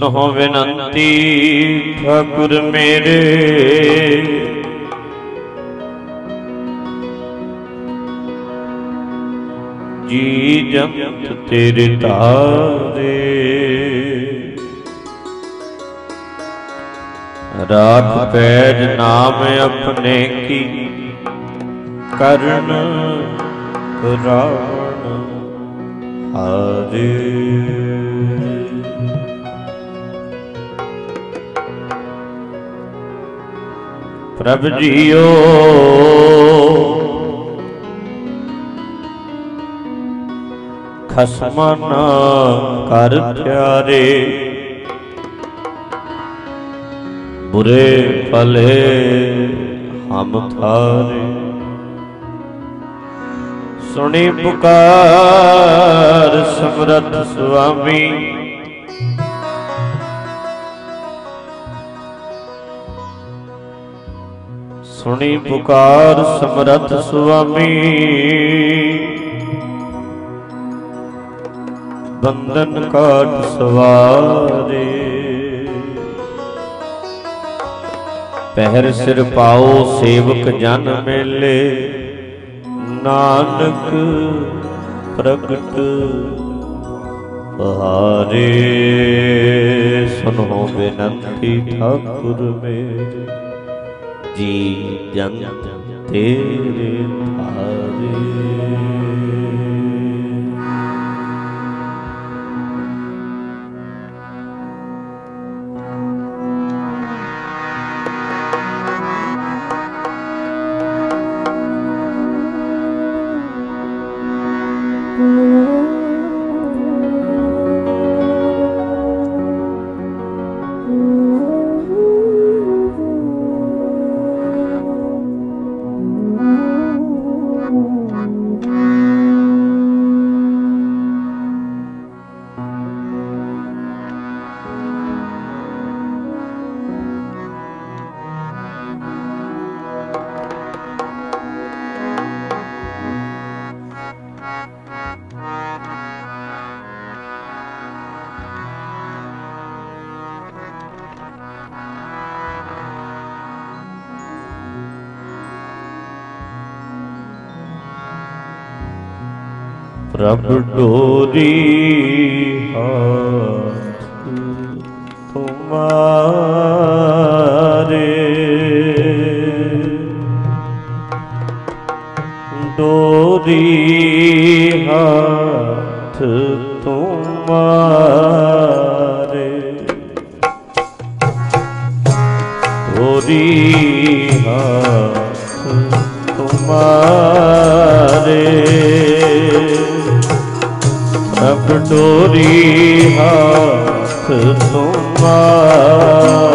ਸੁਨੋ ਬੇਨੰਤੀ ਠਾਕੁਰ ਮੇਰੇ। ਜੀ ਜੰਤ ਤੇਰੇ ਧਾਰੇ ਰਾਖ ਪੈਜ ਨਾਮ ਆਪਣੇ ਕੀ ਕਰਨ ਰਾਵਣ ਹਰੇ। ਪ੍ਰਭ ਜੀਓ। ਖਸਮਨ ਕਰ ਪਿਆਰੇ। ਬੁਰੇ ਭਲੇ ਹਮ ਥਾਰੇ ਸੁਣੀ ਪੁਕਾਰ ਸਮਰਥ ਸੁਆਮੀ। ਸੁਣੀ ਪੁਕਾਰ ਸਮਰਥ ਸੁਆਮੀ। ਬੰਧਨ ਕਾਟ ਸਵਾਰੇ। ਪਹਿਰ ਸਿਰ ਪਾਓ ਸੇਵਕ ਜਨ ਮੇਲੇ। ਨਾਨਕ ਪ੍ਰਗਟ ਪਹਾਰੇ ਸੁਨੋ ਬੇਨੰਤੀ ਠਾਕੁਰ ਮੇਰੇ। ਜੀ ਜੰਤ ਤੇਰੇ ਧਾਰੇ ਪ੍ਰਭ ਡੋਰੀ ਹਾਥ ਤੁਮਾਰੇ ਡੋਰੀ ਹਾਥ ਤੁਮਾਰੇ। ਡੋਰੀ ਹਾਥ ਤੁਮਾਰੇ। ਪ੍ਰਭ ਡੋਰੀ ਹਾਥ ਤੁਮਾਰੇ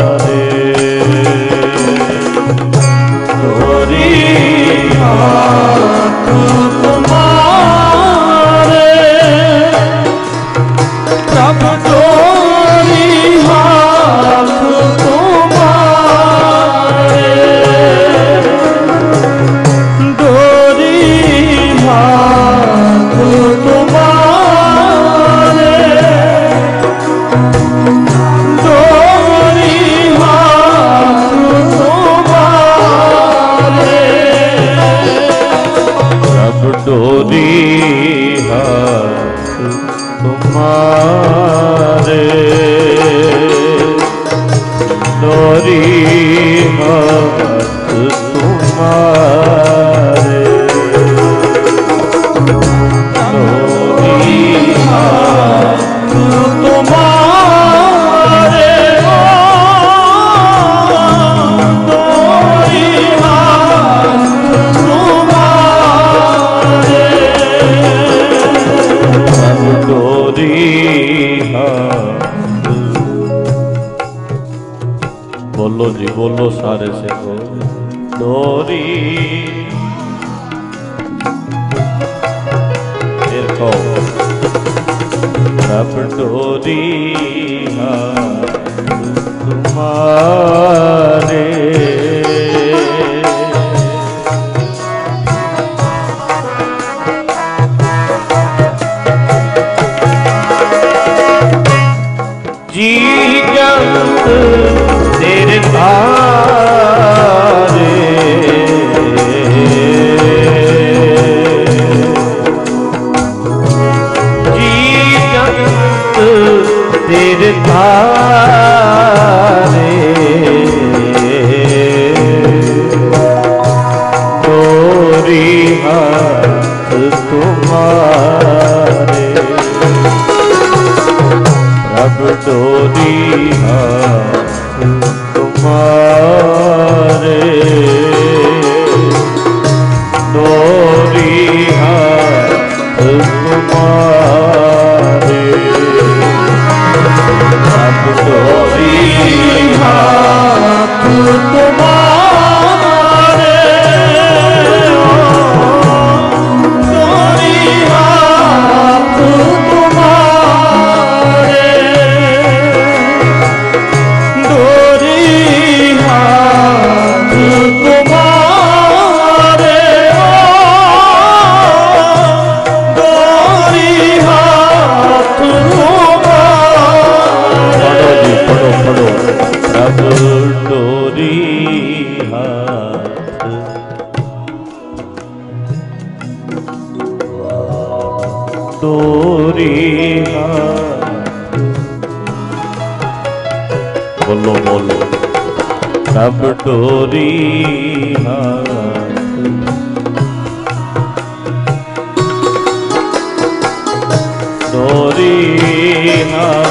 ਡੋਰੀ ਹਾਥ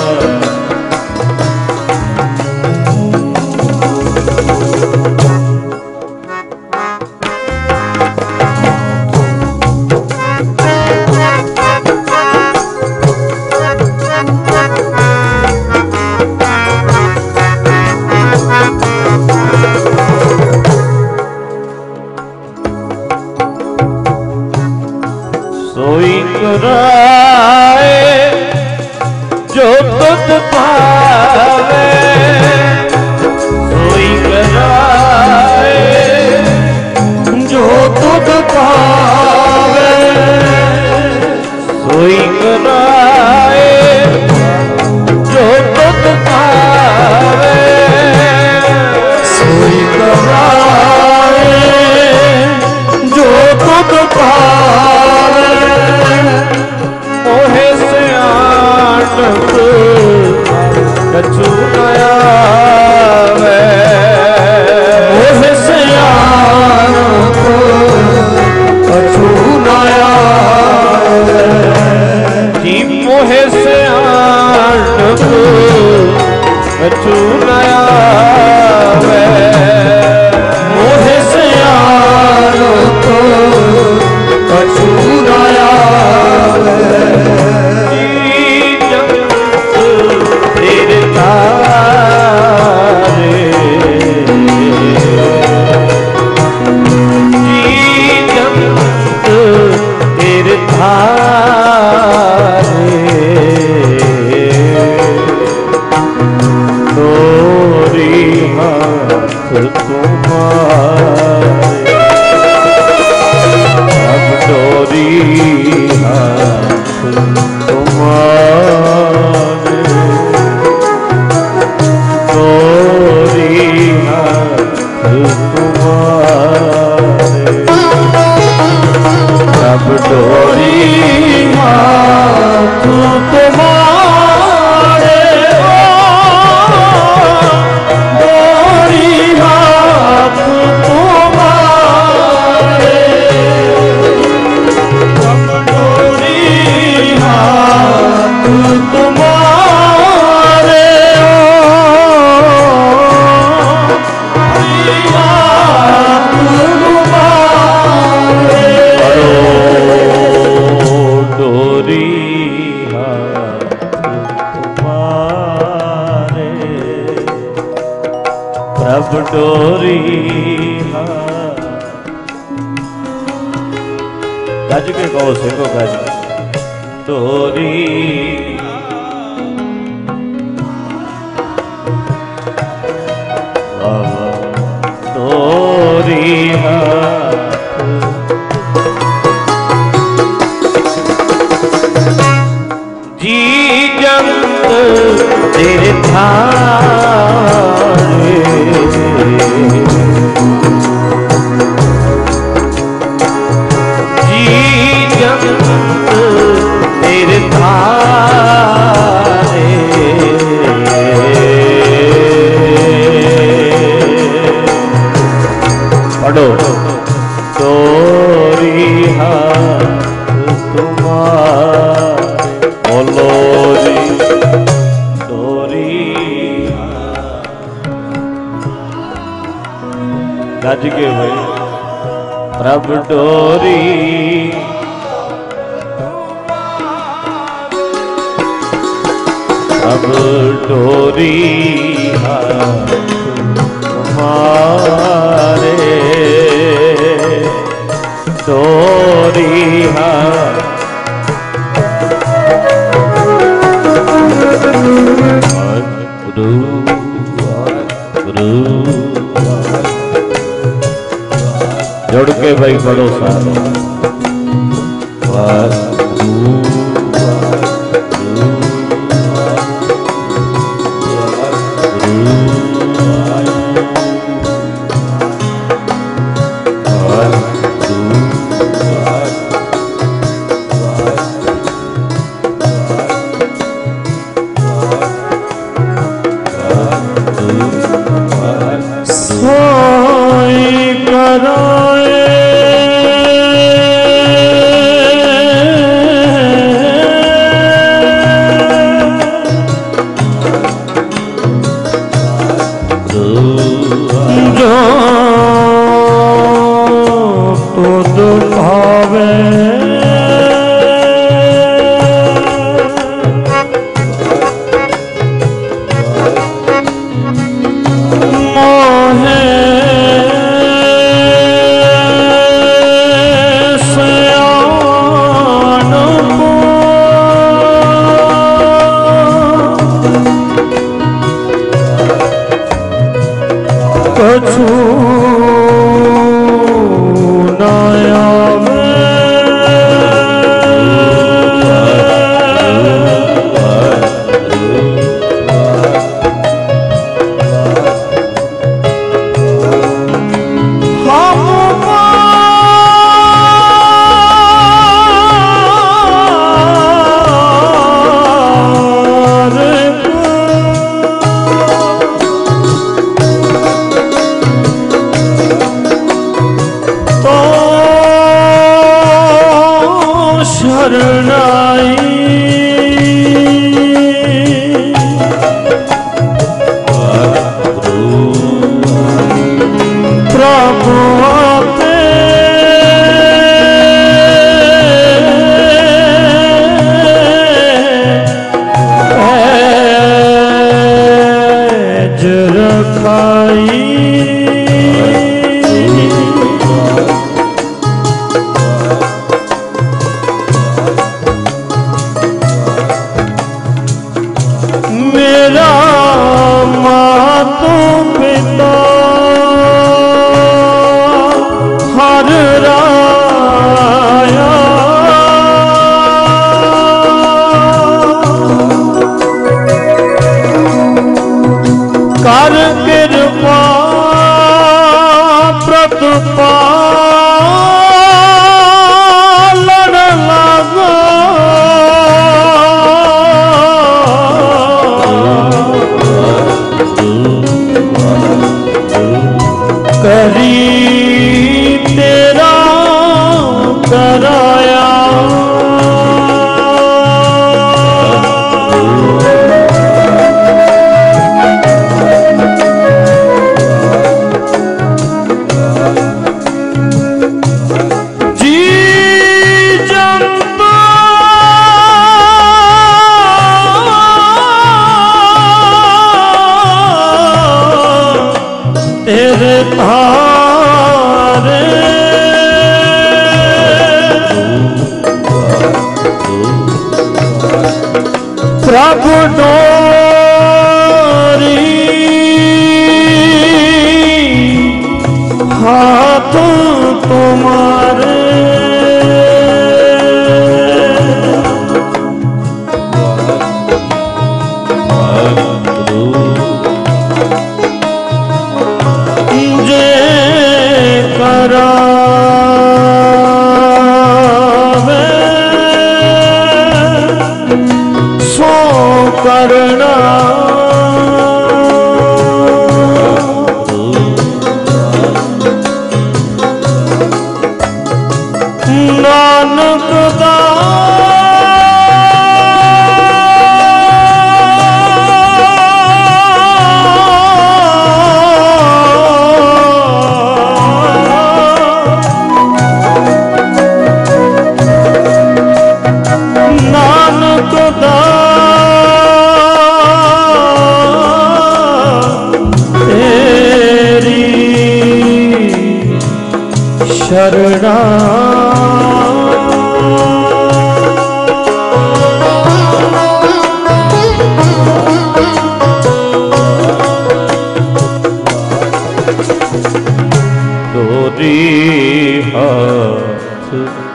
दास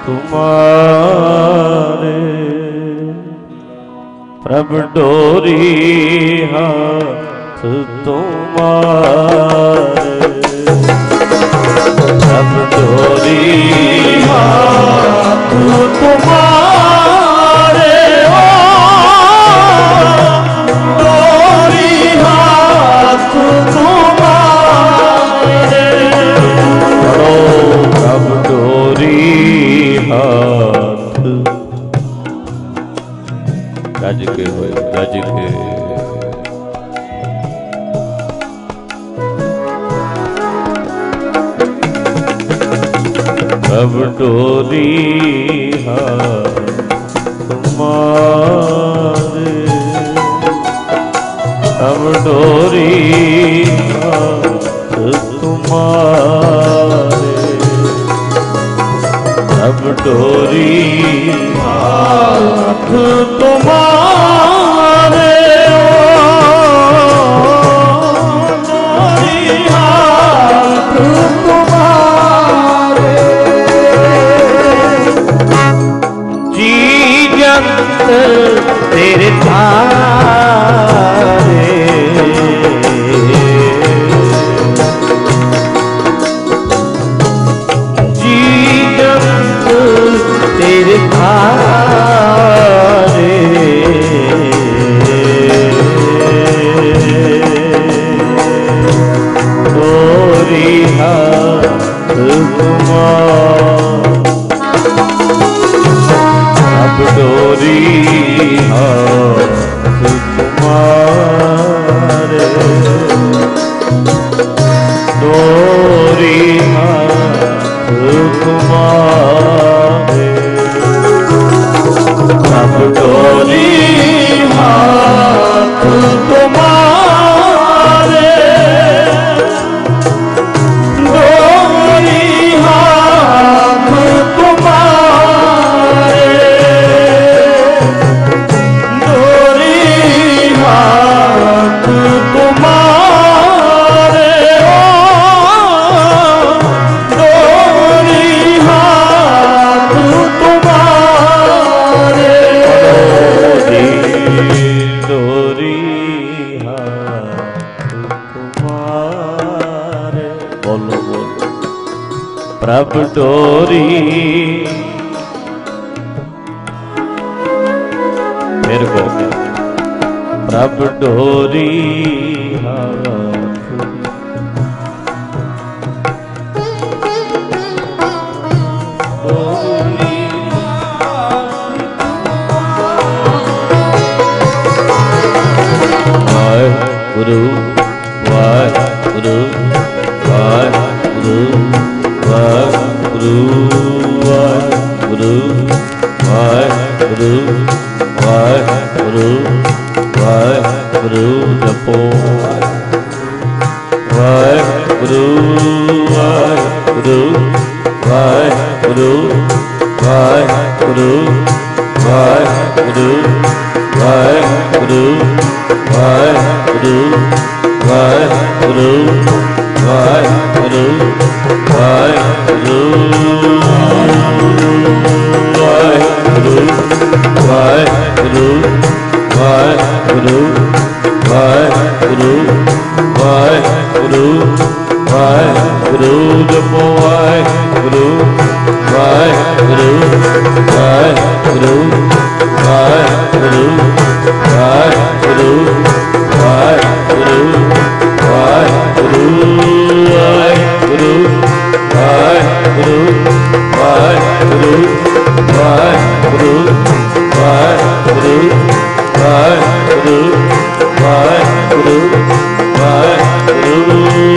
तुम्हारे प्रभ डोरी हाथ तुम्हारे प्रभ डोरी हाथ तुम्हारे ਵਟੋਰੀ ਹਾਰ ਤੁਮਾਰ ਅਵਟੋਰੀ ਹਾਰ ਤੁਮਾਰੇ। ਅਵਟੋਰੀ ਹਾਰ ਤੁਮਾਰ। ਤੇਰੇ ਥਾਂ ਹੁਕਮਾਂ ਦੇ। ਸਭ ਤੋਂ ਪ੍ਰਭ ਡੋਰੀ ਫਿਰ ਬੋਲ ਪ੍ਰਭ ਡੋਰੀ ਵਾਹਿਗੁਰੂ ਜਪੋ ਵਾਹਿਗੁਰੂ ਵਾਹਿਗੁਰੂ ਵਾਹਿਗੁਰੂ ਵਾਹਿਗੁਰੂ ਵਾਹਿਗੁਰੂ ਵਾਹਿਗੁਰੂ ਵਾਹਿਗੁਰੂ ਵਾਹਿਗੁਰੂ ਵਾਹਿਗੁਰੂ ਵਾਹਿਗੁਰੂ ਵਾਹਿਗੁਰੂ ਵਾਹਿਗੁਰੂ ਵਾਹਿਗੁਰੂ ਵਾਹਿਗੁਰੂ ਵਾਹਿਗੁਰੂ ਵਾਹਿਗੁਰੂ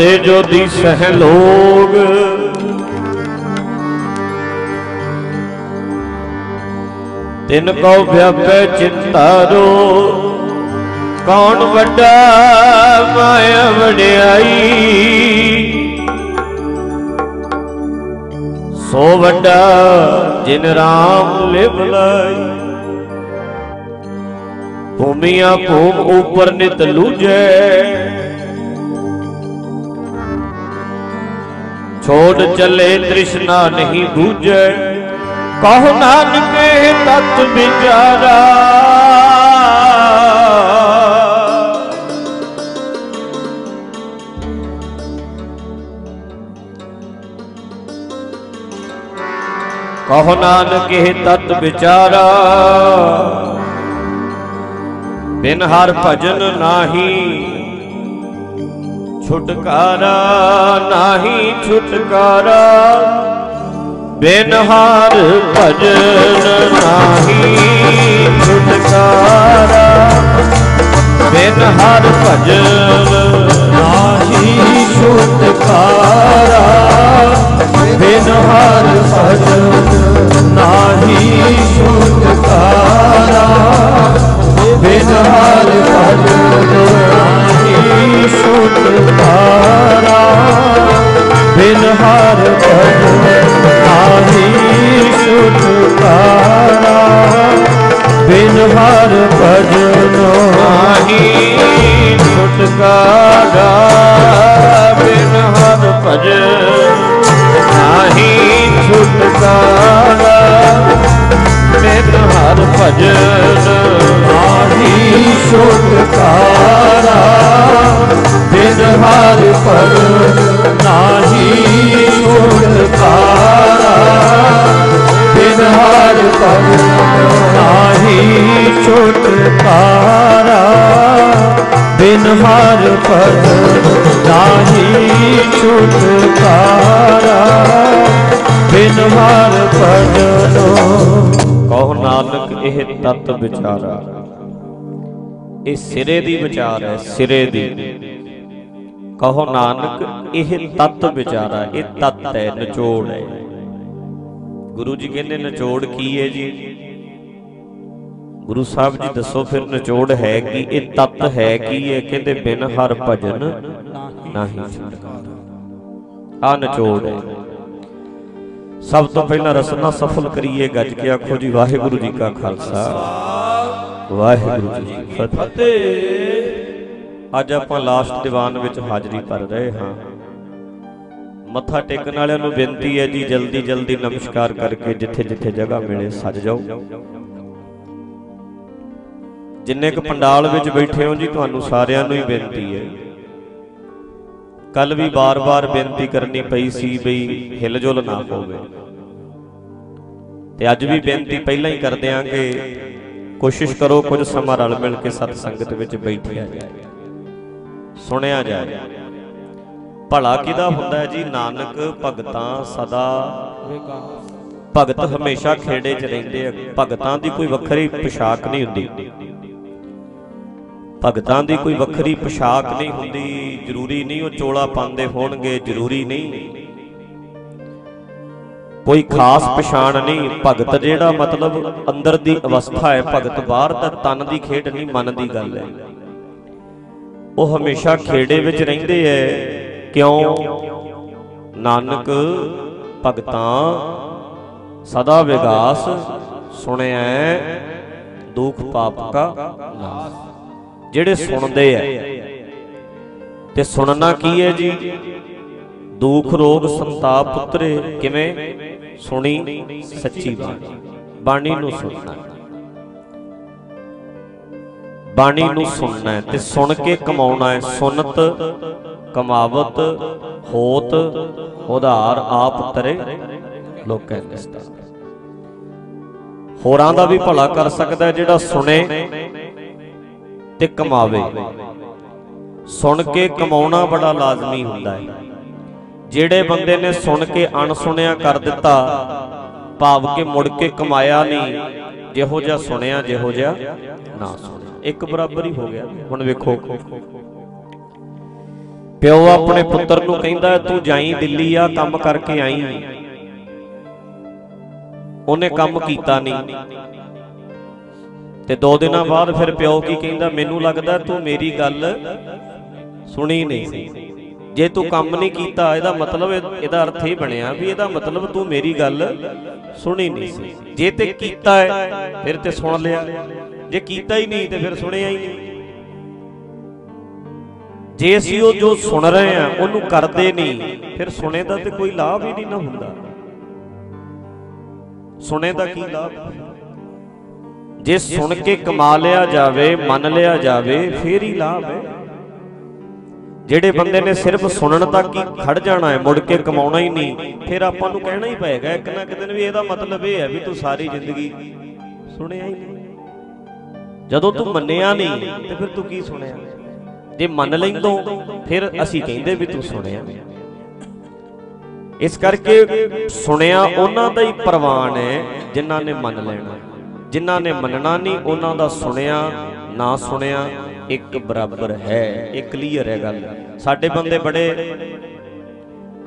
ਵੱਡੇ ਵੱਡੇ ਜੋਤੀ ਸਹਿ ਲੋਗ ਤਿਨ ਕੋ ਵਿਆਪੈ ਚਿੰਤਾਰੋ ਕੌਣ ਵੱਡਾ ਮਾਇਆ ਵਡਿਆਈ। ਸੋ ਵੱਡਾ ਜਿਨ ਰਾਮ ਲਿਵ ਲਈ, ਭੂਮੀਆਂ ਭੂਮ ਉਪਰ ਨਿਤ ਲੂਜੈ। ਛੋੜ ਚੱਲੇ ਤ੍ਰਿਸ਼ਨਾ ਨਹੀਂ ਬੂਝੈ। ਕਹੋ ਨਾਨਕ ਇਹ ਤਤ ਵਿਚਾਰਾ। ਕਹੋ ਨਾਨਕ ਇਹ ਤਤ ਵਿਚਾਰਾ। ਬਿਨ ਹਰ ਭਜਨ ਨਾਹੀ ਛੁਟਕਾਰਾ, ਨਾਹੀ ਛੁਟਕਾਰਾ। ਬਿਨ ਭਜਨ ਨਾਹੀ ਛੁਟਕਾਰਾ। ਬਿਨ ਭਜਨ ਨਾਹੀ ਛੁਟਕਾਰਾ। ਬਿਨ ਹਰ ਭਜਨ ਨਾਹੀ ਛੁਟਕਾਰਾ। ਬਿਨਹਾਰ ਭਜਨ ਨਾਹੀ ਛੁਟਕਾਰਾ ਬਿਨ ਹਰ ਭਜਨ ਨਾਹੀ ਛੁਟਕਾਰਾ ਬਿਨ ਹਰ ਭਜਨ ਨਾਹੀ ਛੁਟਕਾਰਾ ਬਿਨ ਹਰ ਭਜਨ ਨਾਹੀ ਛੁਟਕਾਰਾ ਬਿਨ ਹਰ ਭਜਨ ਨਾਹੀ ਛੁਟਕਾਰਾ ਬਿਨ ਹਰ ਭਜਨ ਨਾਹੀ ਛੁਟਕਾਰਾ ਬਿਨ ਹਰ ਭਜਨ ਨਾਹੀ ਛੁਟਕਾਰਾ ਬਿਨ ਹਰ ਭਜਨ ਨਾਹੀ ਛੁਟਕਾਰਾ ਬਿਨ ਹਰ ਭਜਨ ਕਹੋ ਨਾਨਕ ਇਹ ਤਤ ਵਿਚਾਰਾ। ਇਹ ਸਿਰੇ ਦੀ ਵਿਚਾਰ ਹੈ, ਸਿਰੇ ਦੀ। ਕਹੋ ਨਾਨਕ, ਇਹ ਤਤ ਵਿਚਾਰਾ ਇਹ ਤਤ ਹੈ, ਨਿਚੋੜ ਹੈ। ਗੁਰੂ ਜੀ ਕਹਿੰਦੇ, ਨਿਚੋੜ ਕੀ ਹੈ ਜੀ? ਗੁਰੂ ਸਾਹਿਬ ਜੀ ਦੱਸੋ ਫਿਰ ਨਿਚੋੜ ਹੈ ਕਿ, ਇਹ ਤਤ ਹੈ ਕੀ ਹੈ? ਕਹਿੰਦੇ, ਬਿਨ ਹਰ ਭਜਨ ਨਹੀਂ ਛੁਟਕਾਰਾ ਆ ਨਿਚੋੜ ਹੈ। ਸਭ ਤੋਂ ਪਹਿਲਾਂ ਰਸਨਾ ਸਫਲ ਕਰੀਏ, ਗੱਜ ਕੇ ਆਖੋ ਜੀ, ਵਾਹਿਗੁਰੂ ਜੀ ਕਾ ਖਾਲਸਾ। ਵਾਹਿਗੁਰੂ ਜੀ ਕੀ ਫਤਿਹ। ਅੱਜ ਆਪਾਂ ਲਾਸਟ ਦੀਵਾਨ ਵਿੱਚ ਹਾਜ਼ਰੀ ਭਰ ਰਹੇ ਹਾਂ। ਮੱਥਾ ਟੇਕਣ ਵਾਲਿਆਂ ਨੂੰ ਬੇਨਤੀ ਹੈ ਜੀ ਜਲਦੀ ਜਲਦੀ ਨਮਸਕਾਰ ਕਰਕੇ ਜਿੱਥੇ ਜਿੱਥੇ ਜਗ੍ਹਾ ਮਿਲੇ ਸੱਜ ਜਾਓ। ਜਿੰਨੇ ਕੁ ਪੰਡਾਲ ਵਿੱਚ ਬੈਠੇ ਹੋ ਜੀ ਤੁਹਾਨੂੰ ਸਾਰਿਆਂ ਨੂੰ ਹੀ ਬੇਨਤੀ ਹੈ। ਕੱਲ ਵੀ ਬਾਰ-ਬਾਰ ਬੇਨਤੀ ਕਰਨੀ ਪਈ ਸੀ ਬਈ ਹਿਲਜੁਲ ਨਾ ਹੋਵੇ। ਤੇ ਅੱਜ ਵੀ ਬੇਨਤੀ ਪਹਿਲਾਂ ਹੀ ਕਰ ਦਿਆਂਗੇ ਕੋਸ਼ਿਸ਼ ਕਰੋ ਕੁਝ ਸਮਾਂ ਰਲ ਮਿਲ ਕੇ ਸਤ ਸੰਗਤ ਵਿੱਚ ਬੈਠਿਆ ਜਾਏ। ਸੁਣਿਆ ਜਾਏ। ਭਲਾ ਕਿਹਦਾ ਹੁੰਦਾ ਹੈ ਜੀ? ਨਾਨਕ ਭਗਤਾਂ ਸਦਾ ਭਗਤ ਹਮੇਸ਼ਾ ਖੇੜੇ 'ਚ ਰਹਿੰਦੇ ਆ। ਭਗਤਾਂ ਦੀ ਕੋਈ ਵੱਖਰੀ ਪੋਸ਼ਾਕ ਨਹੀਂ ਹੁੰਦੀ। ਭਗਤਾਂ ਦੀ ਕੋਈ ਵੱਖਰੀ ਪੋਸ਼ਾਕ ਨਹੀਂ ਹੁੰਦੀ। ਜ਼ਰੂਰੀ ਨਹੀਂ ਉਹ ਚੋਲਾ ਪਾਉਂਦੇ ਹੋਣਗੇ, ਜ਼ਰੂਰੀ ਨਹੀਂ। ਕੋਈ ਖਾਸ ਪਛਾਣ ਨਹੀਂ ਭਗਤ ਜਿਹੜਾ ਮਤਲਬ ਅੰਦਰ ਦੀ ਅਵਸਥਾ ਹੈ ਭਗਤ ਬਾਹਰ ਦਾ ਤਨ ਦੀ ਖੇਡ ਨਹੀਂ ਮਨ ਦੀ ਗੱਲ ਹੈ। ਉਹ ਹਮੇਸ਼ਾ ਖੇੜੇ ਵਿੱਚ ਰਹਿੰਦੇ ਐ ਕਿਉਂ? ਨਾਨਕ ਭਗਤਾਂ ਸਦਾ ਵਿਗਾਸ ਸੁਣਿਆ ਦੁਖ ਪਾਪ ਕਾ ਨਾਸ। ਜਿਹੜੇ ਸੁਣਦੇ ਐ ਤੇ ਸੁਣਨਾ ਕੀ ਹੈ ਜੀ? ਦੁਖ ਰੋਗ ਸੰਤਾਪ ਪੁੱਤਰੇ ਕਿਵੇਂ? ਸੁਣੀ ਸੱਚੀ ਬਾਣੀ। ਬਾਣੀ ਨੂੰ ਸੁਣਨਾ। ਬਾਣੀ ਨੂੰ ਸੁਣਨਾ ਹੈ ਤੇ ਸੁਣ ਕੇ ਕਮਾਉਣਾ ਹੈ। ਸੁਨਤ, ਕਮਾਵਤ, ਹੋਤ, ਉਧਾਰ ਆਪ ਤਰੇ ਲੋਕੈ ਨਿਸਤਾ ਹੋਰਾਂ ਦਾ ਵੀ ਭਲਾ ਕਰ ਸਕਦਾ ਜਿਹੜਾ ਸੁਣੇ ਤੇ ਕਮਾਵੇ। ਸੁਣ ਕੇ ਕਮਾਉਣਾ ਬੜਾ ਲਾਜ਼ਮੀ ਹੁੰਦਾ ਹੈ। ਜਿਹੜੇ ਬੰਦੇ ਨੇ ਸੁਣ ਕੇ ਅਣਸੁਣਿਆ ਕਰ ਦਿੱਤਾ, ਭਾਵ ਕੇ ਮੁੜ ਕੇ ਕਮਾਇਆ ਨਹੀਂ, ਜਿਹੋ ਜਿਹਾ ਸੁਣਿਆ, ਜਿਹੋ ਜਿਹਾ ਨਾ ਸੁਣਿਆ। ਇੱਕ ਬਰਾਬਰ ਹੀ ਹੋ ਗਿਆ। ਹੁਣ ਵੇਖੋ। ਪਿਓ ਆਪਣੇ ਪੁੱਤਰ ਨੂੰ ਕਹਿੰਦਾ, ਤੂੰ ਜਾਈ ਦਿੱਲੀ ਆ, ਕੰਮ ਕਰਕੇ ਆਈ। ਉਹਨੇ ਕੰਮ ਕੀਤਾ ਨਹੀਂ। ਤੇ ਦੋ ਦਿਨਾਂ ਬਾਅਦ ਫਿਰ ਪਿਓ ਕੀ ਕਹਿੰਦਾ, ਮੈਨੂੰ ਲੱਗਦਾ ਤੂੰ ਮੇਰੀ ਗੱਲ ਸੁਣੀ ਨਹੀਂ ਜੇ ਤੂੰ ਕੰਮ ਨਹੀਂ ਕੀਤਾ ਇਹਦਾ ਮਤਲਬ ਇਹਦਾ ਅਰਥ ਇਹ ਬਣਿਆ ਵੀ ਇਹਦਾ ਮਤਲਬ ਤੂੰ ਮੇਰੀ ਗੱਲ ਸੁਣੀ ਨਹੀਂ ਸੀ। ਜੇ ਤੇ ਕੀਤਾ ਹੈ ਫਿਰ ਤੇ ਸੁਣ ਲਿਆ। ਜੇ ਕੀਤਾ ਹੀ ਨਹੀਂ ਤੇ ਫਿਰ ਸੁਣਿਆ ਹੀ ਨਹੀਂ। ਜੇ ਅਸੀਂ ਉਹ ਜੋ ਸੁਣ ਰਹੇ ਆ ਉਹਨੂੰ ਕਰਦੇ ਨਹੀਂ ਫਿਰ ਸੁਣੇ ਦਾ ਤੇ ਕੋਈ ਲਾਭ ਹੀ ਨਹੀਂ ਨਾ ਹੁੰਦਾ। ਸੁਣੇ ਦਾ ਕੀ ਲਾਭ? ਜੇ ਸੁਣ ਕੇ ਕਮਾ ਲਿਆ ਜਾਵੇ ਮੰਨ ਲਿਆ ਜਾਵੇ ਫੇਰ ਹੀ ਲਾਭ ਹੈ। ਜਿਹੜੇ ਬੰਦੇ ਨੇ ਸਿਰਫ ਸੁਣਨ ਤੱਕ ਹੀ ਖੜ ਜਾਣਾ ਹੈ ਮੁੜ ਕੇ ਕਮਾਉਣਾ ਹੀ ਨਹੀਂ ਫਿਰ ਆਪਾਂ ਨੂੰ ਕਹਿਣਾ ਹੀ ਪਏਗਾ ਇੱਕ ਨਾ ਕਿਤੇ ਵੀ ਇਹਦਾ ਮਤਲਬ ਇਹ ਹੈ ਵੀ ਤੂੰ ਸਾਰੀ ਜ਼ਿੰਦਗੀ ਸੁਣਿਆ ਹੀ ਨਹੀਂ। ਜਦੋਂ ਤੂੰ ਮੰਨਿਆ ਨਹੀਂ ਤੇ ਫਿਰ ਤੂੰ ਕੀ ਸੁਣਿਆ? ਜੇ ਮੰਨ ਲੈਂਦੋ ਫਿਰ ਅਸੀਂ ਕਹਿੰਦੇ ਵੀ ਤੂੰ ਸੁਣਿਆ। ਇਸ ਕਰਕੇ ਸੁਣਿਆ ਉਹਨਾਂ ਦਾ ਹੀ ਪ੍ਰਵਾਨ ਹੈ ਜਿਨ੍ਹਾਂ ਨੇ ਮੰਨ ਲੈਣਾ। ਜਿਨ੍ਹਾਂ ਨੇ ਮੰਨਣਾ ਨਹੀਂ ਉਹਨਾਂ ਦਾ ਸੁਣਿਆ ਨਾ ਸੁਣਿਆ ਇੱਕ ਬਰਾਬਰ ਹੈ ਇਹ ਕਲੀਅਰ ਹੈ ਗੱਲ। ਸਾਡੇ ਬੰਦੇ ਬੜੇ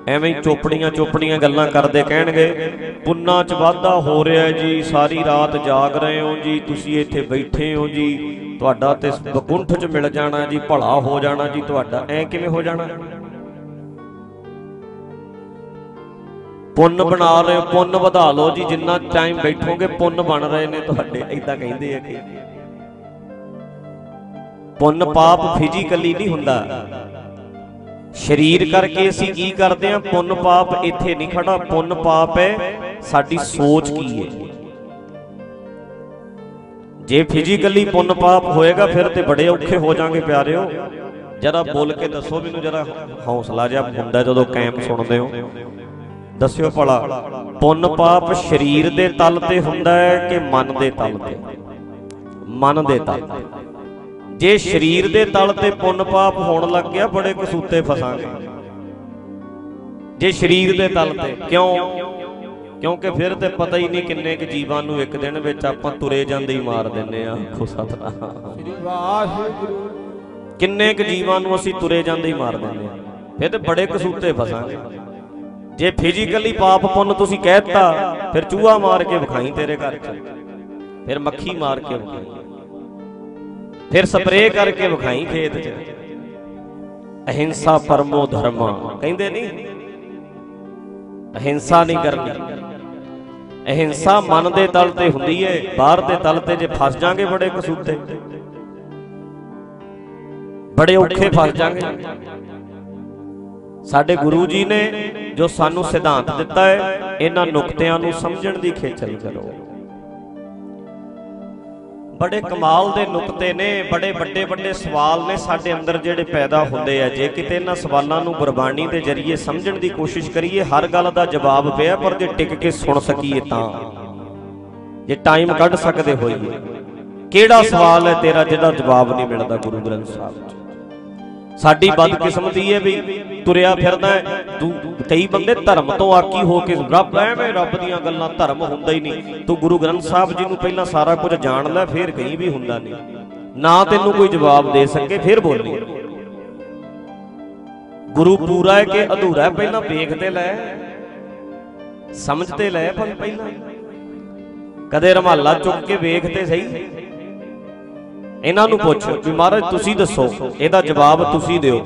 ਐਵੇਂ ਚੋਪੜੀਆਂ ਚੋਪੜੀਆਂ ਗੱਲਾਂ ਕਰਦੇ ਕਹਿਣਗੇ, ਪੁੰਨਾ 'ਚ ਵਾਧਾ ਹੋ ਰਿਹਾ ਜੀ, ਸਾਰੀ ਰਾਤ ਜਾਗ ਰਹੇ ਹੋ ਜੀ, ਤੁਸੀਂ ਇੱਥੇ ਬੈਠੇ ਹੋ ਜੀ, ਤੁਹਾਡਾ ਤੇ ਬਕੁੰਠ 'ਚ ਮਿਲ ਜਾਣਾ ਜੀ, ਭਲਾ ਹੋ ਜਾਣਾ ਜੀ, ਤੁਹਾਡਾ ਐ ਕਿਵੇਂ ਹੋ ਜਾਣਾ? ਪੁੰਨ ਬਣਾ ਰਹੇ ਪੁੰਨ ਵਧਾ ਲਓ ਜੀ, ਜਿੰਨਾ ਟਾਈਮ ਬੈਠੋਗੇ, ਪੁੰਨ ਬਣ ਰਹੇ ਨੇ ਤੁਹਾਡੇ ਐਦਾਂ ਕਹਿੰਦੇ ਆ ਕਿ ਪੁੰਨ ਪਾਪ ਫਿਜ਼ੀਕਲੀ ਨਹੀਂ ਹੁੰਦਾ। ਸਰੀਰ ਕਰਕੇ ਅਸੀਂ ਕੀ ਕਰਦੇ ਆ ਪੁੰਨ ਪਾਪ ਇੱਥੇ ਨਹੀਂ ਖੜਾ। ਪੁੰਨ ਪਾਪ ਹੈ ਸਾਡੀ ਸੋਚ ਕੀ ਹੈ? ਜੇ ਫਿਜ਼ੀਕਲੀ ਪੁੰਨ ਪਾਪ ਹੋਏਗਾ ਫਿਰ ਤੇ ਬੜੇ ਔਖੇ ਹੋ ਜਾਾਂਗੇ ਪਿਆਰਿਓ। ਜਰਾ ਬੋਲ ਕੇ ਦੱਸੋ ਮੈਨੂੰ ਜਰਾ ਹੌਸਲਾ ਜਿਹਾ ਹੁੰਦਾ ਜਦੋਂ ਕੈਮ ਸੁਣਦੇ ਹੋ। ਦੱਸਿਓ ਭਲਾ ਪੁੰਨ ਪਾਪ ਸਰੀਰ ਦੇ ਤਲ ਤੇ ਹੁੰਦਾ ਹੈ ਕਿ ਮਨ ਦੇ ਤਲ ਤੇ? ਮਨ ਦੇ ਤਲ ਤੇ। ਜੇ ਸਰੀਰ ਦੇ ਤਲ ਤੇ ਪੁੰਨ ਪਾਪ ਹੋਣ ਲੱਗ ਗਿਆ, ਬੜੇ ਕਸੂਤੇ ਫਸਾਂਗੇ। ਜੇ ਸਰੀਰ ਦੇ ਤਲ ਤੇ, ਕਿਉਂ? ਕਿਉਂਕਿ ਫਿਰ ਤੇ ਪਤਾ ਹੀ ਨਹੀਂ ਕਿੰਨੇ ਕੁ ਜੀਵਾਂ ਨੂੰ ਇੱਕ ਦਿਨ ਵਿੱਚ ਆਪਾਂ ਤੁਰੇ ਜਾਂਦੇ ਹੀ ਮਾਰ ਦਿੰਨੇ ਆ ਆਖੋ ਸਤਨਾਮ। ਸ੍ਰੀ ਵਾਹਿਗੁਰੂ ਕਿੰਨੇ ਕੁ ਜੀਵਾਂ ਨੂੰ ਅਸੀਂ ਤੁਰੇ ਜਾਂਦੇ ਹੀ ਮਾਰ ਦਿੰਦੇ ਆ ਫਿਰ ਤੇ ਬੜੇ ਕਸੂਤੇ ਫਸਾਂਗੇ। ਜੇ ਫਿਜ਼ੀਕਲੀ ਪਾਪ ਪੁੰਨ ਤੁਸੀਂ ਕਹਿਤਾ ਫਿਰ ਚੂਹਾ ਮਾਰ ਕੇ ਵਿਖਾਈ ਤੇਰੇ ਘਰ 'ਚ। ਫਿਰ ਮੱਖੀ ਮਾਰ ਕੇ ਵਿਖਾਈ। ਫਿਰ ਸਪਰੇਅ ਕਰਕੇ ਵਿਖਾਈ ਖੇਤ 'ਚ। ਅਹਿੰਸਾ ਪਰਮੋ ਧਰਮਾ ਕਹਿੰਦੇ ਨਹੀਂ? ਅਹਿੰਸਾ ਨਹੀਂ ਕਰਨੀ। ਅਹਿੰਸਾ ਮਨ ਦੇ ਤਲ ਤੇ ਹੁੰਦੀ ਏ, ਬਾਹਰ ਦੇ ਤਲ ਤੇ ਜੇ ਫਸ ਜਾਾਂਗੇ ਬੜੇ ਕਸੂਤੇ। ਬੜੇ ਔਖੇ ਫਸ ਜਾਾਂਗੇ। ਸਾਡੇ ਗੁਰੂ ਜੀ ਨੇ ਜੋ ਸਾਨੂੰ ਸਿਧਾਂਤ ਦਿੱਤਾ ਹੈ ਇਹਨਾਂ ਨੁਕਤਿਆਂ ਨੂੰ ਸਮਝਣ ਦੀ ਖੇਚਲ ਕਰੋ। ਬੜੇ ਕਮਾਲ ਦੇ ਨੁਕਤੇ ਨੇ, ਬੜੇ ਵੱਡੇ ਵੱਡੇ ਸਵਾਲ ਨੇ ਸਾਡੇ ਅੰਦਰ ਜਿਹੜੇ ਪੈਦਾ ਹੁੰਦੇ ਆ। ਜੇ ਕਿਤੇ ਇਹਨਾਂ ਸਵਾਲਾਂ ਨੂੰ ਗੁਰਬਾਣੀ ਦੇ ਜ਼ਰੀਏ ਸਮਝਣ ਦੀ ਕੋਸ਼ਿਸ਼ ਕਰੀਏ, ਹਰ ਗੱਲ ਦਾ ਜਵਾਬ ਪਿਆ, ਪਰ ਜੇ ਟਿਕ ਕੇ ਸੁਣ ਸਕੀਏ ਤਾਂ। ਜੇ ਟਾਈਮ ਕੱਢ ਸਕਦੇ ਹੋਈਏ। ਕਿਹੜਾ ਸਵਾਲ ਹੈ ਤੇਰਾ ਜਿਹਦਾ ਜਵਾਬ ਨਹੀਂ ਮਿਲਦਾ ਗੁਰੂ ਗ੍ਰੰਥ ਸਾਹਿਬ 'ਚ? ਸਾਡੀ ਬਦਕਿਸਮਤੀ ਹੈ ਵੀ ਤੁਰਿਆ ਫਿਰਦਾ ਤੂੰ ਕਈ ਬੰਦੇ ਧਰਮ ਤੋਂ ਆਕੀ ਹੋ ਕੇ ਰੱਬ ਐਵੇਂ ਰੱਬ ਦੀਆਂ ਗੱਲਾਂ ਧਰਮ ਹੁੰਦਾ ਹੀ ਨਹੀਂ। ਤੂੰ ਗੁਰੂ ਗ੍ਰੰਥ ਸਾਹਿਬ ਜੀ ਨੂੰ ਪਹਿਲਾਂ ਸਾਰਾ ਕੁਝ ਜਾਣ ਲੈ ਫੇਰ ਕहीं ਵੀ ਹੁੰਦਾ ਨਹੀਂ। ਨਾ ਤੈਨੂੰ ਕੋਈ ਜਵਾਬ ਦੇ ਸਕੇ ਫਿਰ ਬੋਲੀ ਗੁਰੂ ਪੂਰਾ ਹੈ ਕਿ ਅਧੂਰਾ ਹੈ? ਪਹਿਲਾਂ ਵੇਖ ਤੇ ਲੈ ਸਮਝ ਤੇ ਲੈ ਪਰ ਪਹਿਲਾਂ। ਕਦੇ ਰਮਾਲਾ ਚੁੱਕ ਕੇ ਵੇਖ ਤੇ ਸਹੀ। ਇਹਨਾਂ ਨੂੰ ਪੁੱਛ, ਵੀ ਮਹਾਰਾਜ ਤੁਸੀਂ ਦੱਸੋ, ਇਹਦਾ ਜਵਾਬ ਤੁਸੀਂ ਦਿਓ।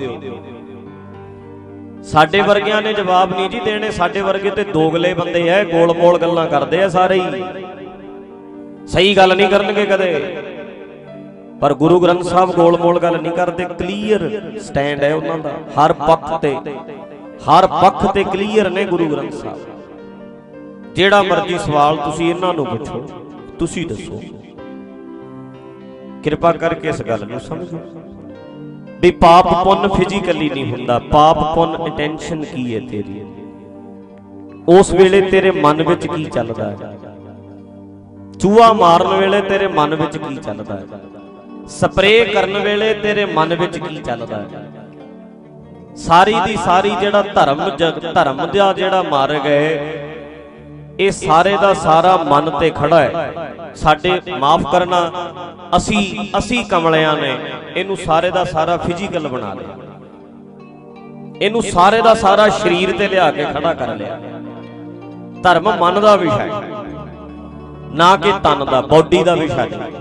ਸਾਡੇ ਵਰਗਿਆਂ ਨੇ ਜਵਾਬ ਨਹੀਂ ਜੀ ਦੇਣੇ, ਸਾਡੇ ਵਰਗੇ ਤੇ ਦੋਗਲੇ ਬੰਦੇ ਐ, ਗੋਲ-ਮੋਲ ਗੱਲਾਂ ਕਰਦੇ ਆ ਸਾਰੇ ਹੀ। ਸਹੀ ਗੱਲ ਨਹੀਂ ਕਰਨਗੇ ਕਦੇ। ਪਰ ਗੁਰੂ ਗ੍ਰੰਥ ਸਾਹਿਬ ਗੋਲ-ਮੋਲ ਗੱਲ ਨਹੀਂ ਕਰਦੇ, ਕਲੀਅਰ ਸਟੈਂਡ ਹੈ ਉਹਨਾਂ ਦਾ। ਹਰ ਪੱਖ ਤੇ, ਹਰ ਪੱਖ ਤੇ ਕਲੀਅਰ ਨੇ ਗੁਰੂ ਗ੍ਰੰਥ ਸਾਹਿਬ। ਜਿਹੜਾ ਮਰਜ਼ੀ ਸਵਾਲ ਤੁਸੀਂ ਇਹਨਾਂ ਨੂੰ ਪੁੱਛੋ, ਤੁਸੀਂ ਦੱਸੋ। ਕਿਰਪਾ ਕਰਕੇ ਇਸ ਗੱਲ ਨੂੰ ਸਮਝੋ। ਵੀ ਪਾਪ ਪੁੰਨ ਫਿਜ਼ੀਕਲੀ ਨਹੀਂ ਹੁੰਦਾ। ਪਾਪ ਪੁੰਨ ਇੰਟੈਂਸ਼ਨ ਕੀ ਹੈ ਤੇਰੀ? ਉਸ ਵੇਲੇ ਤੇਰੇ ਮਨ ਵਿੱਚ ਕੀ ਚੱਲਦਾ ਹੈ? ਚੂਹਾ ਮਾਰਨ ਵੇਲੇ ਤੇਰੇ ਮਨ ਵਿੱਚ ਕੀ ਚੱਲਦਾ ਹੈ? ਸਪਰੇਅ ਕਰਨ ਵੇਲੇ ਤੇਰੇ ਮਨ ਵਿੱਚ ਕੀ ਚੱਲਦਾ ਹੈ? ਸਾਰੀ ਦੀ ਸਾਰੀ ਜਿਹੜਾ ਧਰਮ ਧਰਮ ਦਾ ਜਿਹੜਾ ਮਾਰਗ ਹੈ ਇਹ ਸਾਰੇ ਦਾ ਸਾਰਾ ਮਨ ਤੇ ਖੜਾ ਹੈ। ਸਾਡੇ ਮਾਫ ਕਰਨਾ ਅਸੀਂ ਅਸੀਂ ਕਮਲਿਆਂ ਨੇ ਇਹਨੂੰ ਸਾਰੇ ਦਾ ਸਾਰਾ ਫਿਜ਼ੀਕਲ ਬਣਾ ਲਿਆ। ਇਹਨੂੰ ਸਾਰੇ ਦਾ ਸਾਰਾ ਸਰੀਰ ਤੇ ਲਿਆ ਕੇ ਖੜਾ ਕਰ ਲਿਆ। ਧਰਮ ਮਨ ਦਾ ਵਿਸ਼ਾ ਹੈ। ਨਾ ਕਿ ਤਨ ਦਾ ਬਾਡੀ ਦਾ ਵਿਸ਼ਾ ਨਹੀਂ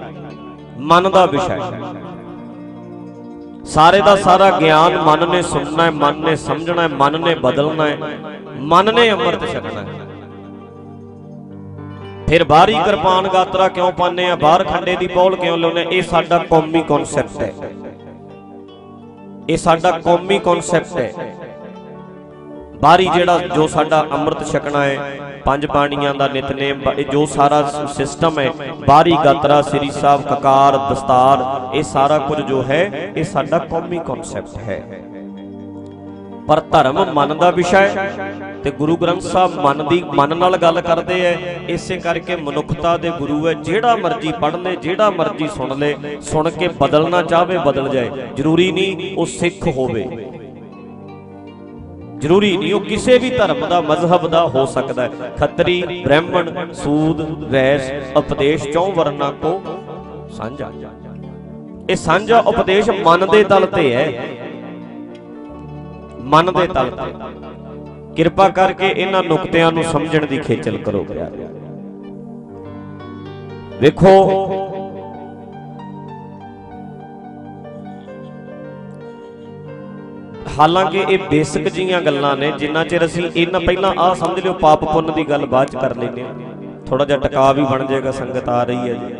ਮਨ ਦਾ ਵਿਸ਼ਾ ਹੈ। ਸਾਰੇ ਦਾ ਸਾਰਾ ਗਿਆਨ ਮਨ ਨੇ ਸੁਣਨਾ ਹੈ ਮਨ ਨੇ ਸਮਝਣਾ ਹੈ ਮਨ ਨੇ ਬਦਲਣਾ ਹੈ। ਮਨ ਨੇ ਅੰਮ੍ਰਿਤ ਛਕਣਾ ਹੈ। ਫਿਰ ਬਾਹਰੀ ਕਿਰਪਾਨ ਗਾਤਰਾ ਕਿਉਂ ਪਾਉਂਦੇ ਆ? ਬਾਹਰ ਖੰਡੇ ਦੀ ਪੌਲ ਕਿਉਂ ਲਾਉਨੇ ਇਹ ਸਾਡਾ ਕੌਮੀ ਕਨਸੈਪਟ ਹੈ। ਇਹ ਸਾਡਾ ਕੌਮੀ ਕਨਸੈਪਟ ਹੈ। ਬਾਹਰੀ ਜਿਹੜਾ ਜੋ ਸਾਡਾ ਅੰਮ੍ਰਿਤ ਛਕਣਾ ਹੈ, ਪੰਜ ਬਾਣੀਆਂ ਦਾ ਨਿਤਨੇਮ ਇਹ ਜੋ ਸਾਰਾ ਸਿਸਟਮ ਹੈ, ਬਾਹਰੀ ਗਾਤਰਾ, ਸ੍ਰੀ ਸਾਹਿਬ, ਕਕਾਰ, ਦਸਤਾਰ, ਇਹ ਸਾਰਾ ਕੁਝ ਜੋ ਹੈ, ਇਹ ਸਾਡਾ ਕੌਮੀ ਕਨਸੈਪਟ ਹੈ। ਪਰ ਧਰਮ ਮਨ ਦਾ ਵਿਸ਼ਾ ਹੈ ਤੇ ਗੁਰੂ ਗ੍ਰੰਥ ਸਾਹਿਬ ਮਨ ਦੀ ਮਨ ਨਾਲ ਗੱਲ ਕਰਦੇ ਐ, ਇਸੇ ਕਰਕੇ ਮਨੁੱਖਤਾ ਦੇ ਗੁਰੂ ਐ, ਜਿਹੜਾ ਮਰਜ਼ੀ ਪੜ੍ਹ ਲੈ, ਜਿਹੜਾ ਮਰਜ਼ੀ ਸੁਣ ਲੈ, ਸੁਣ ਕੇ ਬਦਲਣਾ ਚਾਹਵੇ ਬਦਲ ਜਾਏ। ਜ਼ਰੂਰੀ ਨਹੀਂ ਉਹ ਸਿੱਖ ਹੋਵੇ। ਜ਼ਰੂਰੀ ਨਹੀਂ ਉਹ ਕਿਸੇ ਵੀ ਧਰਮ ਦਾ, ਮਜ਼ਹਬ ਦਾ ਹੋ ਸਕਦਾ ਹੈ ਖੱਤਰੀ, ਬ੍ਰਾਹਮਣ, ਸੂਦ, ਵੈਸ, ਉਪਦੇਸ਼ ਚੌ ਵਰਨਾ ਕੋ ਸਾਂਝਾ। ਇਹ ਸਾਂਝਾ ਉਪਦੇਸ਼ ਮਨ ਦੇ ਤਲ ਤੇ ਹੈ ਮਨ ਦੇ ਤਲ ਤੇ। ਕਿਰਪਾ ਕਰਕੇ ਇਹਨਾਂ ਨੁਕਤਿਆਂ ਨੂੰ ਸਮਝਣ ਦੀ ਖੇਚਲ ਕਰੋ। ਪਿਆਰਿਆ ਵੇਖੋ, ਹਾਲਾਂਕਿ ਇਹ ਬੇਸਿਕ ਜੀਆਂ ਗੱਲਾਂ ਨੇ, ਜਿੰਨਾ ਚਿਰ ਅਸੀਂ ਇਹਨਾਂ ਪਹਿਲਾਂ ਆਹ ਸਮਝ ਲਿਓ, ਪਾਪ ਪੁੰਨ ਦੀ ਗੱਲ ਬਾਅਦ ਚ ਕਰ ਲੈਂਦੇ ਆ ਥੋੜਾ ਜਿਹਾ ਟਿਕਾ ਵੀ ਬਣ ਜਾਏਗਾ, ਸੰਗਤ ਆ ਰਹੀ ਹੈ ਜੀ।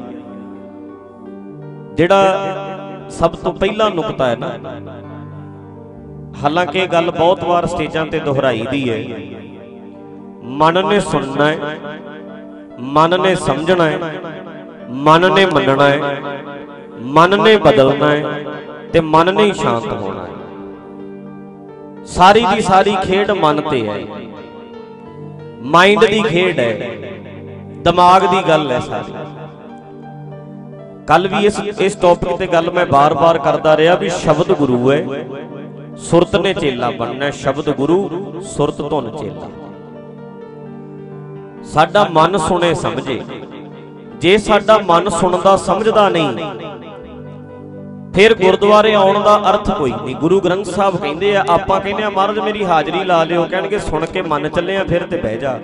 ਜਿਹੜਾ ਸਭ ਤੋਂ ਪਹਿਲਾ ਨੁਕਤਾ ਹੈ ਨਾ ਹਾਲਾਂਕਿ ਇਹ ਗੱਲ ਬਹੁਤ ਵਾਰ ਸਟੇਜਾਂ ਤੇ ਦੁਹਰਾਈ ਦੀ ਹੈ। ਮਨ ਨੇ ਸੁਣਨਾ ਹੈ, ਮਨ ਨੇ ਸਮਝਣਾ ਹੈ, ਮਨ ਨੇ ਮੰਨਣਾ ਹੈ, ਮਨ ਨੇ ਬਦਲਣਾ ਹੈ ਤੇ ਮਨ ਨੇ ਹੀ ਸ਼ਾਂਤ ਹੋਣਾ ਹੈ। ਸਾਰੀ ਦੀ ਸਾਰੀ ਖੇਡ ਮਨ ਤੇ ਹੈ। ਮਾਈਂਡ ਦੀ ਖੇਡ ਹੈ, ਦਿਮਾਗ ਦੀ ਗੱਲ ਹੈ ਸਾਰੀ। ਕੱਲ ਵੀ ਇਸ ਇਸ ਟੌਪਿਕ ਤੇ ਗੱਲ ਮੈਂ ਬਾਰ-ਬਾਰ ਕਰਦਾ ਰਿਹਾ ਵੀ ਸ਼ਬਦ ਗੁਰੂ ਹੈ। ਸੁਰਤ ਨੇ ਚੇਲਾ ਬਣਨਾ ਸ਼ਬਦ ਗੁਰੂ ਸੁਰਤ ਧੁਨ ਚੇਲਾ। ਸਾਡਾ ਮਨ ਸੁਣੇ ਸਮਝੇ। ਜੇ ਸਾਡਾ ਮਨ ਸੁਣਦਾ ਸਮਝਦਾ ਨਹੀਂ, ਫਿਰ ਗੁਰਦੁਆਰੇ ਆਉਣ ਦਾ ਅਰਥ ਕੋਈ ਨਹੀਂ। ਗੁਰੂ ਗ੍ਰੰਥ ਸਾਹਿਬ ਕਹਿੰਦੇ ਆ, ਆਪਾਂ ਕਹਿੰਦੇ ਆ, ਮਹਾਰਾਜ, ਮੇਰੀ ਹਾਜ਼ਰੀ ਲਾ ਲਿਓ। ਕਹਿਣਗੇ, ਸੁਣ ਕੇ ਮਨ ਚੱਲੇ ਆ ਫਿਰ ਤੇ ਬਹਿ ਜਾ।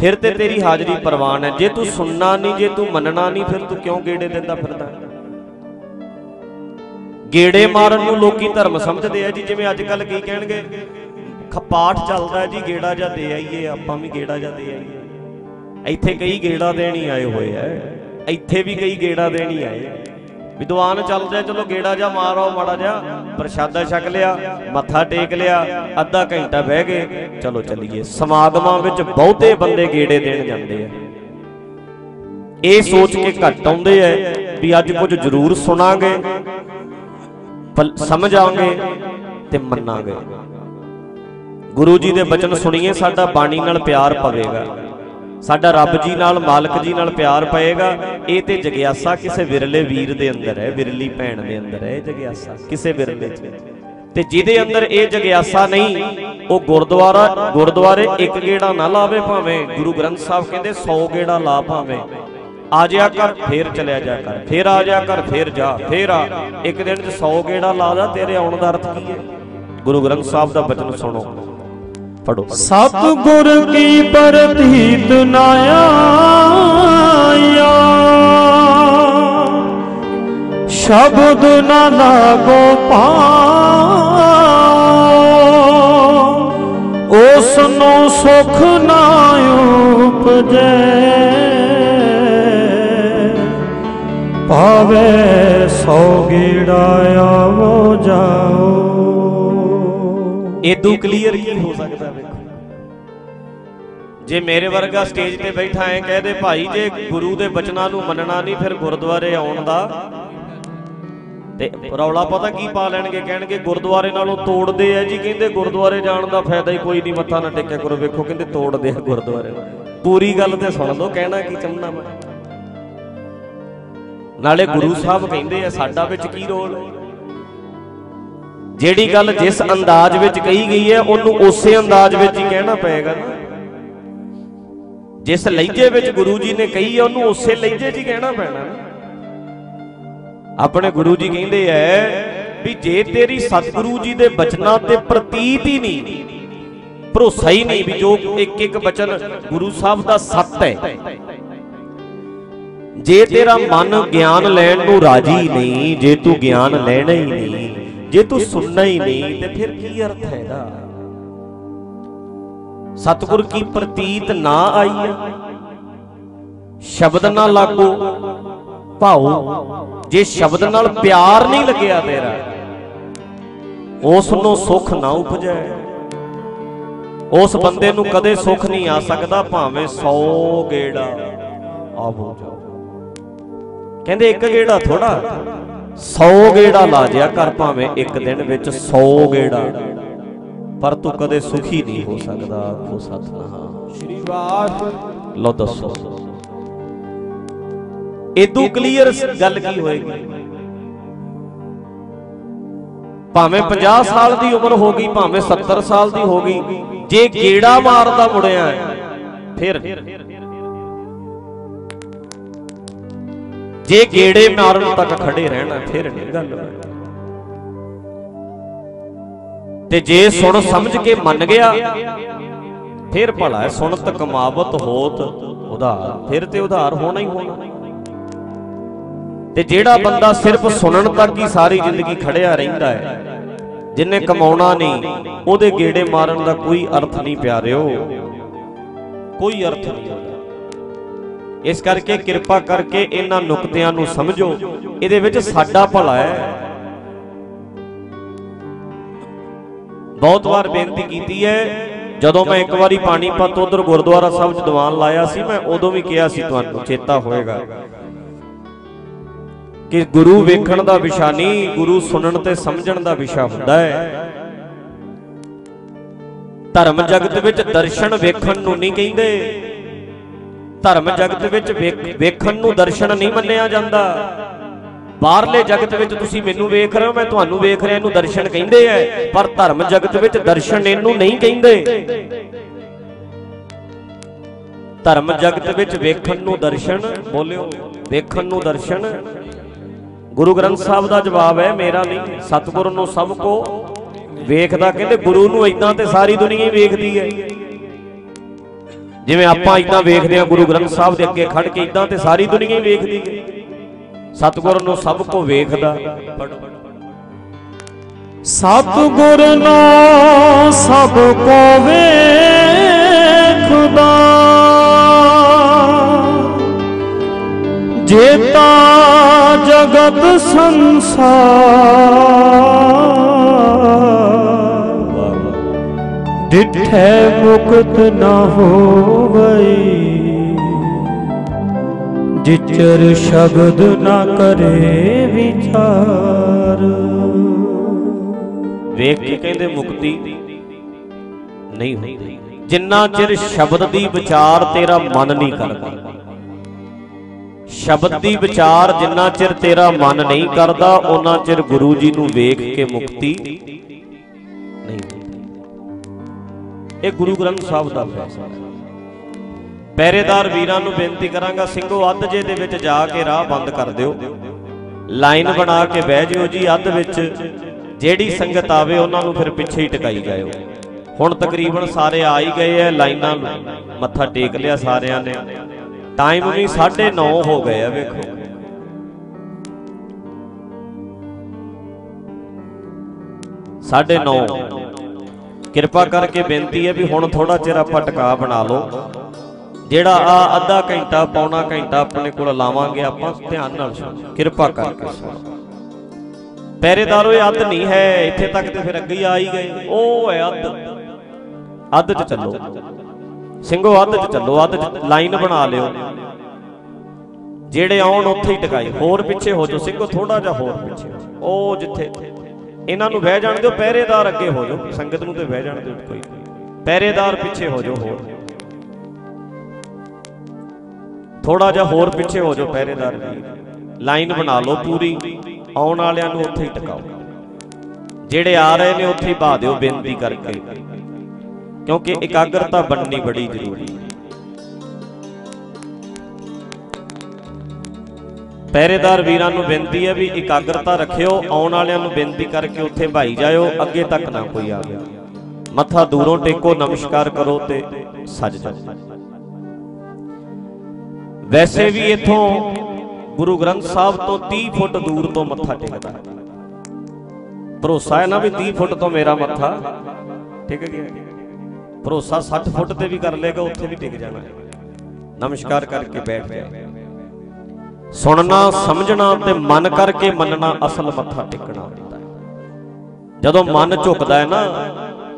ਫਿਰ ਤੇ ਤੇਰੀ ਹਾਜ਼ਰੀ ਪ੍ਰਵਾਨ ਹੈ। ਜੇ ਤੂੰ ਸੁਣਨਾ ਨਹੀਂ, ਜੇ ਤੂੰ ਮੰਨਣਾ ਨਹੀਂ, ਫਿਰ ਤੂੰ ਕਿਉਂ ਗੇੜੇ ਦਿੰਦਾ ਫਿਰਦਾ? ਗੇੜੇ ਮਾਰਨ ਨੂੰ ਲੋਕੀ ਧਰਮ ਸਮਝਦੇ ਆ ਜੀ, ਜਿਵੇਂ ਅੱਜ ਕੱਲ ਕੀ ਕਹਿਣਗੇ? ਖਪਾਠ ਚੱਲਦਾ ਜੀ, ਗੇੜਾ ਜਾਂ ਦੇ ਆਈਏ, ਆਪਾਂ ਵੀ ਗੇੜਾ ਜਾਂ ਦੇ ਆਈਏ। ਇੱਥੇ ਕਈ ਗੇੜਾ ਦੇਣੀ ਆਏ ਹੋਏ ਆ। ਇੱਥੇ ਵੀ ਕਈ ਗੇੜਾ ਦੇਣੀ ਆਏ ਵਿਦਵਾਨ ਚੱਲਦੇ, ਚਲੋ ਗੇੜਾ ਜਾਂ ਮਾਰੋ, ਮਾੜਾ ਜਾਂ ਪ੍ਰਸ਼ਾਦਾ ਛਕ ਲਿਆ, ਮੱਥਾ ਟੇਕ ਲਿਆ, ਅੱਧਾ ਘੰਟਾ ਬਹਿ ਗਏ, ਚਲੋ ਚੱਲੀਏ। ਸਮਾਗਮਾਂ ਵਿੱਚ ਬਹੁਤੇ ਬੰਦੇ ਗੇੜੇ ਦੇਣ ਜਾਂਦੇ ਆ। ਇਹ ਸੋਚ ਕੇ ਘੱਟ ਆਉਂਦੇ ਐ ਵੀ ਅੱਜ ਕੁਝ ਜ਼ਰੂਰ ਸੁਣਾਂਗੇ। ਸਮਝ ਆਵਾਂਗੇ ਤੇ ਮੰਨਾਂਗੇ। ਗੁਰੂ ਜੀ ਦੇ ਬਚਨ ਸੁਣੀਏ, ਸਾਡਾ ਬਾਣੀ ਨਾਲ ਪਿਆਰ ਪਵੇਗਾ। ਸਾਡਾ ਰੱਬ ਜੀ ਨਾਲ, ਮਾਲਕ ਜੀ ਨਾਲ ਪਿਆਰ ਪਏਗਾ। ਇਹ ਤੇ ਜਗਿਆਸਾ ਕਿਸੇ ਵਿਰਲੇ ਵੀਰ ਦੇ ਅੰਦਰ ਹੈ, ਵਿਰਲੀ ਭੈਣ ਦੇ ਅੰਦਰ ਹੈ ਇਹ ਜਗਿਆਸਾ, ਕਿਸੇ ਵਿਰਲੇ 'ਚ। ਤੇ ਜਿਹਦੇ ਅੰਦਰ ਇਹ ਜਗਿਆਸਾ ਨਹੀਂ, ਉਹ ਗੁਰਦੁਆਰਾ, ਗੁਰਦੁਆਰੇ ਇੱਕ ਗੇੜਾ ਨਾ ਲਾਵੇ ਭਾਵੇਂ, ਗੁਰੂ ਗ੍ਰੰਥ ਸਾਹਿਬ ਕਹਿੰਦੇ 100 ਗੇੜਾ ਲਾ ਭਾਵੇਂ। ਆ ਜਿਆ ਕਰ, ਫੇਰ ਚਲਿਆ ਜਾ ਕਰ, ਫੇਰ ਆ ਜਿਆ ਕਰ, ਫੇਰ ਜਾ, ਫੇਰ ਆ। ਇੱਕ ਦਿਨ ਚ 100 ਗੇੜਾ ਲਾ ਦਾ ਤੇਰੇ ਆਉਣ ਦਾ ਅਰਥ ਕੀ ਹੈ? ਗੁਰੂ ਗ੍ਰੰਥ ਸਾਹਿਬ ਦਾ ਬਚਨ ਸੁਣੋ। ਪੜੋ ਸਤਿਗੁਰ ਕੀ ਪ੍ਰਤੀਤ ਨਾ ਆਇਆ। ਸ਼ਬਦ ਨਾ ਲਾਗੋ ਪਾਉ ਉਸ ਨੂੰ ਸੁਖ ਨਾ ਉਪਜੈ। ਪਾਵੇ ਸੋ ਗੇੜਾ ਆਵੋ ਜਾਓ। ਇਦੋਂ ਕਲੀਅਰ ਕੀ ਹੋ ਸਕਦਾ ਵੇਖੋ ਜੇ ਮੇਰੇ ਵਰਗਾ ਸਟੇਜ ਤੇ ਬੈਠਾ ਐ ਕਹਦੇ ਭਾਈ ਜੇ ਗੁਰੂ ਦੇ ਬਚਨਾਂ ਨੂੰ ਮੰਨਣਾ ਨਹੀਂ ਫਿਰ ਗੁਰਦੁਆਰੇ ਆਉਣ ਦਾ। ਤੇ ਰੌਲਾ ਪਤਾ ਕੀ ਪਾ ਲੈਣਗੇ? ਕਹਿਣਗੇ ਗੁਰਦੁਆਰੇ ਨਾਲੋਂ ਤੋੜਦੇ ਆ ਜੀ। ਕਹਿੰਦੇ ਗੁਰਦੁਆਰੇ ਜਾਣ ਦਾ ਫਾਇਦਾ ਹੀ ਕੋਈ ਨਹੀਂ। ਮੱਥਾ ਨਾ ਟੇਕਿਆ ਕਰੋ। ਵੇਖੋ ਕਹਿੰਦੇ ਤੋੜਦੇ ਆ ਗੁਰਦੁਆਰੇ ਪੂਰੀ ਗੱਲ ਤੇ ਸੁਣ ਲਓ ਕਹਿਣਾ ਕੀ ਚਾਹੁੰਦਾ ਮੈਂ? ਨਾਲੇ ਗੁਰੂ ਸਾਹਿਬ ਕਹਿੰਦੇ ਆ, ਸਾਡਾ ਵਿੱਚ ਕੀ ਰੋਲ? ਜਿਹੜੀ ਗੱਲ ਜਿਸ ਅੰਦਾਜ਼ ਵਿੱਚ ਕਹੀ ਗਈ ਹੈ, ਉਹਨੂੰ ਉਸੇ ਅੰਦਾਜ਼ ਵਿੱਚ ਹੀ ਕਹਿਣਾ ਪਏਗਾ ਨਾ। ਜਿਸ ਲਹਿਜੇ ਵਿੱਚ ਗੁਰੂ ਜੀ ਨੇ ਕਹੀ ਹੈ, ਉਹਨੂੰ ਉਸੇ ਲਹਿਜੇ 'ਚ ਹੀ ਕਹਿਣਾ ਪੈਣਾ ਆਪਣੇ ਗੁਰੂ ਜੀ ਕਹਿੰਦੇ ਐ ਵੀ ਜੇ ਤੇਰੀ ਸਤਿਗੁਰੂ ਜੀ ਦੇ ਬਚਨਾਂ ਤੇ ਪ੍ਰਤੀਤ ਹੀ ਨਹੀਂ, ਭਰੋਸਾ ਹੀ ਨਹੀਂ ਵੀ ਜੋ ਇੱਕ ਇੱਕ ਬਚਨ ਗੁਰੂ ਸਾਹਿਬ ਦਾ ਸੱਤ ਹੈ ਜੇ ਤੇਰਾ ਮਨ ਗਿਆਨ ਲੈਣ ਨੂੰ ਰਾਜੀ ਨਹੀਂ, ਜੇ ਤੂੰ ਗਿਆਨ ਲੈਣਾ ਹੀ ਨਹੀਂ, ਜੇ ਤੂੰ ਸੁਣਨਾ ਹੀ ਨਹੀਂ, ਤੇ ਫਿਰ ਕੀ ਅਰਥ ਹੈ ਇਹਦਾ ਸਤਿਗੁਰ ਕੀ ਪ੍ਰਤੀਤ ਨਾ ਆਈ ਹੈ? ਸ਼ਬਦ ਨਾ ਲਾਗੋ। ਭਾਉ, ਜੇ ਸ਼ਬਦ ਨਾਲ ਪਿਆਰ ਨਹੀਂ ਲੱਗਿਆ ਤੇਰਾ, ਉਸ ਨੂੰ ਸੁੱਖ ਨਾ ਉਪਜੈ। ਉਸ ਬੰਦੇ ਨੂੰ ਕਦੇ ਸੁੱਖ ਨਹੀਂ ਆ ਸਕਦਾ, ਭਾਵੇਂ 100 ਗੇੜਾ ਆਵੋ ਜਾਓ। ਕਹਿੰਦੇ ਇੱਕ ਗੇੜਾ ਥੋੜਾ 100 ਗੇੜਾ ਲਾ ਜਿਆ ਕਰ ਭਾਵੇਂ ਇੱਕ ਦਿਨ ਵਿੱਚ 100 ਗੇੜਾ। ਪਰ ਤੂੰ ਕਦੇ ਸੁਖੀ ਨਹੀਂ ਹੋ ਸਕਦਾ ਆਖੋ ਸਤਨਾਮ ਸ਼੍ਰੀ ਵਾਹਿਗੁਰੂ ਲੋ ਦੱਸੋ। ਇਦੋਂ ਕਲੀਅਰ ਗੱਲ ਕੀ ਹੋਏਗੀ? ਭਾਵੇਂ 50 ਸਾਲ ਦੀ ਉਮਰ ਹੋ ਗਈ, ਭਾਵੇਂ 70 ਸਾਲ ਦੀ ਹੋ ਗਈ, ਜੇ ਗੇੜਾ ਮਾਰਦਾ ਮੁੜਿਆ ਫਿਰ ਜੇ ਗੇੜੇ ਮਾਰਨ ਤੱਕ ਖੜੇ ਰਹਿਣਾ, ਫਿਰ ਨਹੀਂ ਗੱਲ ਤੇ ਜੇ ਸੁਣ ਸਮਝ ਕੇ ਮੰਨ ਗਿਆ, ਫਿਰ ਭਲਾ ਸੁਣਤ ਕਮਾਵਤ ਹੋਤ ਉਧਾਰ, ਫਿਰ ਤੇ ਉਧਾਰ ਹੋਣਾ ਹੀ ਹੋਣਾ। ਤੇ ਜਿਹੜਾ ਬੰਦਾ ਸਿਰਫ ਸੁਣਨ ਤੱਕ ਹੀ ਸਾਰੀ ਜ਼ਿੰਦਗੀ ਖੜਿਆ ਰਹਿੰਦਾ ਹੈ, ਜਿੰਨੇ ਕਮਾਉਣਾ ਨਹੀਂ, ਉਹਦੇ ਗੇੜੇ ਮਾਰਨ ਦਾ ਕੋਈ ਅਰਥ ਨਹੀਂ ਪਿਆਰਿਓ। ਕੋਈ ਅਰਥ ਨਹੀਂ ਇਸ ਕਰਕੇ ਕਿਰਪਾ ਕਰਕੇ ਇਹਨਾਂ ਨੁਕਤਿਆਂ ਨੂੰ ਸਮਝੋ। ਇਹਦੇ ਵਿੱਚ ਸਾਡਾ ਭਲਾ ਹੈ। ਬਹੁਤ ਵਾਰ ਬੇਨਤੀ ਕੀਤੀ ਹੈ। ਜਦੋਂ ਮੈਂ ਇੱਕ ਵਾਰੀ ਪਾਣੀਪਤ ਉਧਰ ਗੁਰਦੁਆਰਾ ਸਾਹਿਬ 'ਚ ਦੀਵਾਨ ਲਾਇਆ ਸੀ, ਮੈਂ ਉਦੋਂ ਵੀ ਕਿਹਾ ਸੀ, ਤੁਹਾਨੂੰ ਚੇਤਾ ਹੋਏਗਾ ਕਿ ਗੁਰੂ ਵੇਖਣ ਦਾ ਵਿਸ਼ਾ ਨਹੀਂ, ਗੁਰੂ ਸੁਣਨ ਤੇ ਸਮਝਣ ਦਾ ਵਿਸ਼ਾ ਹੁੰਦਾ ਹੈ। ਧਰਮ ਜਗਤ ਵਿੱਚ ਦਰਸ਼ਨ ਵੇਖਣ ਨੂੰ ਨਹੀਂ ਕਹਿੰਦੇ। ਧਰਮ ਜਗਤ ਵਿੱਚ ਵੇਖ- ਵੇਖਣ ਨੂੰ ਦਰਸ਼ਨ ਨਹੀਂ ਮੰਨਿਆ ਜਾਂਦਾ। ਬਾਹਰਲੇ ਜਗਤ ਵਿੱਚ ਤੁਸੀਂ ਮੈਨੂੰ ਵੇਖ ਰਹੇ ਹੋ, ਮੈਂ ਤੁਹਾਨੂੰ ਵੇਖ ਰਿਹਾ, ਇਹਨੂੰ ਦਰਸ਼ਨ ਕਹਿੰਦੇ ਐ, ਪਰ ਧਰਮ ਜਗਤ ਵਿੱਚ ਦਰਸ਼ਨ ਇਹਨੂੰ ਨਹੀਂ ਕਹਿੰਦੇ। ਧਰਮ ਜਗਤ ਵਿੱਚ ਵੇਖਣ ਨੂੰ ਦਰਸ਼ਨ, ਬੋਲਿਓ, ਵੇਖਣ ਨੂੰ ਦਰਸ਼ਨ। ਗੁਰੂ ਗ੍ਰੰਥ ਸਾਹਿਬ ਦਾ ਜਵਾਬ ਹੈ ਮੇਰਾ ਨਹੀਂ, ਸਤਿਗੁਰੂ ਨੂੰ ਸਭ ਕੋ ਵੇਖਦਾ, ਕਹਿੰਦੇ ਗੁਰੂ ਨੂੰ ਇਦਾਂ ਤੇ ਸਾਰੀ ਦੁਨੀਆ ਹੀ ਵੇਖਦੀ ਹੈ ਜਿਵੇਂ ਆਪਾਂ ਇਦਾਂ ਵੇਖਦੇ ਹਾਂ ਗੁਰੂ ਗ੍ਰੰਥ ਸਾਹਿਬ ਦੇ ਅੱਗੇ ਖੜ ਕੇ ਇਦਾਂ ਤੇ ਸਾਰੀ ਦੁਨੀਆ ਹੀ ਵੇਖਦੀ ਹੈ। ਸਤਿਗੁਰ ਨੂੰ ਸਭ ਕੋ ਵੇਖਦਾ। ਸਤਿਗੁਰ ਨੂੰ ਸਭ ਕੋ ਵੇਖਦਾ। ਜੇਤਾ ਜਗਤ ਸੰਸਾਰ। ਡਿਠੈ ਮੁਕਤ ਨਾ ਹੋਵਈ। ਜਿਚਰ ਸ਼ਬਦ ਨਾ ਕਰੇ ਵਿਚਾਰ। ਵੇਖ ਕੇ ਕਹਿੰਦੇ ਮੁਕਤੀ ਨਹੀਂ ਹੁੰਦੀ। ਜਿੰਨਾ ਚਿਰ ਸ਼ਬਦ ਦੀ ਵਿਚਾਰ ਤੇਰਾ ਮਨ ਨਹੀਂ ਕਰਦਾ। ਸ਼ਬਦ ਦੀ ਵਿਚਾਰ ਜਿੰਨਾ ਚਿਰ ਤੇਰਾ ਮਨ ਨਹੀਂ ਕਰਦਾ, ਉਹਨਾਂ ਚਿਰ ਗੁਰੂ ਜੀ ਨੂੰ ਵੇਖ ਕੇ ਮੁਕਤੀ ਇਹ ਗੁਰੂ ਗ੍ਰੰਥ ਸਾਹਿਬ ਦਾ ਫੈਸਲਾ ਹੈ। ਪਹਿਰੇਦਾਰ ਵੀਰਾਂ ਨੂੰ ਬੇਨਤੀ ਕਰਾਂਗਾ, ਸਿੰਘੋ, ਅੱਧ ਜੇ ਦੇ ਵਿੱਚ ਜਾ ਕੇ ਰਾਹ ਬੰਦ ਕਰ ਦਿਓ। ਲਾਈਨ ਬਣਾ ਕੇ ਬਹਿ ਜਿਓ ਜੀ, ਅੱਧ ਵਿੱਚ। ਜਿਹੜੀ ਸੰਗਤ ਆਵੇ, ਉਹਨਾਂ ਨੂੰ ਫਿਰ ਪਿੱਛੇ ਹੀ ਟਿਕਾਈ ਜਾਇਓ। ਹੁਣ ਤਕਰੀਬਨ ਸਾਰੇ ਆ ਹੀ ਗਏ ਐ ਲਾਈਨਾਂ ਮੱਥਾ ਟੇਕ ਲਿਆ ਸਾਰਿਆਂ ਨੇ। ਟਾਈਮ ਵੀ 9:30 ਹੋ ਗਏ ਆ, ਵੇਖੋ। ਸਾਢੇ 9 ਕਿਰਪਾ ਕਰਕੇ ਬੇਨਤੀ ਹੈ ਵੀ ਹੁਣ ਥੋੜਾ ਚਿਰ ਆਪਾਂ ਟਿਕਾ ਬਣਾ ਲਓ। ਜਿਹੜਾ ਆ ਅੱਧਾ ਘੰਟਾ ਪੌਣਾ ਘੰਟਾ ਆਪਣੇ ਕੋਲ ਲਾਵਾਂਗੇ ਆਪਾਂ, ਧਿਆਨ ਨਾਲ ਸੁਣੋ, ਕਿਰਪਾ ਕਰਕੇ ਸੁਣੋ। ਪਹਿਰੇਦਾਰੋ, ਇਹ ਅੱਧ ਨਹੀਂ ਹੈ, ਇੱਥੇ ਤੱਕ ਤੇ ਫਿਰ ਅੱਗੇ ਹੀ ਆ ਹੀ ਗਏ। ਉਹ ਹੈ ਅੱਧ। ਅੱਧ 'ਚ ਚੱਲੋ। ਸਿੰਘੋ, ਅੱਧ 'ਚ ਚੱਲੋ, ਅੱਧ 'ਚ ਲਾਈਨ ਬਣਾ ਲਿਓ। ਜਿਹੜੇ ਆਉਣ, ਉੱਥੇ ਹੀ ਟਿਕਾਈ। ਹੋਰ ਪਿੱਛੇ ਹੋ ਜਾਓ। ਸਿੰਘੋ ਥੋੜਾ ਜਿਹਾ ਹੋਰ ਪਿੱਛੇ ਉਹ ਜਿੱਥੇ ਇਹਨਾਂ ਨੂੰ ਬਹਿ ਜਾਣ ਦਿਓ, ਪਹਿਰੇਦਾਰ ਅੱਗੇ ਹੋ ਜਾਓ। ਸੰਗਤ ਨੂੰ ਤੇ ਬਹਿ ਜਾਣ ਦਿਓ, ਕੋਈ ਪਹਿਰੇਦਾਰ ਪਿੱਛੇ ਹੋ ਜਾਓ ਹੋਰ। ਥੋੜਾ ਜਿਹਾ ਹੋਰ ਪਿੱਛੇ ਹੋ ਜਾਓ ਪਹਿਰੇਦਾਰ ਵੀ ਲਾਈਨ ਬਣਾ ਲਓ ਪੂਰੀ। ਆਉਣ ਵਾਲਿਆਂ ਨੂੰ ਉੱਥੇ ਹੀ ਟਿਕਾਓ। ਜਿਹੜੇ ਆ ਰਹੇ ਨੇ ਉੱਥੇ ਹੀ ਬਾ ਦਿਓ ਬੇਨਤੀ ਕਰਕੇ। ਕਿਉਂਕਿ ਇਕਾਗਰਤਾ ਬਣਨੀ ਬੜੀ ਜ਼ਰੂਰੀ ਹੈ। ਪਹਿਰੇਦਾਰ ਵੀਰਾਂ ਨੂੰ ਬੇਨਤੀ ਹੈ ਵੀ ਇਕਾਗਰਤਾ ਰੱਖਿਓ, ਆਉਣ ਵਾਲਿਆਂ ਨੂੰ ਬੇਨਤੀ ਕਰਕੇ ਉੱਥੇ ਭਾਈ ਜਾਇਓ, ਅੱਗੇ ਤੱਕ ਨਾ ਕੋਈ ਆਵੇ। ਮੱਥਾ ਦੂਰੋਂ ਟੇਕੋ, ਨਮਸਕਾਰ ਕਰੋ ਤੇ ਸੱਜ ਜਾਓ। ਵੈਸੇ ਵੀ ਇਥੋਂ ਗੁਰੂ ਗ੍ਰੰਥ ਸਾਹਿਬ ਤੋਂ 30 ਫੁੱਟ ਦੂਰ ਤੋਂ ਮੱਥਾ ਟੇਕਦਾ ਭਰੋਸਾ ਹੈ ਨਾ ਵੀ 30 ਫੁੱਟ ਤੋਂ ਮੇਰਾ ਮੱਥਾ ਟਿਕ ਗਿਆ ਭਰੋਸਾ 60 ਫੁੱਟ ਤੇ ਵੀ ਕਰ ਲੇਗਾ ਉੱਥੇ ਵੀ ਟਿਕ ਜਾਣਾ ਨਮਸਕਾਰ ਕਰਕੇ ਬੈਠ ਜਾਏ ਸੁਣਨਾ, ਸਮਝਣਾ ਤੇ ਮਨ ਕਰਕੇ ਮੰਨਣਾ ਅਸਲ ਮੱਥਾ ਟੇਕਣਾ ਹੁੰਦਾ ਹੈ। ਜਦੋਂ ਮਨ ਝੁਕਦਾ ਹੈ ਨਾ,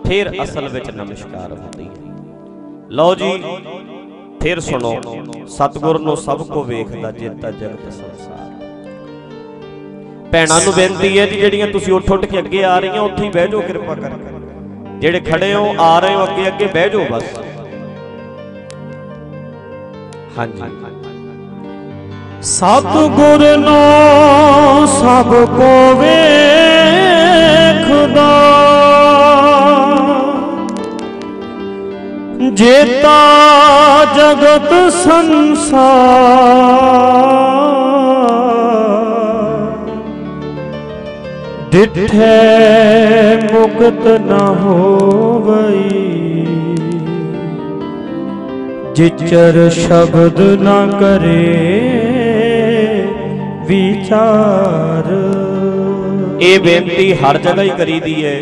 ਫਿਰ ਅਸਲ ਵਿੱਚ ਨਮਸਕਾਰ ਹੁੰਦੀ ਹੈ। ਲਓ ਜੀ, ਫਿਰ ਸੁਣੋ, ਸਤਿਗੁਰ ਨੂੰ ਸਭ ਕੋ ਵੇਖਦਾ ਜੇਤਾ ਜਗਤ ਸੰਸਾਰ। ਭੈਣਾਂ ਨੂੰ ਬੇਨਤੀ ਹੈ ਜੀ, ਜਿਹੜੀਆਂ ਤੁਸੀਂ ਉੱਠ ਉੱਠ ਕੇ ਅੱਗੇ ਆ ਰਹੀਆਂ, ਉੱਥੇ ਹੀ ਬਹਿ ਜਾਓ, ਕਿਰਪਾ ਕਰਕੇ। ਜਿਹੜੇ ਖੜੇ ਹੋ, ਆ ਰਹੇ ਹੋ, ਅੱਗੇ ਅੱਗੇ ਬਹਿ ਜਾਓ ਬਸ। ਹਾਂਜੀ। ਸਤਿਗੁਰ ਨੂੰ ਸਭ ਕੋ ਵੇਖਦਾ। ਜੇਤਾ ਜਗਤ ਸੰਸਾਰ। ਡਿਠੇ ਮੁਕਤ ਨ ਹੋਵਈ। ਜਿਚਰ ਸ਼ਬਦ ਨਾ ਕਰੇ। ਵਿਚਾਰ। ਇਹ ਬੇਨਤੀ ਹਰ ਜਗ੍ਹਾ ਹੀ ਕਰੀਦੀ ਹੈ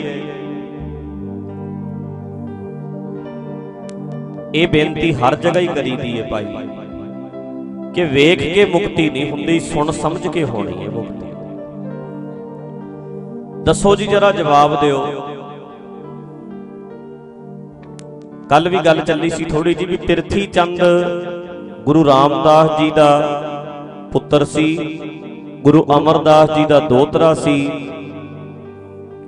ਇਹ ਬੇਨਤੀ ਹਰ ਜਗ੍ਹਾ ਹੀ ਕਰੀਦੀ ਹੈ ਭਾਈ। ਕਿ ਵੇਖ ਕੇ ਮੁਕਤੀ ਨਹੀਂ ਹੁੰਦੀ, ਸੁਣ ਸਮਝ ਕੇ ਹੋਣੀ ਹੈ ਮੁਕਤੀ। ਦੱਸੋ ਜੀ ਜਰਾ ਜਵਾਬ ਦਿਓ। ਕੱਲ ਵੀ ਗੱਲ ਚੱਲੀ ਸੀ ਥੋੜੀ ਜੀ ਵੀ ਤਿਰਥੀ ਚੰਦ, ਗੁਰੂ ਰਾਮਦਾਸ ਜੀ ਦਾ। ਪੁੱਤਰ ਸੀ, ਗੁਰੂ ਅਮਰਦਾਸ ਜੀ ਦਾ ਦੋਤਰਾ ਸੀ,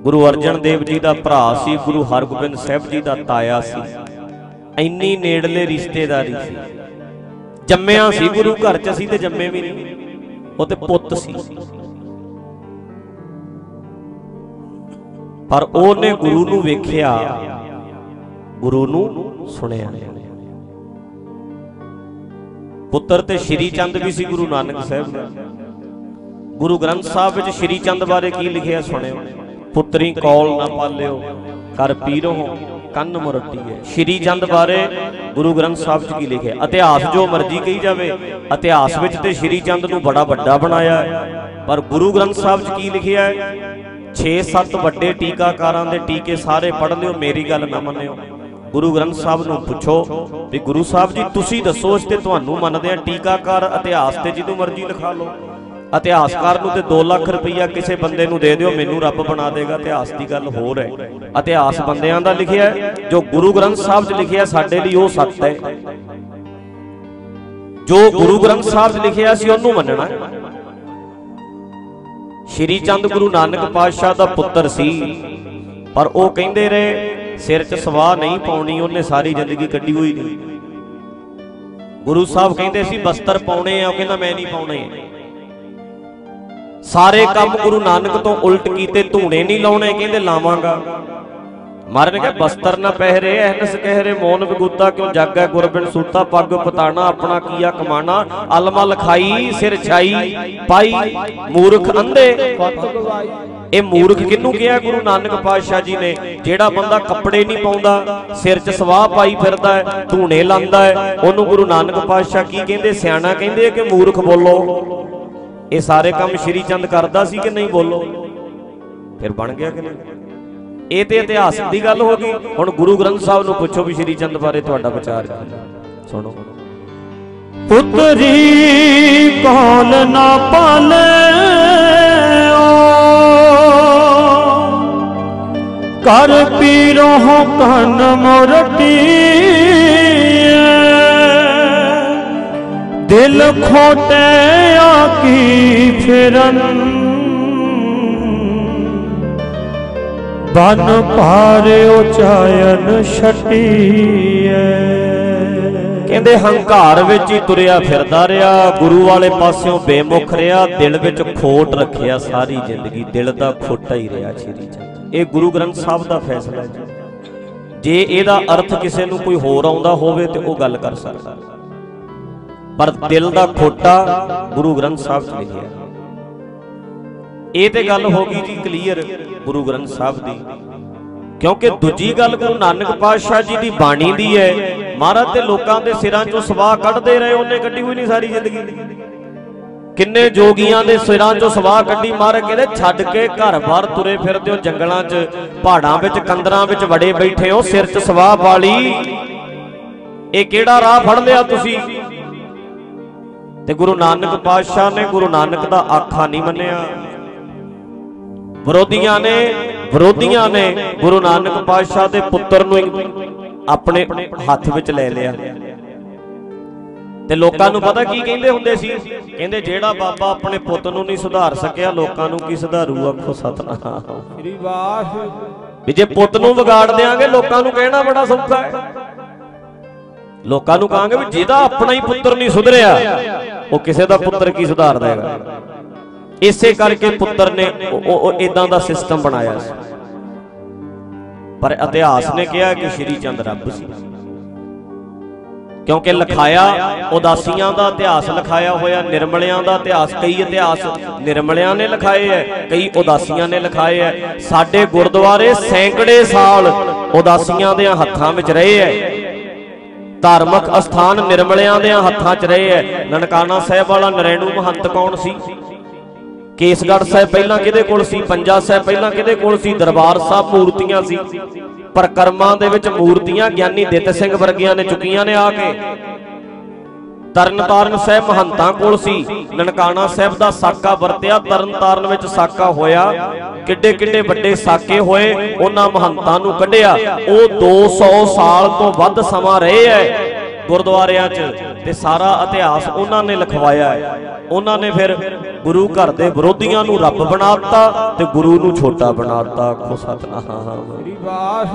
ਗੁਰੂ ਅਰਜਨ ਦੇਵ ਜੀ ਦਾ ਭਰਾ ਸੀ, ਗੁਰੂ ਹਰਗੋਬਿੰਦ ਸਾਹਿਬ ਜੀ ਦਾ ਤਾਇਆ ਸੀ। ਇੰਨੀ ਨੇੜਲੇ ਰਿਸ਼ਤੇਦਾਰੀ ਸੀ। ਜੰਮਿਆ ਸੀ ਗੁਰੂ ਘਰ ਚ ਸੀ ਤੇ ਜੰਮੇ ਵੀ ਨਹੀਂ। ਉਹ ਤੇ ਪੁੱਤ ਸੀ। ਪਰ ਉਹਨੇ ਗੁਰੂ ਨੂੰ ਵੇਖਿਆ, ਗੁਰੂ ਨੂੰ ਸੁਣਿਆ। ਪੁੱਤਰ ਤੇ ਸ਼੍ਰੀ ਚੰਦ ਵੀ ਸੀ ਗੁਰੂ ਨਾਨਕ ਸਾਹਿਬ ਦਾ। ਗੁਰੂ ਗ੍ਰੰਥ ਸਾਹਿਬ ਵਿੱਚ ਸ਼੍ਰੀ ਚੰਦ ਬਾਰੇ ਕੀ ਲਿਖਿਆ ਸੁਣਿਓ? ਪੁੱਤਰੀ, ਕੌਲ ਨਾ ਪਾਲਿਓ ਕਰ ਪੀਰੋ, ਕੰਨ ਮੁਰਟੀ ਹੈ ਸ਼੍ਰੀ ਚੰਦ ਬਾਰੇ ਗੁਰੂ ਗ੍ਰੰਥ ਸਾਹਿਬ 'ਚ ਕੀ ਲਿਖਿਆ? ਇਤਿਹਾਸ ਜੋ ਮਰਜ਼ੀ ਕਹੀ ਜਾਵੇ, ਇਤਿਹਾਸ ਵਿੱਚ ਤੇ ਸ਼੍ਰੀ ਚੰਦ ਨੂੰ ਬੜਾ ਵੱਡਾ ਬਣਾਇਆ। ਹੈ ਪਰ ਗੁਰੂ ਗ੍ਰੰਥ ਸਾਹਿਬ 'ਚ ਕੀ ਲਿਖਿਆ? ਹੈ 6-7 ਵੱਡੇ ਟੀਕਾਕਾਰਾਂ ਦੇ ਟੀਕੇ ਸਾਰੇ ਪੜ੍ਹ ਲਿਓ, ਮੇਰੀ ਗੱਲ ਨਾ ਮੰਨਿਓ। ਗੁਰੂ ਗ੍ਰੰਥ ਸਾਹਿਬ ਨੂੰ ਪੁੱਛੋ ਵੀ ਗੁਰੂ ਸਾਹਿਬ ਜੀ, ਤੁਸੀਂ ਦੱਸੋ, ਇਸ ਤੇ ਤੁਹਾਨੂੰ ਮੰਨਦੇ ਆ ਟੀਕਾਕਾਰ ਇਤਿਹਾਸ ਤੇ ਜਿਹਨੂੰ ਮਰਜ਼ੀ ਲਿਖਾ ਲਓ। ਇਤਿਹਾਸਕਾਰ ਨੂੰ ਤੇ 2 ਲੱਖ ਰੁਪਈਆ ਕਿਸੇ ਬੰਦੇ ਨੂੰ ਦੇ ਦਿਓ, ਮੈਨੂੰ ਰੱਬ ਬਣਾ ਦੇਗਾ, ਇਤਿਹਾਸ ਦੀ ਗੱਲ ਹੋਰ ਹੈ। ਇਤਿਹਾਸ ਬੰਦਿਆਂ ਦਾ ਲਿਖਿਆ ਜੋ ਗੁਰੂ ਗ੍ਰੰਥ ਸਾਹਿਬ 'ਚ ਲਿਖਿਆ, ਸਾਡੇ ਲਈ ਉਹ ਸੱਚ ਹੈ। ਜੋ ਗੁਰੂ ਗ੍ਰੰਥ ਸਾਹਿਬ 'ਚ ਲਿਖਿਆ ਸੀ, ਉਹਨੂੰ ਮੰਨਣਾ ਸ਼੍ਰੀ ਚੰਦ ਗੁਰੂ ਨਾਨਕ ਪਾਤਸ਼ਾਹ ਦਾ ਪੁੱਤਰ ਸੀ, ਪਰ ਉਹ ਕਹਿੰਦੇ ਰਹੇ ਸਿਰ 'ਚ ਸਵਾਹ ਨਹੀਂ ਪਾਉਣੀ, ਉਹਨੇ ਸਾਰੀ ਜ਼ਿੰਦਗੀ ਕੱਢੀ ਹੋਈ ਨਹੀਂ। ਗੁਰੂ ਸਾਹਿਬ ਕਹਿੰਦੇ ਸੀ, ਬਸਤਰ ਪਾਉਣੇ ਆ, ਉਹ ਕਹਿੰਦਾ ਮੈਂ ਨਹੀਂ ਪਾਉਣੇ। ਸਾਰੇ ਕੰਮ ਗੁਰੂ ਨਾਨਕ ਤੋਂ ਉਲਟ ਕੀਤੇ, ਧੂਣੇ ਨਹੀਂ ਲਾਉਣੇ, ਕਹਿੰਦੇ ਲਾਵਾਂਗਾ। ਮਹਾਰਾਜ ਨੇ ਕਿਹਾ ਬਸਤਰ ਨਾ ਪਹਿਰੇ ਐਨਸ ਕਹਿਰੇ ਮੋਨ ਵਿਗੂਤਾ ਕਿਉਂ ਜਾਗੈ ਗੁਰਬਿਨ ਸੂਤਾ, ਪੱਗ ਪਤਾਣਾ, ਆਪਣਾ ਕੀਆ ਕਮਾਣਾ, ਅਲਮਾ ਲਖਾਈ, ਸਿਰ ਛਾਈ, ਪਾਈ, ਮੂਰਖ ਅੰਧੇ। ਇਹ ਮੂਰਖ ਕਿਹਨੂੰ ਕਿਹਾ? ਗੁਰੂ ਨਾਨਕ ਪਾਤਸ਼ਾਹ ਜੀ ਨੇ, ਜਿਹੜਾ ਬੰਦਾ ਕੱਪੜੇ ਨਹੀਂ ਪਾਉਂਦਾ, ਸਿਰ 'ਚ ਸਵਾਹ ਪਾਈ ਫਿਰਦਾ ਹੈ, ਧੂਣੇ ਲਾਂਦਾ ਹੈ, ਉਹਨੂੰ ਗੁਰੂ ਨਾਨਕ ਪਾਤਸ਼ਾਹ ਕੀ ਕਹਿੰਦੇ? ਸਿਆਣਾ ਕਹਿੰਦੇ ਕਿ ਮੂਰਖ ਬੋਲੋ। ਇਹ ਸਾਰੇ ਕੰਮ ਸ਼੍ਰੀ ਚੰਦ ਕਰਦਾ ਸੀ ਕਿ ਨਹੀਂ ਬੋਲੋ? ਫਿਰ ਬਣ ਗਿਆ ਕਿ ਨਹੀਂ? ਇਹ ਤੇ ਇਤਿਹਾਸ ਦੀ ਗੱਲ ਹੋ ਗਈ। ਹੁਣ ਗੁਰੂ ਗ੍ਰੰਥ ਸਾਹਿਬ ਨੂੰ ਪੁੱਛੋ ਵੀ ਸ਼੍ਰੀ ਚੰਦ ਬਾਰੇ ਤੁਹਾਡਾ ਵਿਚਾਰ ਸੁਣੋ। ਪੁੱਤਰੀ, ਕੌਣ ਨਾ ਪਾਲੇ ਕਰ ਪੀਰੋ ਕਨ ਮੋਰਟੀ ਦਿਲ ਖੋਟੇ ਕੀ ਫਿਰਨ? ਬਨ ਭਾਰਿਓ ਚਾਇਨ ਛਟੀਐ। ਕਹਿੰਦੇ ਹੰਕਾਰ ਵਿੱਚ ਹੀ ਤੁਰਿਆ ਫਿਰਦਾ ਰਿਹਾ, ਗੁਰੂ ਵਾਲੇ ਪਾਸਿਓਂ ਬੇਮੁਖ ਰਿਹਾ, ਦਿਲ ਵਿੱਚ ਖੋਟ ਰੱਖਿਆ ਸਾਰੀ ਜ਼ਿੰਦਗੀ, ਦਿਲ ਦਾ ਖੋਟਾ ਹੀ ਰਿਹਾ ਸ਼੍ਰੀ ਚੰਦ ਇਹ ਗੁਰੂ ਗ੍ਰੰਥ ਸਾਹਿਬ ਦਾ ਫੈਸਲਾ ਹੈ। ਜੇ ਇਹਦਾ ਅਰਥ ਕਿਸੇ ਨੂੰ ਕੋਈ ਹੋਰ ਆਉਂਦਾ ਹੋਵੇ ਤੇ ਉਹ ਗੱਲ ਕਰ ਸਕਦਾ। ਪਰ ਦਿਲ ਦਾ ਖੋਟਾ ਗੁਰੂ ਗ੍ਰੰਥ ਸਾਹਿਬ 'ਚ ਲਿਖਿਆ ਇਹ ਤੇ ਗੱਲ ਹੋ ਗਈ ਜੀ ਕਲੀਅਰ ਗੁਰੂ ਗ੍ਰੰਥ ਸਾਹਿਬ ਦੀ। ਕਿਉਂਕਿ ਦੂਜੀ ਗੱਲ ਗੁਰੂ ਨਾਨਕ ਪਾਤਸ਼ਾਹ ਜੀ ਦੀ ਬਾਣੀ ਦੀ ਹੈ। ਮਹਾਰਾਜ ਤੇ ਲੋਕਾਂ ਦੇ ਸਿਰਾਂ 'ਚੋਂ ਸਵਾਹ ਕੱਢਦੇ ਰਹੇ, ਉਹਨੇ ਕੱਢੀ ਹੋਈ ਨਹੀਂ ਸਾਰੀ ਜ਼ਿੰਦਗੀ। ਕਿੰਨੇ ਜੋਗੀਆਂ ਦੇ ਸਿਰਾਂ 'ਚੋਂ ਸਵਾਹ ਕੱਢੀ, ਮਹਾਰਾਜ ਕਹਿੰਦੇ, ਛੱਡ ਕੇ ਘਰ-ਬਾਰ ਤੁਰੇ ਫਿਰਦੇ ਹੋ ਜੰਗਲਾਂ 'ਚ, ਪਹਾੜਾਂ ਵਿੱਚ ਕੰਦਰਾਂ ਵਿੱਚ ਵੜੇ ਬੈਠੇ ਹੋ, ਸਿਰ 'ਚ ਸਵਾਹ ਵਾਲੀ ਇਹ ਕਿਹੜਾ ਰਾਹ ਫੜ ਲਿਆ ਤੁਸੀਂ? ਤੇ ਗੁਰੂ ਨਾਨਕ ਪਾਤਸ਼ਾਹ ਨੇ ਗੁਰੂ ਨਾਨਕ ਦਾ ਆਖਾ ਨਹੀਂ ਮੰਨਿਆ। ਵਿਰੋਧੀਆਂ ਨੇ ਵਿਰੋਧੀਆਂ ਨੇ ਗੁਰੂ ਨਾਨਕ ਪਾਤਸ਼ਾਹ ਦੇ ਪੁੱਤਰ ਨੂੰ ਆਪਣੇ ਹੱਥ ਵਿੱਚ ਲੈ ਲਿਆ। ਤੇ ਲੋਕਾਂ ਨੂੰ ਪਤਾ ਕੀ ਕਹਿੰਦੇ ਹੁੰਦੇ ਸੀ? ਕਹਿੰਦੇ ਜਿਹੜਾ ਬਾਬਾ ਆਪਣੇ ਪੁੱਤ ਨੂੰ ਨਹੀਂ ਸੁਧਾਰ ਸਕਿਆ ਲੋਕਾਂ ਨੂੰ ਕੀ ਸੁਧਾਰੂ ਆਖੋ ਸਤਨਾਮ। ਸ੍ਰੀ ਵਾਸ। ਵੀ ਜੇ ਪੁੱਤ ਨੂੰ ਵਿਗਾੜ ਦੇਾਂਗੇ ਲੋਕਾਂ ਨੂੰ ਕਹਿਣਾ ਬੜਾ ਸੌਖਾ ਹੈ। ਲੋਕਾਂ ਨੂੰ ਕਹਾਂਗੇ ਵੀ ਜਿਹਦਾ ਆਪਣਾ ਹੀ ਪੁੱਤਰ ਨਹੀਂ ਸੁਧਰਿਆ ਉਹ ਕਿਸੇ ਦਾ ਪੁੱਤਰ ਕੀ ਸੁਧਾਰ ਦੇਗਾ? ਇਸੇ ਕਰਕੇ ਪੁੱਤਰ ਨੇ ਉਹ ਇਦਾਂ ਦਾ ਸਿਸਟਮ ਬਣਾਇਆ ਸੀ। ਪਰ ਇਤਿਹਾਸ ਨੇ ਕਿਹਾ ਕਿ ਸ਼੍ਰੀ ਚੰਦ ਰੱਬ ਸੀ। ਕਿਉਂਕਿ ਲਿਖਾਇਆ ਉਦਾਸੀਆਂ ਦਾ ਇਤਿਹਾਸ ਲਿਖਾਇਆ ਹੋਇਆ, ਨਿਰਮਲਿਆਂ ਦਾ ਇਤਿਹਾਸ, ਕਈ ਇਤਿਹਾਸ ਨਿਰਮਲਿਆਂ ਨੇ ਲਿਖਾਏ ਐ, ਕਈ ਉਦਾਸੀਆਂ ਨੇ ਲਿਖਾਏ ਐ। ਸਾਡੇ ਗੁਰਦੁਆਰੇ ਸੈਂਕੜੇ ਸਾਲ ਉਦਾਸੀਆਂ ਦੇ ਹੱਥਾਂ ਵਿੱਚ ਰਹੇ ਐ। ਧਾਰਮਿਕ ਅਸਥਾਨ ਨਿਰਮਲਿਆਂ ਦੇ ਹੱਥਾਂ 'ਚ ਰਹੇ ਐ। ਨਨਕਾਣਾ ਸਾਹਿਬ ਵਾਲਾ ਨਰੈਣੂ ਮਹੰਤ ਕੌਣ ਸੀ? ਕੇਸਗੜ੍ਹ ਸਾਹਿਬ ਪਹਿਲਾਂ ਕਿਹਦੇ ਕੋਲ ਸੀ? ਪੰਜਾ ਸਾਹਿਬ ਪਹਿਲਾਂ ਕਿਹਦੇ ਕੋਲ ਸੀ? ਦਰਬਾਰ ਸਾਹਿਬ ਮੂਰਤੀਆਂ ਸੀ। ਪਰਕਰਮਾਂ ਦੇ ਵਿੱਚ ਮੂਰਤੀਆਂ ਗਿਆਨੀ ਦਿੱਤ ਸਿੰਘ ਵਰਗੀਆਂ ਨੇ ਚੁੱਕੀਆਂ ਨੇ ਆ ਕੇ। ਤਰਨਤਾਰਨ ਸਾਹਿਬ ਮਹੰਤਾਂ ਕੋਲ ਸੀ। ਨਨਕਾਣਾ ਸਾਹਿਬ ਦਾ ਸਾਕਾ ਵਰਤਿਆ। ਤਰਨਤਾਰਨ ਵਿੱਚ ਸਾਕਾ ਹੋਇਆ। ਕਿੱਡੇ ਕਿੱਡੇ ਵੱਡੇ ਸਾਕੇ ਹੋਏ। ਉਹਨਾਂ ਮਹੰਤਾਂ ਨੂੰ ਕੱਢਿਆ। ਉਹ 200 ਸਾਲ ਤੋਂ ਵੱਧ ਸਮਾਂ ਰਹੇ ਐ ਗੁਰਦੁਆਰਿਆਂ 'ਚ। ਤੇ ਸਾਰਾ ਇਤਿਹਾਸ ਉਹਨਾਂ ਨੇ ਲਿਖਵਾਇਆ ਹੈ। ਉਹਨਾਂ ਨੇ ਫਿਰ ਗੁਰੂ ਘਰ ਦੇ ਵਿਰੋਧੀਆਂ ਨੂੰ ਰੱਬ ਬਣਾ ਦਿੱਤਾ ਤੇ ਗੁਰੂ ਨੂੰ ਛੋਟਾ ਬਣਾ ਦਿੱਤਾ। ਆਖੋ ਸਤਨਾਮ। ਸ੍ਰੀ ਵਾਸ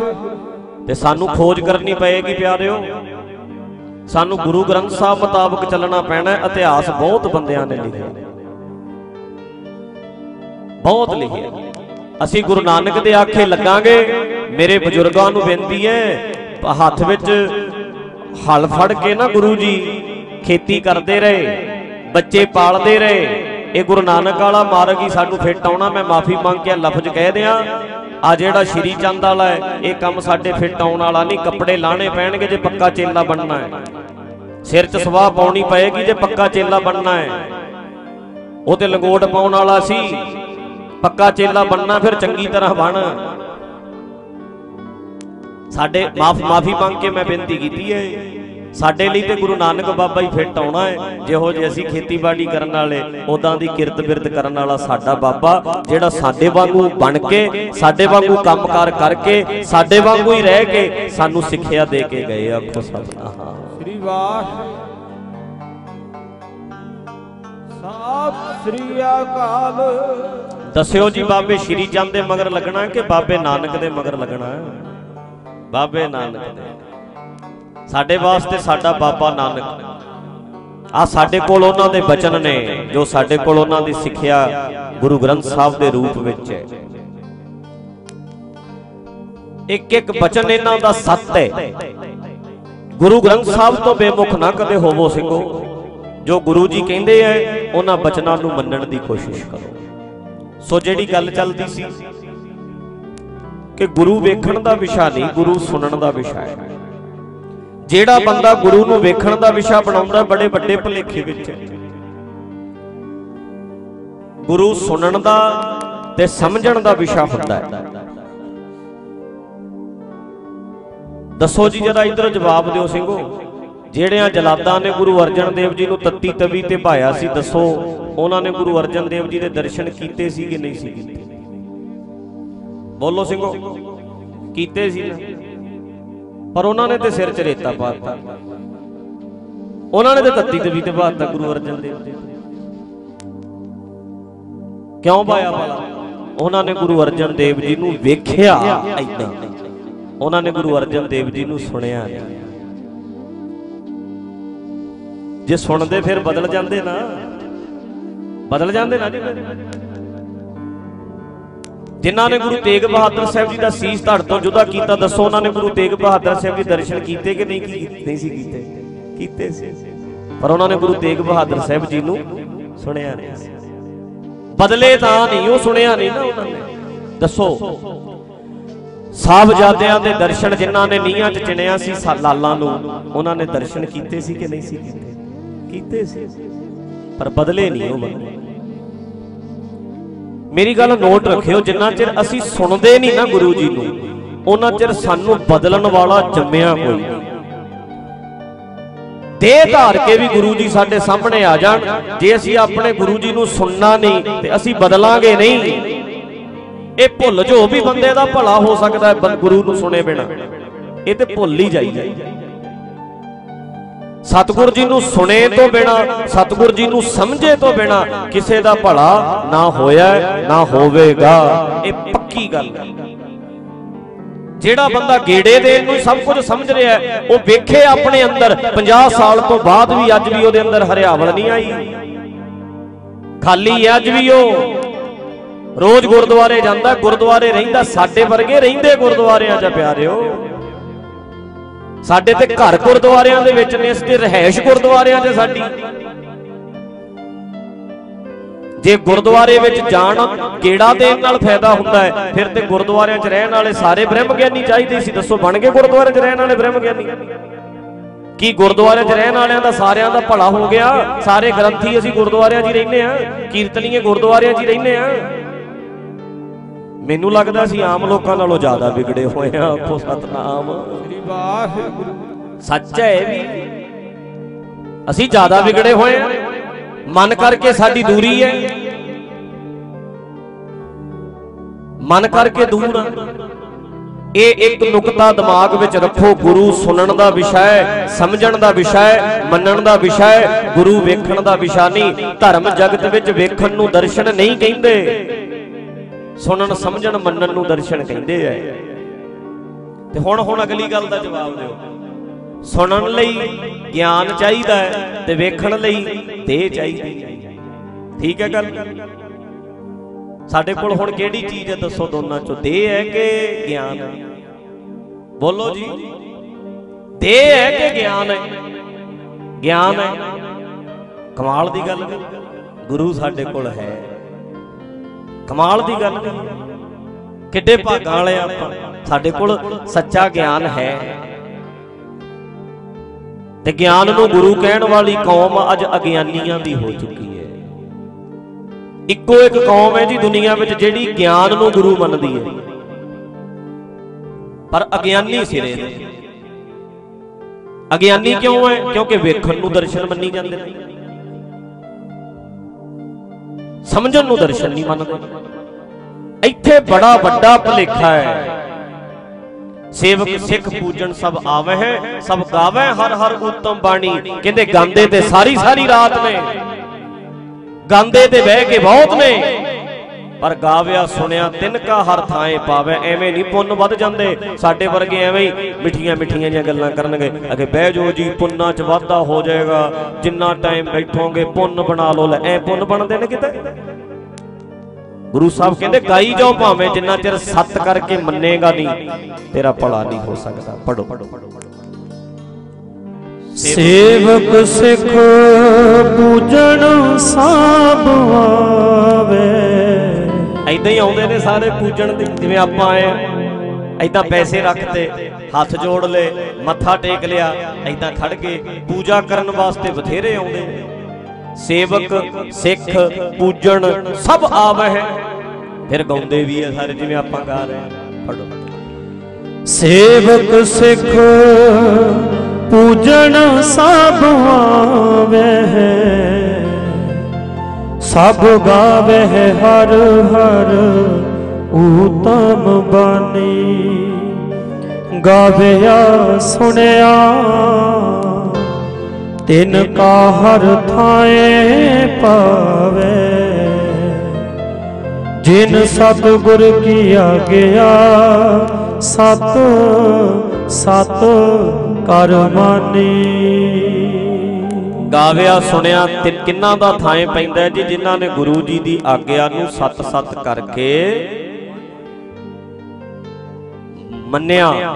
ਤੇ ਸਾਨੂੰ ਖੋਜ ਕਰਨੀ ਪਏਗੀ ਪਿਆਰਿਓ। ਸਾਨੂੰ ਗੁਰੂ ਗ੍ਰੰਥ ਸਾਹਿਬ ਮੁਤਾਬਕ ਚੱਲਣਾ ਪੈਣਾ ਹੈ। ਇਤਿਹਾਸ ਬਹੁਤ ਬੰਦਿਆਂ ਨੇ ਲਿਖਿਆ। ਬਹੁਤ ਲਿਖਿਆ। ਅਸੀਂ ਗੁਰੂ ਨਾਨਕ ਦੇ ਆਖੇ ਲੱਗਾਂਗੇ, ਮੇਰੇ ਬਜ਼ੁਰਗਾਂ ਨੂੰ ਬੇਨਤੀ ਹੈ, ਹੱਥ ਵਿੱਚ ਹਲ ਫੜ ਕੇ ਨਾ ਗੁਰੂ ਜੀ, ਖੇਤੀ ਕਰਦੇ ਰਹੇ, ਬੱਚੇ ਪਾਲਦੇ ਰਹੇ। ਇਹ ਗੁਰੂ ਨਾਨਕ ਵਾਲਾ ਮਾਰਗ ਹੀ ਸਾਨੂੰ ਫਿੱਟ ਆਉਣਾ ਮੈਂ ਮਾਫੀ ਮੰਗ ਕੇ ਲਫ਼ਜ਼ ਕਹਿ ਦਿਆਂ। ਆ ਜਿਹੜਾ ਸ਼੍ਰੀ ਚੰਦ ਵਾਲਾ ਹੈ, ਇਹ ਕੰਮ ਸਾਡੇ ਫਿੱਟ ਆਉਣ ਵਾਲਾ ਨਹੀਂ, ਕੱਪੜੇ ਲਾਣੇ ਪੈਣਗੇ ਜੇ ਪੱਕਾ ਚੇਲਾ ਬਣਨਾ ਹੈ। ਸਿਰ 'ਚ ਸਵਾਹ ਪਾਉਣੀ ਪਏਗੀ ਜੇ ਪੱਕਾ ਚੇਲਾ ਬਣਨਾ ਹੈ। ਉਹ ਤੇ ਲੰਗੋਟ ਪਾਉਣ ਵਾਲਾ ਸੀ, ਪੱਕਾ ਚੇਲਾ ਬਣਨਾ ਫਿਰ ਚੰਗੀ ਤਰ੍ਹਾਂ ਬਣ। ਸਾਡੇ ਮਾਫ ਮਾਫੀ ਮੰਗ ਕੇ ਮੈਂ ਬੇਨਤੀ ਕੀਤੀ ਹੈ। ਸਾਡੇ ਲਈ ਤੇ ਗੁਰੂ ਨਾਨਕ ਬਾਬਾ ਹੀ ਫਿੱਟ ਆਉਣਾ ਹੈ। ਜਿਹੋ ਜੇ ਅਸੀਂ ਖੇਤੀਬਾੜੀ ਕਰਨ ਵਾਲੇ ਉਦਾਂ ਦੀ ਕਿਰਤ ਬਿਰਤ ਕਰਨ ਵਾਲਾ ਸਾਡਾ ਬਾਬਾ ਜਿਹੜਾ ਸਾਡੇ ਵਾਂਗੂ ਬਣ ਕੇ ਸਾਡੇ ਵਾਂਗੂ ਕੰਮਕਾਰ ਕਰਕੇ ਸਾਡੇ ਵਾਂਗੂ ਹੀ ਰਹਿ ਕੇ ਸਾਨੂੰ ਸਿੱਖਿਆ ਦੇ ਕੇ ਗਏ ਆਖੋ ਸਤਨਾਮ। ਸ੍ਰੀ ਵਾਸ ਸਤਿ ਸ੍ਰੀ ਅਕਾਲ। ਦੱਸਿਓ ਜੀ ਬਾਬੇ ਸ਼੍ਰੀ ਚੰਦ ਦੇ ਮਗਰ ਲੱਗਣਾ ਕਿ ਬਾਬੇ ਨਾਨਕ ਦੇ ਮਗਰ ਲੱਗਣਾ ਹੈ? ਬਾਬੇ ਨਾਨਕ ਦੇ। ਸਾਡੇ ਵਾਸਤੇ ਸਾਡਾ ਬਾਬਾ ਨਾਨਕ। ਆ ਸਾਡੇ ਕੋਲ ਉਹਨਾਂ ਦੇ ਬਚਨ ਨੇ, ਜੋ ਸਾਡੇ ਕੋਲ ਉਹਨਾਂ ਦੀ ਸਿੱਖਿਆ ਗੁਰੂ ਗ੍ਰੰਥ ਸਾਹਿਬ ਦੇ ਰੂਪ ਵਿੱਚ ਹੈ। ਇੱਕ ਇੱਕ ਬਚਨ ਇਹਨਾਂ ਦਾ ਸੱਤ ਹੈ। ਗੁਰੂ ਗ੍ਰੰਥ ਸਾਹਿਬ ਤੋਂ ਬੇਮੁਖ ਨਾ ਕਦੇ ਹੋਵੋ ਸਿੰਘੋ। ਜੋ ਗੁਰੂ ਜੀ ਕਹਿੰਦੇ ਐ ਉਹਨਾਂ ਬਚਨਾਂ ਨੂੰ ਮੰਨਣ ਦੀ ਕੋਸ਼ਿਸ਼ ਕਰੋ। ਸੋ ਜਿਹੜੀ ਗੱਲ ਚੱਲਦੀ ਸੀ ਕਿ ਗੁਰੂ ਵੇਖਣ ਦਾ ਵਿਸ਼ਾ ਨਹੀਂ, ਗੁਰੂ ਸੁਣਨ ਦਾ ਵਿਸ਼ਾ ਹੈ। ਜਿਹੜਾ ਬੰਦਾ ਗੁਰੂ ਨੂੰ ਵੇਖਣ ਦਾ ਵਿਸ਼ਾ ਬਣਾਉਂਦਾ ਬੜੇ ਵੱਡੇ ਭੁਲੇਖੇ ਵਿੱਚ। ਗੁਰੂ ਸੁਣਨ ਦਾ ਤੇ ਸਮਝਣ ਦਾ ਵਿਸ਼ਾ ਹੁੰਦਾ ਹੈ। ਦੱਸੋ ਜੀ ਜਰਾ ਇਧਰ ਜਵਾਬ ਦਿਓ ਸਿੰਘੋ। ਜਿਹੜਿਆਂ ਜਲਾਦਾਂ ਨੇ ਗੁਰੂ ਅਰਜਨ ਦੇਵ ਜੀ ਨੂੰ ਤੱਤੀ ਤਵੀ ਤੇ ਭਾਇਆ ਸੀ, ਦੱਸੋ ਉਹਨਾਂ ਨੇ ਗੁਰੂ ਅਰਜਨ ਦੇਵ ਜੀ ਦੇ ਦਰਸ਼ਨ ਕੀਤੇ ਸੀ ਕਿ ਨਹੀਂ ਸੀ ਕੀਤੇ? ਬੋਲੋ ਸਿੰਘੋ, ਕੀਤੇ ਸੀ ਪਰ ਉਹਨਾਂ ਨੇ ਤੇ ਸਿਰ ਚ ਰੇਤਾ ਪਾਤਾ ਉਹਨਾਂ ਨੇ ਤੇ ਤੱਤੀ ਤਵੀ ਤੇ ਪਾਤਾ ਗੁਰੂ ਅਰਜਨ ਦੇਵ ਜੀ। ਕਿਉਂ ਪਾਇਆ ਭਲਾ ਉਹਨਾਂ ਨੇ ਗੁਰੂ ਅਰਜਨ ਦੇਵ ਜੀ ਨੂੰ ਵੇਖਿਆ ਐਦਾਂ ਉਹਨਾਂ ਨੇ ਗੁਰੂ ਅਰਜਨ ਦੇਵ ਜੀ ਨੂੰ ਸੁਣਿਆ ਜੇ ਸੁਣਦੇ ਫਿਰ ਬਦਲ ਜਾਂਦੇ ਨਾ। ਬਦਲ ਜਾਂਦੇ ਨਾ ਜੀ ਜਿਨ੍ਹਾਂ ਨੇ ਗੁਰੂ ਤੇਗ ਬਹਾਦਰ ਸਾਹਿਬ ਜੀ ਦਾ ਸੀਸ ਧੜ ਤੋਂ ਜੁਦਾ ਕੀਤਾ ਦੱਸੋ ਉਹਨਾਂ ਨੇ ਗੁਰੂ ਤੇਗ ਬਹਾਦਰ ਸਾਹਿਬ ਜੀ ਦੇ ਦਰਸ਼ਨ ਕੀਤੇ ਕਿ ਨਹੀਂ ਨਹੀਂ ਸੀ ਕੀਤੇ। ਕੀਤੇ ਸੀ। ਪਰ ਉਹਨਾਂ ਨੇ ਗੁਰੂ ਤੇਗ ਬਹਾਦਰ ਸਾਹਿਬ ਜੀ ਨੂੰ ਸੁਣਿਆ ਨਹੀਂ। ਬਦਲੇ ਤਾਂ ਨਹੀਂ ਉਹ ਸੁਣਿਆ ਨਹੀਂ ਨਾ ਉਹਨਾਂ ਨੇ। ਦੱਸੋ ਸਾਹਿਬਜ਼ਾਦਿਆਂ ਦੇ ਦਰਸ਼ਨ ਜਿਨ੍ਹਾਂ ਨੇ ਨੀਹਾਂ 'ਚ ਚਿਣਿਆ ਸੀ ਸਾ- ਲਾਲਾਂ ਨੂੰ ਉਹਨਾਂ ਨੇ ਦਰਸ਼ਨ ਕੀਤੇ ਸੀ ਕਿ ਨਹੀਂ ਸੀ ਕੀਤੇ? ਕੀਤੇ ਸੀ। ਪਰ ਬਦਲੇ ਨਹੀਂ ਉਹ ਬਦਲੇ। ਮੇਰੀ ਗੱਲ ਨੋਟ ਰੱਖਿਓ, ਜਿੰਨਾ ਚਿਰ ਅਸੀਂ ਸੁਣਦੇ ਨਹੀਂ ਨਾ ਗੁਰੂ ਜੀ ਨੂੰ, ਉਹਨਾਂ ਚਿਰ ਸਾਨੂੰ ਬਦਲਣ ਵਾਲਾ ਜੰਮਿਆ ਕੋਈ। ਦੇਹ ਧਾਰ ਕੇ ਵੀ ਗੁਰੂ ਜੀ ਸਾਡੇ ਸਾਹਮਣੇ ਆ ਜਾਣ, ਜੇ ਅਸੀਂ ਆਪਣੇ ਗੁਰੂ ਜੀ ਨੂੰ ਸੁਣਨਾ ਨਹੀਂ, ਤੇ ਅਸੀਂ ਬਦਲਾਂਗੇ ਨਹੀਂ। ਇਹ ਭੁੱਲ ਜੋ ਵੀ ਬੰਦੇ ਦਾ ਭਲਾ ਹੋ ਸਕਦਾ ਹੈ ਗੁਰੂ ਨੂੰ ਸੁਣੇ ਬਿਨਾ। ਇਹ ਤੇ ਭੁੱਲ ਹੀ ਜਾਈਏ। ਸਤਿਗੁਰ ਜੀ ਨੂੰ ਸੁਣੇ ਤੋਂ ਬਿਨਾ, ਸਤਿਗੁਰ ਜੀ ਨੂੰ ਸਮਝੇ ਤੋਂ ਬਿਨਾ ਕਿਸੇ ਦਾ ਭਲਾ ਨਾ ਹੋਇਆ, ਨਾ ਹੋਵੇਗਾ। ਇਹ ਪੱਕੀ ਗੱਲ ਹੈ। ਜਿਹੜਾ ਬੰਦਾ ਗੇੜੇ ਦੇ ਨੂੰ ਸਭ ਕੁਝ ਸਮਝ ਰਿਹਾ ਉਹ ਵੇਖੇ ਆਪਣੇ ਅੰਦਰ 50 ਸਾਲ ਤੋਂ ਬਾਅਦ ਵੀ ਅੱਜ ਵੀ ਉਹਦੇ ਅੰਦਰ ਹਰਿਆਵਲ ਨਹੀਂ ਆਈ। ਖਾਲੀ ਹੈ ਅੱਜ ਵੀ ਉਹ। ਰੋਜ਼ ਗੁਰਦੁਆਰੇ ਜਾਂਦਾ, ਗੁਰਦੁਆਰੇ ਰਹਿੰਦਾ, ਸਾਡੇ ਵਰਗੇ ਰਹਿੰਦੇ ਗੁਰਦੁਆਰਿਆਂ 'ਚ ਪਿਆਰਿਓ। ਸਾਡੇ ਤੇ ਘਰ ਗੁਰਦੁਆਰਿਆਂ ਦੇ ਵਿੱਚ ਨੇ ਇਸ ਤੇ ਗੁਰਦੁਆਰਿਆਂ 'ਚ ਸਾਡੀ। ਜੇ ਗੁਰਦੁਆਰੇ ਵਿੱਚ ਜਾਣ, ਕਿਹੜਾ ਦੇਣ ਨਾਲ ਫਾਇਦਾ ਹੁੰਦਾ ਹੈ? ਫਿਰ ਤੇ ਗੁਰਦੁਆਰਿਆਂ 'ਚ ਰਹਿਣ ਵਾਲੇ ਸਾਰੇ ਬ੍ਰਹਮ ਗਿਆਨੀ ਚਾਹੀਦੇ ਸੀ। ਦੱਸੋ, ਬਣ ਗਏ ਗੁਰਦੁਆਰੇ 'ਚ ਰਹਿਣ ਵਾਲੇ ਬ੍ਰਹਮ ਗਿਆਨੀ ਕੀ ਗੁਰਦੁਆਰਿਆਂ 'ਚ ਰਹਿਣ ਵਾਲਿਆਂ ਦਾ ਸਾਰਿਆਂ ਦਾ ਭਲਾ ਹੋ ਗਿਆ? ਸਾਰੇ ਗ੍ਰੰਥੀ ਅਸੀਂ ਗੁਰਦੁਆਰਿਆਂ 'ਚ ਹੀ ਰਹਿੰਦੇ ਆ ਕੀਰਤਨੀਏ ਗੁਰਦੁਆਰਿਆਂ 'ਚ ਹੀ ਰਹਿੰਦੇ ਆ ਮੈਨੂੰ ਲੱਗਦਾ ਸੀ ਆਮ ਲੋਕਾਂ ਨਾਲੋਂ ਜ਼ਿਆਦਾ ਵਿਗੜੇ ਹੋਏ ਆ ਆਖੋ ਸਤਨਾਮ। ਸ੍ਰੀ ਵਾਹਿਗੁਰੂ। ਸੱਚ ਹੈ ਵੀ। ਅਸੀਂ ਜ਼ਿਆਦਾ ਵਿਗੜੇ ਹੋਏ ਆ ਮਨ ਕਰਕੇ ਸਾਡੀ ਦੂਰੀ ਹੈ। ਮਨ ਕਰਕੇ ਦੂਰ ਆ ਇਹ ਇੱਕ ਨੁਕਤਾ ਦਿਮਾਗ ਵਿੱਚ ਰੱਖੋ। ਗੁਰੂ ਸੁਣਨ ਦਾ ਵਿਸ਼ਾ ਹੈ ਸਮਝਣ ਦਾ ਵਿਸ਼ਾ ਹੈ ਮੰਨਣ ਦਾ ਵਿਸ਼ਾ ਹੈ। ਗੁਰੂ ਵੇਖਣ ਦਾ ਵਿਸ਼ਾ ਨਹੀਂ। ਧਰਮ ਜਗਤ ਵਿੱਚ ਵੇਖਣ ਨੂੰ ਦਰਸ਼ਨ ਨਹੀਂ ਕਹਿੰਦੇ। ਸੁਣਨ, ਸਮਝਣ, ਮੰਨਣ ਨੂੰ ਦਰਸ਼ਨ ਕਹਿੰਦੇ ਐ ਤੇ ਹੁਣ ਹੁਣ ਅਗਲੀ ਗੱਲ ਦਾ ਜਵਾਬ ਦਿਓ। ਸੁਣਨ ਲਈ ਗਿਆਨ ਚਾਹੀਦਾ ਹੈ ਤੇ ਵੇਖਣ ਲਈ ਦੇਹ ਚਾਹੀਦੀ ਹੈ। ਠੀਕ ਹੈ ਗੱਲ? ਸਾਡੇ ਕੋਲ ਹੁਣ ਕਿਹੜੀ ਚੀਜ਼ ਹੈ? ਦੱਸੋ ਦੋਨਾਂ ਚੋਂ। ਦੇਹ ਹੈ ਕਿ ਗਿਆਨ ਹੈ? ਬੋਲੋ ਜੀ। ਦੇਹ ਹੈ ਕਿ ਗਿਆਨ ਹੈ? ਗਿਆਨ ਹੈ। ਕਮਾਲ ਦੀ ਗੱਲ ਗੁਰੂ ਸਾਡੇ ਕੋਲ ਹੈ। ਕਮਾਲ ਦੀ ਗੱਲ ਨਹੀਂ। ਕਿੱਡੇ ਭਾਗਾਂ ਵਾਲੇ ਆਪਾਂ, ਸਾਡੇ ਕੋਲ ਸੱਚਾ ਗਿਆਨ ਹੈ। ਤੇ ਗਿਆਨ ਨੂੰ ਗੁਰੂ ਕਹਿਣ ਵਾਲੀ ਕੌਮ ਅੱਜ ਅਗਿਆਨੀਆਂ ਦੀ ਹੋ ਚੁੱਕੀ ਹੈ। ਇੱਕੋ ਇੱਕ ਕੌਮ ਹੈ ਜੀ ਦੁਨੀਆ ਵਿੱਚ ਜਿਹੜੀ ਗਿਆਨ ਨੂੰ ਗੁਰੂ ਮੰਨਦੀ ਹੈ। ਪਰ ਅਗਿਆਨੀ ਸਿਰੇ ਨੇ। ਅਗਿਆਨੀ ਕਿਉਂ ਹੈ? ਕਿਉਂਕਿ ਵੇਖਣ ਨੂੰ ਦਰਸ਼ਨ ਮੰਨੀ ਜਾਂਦੇ ਨੇ। ਸਮਝਣ ਨੂੰ ਦਰਸ਼ਨ ਨਹੀਂ ਮੰਨਦੇ। ਇੱਥੇ ਬੜਾ ਵੱਡਾ ਭੁਲੇਖਾ ਹੈ। ਸੇਵਕ ਸਿੱਖ ਪੂਜਣ ਸਭ ਆਵੇ ਹੈ ਸਭ ਗਾਵੇ ਹਰ ਹਰ ਉਤਮ ਬਾਣੀ। ਕਹਿੰਦੇ ਗਾਉਂਦੇ ਤੇ ਸਾਰੀ ਸਾਰੀ ਰਾਤ ਨੇ। ਗਾਉਂਦੇ ਤੇ ਬਹਿ ਕੇ ਬਹੁਤ ਨੇ। ਪਰ ਗਾਵਿਆ ਸੁਣਿਆ ਤਿੰਨ ਤਿਨਕਾ ਹਰ ਥਾਂ ਪਾਵੇ, ਐਵੇਂ ਨਹੀਂ ਪੁੰਨ ਵੱਧ ਜਾਂਦੇ। ਸਾਡੇ ਵਰਗੇ ਐਵੇਂ ਹੀ ਮਿੱਠੀਆਂ ਮਿੱਠੀਆਂ ਜਿਹੀਆਂ ਗੱਲਾਂ ਕਰਨਗੇ। ਅਗੇ ਬਹਿ ਜਾਓ ਜੀ, ਪੁੰਨਾਂ 'ਚ ਵਾਧਾ ਹੋ ਜਾਏਗਾ। ਜਿੰਨਾ ਟਾਈਮ ਬੈਠੋਗੇ, ਪੁੰਨ ਬਣਾ ਲਓ, ਲੈ, ਐ ਪੁੰਨ ਬਣਦੇ ਨੇ ਕਿਤੇ? ਗੁਰੂ ਸਾਹਿਬ ਕਹਿੰਦੇ, ਗਾਈ ਜਾਓ ਭਾਵੇਂ ਜਿੰਨਾ ਚਿਰ ਸੱਤ ਕਰਕੇ ਮੰਨੇਗਾ ਨਹੀਂ, ਤੇਰਾ ਭਲਾ ਨਹੀਂ ਹੋ ਸਕਦਾ। ਪੜੋ ਸੇਵਕ ਸਿੱਖ ਪੂਜਣ ਸਭ ਆਵੇ। ਐਦਾਂ ਹੀ ਆਉਂਦੇ ਨੇ ਸਾਰੇ ਪੂਜਣ ਦੇ, ਜਿਵੇਂ ਆਪਾਂ ਆਏ ਆ ਐਦਾਂ ਪੈਸੇ ਰੱਖਤੇ, ਹੱਥ ਜੋੜ ਲਏ, ਮੱਥਾ ਟੇਕ ਲਿਆ ਐਦਾਂ ਖੜ ਕੇ ਪੂਜਾ ਕਰਨ ਵਾਸਤੇ ਬਥੇਰੇ ਆਉਂਦੇ ਸੇਵਕ, ਸਿੱਖ, ਪੂਜਣ, ਸਭ ਆਵਹਿ ਫਿਰ ਗਾਉਂਦੇ ਵੀ ਆ ਸਾਰੇ, ਜਿਵੇਂ ਆਪਾਂ ਗਾ ਰਹੇ ਪੜੋ ਸੇਵਕ, ਸਿੱਖ, ਪੂਜਣ ਸਭ ਆਵੇ ਸਭ ਗਾਵੇ ਹਰ ਹਰ ਊਤਮ ਬਾਣੀ। ਗਾਵਿਆ ਸੁਣਿਆ, ਤਿਨ ਕਾ ਹਰ ਥਾਏ ਪਾਵੇ। ਜਿਨ ਸਤਿਗੁਰ ਕੀ ਆਗਿਆ ਸਤ ਸਤ ਕਰਮਾਨੀ ਗਾਵਿਆ, ਸੁਣਿਆ, ਤੇ ਕਿੰਨਾ ਦਾ ਥਾਂ ਪੈਂਦਾ ਹੈ ਜੀ ਜਿਨ੍ਹਾਂ ਨੇ ਗੁਰੂ ਜੀ ਦੀ ਆਗਿਆ ਨੂੰ ਸਤ-ਸਤ ਕਰਕੇ ਮੰਨਿਆ?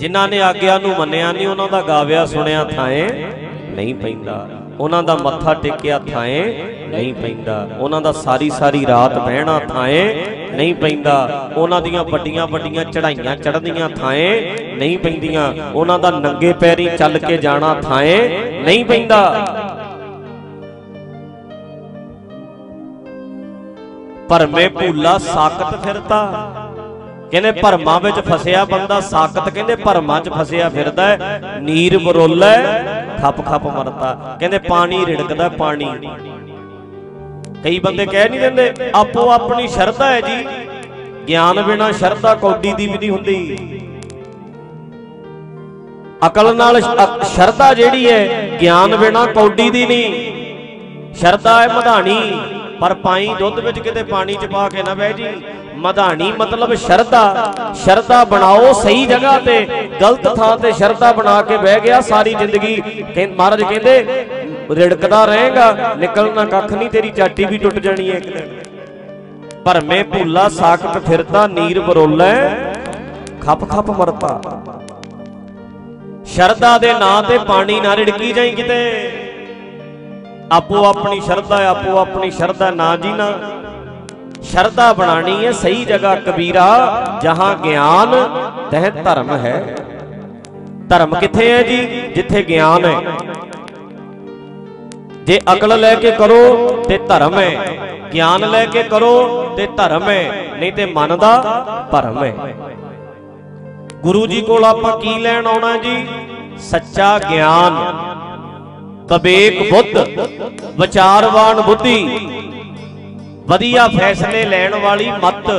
ਜਿਨ੍ਹਾਂ ਨੇ ਆਗਿਆ ਨੂੰ ਮੰਨਿਆ ਨਹੀਂ, ਉਹਨਾਂ ਦਾ ਗਾਵਿਆ, ਸੁਣਿਆ ਥਾਂ ਨਹੀਂ ਪੈਂਦਾ। ਉਹਨਾਂ ਦਾ ਮੱਥਾ ਟੇਕਿਆ ਥਾਂ ਨਹੀਂ ਪੈਂਦਾ। ਉਹਨਾਂ ਦਾ ਸਾਰੀ ਸਾਰੀ ਰਾਤ ਬਹਿਣਾ ਥਾਂ ਨਹੀਂ ਪੈਂਦਾ। ਉਹਨਾਂ ਦੀਆਂ ਵੱਡੀਆਂ ਵੱਡੀਆਂ ਚੜਾਈਆਂ ਚੜ੍ਹਦੀਆਂ ਥਾਂ ਨਹੀਂ ਪੈਂਦੀਆਂ। ਉਹਨਾਂ ਦਾ ਨੰਗੇ ਪੈਰੀ ਚੱਲ ਕੇ ਜਾਣਾ ਥਾਏ ਨਹੀਂ ਪੈਂਦਾ। ਭਰਮੇ ਭੂਲਾ ਸਾਕਤ ਫਿਰਦਾ ਕਹਿੰਦੇ ਭਰਮਾਂ ਵਿੱਚ ਫਸਿਆ ਬੰਦਾ ਸਾਕਤ ਕਹਿੰਦੇ ਭਰਮਾਂ 'ਚ ਫਸਿਆ ਫਿਰਦਾ ਨੀਰ ਬਰੋਲਾ, ਖੱਪ ਖੱਪ ਮਰਦਾ ਕਹਿੰਦੇ ਪਾਣੀ ਰਿੜਕਦਾ ਪਾਣੀ। ਕਈ ਬੰਦੇ ਕਹਿ ਨਹੀਂ ਦਿੰਦੇ, ਆਪੋ ਆਪਣੀ ਸ਼ਰਧਾ ਹੈ ਜੀ। ਗਿਆਨ ਬਿਨਾ ਸ਼ਰਧਾ ਕੌਡੀ ਦੀ ਵੀ ਨਹੀਂ ਹੁੰਦੀ। ਅਕਲ ਨਾਲ ਸ਼ਰਧਾ ਜਿਹੜੀ ਹੈ, ਗਿਆਨ ਬਿਨਾ ਕੌਡੀ ਦੀ ਨਹੀਂ। ਸ਼ਰਧਾ ਹੈ ਮਧਾਣੀ, ਪਰ ਪਾਈ ਦੁੱਧ ਵਿੱਚ ਕਿਤੇ ਪਾਣੀ ਚ ਪਾ ਕੇ ਨਾ ਬਹਿ ਜੀ। ਮਧਾਣੀ ਮਤਲਬ ਸ਼ਰਧਾ। ਸ਼ਰਧਾ ਬਣਾਓ ਸਹੀ ਜਗ੍ਹਾ ਤੇ, ਗਲਤ ਥਾਂ ਤੇ ਸ਼ਰਧਾ ਬਣਾ ਕੇ ਬਹਿ ਗਿਆ ਸਾਰੀ ਜ਼ਿੰਦਗੀ। ਮਹਾਰਾਜ ਕਹਿੰਦੇ, ਰਿੜਕਦਾ ਰਹੇਗਾ, ਨਿਕਲਣਾ ਕੱਖ ਨਹੀਂ, ਤੇਰੀ ਚਾਟੀ ਵੀ ਟੁੱਟ ਜਾਣੀ ਹੈ ਇੱਕ ਦਿਨ। ਭਰਮੇ ਭੁੱਲਾ ਸਾਖਤ ਫਿਰਦਾ ਨੀਰ ਬਰੋਲਾ ਖੱਪ ਖੱਪ ਮਰਤਾ। ਸ਼ਰਧਾ ਦੇ ਨਾਂ ਤੇ ਪਾਣੀ ਨਾ ਰਿੜਕੀ ਜਾਈ ਕਿਤੇ। ਆਪੋ ਆਪਣੀ ਸ਼ਰਧਾ ਆਪੋ ਆਪਣੀ ਸ਼ਰਧਾ ਨਾ ਜੀ ਨਾ ਸ਼ਰਧਾ ਬਣਾਣੀ ਹੈ ਸਹੀ ਜਗ੍ਹਾ ਕਬੀਰਾ, ਜਹਾਂ ਗਿਆਨ ਤਹ ਧਰਮ ਹੈ। ਧਰਮ ਕਿੱਥੇ ਹੈ ਜੀ? ਜਿੱਥੇ ਗਿਆਨ ਹੈ। ਜੇ ਅਕਲ ਲੈ ਕੇ ਕਰੋ, ਤੇ ਧਰਮ ਹੈ। ਗਿਆਨ ਲੈ ਕੇ ਕਰੋ, ਤੇ ਧਰਮ ਹੈ। ਨਹੀਂ ਤੇ ਮਨ ਦਾ ਭਰਮ ਹੈ। ਗੁਰੂ ਜੀ ਕੋਲ ਆਪਾਂ ਕੀ ਲੈਣ ਆਉਣਾ ਜੀ? ਸੱਚਾ ਗਿਆਨ। ਤਬੇਕ ਬੁੱਧ, ਵਿਚਾਰਵਾਨ ਬੁੱਧੀ। ਵਧੀਆ ਫੈਸਲੇ ਲੈਣ ਵਾਲੀ ਮਤ।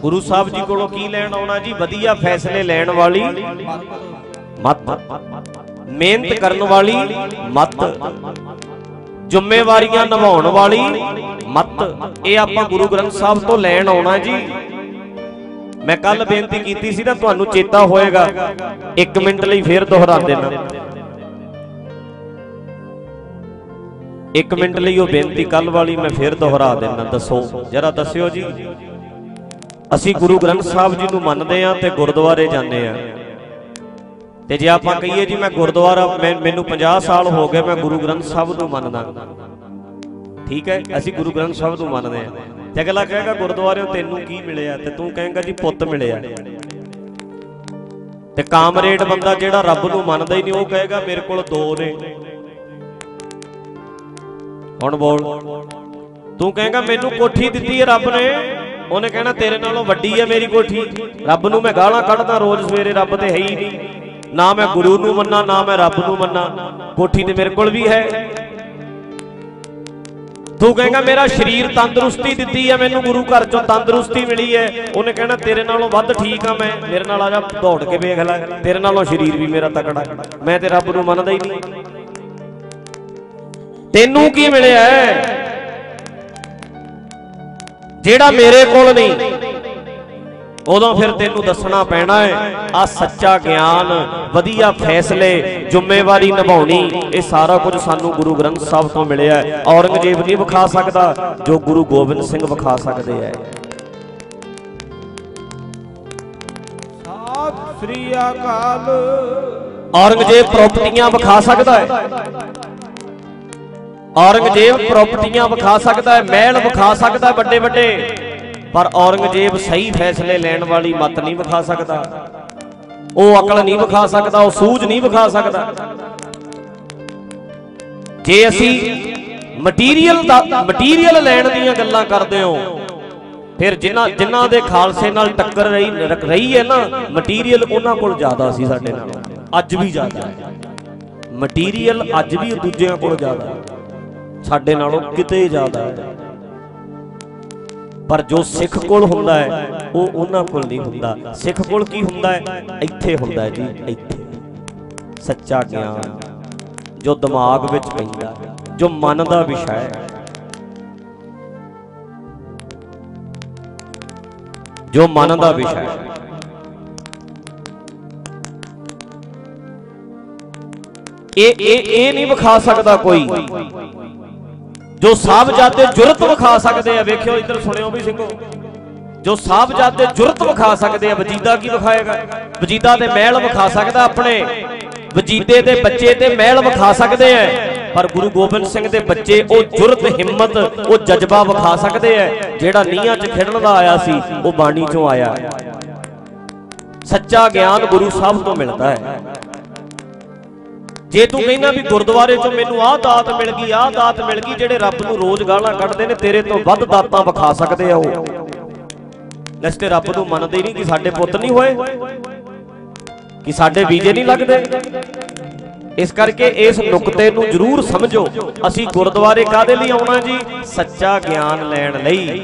ਗੁਰੂ ਸਾਹਿਬ ਜੀ ਕੋਲੋਂ ਕੀ ਲੈਣ ਆਉਣਾ ਜੀ? ਵਧੀਆ ਫੈਸਲੇ ਲੈਣ ਵਾਲੀ ਮਤ। ਮਿਹਨਤ ਕਰਨ ਵਾਲੀ ਮਤ। ਜ਼ਿੰਮੇਵਾਰੀਆਂ ਨਿਭਾਉਣ ਵਾਲੀ ਮਤ। ਇਹ ਆਪਾਂ ਗੁਰੂ ਗ੍ਰੰਥ ਸਾਹਿਬ ਤੋਂ ਲੈਣ ਆਉਣਾ ਜੀ। ਮੈਂ ਕੱਲ ਬੇਨਤੀ ਕੀਤੀ ਸੀ ਨਾ, ਤੁਹਾਨੂੰ ਚੇਤਾ ਹੋਏਗਾ। 1 ਮਿੰਟ ਲਈ ਫੇਰ ਦੁਹਰਾ ਦੇਣਾ। 1 ਮਿੰਟ ਲਈ ਉਹ ਬੇਨਤੀ ਕੱਲ ਵਾਲੀ ਮੈਂ ਫੇਰ ਦੁਹਰਾ ਦੇਣਾ, ਦੱਸੋ। ਜਰਾ ਦੱਸਿਓ ਜੀ। ਅਸੀਂ ਗੁਰੂ ਗ੍ਰੰਥ ਸਾਹਿਬ ਜੀ ਨੂੰ ਮੰਨਦੇ ਆ ਤੇ ਗੁਰਦੁਆਰੇ ਜਾਂਦੇ ਆ ਤੇ ਜੇ ਆਪਾਂ ਕਹੀਏ ਜੀ, ਮੈਂ ਗੁਰਦੁਆਰਾ ਮੈਨੂੰ 50 ਸਾਲ ਹੋ ਗਏ ਮੈਂ ਗੁਰੂ ਗ੍ਰੰਥ ਸਾਹਿਬ ਨੂੰ ਮੰਨਦਾ। ਠੀਕ ਹੈ? ਅਸੀਂ ਗੁਰੂ ਗ੍ਰੰਥ ਸਾਹਿਬ ਨੂੰ ਮੰਨਦੇ ਆ ਤੇ ਅਗਲਾ ਕਹੇਗਾ ਗੁਰਦੁਆਰਿਓਂ ਤੈਨੂੰ ਕੀ ਮਿਲਿਆ ਤੇ ਤੂੰ ਕਹੇਗਾ ਜੀ ਪੁੱਤ ਮਿਲਿਆ। ਤੇ ਕਾਮਰੇਡ ਬੰਦਾ ਜਿਹੜਾ ਰੱਬ ਨੂੰ ਮੰਨਦਾ ਹੀ ਨਹੀਂ, ਉਹ ਕਹੇਗਾ ਮੇਰੇ ਕੋਲ ਦੋ ਨੇ। ਹੁਣ ਬੋਲ। ਤੂੰ ਕਹੇਗਾ ਮੈਨੂੰ ਕੋਠੀ ਦਿੱਤੀ ਹੈ ਰੱਬ ਨੇ। ਉਹਨੇ ਕਹਿਣਾ ਤੇਰੇ ਨਾਲੋਂ ਵੱਡੀ ਹੈ ਮੇਰੀ ਕੋਠੀ। ਰੱਬ ਨੂੰ ਮੈਂ ਗਾਲਾਂ ਕੱਢਦਾ ਰੋਜ਼ ਸਵੇਰੇ, ਰੱਬ ਤੇ ਹੈ ਹੀ ਨਹੀਂ। ਨਾ ਮੈਂ ਗੁਰੂ ਨੂੰ ਮੰਨਾ, ਨਾ ਮੈਂ ਰੱਬ ਨੂੰ ਮੰਨਾ। ਕੋਠੀ ਤੇ ਮੇਰੇ ਕੋਲ ਵੀ ਹੈ। ਤੂੰ ਕਹੇਗਾ, ਮੇਰਾ ਸਰੀਰ ਤੰਦਰੁਸਤੀ ਦਿੱਤੀ ਹੈ ਮੈਨੂੰ ਗੁਰੂ ਘਰ ਚੋਂ ਤੰਦਰੁਸਤੀ ਮਿਲੀ ਹੈ ਉਹਨੇ ਕਹਿਣਾ, ਤੇਰੇ ਨਾਲੋਂ ਵੱਧ ਠੀਕ ਆ ਮੈਂ। ਮੇਰੇ ਨਾਲ ਆ ਜਾ, ਦੌੜ ਕੇ ਵੇਖ ਲੈ। ਤੇਰੇ ਨਾਲੋਂ ਸਰੀਰ ਵੀ ਮੇਰਾ ਤਕੜਾ ਮੈਂ ਤੇ ਰੱਬ ਨੂੰ ਮੰਨਦਾ ਹੀ ਨਹੀਂ। ਤੈਨੂੰ ਕੀ ਮਿਲਿਆ ਜਿਹੜਾ ਮੇਰੇ ਕੋਲ ਨਹੀਂ ਉਦੋਂ ਫਿਰ ਤੈਨੂੰ ਦੱਸਣਾ ਪੈਣਾ ਹੈ ਆ ਸੱਚਾ ਗਿਆਨ ਵਧੀਆ ਫੈਸਲੇ ਜ਼ਿੰਮੇਵਾਰੀ ਨਿਭਾਉਣੀ ਇਹ ਸਾਰਾ ਕੁਝ ਸਾਨੂੰ ਗੁਰੂ ਗ੍ਰੰਥ ਸਾਹਿਬ ਤੋਂ ਮਿਲਿਆ ਹੈ ਔਰੰਗਜ਼ੇਬ ਨਹੀਂ ਵਿਖਾ ਸਕਦਾ ਜੋ ਗੁਰੂ ਗੋਬਿੰਦ ਸਿੰਘ ਵਿਖਾ ਸਕਦੇ ਹੈ ਸਤਿ ਸ੍ਰੀ ਅਕਾਲ। ਔਰੰਗਜ਼ੇਬ ਪ੍ਰਾਪਰਟੀਆਂ ਵਿਖਾ ਸਕਦਾ ਹੈ ਔਰੰਗਜ਼ੇਬ ਪ੍ਰਾਪਰਟੀਆਂ ਵਿਖਾ ਸਕਦਾ ਹੈ ਮਹਿਲ ਵਿਖਾ ਸਕਦਾ ਹੈ ਵੱਡੇ ਵੱਡੇ ਪਰ ਔਰੰਗਜ਼ੇਬ ਸਹੀ ਫੈਸਲੇ ਲੈਣ ਵਾਲੀ ਮਤ ਨਹੀਂ ਵਿਖਾ ਸਕਦਾ। ਉਹ ਅਕਲ ਨਹੀਂ ਵਿਖਾ ਸਕਦਾ, ਉਹ ਸੂਝ ਨਹੀਂ ਵਿਖਾ ਸਕਦਾ। ਜੇ ਅਸੀਂ ਮਟੀਰੀਅਲ ਦਾ ਮਟੀਰੀਅਲ ਲੈਣ ਦੀਆਂ ਗੱਲਾਂ ਕਰਦੇ ਹੋ, ਫਿਰ ਜਿਨ੍ਹਾਂ ਜਿਨ੍ਹਾਂ ਦੇ ਖਾਲਸੇ ਨਾਲ ਟੱਕਰ ਰਹੀ ਰਹੀ ਹੈ ਨਾ ਮਟੀਰੀਅਲ ਉਹਨਾਂ ਕੋਲ ਜ਼ਿਆਦਾ ਸੀ ਸਾਡੇ ਨਾਲੋਂ। ਅੱਜ ਵੀ ਜ਼ਿਆਦਾ। ਹੈ ਮਟੀਰੀਅਲ ਅੱਜ ਵੀ ਦੂਜਿਆਂ ਕੋਲ ਜ਼ਿਆਦਾ। ਸਾਡੇ ਨਾਲੋਂ ਕਿਤੇ ਜ਼ਿਆਦਾ ਹੈ। ਪਰ ਜੋ ਸਿੱਖ ਕੋਲ ਹੁੰਦਾ ਹੈ, ਉਹ ਉਹਨਾਂ ਕੋਲ ਨਹੀਂ ਹੁੰਦਾ। ਸਿੱਖ ਕੋਲ ਕੀ ਹੁੰਦਾ ਹੈ? ਇੱਥੇ ਹੁੰਦਾ ਹੈ ਜੀ, ਇੱਥੇ। ਸੱਚਾ ਗਿਆਨ, ਜੋ ਦਿਮਾਗ ਵਿੱਚ ਪੈਂਦਾ, ਜੋ ਮਨ ਦਾ ਵਿਸ਼ਾ ਹੈ। ਜੋ ਮਨ ਦਾ ਵਿਸ਼ਾ ਹੈ। ਇਹ ਇਹ ਇਹ ਨਹੀਂ ਵਿਖਾ ਸਕਦਾ ਕੋਈ। ਜੋ ਸਾਹਿਬਜ਼ਾਦੇ ਜੁਰਤ ਵਿਖਾ ਸਕਦੇ ਆ, ਵੇਖਿਓ ਇੱਧਰ ਸੁਣਿਓ ਵੀ ਸਿੰਘੋ ਜੋ ਸਾਹਿਬਜ਼ਾਦੇ ਜੁਰਤ ਵਿਖਾ ਸਕਦੇ ਆ, ਵਜੀਦਾ ਕੀ ਵਿਖਾਏਗਾ? ਵਜੀਦਾ ਤੇ ਮਹਿਲ ਵਿਖਾ ਸਕਦਾ ਆਪਣੇ। ਵਜੀਦੇ ਦੇ ਬੱਚੇ ਤੇ ਮਹਿਲ ਵਿਖਾ ਸਕਦੇ ਆ। ਪਰ ਗੁਰੂ ਗੋਬਿੰਦ ਸਿੰਘ ਦੇ ਬੱਚੇ, ਉਹ ਜੁਰਤ, ਹਿੰਮਤ, ਉਹ ਜਜ਼ਬਾ ਵਿਖਾ ਸਕਦੇ ਆ। ਜਿਹੜਾ ਨੀਹਾਂ 'ਚ ਖੇਡਣ ਦਾ ਆਇਆ ਸੀ, ਉਹ ਬਾਣੀ 'ਚੋਂ ਆਇਆ। ਸੱਚਾ ਗਿਆਨ ਗੁਰੂ ਸਾਹਿਬ ਤੋਂ ਮਿਲਦਾ ਹੈ। ਜੇ ਤੂੰ ਕਹਿੰਦਾ ਵੀ ਗੁਰਦੁਆਰੇ 'ਚੋਂ ਮੈਨੂੰ ਆਹ ਦਾਤ ਮਿਲ ਗਈ, ਆਹ ਦਾਤ ਮਿਲ ਗਈ, ਜਿਹੜੇ ਰੱਬ ਨੂੰ ਰੋਜ਼ ਗਾਲਾਂ ਕੱਢਦੇ ਨੇ, ਤੇਰੇ ਤੋਂ ਵੱਧ ਦਾਤਾਂ ਵਿਖਾ ਸਕਦੇ ਆ ਉਹ। ਨਸ ਤੇ ਰੱਬ ਨੂੰ ਮੰਨਦੇ ਹੀ ਨਹੀਂ ਕਿ ਸਾਡੇ ਪੁੱਤ ਨਹੀਂ ਹੋਏ, ਕਿ ਸਾਡੇ ਵੀਜੇ ਨਹੀਂ ਲੱਗਦੇ। ਇਸ ਕਰਕੇ ਇਸ ਨੁਕਤੇ ਨੂੰ ਜ਼ਰੂਰ ਸਮਝੋ, ਅਸੀਂ ਗੁਰਦੁਆਰੇ ਕਾਦੇ ਲਈ ਆਉਣਾ ਜੀ? ਸੱਚਾ ਗਿਆਨ ਲੈਣ ਲਈ।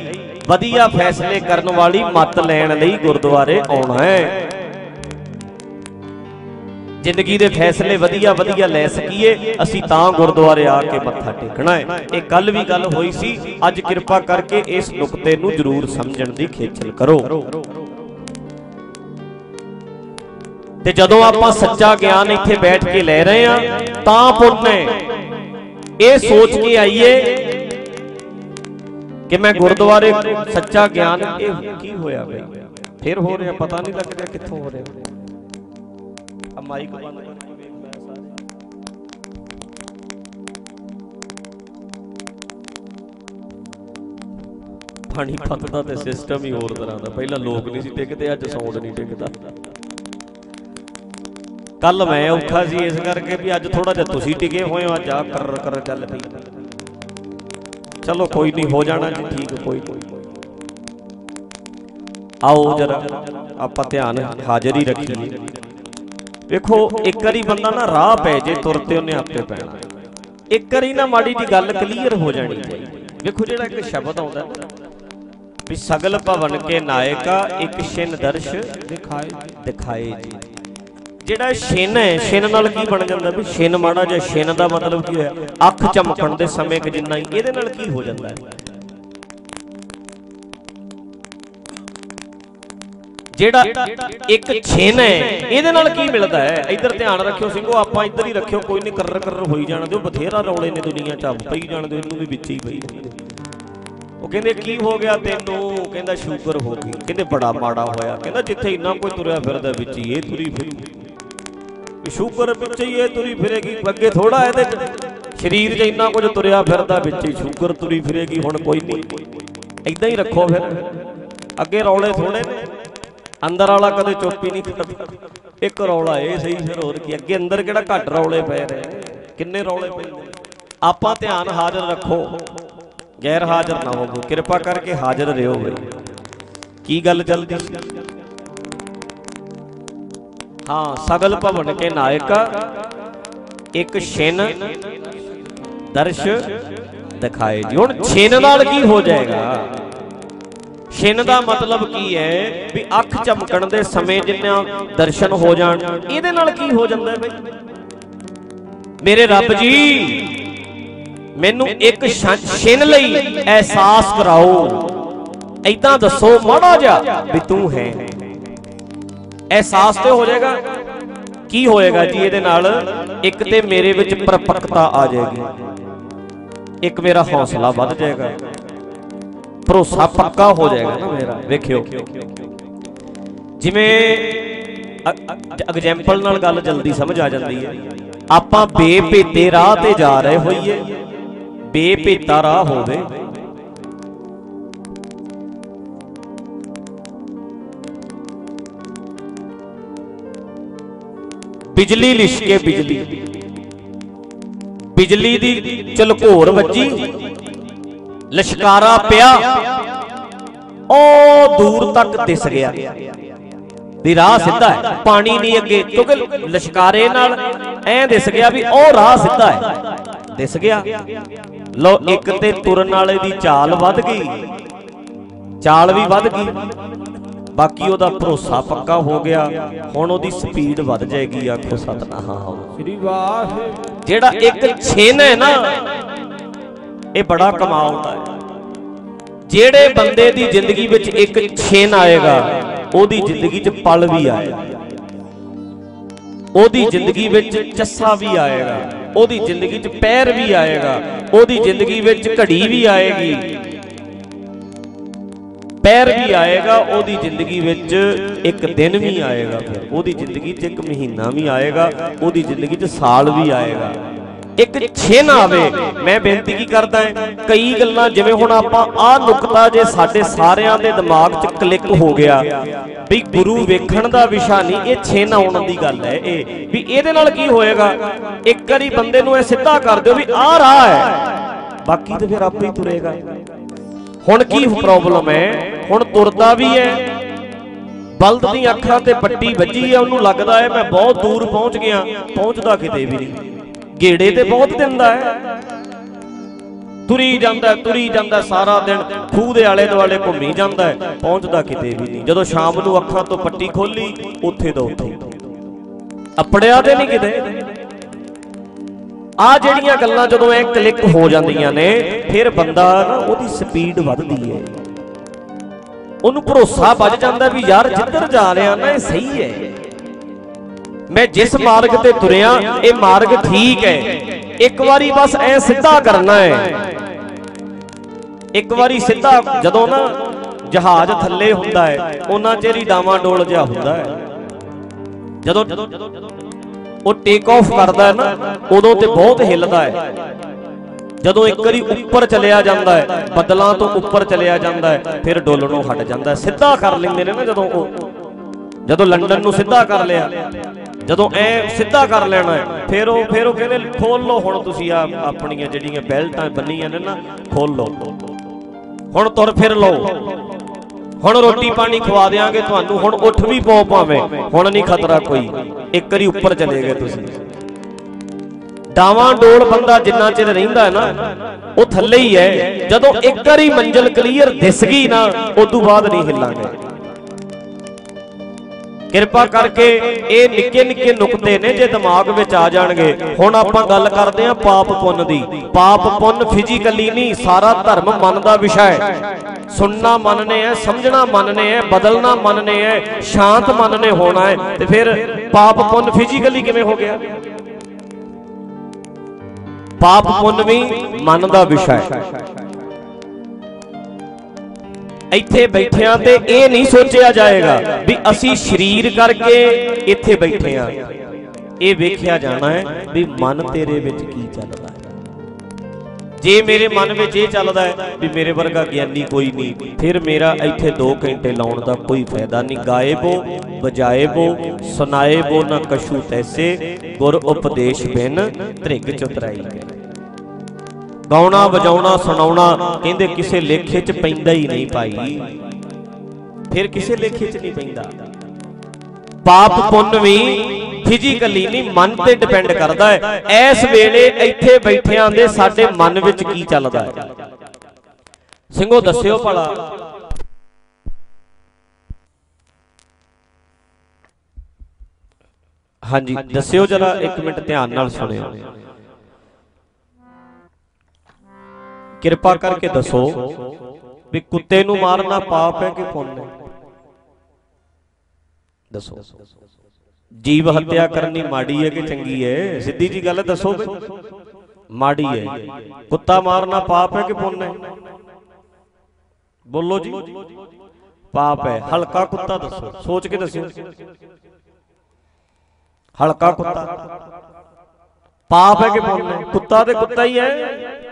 ਵਧੀਆ ਫੈਸਲੇ ਕਰਨ ਵਾਲੀ ਮੱਤ ਲੈਣ ਲਈ ਗੁਰਦੁਆਰੇ ਆਉਣਾ ਹੈ। ਜ਼ਿੰਦਗੀ ਦੇ ਫੈਸਲੇ ਵਧੀਆ ਵਧੀਆ ਲੈ ਸਕੀਏ, ਅਸੀਂ ਤਾਂ ਗੁਰਦੁਆਰੇ ਆ ਕੇ ਮੱਥਾ ਟੇਕਣਾ ਹੈ। ਇਹ ਕੱਲ ਵੀ ਗੱਲ ਹੋਈ ਸੀ, ਅੱਜ ਕਿਰਪਾ ਕਰਕੇ ਇਸ ਨੁਕਤੇ ਨੂੰ ਜ਼ਰੂਰ ਸਮਝਣ ਦੀ ਖੇਚਲ ਕਰੋ। ਤੇ ਜਦੋਂ ਆਪਾਂ ਸੱਚਾ ਗਿਆਨ ਇੱਥੇ ਬੈਠ ਕੇ ਲੈ ਰਹੇ ਆ ਤਾਂ ਪੁੰਨ ਇਹ ਸੋਚ ਕੇ ਆਈਏ ਕਿ ਮੈਂ ਗੁਰਦੁਆਰੇ ਸੱਚਾ ਗਿਆਨ, ਇਹ ਕੀ ਹੋਇਆ ਬਈ? ਫਿਰ ਹੋ ਰਿਹਾ, ਪਤਾ ਨਹੀਂ ਲੱਗ ਰਿਹਾ ਕਿੱਥੋਂ ਹੋ ਰਿਹਾ। ਆ ਮਾਈਕ ਬੰਦ ਕਰਕੇ ਵੇਖ ਲੈ ਸਾਰੇ। ਪਾਣੀ ਪੱਤਦਾ ਤੇ ਸਿਸਟਮ ਹੀ ਹੋਰ ਤਰ੍ਹਾਂ ਦਾ। ਪਹਿਲਾਂ ਲੋਕ ਨਹੀਂ ਸੀ ਟਿਕਦੇ, ਅੱਜ ਸਾਊਂਡ ਨਹੀਂ ਟਿਕਦਾ। ਕੱਲ ਮੈਂ ਔਖਾ ਸੀ ਇਸ ਕਰਕੇ ਵੀ ਅੱਜ ਥੋੜਾ ਜਿਹਾ ਤੁਸੀਂ ਟਿਕੇ ਹੋਏ ਹੋ, ਅੱਜ ਆ ਕਰ ਕਰ ਚੱਲ ਪਈ। ਚਲੋ ਕੋਈ ਨਹੀਂ, ਹੋ ਜਾਣਾ ਜੀ, ਠੀਕ, ਕੋਈ ਆਓ ਜਰਾ, ਆਪਾਂ ਧਿਆਨ ਹਾਜ਼ਰ ਹੀ ਰੱਖੀਏ। ਵੇਖੋ, ਇੱਕ ਵਾਰੀ ਬੰਦਾ ਨਾ ਰਾਹ ਪੈ ਜੇ, ਤੁਰ ਤੇ ਉਹਨੇ ਆਪੇ ਪੈਣਾ। ਇੱਕ ਵਾਰੀ ਨਾ ਮਾੜੀ ਦੀ ਗੱਲ ਕਲੀਅਰ ਹੋ ਜਾਣੀ ਚਾਹੀਦੀ ਵੇਖੋ ਜਿਹੜਾ ਇੱਕ ਸ਼ਬਦ ਆਉਂਦਾ ਵੀ ਸਗਲ ਭਵਨ ਕੇ ਨਾਇਕਾ, ਇੱਕ ਛਿਨ ਦਰਸ਼ ਦਿਖਾਏ। ਦਿਖਾਏ ਜੀ। ਜਿਹੜਾ ਛਿਨ ਹੈ, ਛਿਨ ਨਾਲ ਕੀ ਬਣ ਜਾਂਦਾ ਵੀ ਛਿਨ ਮਾੜਾ ਜਾਂ ਛਿਨ ਦਾ ਮਤਲਬ ਕੀ ਹੋਇਆ? ਅੱਖ ਚਮਕਣ ਦੇ ਸਮੇਂ ਕਿ ਜਿੰਨਾ ਹੀ, ਇਹਦੇ ਨਾਲ ਕੀ ਹੋ ਜਾਂਦਾ ਹੈ? ਜਿਹੜਾ ਇੱਕ ਛਿਨ ਹੈ, ਇਹਦੇ ਨਾਲ ਕੀ ਮਿਲਦਾ ਹੈ? ਇੱਧਰ ਧਿਆਨ ਰੱਖਿਓ ਸਿੰਘੋ, ਆਪਾਂ ਇੱਧਰ ਹੀ ਰੱਖਿਓ, ਕੋਈ ਨਹੀਂ ਕਰਰ ਕਰਰ ਹੋਈ ਜਾਣ ਦਿਓ ਬਥੇਰਾ ਰੌਲੇ ਨੇ ਦੁਨੀਆ 'ਚ ਪਈ ਜਾਣ ਦਿਓ, ਇਹਨੂੰ ਵੀ ਵਿੱਚ ਹੀ ਪਈ ਉਹ ਕਹਿੰਦੇ, ਕੀ ਹੋ ਗਿਆ ਤੈਨੂੰ? ਕਹਿੰਦਾ, ਸ਼ੂਗਰ ਹੋ ਗਈ। ਕਹਿੰਦੇ, ਬੜਾ ਮਾੜਾ ਹੋਇਆ। ਕਹਿੰਦਾ, ਜਿੱਥੇ ਇੰਨਾ ਕੋਈ ਤੁਰਿਆ ਫਿਰਦਾ, ਵਿੱਚ ਹੀ ਇਹ ਤੁਰੀ ਫਿਰੂ। ਸ਼ੂਗਰ ਵਿੱਚ ਹੀ ਇਹ ਤੁਰੀ ਫਿਰੇਗੀ, ਅੱਗੇ ਥੋੜਾ ਇਹਦੇ ਸਰੀਰ 'ਚ ਇੰਨਾ ਕੁਝ ਤੁਰਿਆ ਫਿਰਦਾ, ਵਿੱਚ ਹੀ ਸ਼ੂਗਰ ਤੁਰੀ ਫਿਰੇਗੀ, ਹੁਣ ਕੋਈ ਨਹੀਂ ਐਦਾਂ ਹੀ ਰੱਖੋ ਫਿਰ। ਅੱਗੇ ਰੌਲੇ ਥੋੜੇ ਨੇ। ਅੰਦਰ ਵਾਲਾ ਕਦੇ ਚੁੱਪ ਹੀ ਨਹੀਂ ਇੱਕ ਰੌਲਾ ਇਹ ਸਹੀ ਫਿਰ ਹੋਰ ਕੀ, ਅੱਗੇ ਅੰਦਰ ਕਿਹੜਾ ਘੱਟ ਰੌਲੇ ਪਏ ਰਹੇ ਕਿੰਨੇ ਰੌਲੇ ਪਏ ਆਪਾਂ ਧਿਆਨ ਹਾਜ਼ਰ ਰੱਖੋ, ਗੈਰ ਹਾਜ਼ਰ ਨਾ ਹੋਵੋ, ਕਿਰਪਾ ਕਰਕੇ ਹਾਜ਼ਰ ਰਹੋ ਬਈ। ਕੀ ਗੱਲ ਚੱਲਦੀ? ਹਾਂ, ਸਗਲ ਭਵਨ ਕੇ ਨਾਇਕਾ, ਇੱਕ ਛਿਨ ਦਰਸ਼ ਦਿਖਾਏ ਜੀ। ਹੁਣ ਛਿਨ ਨਾਲ ਕੀ ਹੋ ਜਾਏਗਾ? ਛਿਨ ਦਾ ਮਤਲਬ ਕੀ ਹੈ ਵੀ ਅੱਖ ਚਮਕਣ ਦੇ ਸਮੇਂ ਜਿੰਨਾ ਦਰਸ਼ਨ ਹੋ ਜਾਣ, ਇਹਦੇ ਨਾਲ ਕੀ ਹੋ ਜਾਂਦਾ ਬਈ? ਮੇਰੇ ਰੱਬ ਜੀ, ਮੈਨੂੰ ਇੱਕ ਛ- ਛਿਨ ਲਈ ਅਹਿਸਾਸ ਕਰਾਓ। ਐਦਾਂ ਦੱਸੋ ਮਾੜਾ ਜਿਹਾ ਵੀ ਤੂੰ ਹੈ। ਅਹਿਸਾਸ ਤੇ ਹੋ ਜਾਏਗਾ। ਕੀ ਹੋਏਗਾ ਜੀ ਇਹਦੇ ਨਾਲ? ਇੱਕ ਤੇ ਮੇਰੇ ਵਿੱਚ ਪਰਪੱਕਤਾ ਆ ਜਾਏਗੀ। ਇੱਕ ਮੇਰਾ ਹੌਸਲਾ ਵੱਧ ਜਾਏਗਾ। ਭਰੋਸਾ ਪੱਕਾ ਹੋ ਜਾਏਗਾ ਨਾ ਮੇਰਾ। ਵੇਖਿਓ। ਜਿਵੇਂ ਐਗਜ਼ਾਮਪਲ ਨਾਲ ਗੱਲ ਜਲਦੀ ਸਮਝ ਆ ਜਾਂਦੀ ਹੈ। ਆਪਾਂ ਬੇਭੇਤੇ ਰਾਹ ਤੇ ਜਾ ਰਹੇ ਹੋਈਏ। ਬੇਭੇਤਾ ਰਾਹ ਹੋਵੇ। ਬਿਜਲੀ ਲਿਸ਼ਕੇ ਬਿਜਲੀ। ਬਿਜਲੀ। ਦੀ ਚਲਕੋਰ ਵੱਜੀ। ਲਸ਼ਕਾਰਾ ਪਿਆ ਉਹ ਦੂਰ ਤੱਕ ਦਿਸ ਗਿਆ। ਵੀ ਰਾਹ ਸਿੱਧਾ ਹੈ ਪਾਣੀ ਨਹੀਂ ਅੱਗੇ ਕਿਉਂਕਿ ਲਸ਼ਕਾਰੇ ਨਾਲ ਐ ਦਿਸ ਗਿਆ ਵੀ ਉਹ ਰਾਹ ਸਿੱਧਾ ਹੈ। ਦਿਸ ਗਿਆ। ਲੋ ਇੱਕ ਤੇ ਤੁਰਨ ਵਾਲੇ ਦੀ ਚਾਲ ਵੱਧ ਗਈ। ਚਾਲ ਵੀ ਵੱਧ ਗਈ। ਬਾਕੀ ਉਹਦਾ ਭਰੋਸਾ ਪੱਕਾ ਹੋ ਗਿਆ। ਹੁਣ ਉਹਦੀ ਸਪੀਡ ਵੱਧ ਜਾਏਗੀ ਆਖੋ ਸਤਨਾਮ। ਸ੍ਰੀ ਵਾਹਿਗੁਰੂ। ਜਿਹੜਾ ਇੱਕ ਛਿਨ ਹੈ ਨਾ ਇਹ ਬੜਾ ਕਮਾਲ ਦਾ ਹੈ। ਜਿਹੜੇ ਬੰਦੇ ਦੀ ਜ਼ਿੰਦਗੀ ਵਿੱਚ ਇੱਕ ਛਿਨ ਆਏਗਾ, ਉਹਦੀ ਜ਼ਿੰਦਗੀ 'ਚ ਪਲ ਵੀ ਆਏਗਾ। ਉਹਦੀ ਜ਼ਿੰਦਗੀ ਵਿੱਚ ਚੱਸਾ ਵੀ ਆਏਗਾ। ਉਹਦੀ ਜ਼ਿੰਦਗੀ 'ਚ ਪੈਰ ਵੀ ਆਏਗਾ। ਉਹਦੀ ਜ਼ਿੰਦਗੀ ਵਿੱਚ ਘੜੀ ਵੀ ਆਏਗੀ। ਪੈਰ ਵੀ ਆਏਗਾ, ਉਹਦੀ ਜ਼ਿੰਦਗੀ ਵਿੱਚ ਇੱਕ ਦਿਨ ਵੀ ਆਏਗਾ। ਫਿਰ ਉਹਦੀ ਜ਼ਿੰਦਗੀ 'ਚ ਇੱਕ ਮਹੀਨਾ ਵੀ ਆਏਗਾ। ਉਹਦੀ ਜ਼ਿੰਦਗੀ 'ਚ ਸਾਲ ਵੀ ਆਏਗਾ। ਇੱਕ ਛਿਨ ਆਵੇ। ਮੈਂ ਬੇਨਤੀ ਕੀ ਕਰਦਾ ਹਾਂ, ਕਈ ਗੱਲਾਂ ਜਿਵੇਂ ਹੁਣ ਆਪਾਂ ਆਹ ਨੁਕਤਾ ਜੇ ਸਾਡੇ ਸਾਰਿਆਂ ਦੇ ਦਿਮਾਗ 'ਚ ਕਲਿੱਕ ਹੋ ਗਿਆ, ਵੀ ਗੁਰੂ ਵੇਖਣ ਦਾ ਵਿਸ਼ਾ ਨਹੀਂ, ਇਹ ਛਿਨ ਆਉਣ ਦੀ ਗੱਲ ਹੈ ਇਹ। ਵੀ ਇਹਦੇ ਨਾਲ ਕੀ ਹੋਏਗਾ? ਇੱਕ ਵਾਰੀ ਬੰਦੇ ਨੂੰ ਇਹ ਸਿੱਧਾ ਕਰ ਦਿਓ ਵੀ ਆਹ ਰਾਹ ਹੈ। ਬਾਕੀ ਤੇ ਫਿਰ ਆਪੇ ਹੀ ਤੁਰੇਗਾ। ਹੁਣ ਕੀ ਪ੍ਰੋਬਲਮ ਹੈ? ਹੁਣ ਤੁਰਦਾ ਵੀ ਹੈ। ਬਲਦ ਦੀਆਂ ਅੱਖਾਂ ਤੇ ਪੱਟੀ ਵੱਜੀ ਹੈ ਉਹਨੂੰ ਲੱਗਦਾ ਹੈ ਮੈਂ ਬਹੁਤ ਦੂਰ ਪਹੁੰਚ ਗਿਆ। ਪਹੁੰਚਦਾ ਕਿਤੇ ਵੀ ਨਹੀਂ। ਗੇੜੇ ਤੇ ਬਹੁਤ ਦਿੰਦਾ ਹੈ। ਤੁਰੀ ਜਾਂਦਾ ਤੁਰੀ ਜਾਂਦਾ ਸਾਰਾ ਦਿਨ, ਖੂਹ ਦੇ ਆਲੇ ਦੁਆਲੇ ਘੁੰਮੀ ਜਾਂਦਾ ਹੈ। ਪਹੁੰਚਦਾ ਕਿਤੇ ਵੀ ਨਹੀਂ। ਜਦੋਂ ਸ਼ਾਮ ਨੂੰ ਅੱਖਾਂ ਤੋਂ ਪੱਟੀ ਖੋਲੀ, ਉੱਥੇ ਦਾ ਉੱਥੇ। ਅਪੜਿਆ ਤੇ ਨਹੀਂ ਕਿਤੇ। ਆ ਜਿਹੜੀਆਂ ਗੱਲਾਂ ਜਦੋਂ ਐ ਕਲਿੱਕ ਹੋ ਜਾਂਦੀਆਂ ਨੇ, ਫਿਰ ਬੰਦਾ ਨਾ ਉਹਦੀ ਸਪੀਡ ਵੱਧਦੀ ਹੈ ਉਹਨੂੰ ਭਰੋਸਾ ਵੱਜ ਜਾਂਦਾ ਵੀ ਯਾਰ ਜਿੱਧਰ ਜਾ ਰਿਹਾ ਨਾ, ਇਹ ਸਹੀ ਹੈ ਮੈਂ ਜਿਸ ਮਾਰਗ ਤੇ ਤੁਰਿਆ, ਇਹ ਮਾਰਗ ਠੀਕ ਹੈ। ਇੱਕ ਵਾਰੀ ਬਸ ਐ ਸਿੱਧਾ ਕਰਨਾ ਹੈ। ਇੱਕ ਵਾਰੀ ਸਿੱਧਾ ਜਦੋਂ ਨਾ ਜਹਾਜ਼ ਥੱਲੇ ਹੁੰਦਾ ਹੈ, ਉਹਨਾਂ ਚਿਰ ਹੀ ਡਾਵਾਂ ਡੋਲ ਜਿਹਾ ਹੁੰਦਾ ਹੈ। ਜਦੋਂ ਉਹ ਟੇਕ ਆਫ ਕਰਦਾ ਹੈ ਨਾ, ਉਦੋਂ ਤੇ ਬਹੁਤ ਹਿੱਲਦਾ ਹੈ। ਜਦੋਂ ਇੱਕ ਵਾਰੀ ਉੱਪਰ ਚਲਿਆ ਜਾਂਦਾ ਹੈ, ਬੱਦਲਾਂ ਤੋਂ ਉੱਪਰ ਚਲਿਆ ਜਾਂਦਾ ਹੈ, ਫਿਰ ਡੋਲਣੋਂ ਹਟ ਜਾਂਦਾ ਸਿੱਧਾ ਕਰ ਲੈਂਦੇ ਨੇ ਨਾ ਜਦੋਂ ਉਹ ਜਦੋਂ ਲੰਡਨ ਨੂੰ ਸਿੱਧਾ ਕਰ ਲਿਆ। ਜਦੋਂ ਐ ਸਿੱਧਾ ਕਰ ਲੈਣਾ ਹੈ, ਫਿਰ ਉਹ ਫਿਰ ਉਹ ਕਹਿੰਦੇ ਖੋਲ ਲਓ ਹੁਣ ਤੁਸੀਂ ਆ ਆਪਣੀਆਂ ਜਿਹੜੀਆਂ ਬੈਲਟਾਂ ਬੰਨੀਆਂ ਨੇ ਨਾ ਖੋਲ ਲਓ ਹੁਣ ਤੁਰ ਫਿਰ ਲਓ। ਹੁਣ ਰੋਟੀ ਪਾਣੀ ਖਵਾ ਦੇਾਂਗੇ ਤੁਹਾਨੂੰ, ਹੁਣ ਉੱਠ ਵੀ ਪੋ ਭਾਵੇਂ, ਹੁਣ ਨਹੀਂ ਖਤਰਾ ਕੋਈ। ਇੱਕ ਵਾਰੀ ਉੱਪਰ ਚਲੇ ਗਏ ਤੁਸੀਂ। ਡਾਵਾਂ ਡੋਲ ਬੰਦਾ ਜਿੰਨਾ ਚਿਰ ਰਹਿੰਦਾ ਹੈ ਨਾ, ਉਹ ਥੱਲੇ ਹੀ ਹੈ। ਜਦੋਂ ਇੱਕ ਵਾਰੀ ਮੰਜ਼ਲ ਕਲੀਅਰ ਦਿਸ ਗਈ ਨਾ ਤੋਂ ਬਾਅਦ ਨਹੀਂ ਹਿੱਲਾਂਗੇ। ਕਿਰਪਾ ਕਰਕੇ ਇਹ ਨਿੱਕੇ ਨਿੱਕੇ ਨੁਕਤੇ ਨੇ ਜੇ ਦਿਮਾਗ ਵਿੱਚ ਆ ਜਾਣਗੇ। ਹੁਣ ਆਪਾਂ ਗੱਲ ਕਰਦੇ ਆਂ ਪਾਪ ਪੁੰਨ ਦੀ। ਪਾਪ ਪੁੰਨ ਫਿਜ਼ੀਕਲੀ ਨਹੀਂ, ਸਾਰਾ ਧਰਮ ਮਨ ਦਾ ਵਿਸ਼ਾ ਹੈ। ਸੁਣਨਾ ਮਨ ਨੇ ਹੈ, ਸਮਝਣਾ ਮਨ ਨੇ ਹੈ, ਬਦਲਣਾ ਮਨ ਨੇ ਹੈ, ਸ਼ਾਂਤ ਮਨ ਹੋਣਾ ਹੈ। ਤੇ ਫਿਰ ਪਾਪ ਪੁੰਨ ਫਿਜ਼ੀਕਲੀ ਕਿਵੇਂ ਹੋ ਗਿਆ? ਪਾਪ ਪੁੰਨ ਵੀ ਮਨ ਦਾ ਵਿਸ਼ਾ ਹੈ। ਇੱਥੇ ਬੈਠਿਆਂ ਤੇ ਇਹ ਨਹੀਂ ਸੋਚਿਆ ਜਾਏਗਾ ਵੀ ਅਸੀਂ ਸਰੀਰ ਕਰਕੇ ਇੱਥੇ ਬੈਠੇ ਆ। ਇਹ ਵੇਖਿਆ ਜਾਣਾ ਹੈ ਵੀ ਮਨ ਤੇਰੇ ਵਿੱਚ ਕੀ ਚੱਲਦਾ ਹੈ। ਜੇ ਮੇਰੇ ਮਨ ਵਿੱਚ ਇਹ ਚੱਲਦਾ ਹੈ ਵੀ ਮੇਰੇ ਵਰਗਾ ਗਿਆਨੀ ਕੋਈ ਨਹੀਂ, ਫਿਰ ਮੇਰਾ ਇੱਥੇ 2 ਘੰਟੇ ਲਾਉਣ ਦਾ ਕੋਈ ਫਾਇਦਾ ਨਹੀਂ। ਗਾਇਬੋ ਬਜਾਏਬੋ ਸੁਨਾਏਬੋ ਨਾ ਕਸ਼ੂ ਤੈਸੇ, ਗੁਰ ਉਪਦੇਸ਼ ਬਿਨ ਧ੍ਰਿਗ ਚੁਤਰਾਈ ਗਾਉਣਾ, ਵਜਾਉਣਾ, ਸੁਣਾਉਣਾ ਕਹਿੰਦੇ ਕਿਸੇ ਲੇਖੇ 'ਚ ਪੈਂਦਾ ਹੀ ਨਹੀਂ ਭਾਈ। ਫਿਰ ਕਿਸੇ ਲੇਖੇ 'ਚ ਨਹੀਂ ਪੈਂਦਾ। ਪਾਪ ਪੁੰਨ ਵੀ ਫਿਜ਼ੀਕਲੀ ਨਹੀਂ, ਮਨ ਤੇ ਡਿਪੈਂਡ ਕਰਦਾ ਹੈ। ਇਸ ਵੇਲੇ ਇੱਥੇ ਬੈਠਿਆਂ ਦੇ ਸਾਡੇ ਮਨ ਵਿੱਚ ਕੀ ਚੱਲਦਾ ਹੈ? ਸਿੰਘੋ, ਦੱਸਿਓ ਭਲਾ। ਹਾਂਜੀ, ਦੱਸਿਓ ਜਰਾ 1 ਮਿੰਟ ਧਿਆਨ ਨਾਲ ਸੁਣਿਓ। ਕਿਰਪਾ ਕਰਕੇ ਦੱਸੋ ਵੀ ਕੁੱਤੇ ਨੂੰ ਮਾਰਨਾ ਪਾਪ ਹੈ ਕਿ ਪੁੰਨ ਹੈ? ਦੱਸੋ। ਜੀਵ ਹੱਤਿਆ ਕਰਨੀ ਮਾੜੀ ਹੈ ਕਿ ਚੰਗੀ ਹੈ? ਸਿੱਧੀ ਜੀ ਗੱਲ ਦੱਸੋ ਮਾੜੀ ਹੈ। ਕੁੱਤਾ ਮਾਰਨਾ ਪਾਪ ਹੈ ਕਿ ਪੁੰਨ ਹੈ? ਬੋਲੋ ਜੀ। ਪਾਪ ਹੈ। ਹਲਕਾ ਕੁੱਤਾ ਦੱਸੋ। ਸੋਚ ਕੇ ਦੱਸਿਓ। ਹਲਕਾ ਕੁੱਤਾ। ਪਾਪ ਹੈ ਕਿ ਪੁੰਨ ਹੈ? ਕੁੱਤਾ ਤੇ ਕੁੱਤਾ ਹੀ ਹੈ।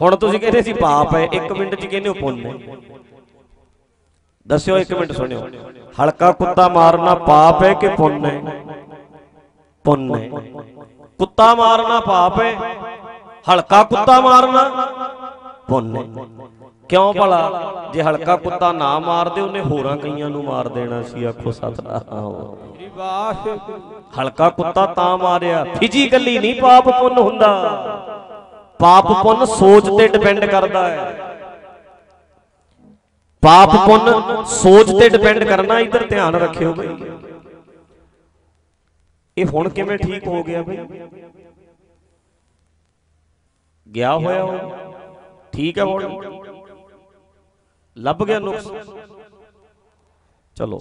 ਹੁਣ ਤੁਸੀਂ ਕਹਿੰਦੇ ਸੀ ਪਾਪ ਹੈ 1 ਮਿੰਟ ਚ ਕਹਿੰਦੇ ਹੋ ਪੁੰਨ ਹੈ ਦੱਸਿਓ 1 ਮਿੰਟ ਸੁਣਿਓ। ਹਲਕਾ ਕੁੱਤਾ ਮਾਰਨਾ ਪਾਪ ਹੈ ਕਿ ਪੁੰਨ ਹੈ? ਪੁੰਨ ਹੈ। ਕੁੱਤਾ ਮਾਰਨਾ ਪਾਪ ਹੈ, ਹਲਕਾ ਕੁੱਤਾ ਮਾਰਨਾ ਪੁੰਨ ਹੈ। ਕਿਉਂ ਭਲਾ? ਜੇ ਹਲਕਾ ਕੁੱਤਾ ਨਾ ਮਾਰਦੇ, ਉਹਨੇ ਹੋਰਾਂ ਕਈਆਂ ਨੂੰ ਮਾਰ ਦੇਣਾ ਸੀ, ਆਖੋ ਸਤਨਾਮ। ਹਲਕਾ ਕੁੱਤਾ ਤਾਂ ਮਾਰਿਆ ਫਿਜ਼ੀਕਲੀ ਨਹੀਂ ਪਾਪ ਪੁੰਨ ਹੁੰਦਾ। ਪਾਪ ਪੁੰਨ ਸੋਚ ਤੇ ਡਿਪੈਂਡ ਕਰਦਾ ਹੈ। ਪਾਪ ਪੁੰਨ ਸੋਚ ਤੇ ਡਿਪੈਂਡ ਕਰਨਾ ਇਧਰ ਧਿਆਨ ਰੱਖਿਓ ਬਈ। ਇਹ ਹੁਣ ਕਿਵੇਂ ਠੀਕ ਹੋ ਗਿਆ ਬਈ? ਗਿਆ ਹੋਇਆ ਉਹ। ਠੀਕ ਹੈ ਹੁਣ। ਲੱਭ ਗਿਆ ਨੁਕਸ। ਚਲੋ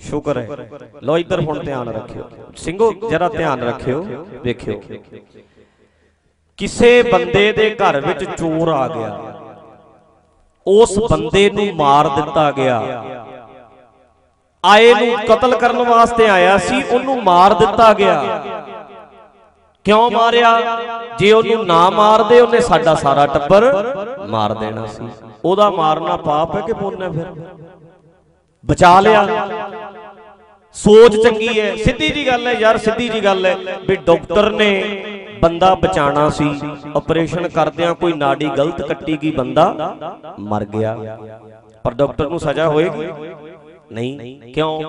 ਸ਼ੁਕਰ ਹੈ। ਲੋ ਇੱਧਰ ਹੁਣ ਧਿਆਨ ਰੱਖਿਓ। ਸਿੰਘੋ ਜਰਾ ਧਿਆਨ ਰੱਖਿਓ। ਵੇਖਿਓ। ਕਿਸੇ ਬੰਦੇ ਦੇ ਘਰ ਵਿੱਚ ਚੋਰ ਆ ਗਿਆ। ਉਸ ਬੰਦੇ ਨੂੰ ਮਾਰ ਦਿੱਤਾ ਗਿਆ। ਆਏ ਨੂੰ ਕਤਲ ਕਰਨ ਵਾਸਤੇ ਆਇਆ ਸੀ ਉਹਨੂੰ ਮਾਰ ਦਿੱਤਾ ਗਿਆ। ਕਿਉਂ ਮਾਰਿਆ? ਜੇ ਉਹਨੂੰ ਨਾ ਮਾਰਦੇ ਉਹਨੇ ਸਾਡਾ ਸਾਰਾ ਟੱਬਰ ਮਾਰ ਦੇਣਾ ਸੀ। ਉਹਦਾ ਮਾਰਨਾ ਪਾਪ ਹੈ ਕਿ ਪੁੰਨ ਹੈ ਫਿਰ? ਬਚਾ ਲਿਆ। ਸੋਚ ਚੰਗੀ ਹੈ। ਸਿੱਧੀ ਜੀ ਗੱਲ ਹੈ ਯਾਰ ਸਿੱਧੀ ਜੀ ਗੱਲ ਹੈ ਵੀ ਡਾਕਟਰ ਨੇ ਬੰਦਾ ਬਚਾਣਾ ਸੀ ਆਪਰੇਸ਼ਨ ਕਰਦਿਆਂ ਕੋਈ ਨਾੜੀ ਗਲਤ ਕੱਟੀ ਗਈ ਬੰਦਾ ਮਰ ਗਿਆ। ਪਰ ਡਾਕਟਰ ਨੂੰ ਸਜ਼ਾ ਹੋਏਗੀ ਨਹੀਂ? ਕਿਉਂ?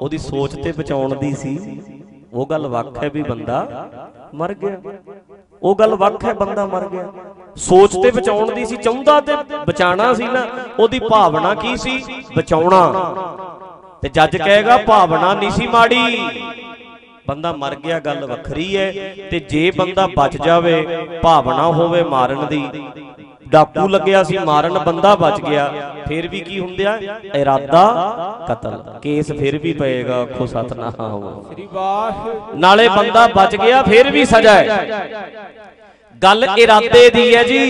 ਉਹਦੀ ਸੋਚ ਤੇ ਬਚਾਉਣ ਦੀ ਸੀ। ਉਹ ਗੱਲ ਵੱਖ ਹੈ ਵੀ ਬੰਦਾ ਮਰ ਗਿਆ। ਉਹ ਗੱਲ ਵੱਖ ਹੈ ਬੰਦਾ ਮਰ ਗਿਆ। ਸੋਚ ਤੇ ਬਚਾਉਣ ਦੀ ਸੀ, ਚਾਹੁੰਦਾ ਤੇ ਬਚਾਣਾ ਸੀ ਨਾ। ਉਹਦੀ ਭਾਵਨਾ ਕੀ ਸੀ? ਬਚਾਉਣਾ। ਤੇ ਜੱਜ ਕਹੇਗਾ, ਭਾਵਨਾ ਨਹੀਂ ਸੀ ਮਾੜੀ। ਬੰਦਾ ਮਰ ਗਿਆ ਗੱਲ ਵੱਖਰੀ ਹੈ ਤੇ ਜੇ ਬੰਦਾ ਬਚ ਜਾਵੇ ਭਾਵਨਾ ਹੋਵੇ ਮਾਰਨ ਦੀ। ਡਾਕੂ ਲੱਗਿਆ ਸੀ ਮਾਰਨ ਬੰਦਾ ਬਚ ਗਿਆ। ਫਿਰ ਵੀ ਕੀ ਹੁੰਦਿਆ ਇਰਾਦਾ ਕਤਲ। ਕੇਸ ਫਿਰ ਵੀ ਪਏਗਾ ਆਖੋ ਸਤਨਾਮ। ਸ੍ਰੀ ਵਾਹਿਗੁਰੂ। ਨਾਲੇ ਬੰਦਾ ਬਚ ਗਿਆ ਫਿਰ ਵੀ ਸਜ਼ਾ ਹੈ। ਗੱਲ ਇਰਾਦੇ ਦੀ ਹੈ ਜੀ।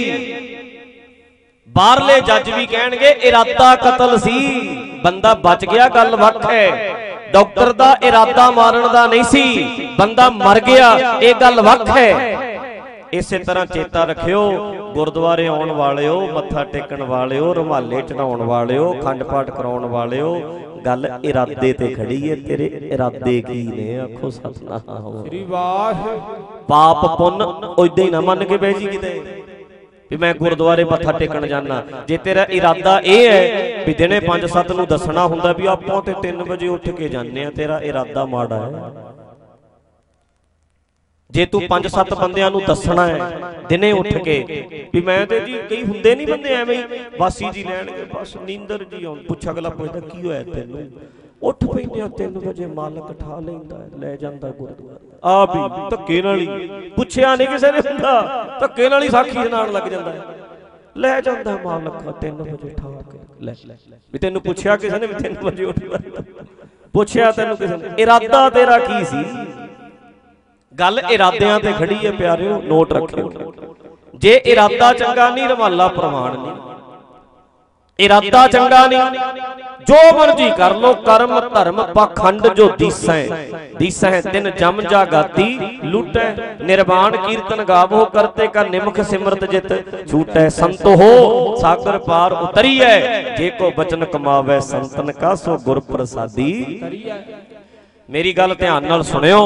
ਬਾਹਰਲੇ ਜੱਜ ਵੀ ਕਹਿਣਗੇ ਇਰਾਦਾ ਕਤਲ ਸੀ। ਬੰਦਾ ਬਚ ਗਿਆ ਗੱਲ ਵੱਖ ਹੈ। ਡਾਕਟਰ ਦਾ ਇਰਾਦਾ ਮਾਰਨ ਦਾ ਨਹੀਂ ਸੀ ਬੰਦਾ ਮਰ ਗਿਆ ਇਹ ਗੱਲ ਵੱਖ ਹੈ। ਇਸੇ ਤਰ੍ਹਾਂ ਚੇਤਾ ਰੱਖਿਓ ਗੁਰਦੁਆਰੇ ਆਉਣ ਵਾਲਿਓ ਮੱਥਾ ਟੇਕਣ ਵਾਲਿਓ ਰੁਮਾਲੇ ਚੜਾਉਣ ਵਾਲਿਓ ਖੰਡ ਪਾਠ ਕਰਾਉਣ ਵਾਲਿਓ ਗੱਲ ਇਰਾਦੇ ਤੇ ਖੜੀ ਹੈ ਤੇਰੇ ਇਰਾਦੇ ਕੀ ਨੇ? ਆਖੋ ਸਤਨਾਮ। ਸ੍ਰੀ ਵਾਹਿਗੁਰੂ। ਪਾਪ ਪੁੰਨ ਉਦਾਂ ਹੀ ਨਾ ਮੰਨ ਕੇ ਬਹਿ ਜੀ ਕਿਤੇ। ਵੀ ਮੈਂ ਗੁਰਦੁਆਰੇ ਮੱਥਾ ਟੇਕਣ ਜਾਣਾ ਜੇ ਤੇਰਾ ਇਰਾਦਾ ਇਹ ਹੈ ਵੀ ਦਿਨੇ 5-7 ਨੂੰ ਦੱਸਣਾ ਹੁੰਦਾ ਵੀ ਆਪਾਂ ਤੇ 3 ਵਜੇ ਉੱਠ ਕੇ ਜਾਂਦੇ ਆ ਤੇਰਾ ਇਰਾਦਾ ਮਾੜਾ ਹੈ। ਜੇ ਤੂੰ 5-7 ਬੰਦਿਆਂ ਨੂੰ ਦੱਸਣਾ ਹੈ ਦਿਨੇ ਉੱਠ ਕੇ ਵੀ ਮੈਂ ਤੇ ਜੀ ਕਈ ਹੁੰਦੇ ਨਹੀਂ ਬੰਦੇ ਐਵੇਂ ਹੀ, ਵਾਸੀ ਜੀ ਲੈਣਗੇ, ਬਸ ਨੀਂਦਰ ਜੀ ਆਉਂ ਪੁੱਛ ਅਗਲਾ ਪੁੱਛਦਾ, ਕੀ ਹੋਇਆ ਤੈਨੂੰ? ਉੱਠ ਪੈਂਦੇ ਆ 3 ਵਜੇ ਮਾਲਕ ਠਾ ਲੈਂਦਾ ਲੈ ਜਾਂਦਾ ਗੁਰਦੁਆਰੇ। ਆ ਵੀ ਧੱਕੇ ਨਾਲ ਹੀ। ਪੁੱਛਿਆ ਨਹੀਂ ਕਿਸੇ ਨੇ ਹੁੰਦਾ। ਧੱਕੇ ਨਾਲ ਹੀ ਸਾਖੀ ਸੁਣਾਉਣ ਲੱਗ ਜਾਂਦਾ ਲੈ ਜਾਂਦਾ ਮਾਲਕ 3 ਵਜੇ ਠਾ ਕੇ। ਲੈ ਵੀ ਤੈਨੂੰ ਪੁੱਛਿਆ ਕਿਸੇ ਨੇ ਵੀ 3 ਵਜੇ ਉੱਠ ਪੁੱਛਿਆ ਤੈਨੂੰ ਕਿਸੇ ਨੇ। ਇਰਾਦਾ ਤੇਰਾ ਕੀ ਸੀ? ਗੱਲ ਇਰਾਦਿਆਂ ਤੇ ਖੜੀ ਹੈ ਪਿਆਰਿਓ ਨੋਟ ਰੱਖਿਓ। ਜੇ ਇਰਾਦਾ ਚੰਗਾ ਨਹੀਂ ਰਮਾਲਾ ਪ੍ਰਮਾਣ ਨਹੀਂ। ਇਰਾਦਾ ਚੰਗਾ ਨਹੀਂ। ਜੋ ਮਰਜ਼ੀ ਕਰ ਲੋ ਕਰਮ, ਧਰਮ ਪਖੰਡ ਜੋ ਦੀਸੈ ਦੀਸੈ ਤਿਨ ਜਮ ਜਾਗਾਤੀ, ਲੂਟੈ, ਨਿਰਵਾਣ, ਕੀਰਤਨ ਗਾਵੋ, ਕਰਤੇ ਕਾ ਨਿਮਖ ਸਿਮਰਤ ਜਿਤ, ਛੂਟੈ, ਸੰਤ ਹੋ, ਸਾਗਰ ਪਾਰ ਉਤਰੀਐ। ਜੇ ਕੋ ਬਚਨ ਕਮਾਵੇ ਸੰਤਨ ਕਾ, ਸੋ ਗੁਰ ਪ੍ਰਸਾਦੀ ਮੇਰੀ ਗੱਲ ਧਿਆਨ ਨਾਲ ਸੁਣਿਓ।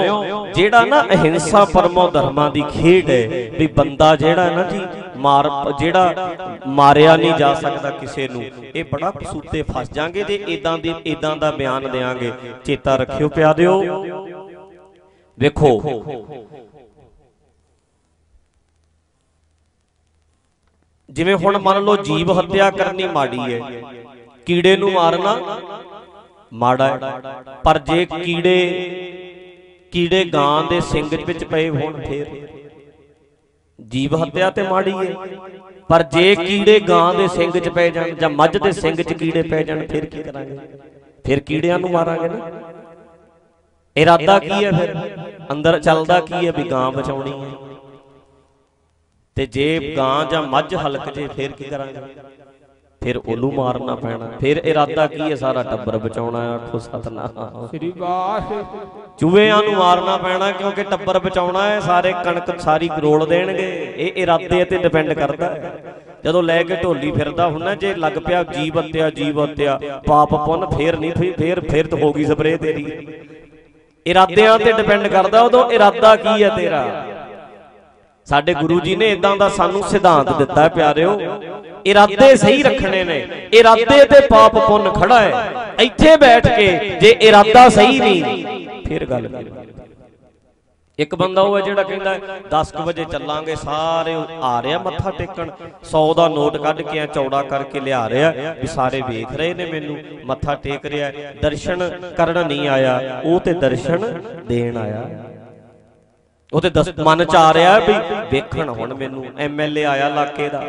ਜਿਹੜਾ ਨਾ ਅਹਿੰਸਾ ਪਰਮੋ ਧਰਮਾਂ ਦੀ ਖੇਡ ਹੈ, ਵੀ ਬੰਦਾ ਜਿਹੜਾ ਨਾ ਜੀ ਮਾਰ ਜਿਹੜਾ ਮਾਰਿਆ ਨਹੀਂ ਜਾ ਸਕਦਾ ਕਿਸੇ ਨੂੰ, ਇਹ ਬੜਾ ਕਸੂਤੇ ਫਸ ਜਾਾਂਗੇ ਤੇ ਇਦਾਂ ਦੇ ਇਦਾਂ ਦਾ ਬਿਆਨ ਦੇਾਂਗੇ ਚੇਤਾ ਰੱਖਿਓ ਪਿਆਰਿਓ ਵੇਖੋ ਜਿਵੇਂ ਹੁਣ ਮੰਨ ਲਓ ਜੀਵ ਹੱਤਿਆ ਕਰਨੀ ਮਾੜੀ ਹੈ, ਕੀੜੇ ਨੂੰ ਮਾਰਨਾ ਮਾੜਾ ਹੈ। ਪਰ ਜੇ ਕੀੜੇ ਕੀੜੇ ਗਾਂ ਦੇ ਸਿੰਗ ਵਿੱਚ ਪਏ ਹੋਣ ਫੇਰ ਜੀਵ ਹੱਤਿਆ ਤੇ ਮਾੜੀ ਹੈ ਪਰ ਜੇ ਕੀੜੇ ਗਾਂ ਦੇ ਸਿੰਗ 'ਚ ਪੈ ਜਾਣ ਜਾਂ ਮੱਝ ਦੇ ਸਿੰਗ 'ਚ ਕੀੜੇ ਪੈ ਜਾਣ ਫਿਰ ਕੀ ਕਰਾਂਗੇ? ਫਿਰ ਕੀੜਿਆਂ ਨੂੰ ਮਾਰਾਂਗੇ ਨਾ। ਇਰਾਦਾ ਕੀ ਹੈ ਫਿਰ? ਅੰਦਰ ਚੱਲਦਾ ਕੀ ਹੈ ਵੀ ਗਾਂ ਬਚਾਉਣੀ ਹੈ ਤੇ ਜੇ ਗਾਂ ਜਾਂ ਮੱਝ ਹਲਕ ਜੇ ਫਿਰ ਕੀ ਕਰਾਂਗੇ? ਫਿਰ ਉਹਨੂੰ ਮਾਰਨਾ ਪੈਣਾ। ਫਿਰ ਇਰਾਦਾ ਕੀ ਹੈ? ਸਾਰਾ ਟੱਬਰ ਬਚਾਉਣਾ ਆਖੋ ਸਤਨਾਮ। ਸ੍ਰੀ ਵਾਹਿਗੁਰੂ ਚੂਹਿਆਂ ਨੂੰ ਮਾਰਨਾ ਪੈਣਾ ਕਿਉਂਕਿ ਟੱਬਰ ਬਚਾਉਣਾ ਹੈ ਸਾਰੇ ਕਣਕ ਸਾਰੀ ਗਰੋਲ ਦੇਣਗੇ। ਇਹ ਇਰਾਦੇ ਤੇ ਡਿਪੈਂਡ ਕਰਦਾ ਹੈ। ਜਦੋਂ ਲੈ ਕੇ ਢੋਲੀ ਫਿਰਦਾ ਹੁੰਦਾ ਜੇ ਲੱਗ ਪਿਆ ਜੀਵ ਹੱਤਿਆ ਜੀਵ ਹੱਤਿਆ ਪਾਪ ਪੁੰਨ ਫੇਰ ਨਹੀਂ ਫੇਰ ਫੇਰ ਫੇਰ ਤਾਂ ਹੋ ਗਈ ਸਪਰੇਅ ਤੇਰੀ। ਇਰਾਦਿਆਂ ਤੇ ਡਿਪੈਂਡ ਕਰਦਾ ਉਦੋਂ ਇਰਾਦਾ ਕੀ ਹੈ ਤੇਰਾ? ਸਾਡੇ ਗੁਰੂ ਜੀ ਨੇ ਇਦਾਂ ਦਾ ਸਾਨੂੰ ਸਿਧਾਂਤ ਦਿੱਤਾ ਹੈ ਪਿਆਰਿਓ। ਇਰਾਦੇ ਸਹੀ ਰੱਖਣੇ ਨੇ। ਇਰਾਦੇ ਤੇ ਪਾਪ ਪੁੰਨ ਖੜਾ ਹੈ। ਇੱਥੇ ਬੈਠ ਕੇ ਜੇ ਇਰਾਦਾ ਸਹੀ ਨਹੀਂ ਫਿਰ ਗੱਲ ਇੱਕ ਬੰਦਾ ਉਹ ਹੈ ਜਿਹੜਾ ਕਹਿੰਦਾ 10 ਵਜੇ ਚੱਲਾਂਗੇ ਸਾਰੇ ਆ ਰਿਹਾ ਮੱਥਾ ਟੇਕਣ। 100 ਦਾ ਨੋਟ ਕੱਢ ਕੇ ਆ ਚੌੜਾ ਕਰਕੇ ਲਿਆ ਰਿਹਾ ਵੀ ਸਾਰੇ ਵੇਖ ਰਹੇ ਨੇ ਮੈਨੂੰ ਮੱਥਾ ਟੇਕ ਰਿਹਾ ਦਰਸ਼ਨ ਕਰਨ ਨਹੀਂ ਆਇਆ ਉਹ ਤੇ ਦਰਸ਼ਨ ਦੇਣ ਆਇਆ। ਉਹਦੇ ਮਨ ਚ ਆ ਰਿਹਾ ਵੀ ਵੇਖਣ ਹੁਣ ਮੈਨੂੰ ਐਮਐਲਏ ਆਇਆ ਇਲਾਕੇ ਦਾ।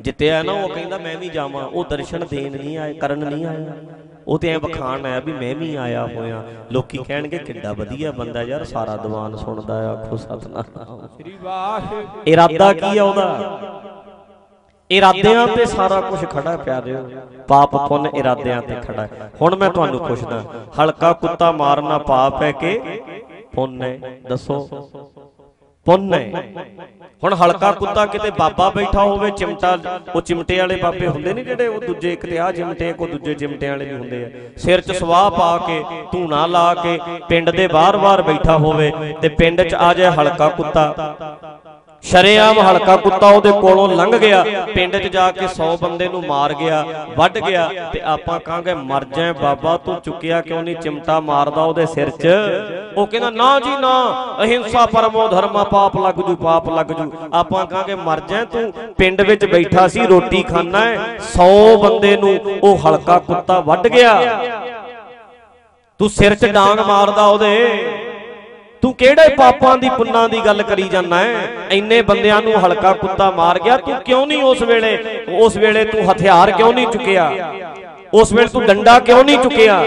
ਜਿੱਤਿਆ ਨਾ ਉਹ ਕਹਿੰਦਾ ਮੈਂ ਵੀ ਜਾਵਾਂ, ਉਹ ਦਰਸ਼ਨ ਦੇਣ ਨਹੀਂ ਆਇਆ ਕਰਨ ਨਹੀਂ ਆਇਆ ਉਹ ਤੇ ਐ ਵਖਾਣ ਆਇਆ ਵੀ ਮੈਂ ਵੀ ਆਇਆ ਹੋਇਆ। ਲੋਕੀ ਕਹਿਣਗੇ ਕਿੱਡਾ ਵਧੀਆ ਬੰਦਾ ਯਾਰ, ਸਾਰਾ ਦੀਵਾਨ ਸੁਣਦਾ ਆ, ਆਖੋ ਸਤਨਾਮ। ਸ੍ਰੀ ਵਾਹਿਗੁਰੂ ਇਰਾਦਾ ਕੀ ਆ ਉਹਦਾ? ਇਰਾਦਿਆਂ ਤੇ ਸਾਰਾ ਕੁਝ ਖੜਾ ਪਿਆ ਪਿਆਰਿਓ ਪਾਪ ਪੁੰਨ ਇਰਾਦਿਆਂ ਤੇ ਖੜਾ। ਹੁਣ ਮੈਂ ਤੁਹਾਨੂੰ ਪੁੱਛਦਾ, ਹਲਕਾ ਕੁੱਤਾ ਮਾਰਨਾ ਪਾਪ ਹੈ ਕਿ ਪੁੰਨ ਹੈ ਦੱਸੋ। ਪੁੰਨ। ਹੈ ਹੁਣ ਹਲਕਾ ਕੁੱਤਾ ਕਿਤੇ ਬਾਬਾ ਬੈਠਾ ਹੋਵੇ ਚਿਮਟਾ ਉਹ ਚਿਮਟੇ ਵਾਲੇ ਬਾਬੇ ਹੁੰਦੇ ਨੇ ਜਿਹੜੇ ਉਹ ਦੂਜੇ ਇੱਕ ਤੇ ਆ ਚਿਮਟੇ ਕੋ ਦੂਜੇ ਚਿਮਟੇ ਵਾਲੇ ਵੀ ਹੁੰਦੇ ਆ। ਸਿਰ 'ਚ ਸਵਾਹ ਪਾ ਕੇ ਧੂਣਾ ਲਾ ਕੇ ਪਿੰਡ ਦੇ ਬਾਹਰ-ਬਾਹਰ ਬੈਠਾ ਹੋਵੇ ਤੇ ਪਿੰਡ 'ਚ ਆ ਜਾਏ ਹਲਕਾ ਕੁੱਤਾ। ਸ਼ਰੇਆਮ ਹਲਕਾ ਕੁੱਤਾ ਉਹਦੇ ਕੋਲੋਂ ਲੰਘ ਗਿਆ। ਪਿੰਡ 'ਚ ਜਾ ਕੇ 100 ਬੰਦੇ ਨੂੰ ਮਾਰ ਗਿਆ, ਵੱਢ ਗਿਆ ਤੇ ਆਪਾਂ ਕਹਾਂਗੇ, ਮਰ ਜਾਏ ਬਾਬਾ, ਤੂੰ ਚੁੱਕਿਆ ਕਿਉਂ ਨਹੀਂ? ਚਿਮਟਾ ਮਾਰਦਾ ਉਹਦੇ ਸਿਰ 'ਚ। ਉਹ ਕਹਿੰਦਾ, ਨਾ ਜੀ, ਨਾ। ਅਹਿੰਸਾ ਪਰਮੋ ਧਰਮਾ ਪਾਪ ਲੱਗ ਜੂ, ਪਾਪ ਲੱਗ ਜੂ। ਆਪਾਂ ਕਹਾਂਗੇ, ਮਰ ਜਾਏ ਤੂੰ। ਪਿੰਡ ਵਿੱਚ ਬੈਠਾ ਸੀ, ਰੋਟੀ ਖਾਣਾ ਹੈ 100 ਬੰਦੇ ਨੂੰ ਉਹ ਹਲਕਾ ਕੁੱਤਾ ਵੱਢ ਗਿਆ। ਤੂੰ ਸਿਰ 'ਚ ਡਾਂਗ ਮਾਰਦਾ ਉਹਦੇ। ਤੂੰ ਕਿਹੜੇ ਪਾਪਾਂ ਦੀ ਪੁੰਨਾਂ ਦੀ ਗੱਲ ਕਰੀ ਜਾਂਦਾ ਹੈ? ਇੰਨੇ ਬੰਦਿਆਂ ਨੂੰ ਹਲਕਾ ਕੁੱਤਾ ਮਾਰ ਗਿਆ, ਤੂੰ ਕਿਉਂ ਨਹੀਂ ਉਸ ਵੇਲੇ? ਉਸ ਵੇਲੇ ਤੂੰ ਹਥਿਆਰ ਕਿਉਂ ਨਹੀਂ ਚੁੱਕਿਆ? ਉਸ ਵੇਲੇ ਤੂੰ ਡੰਡਾ ਕਿਉਂ ਨਹੀਂ ਚੁੱਕਿਆ?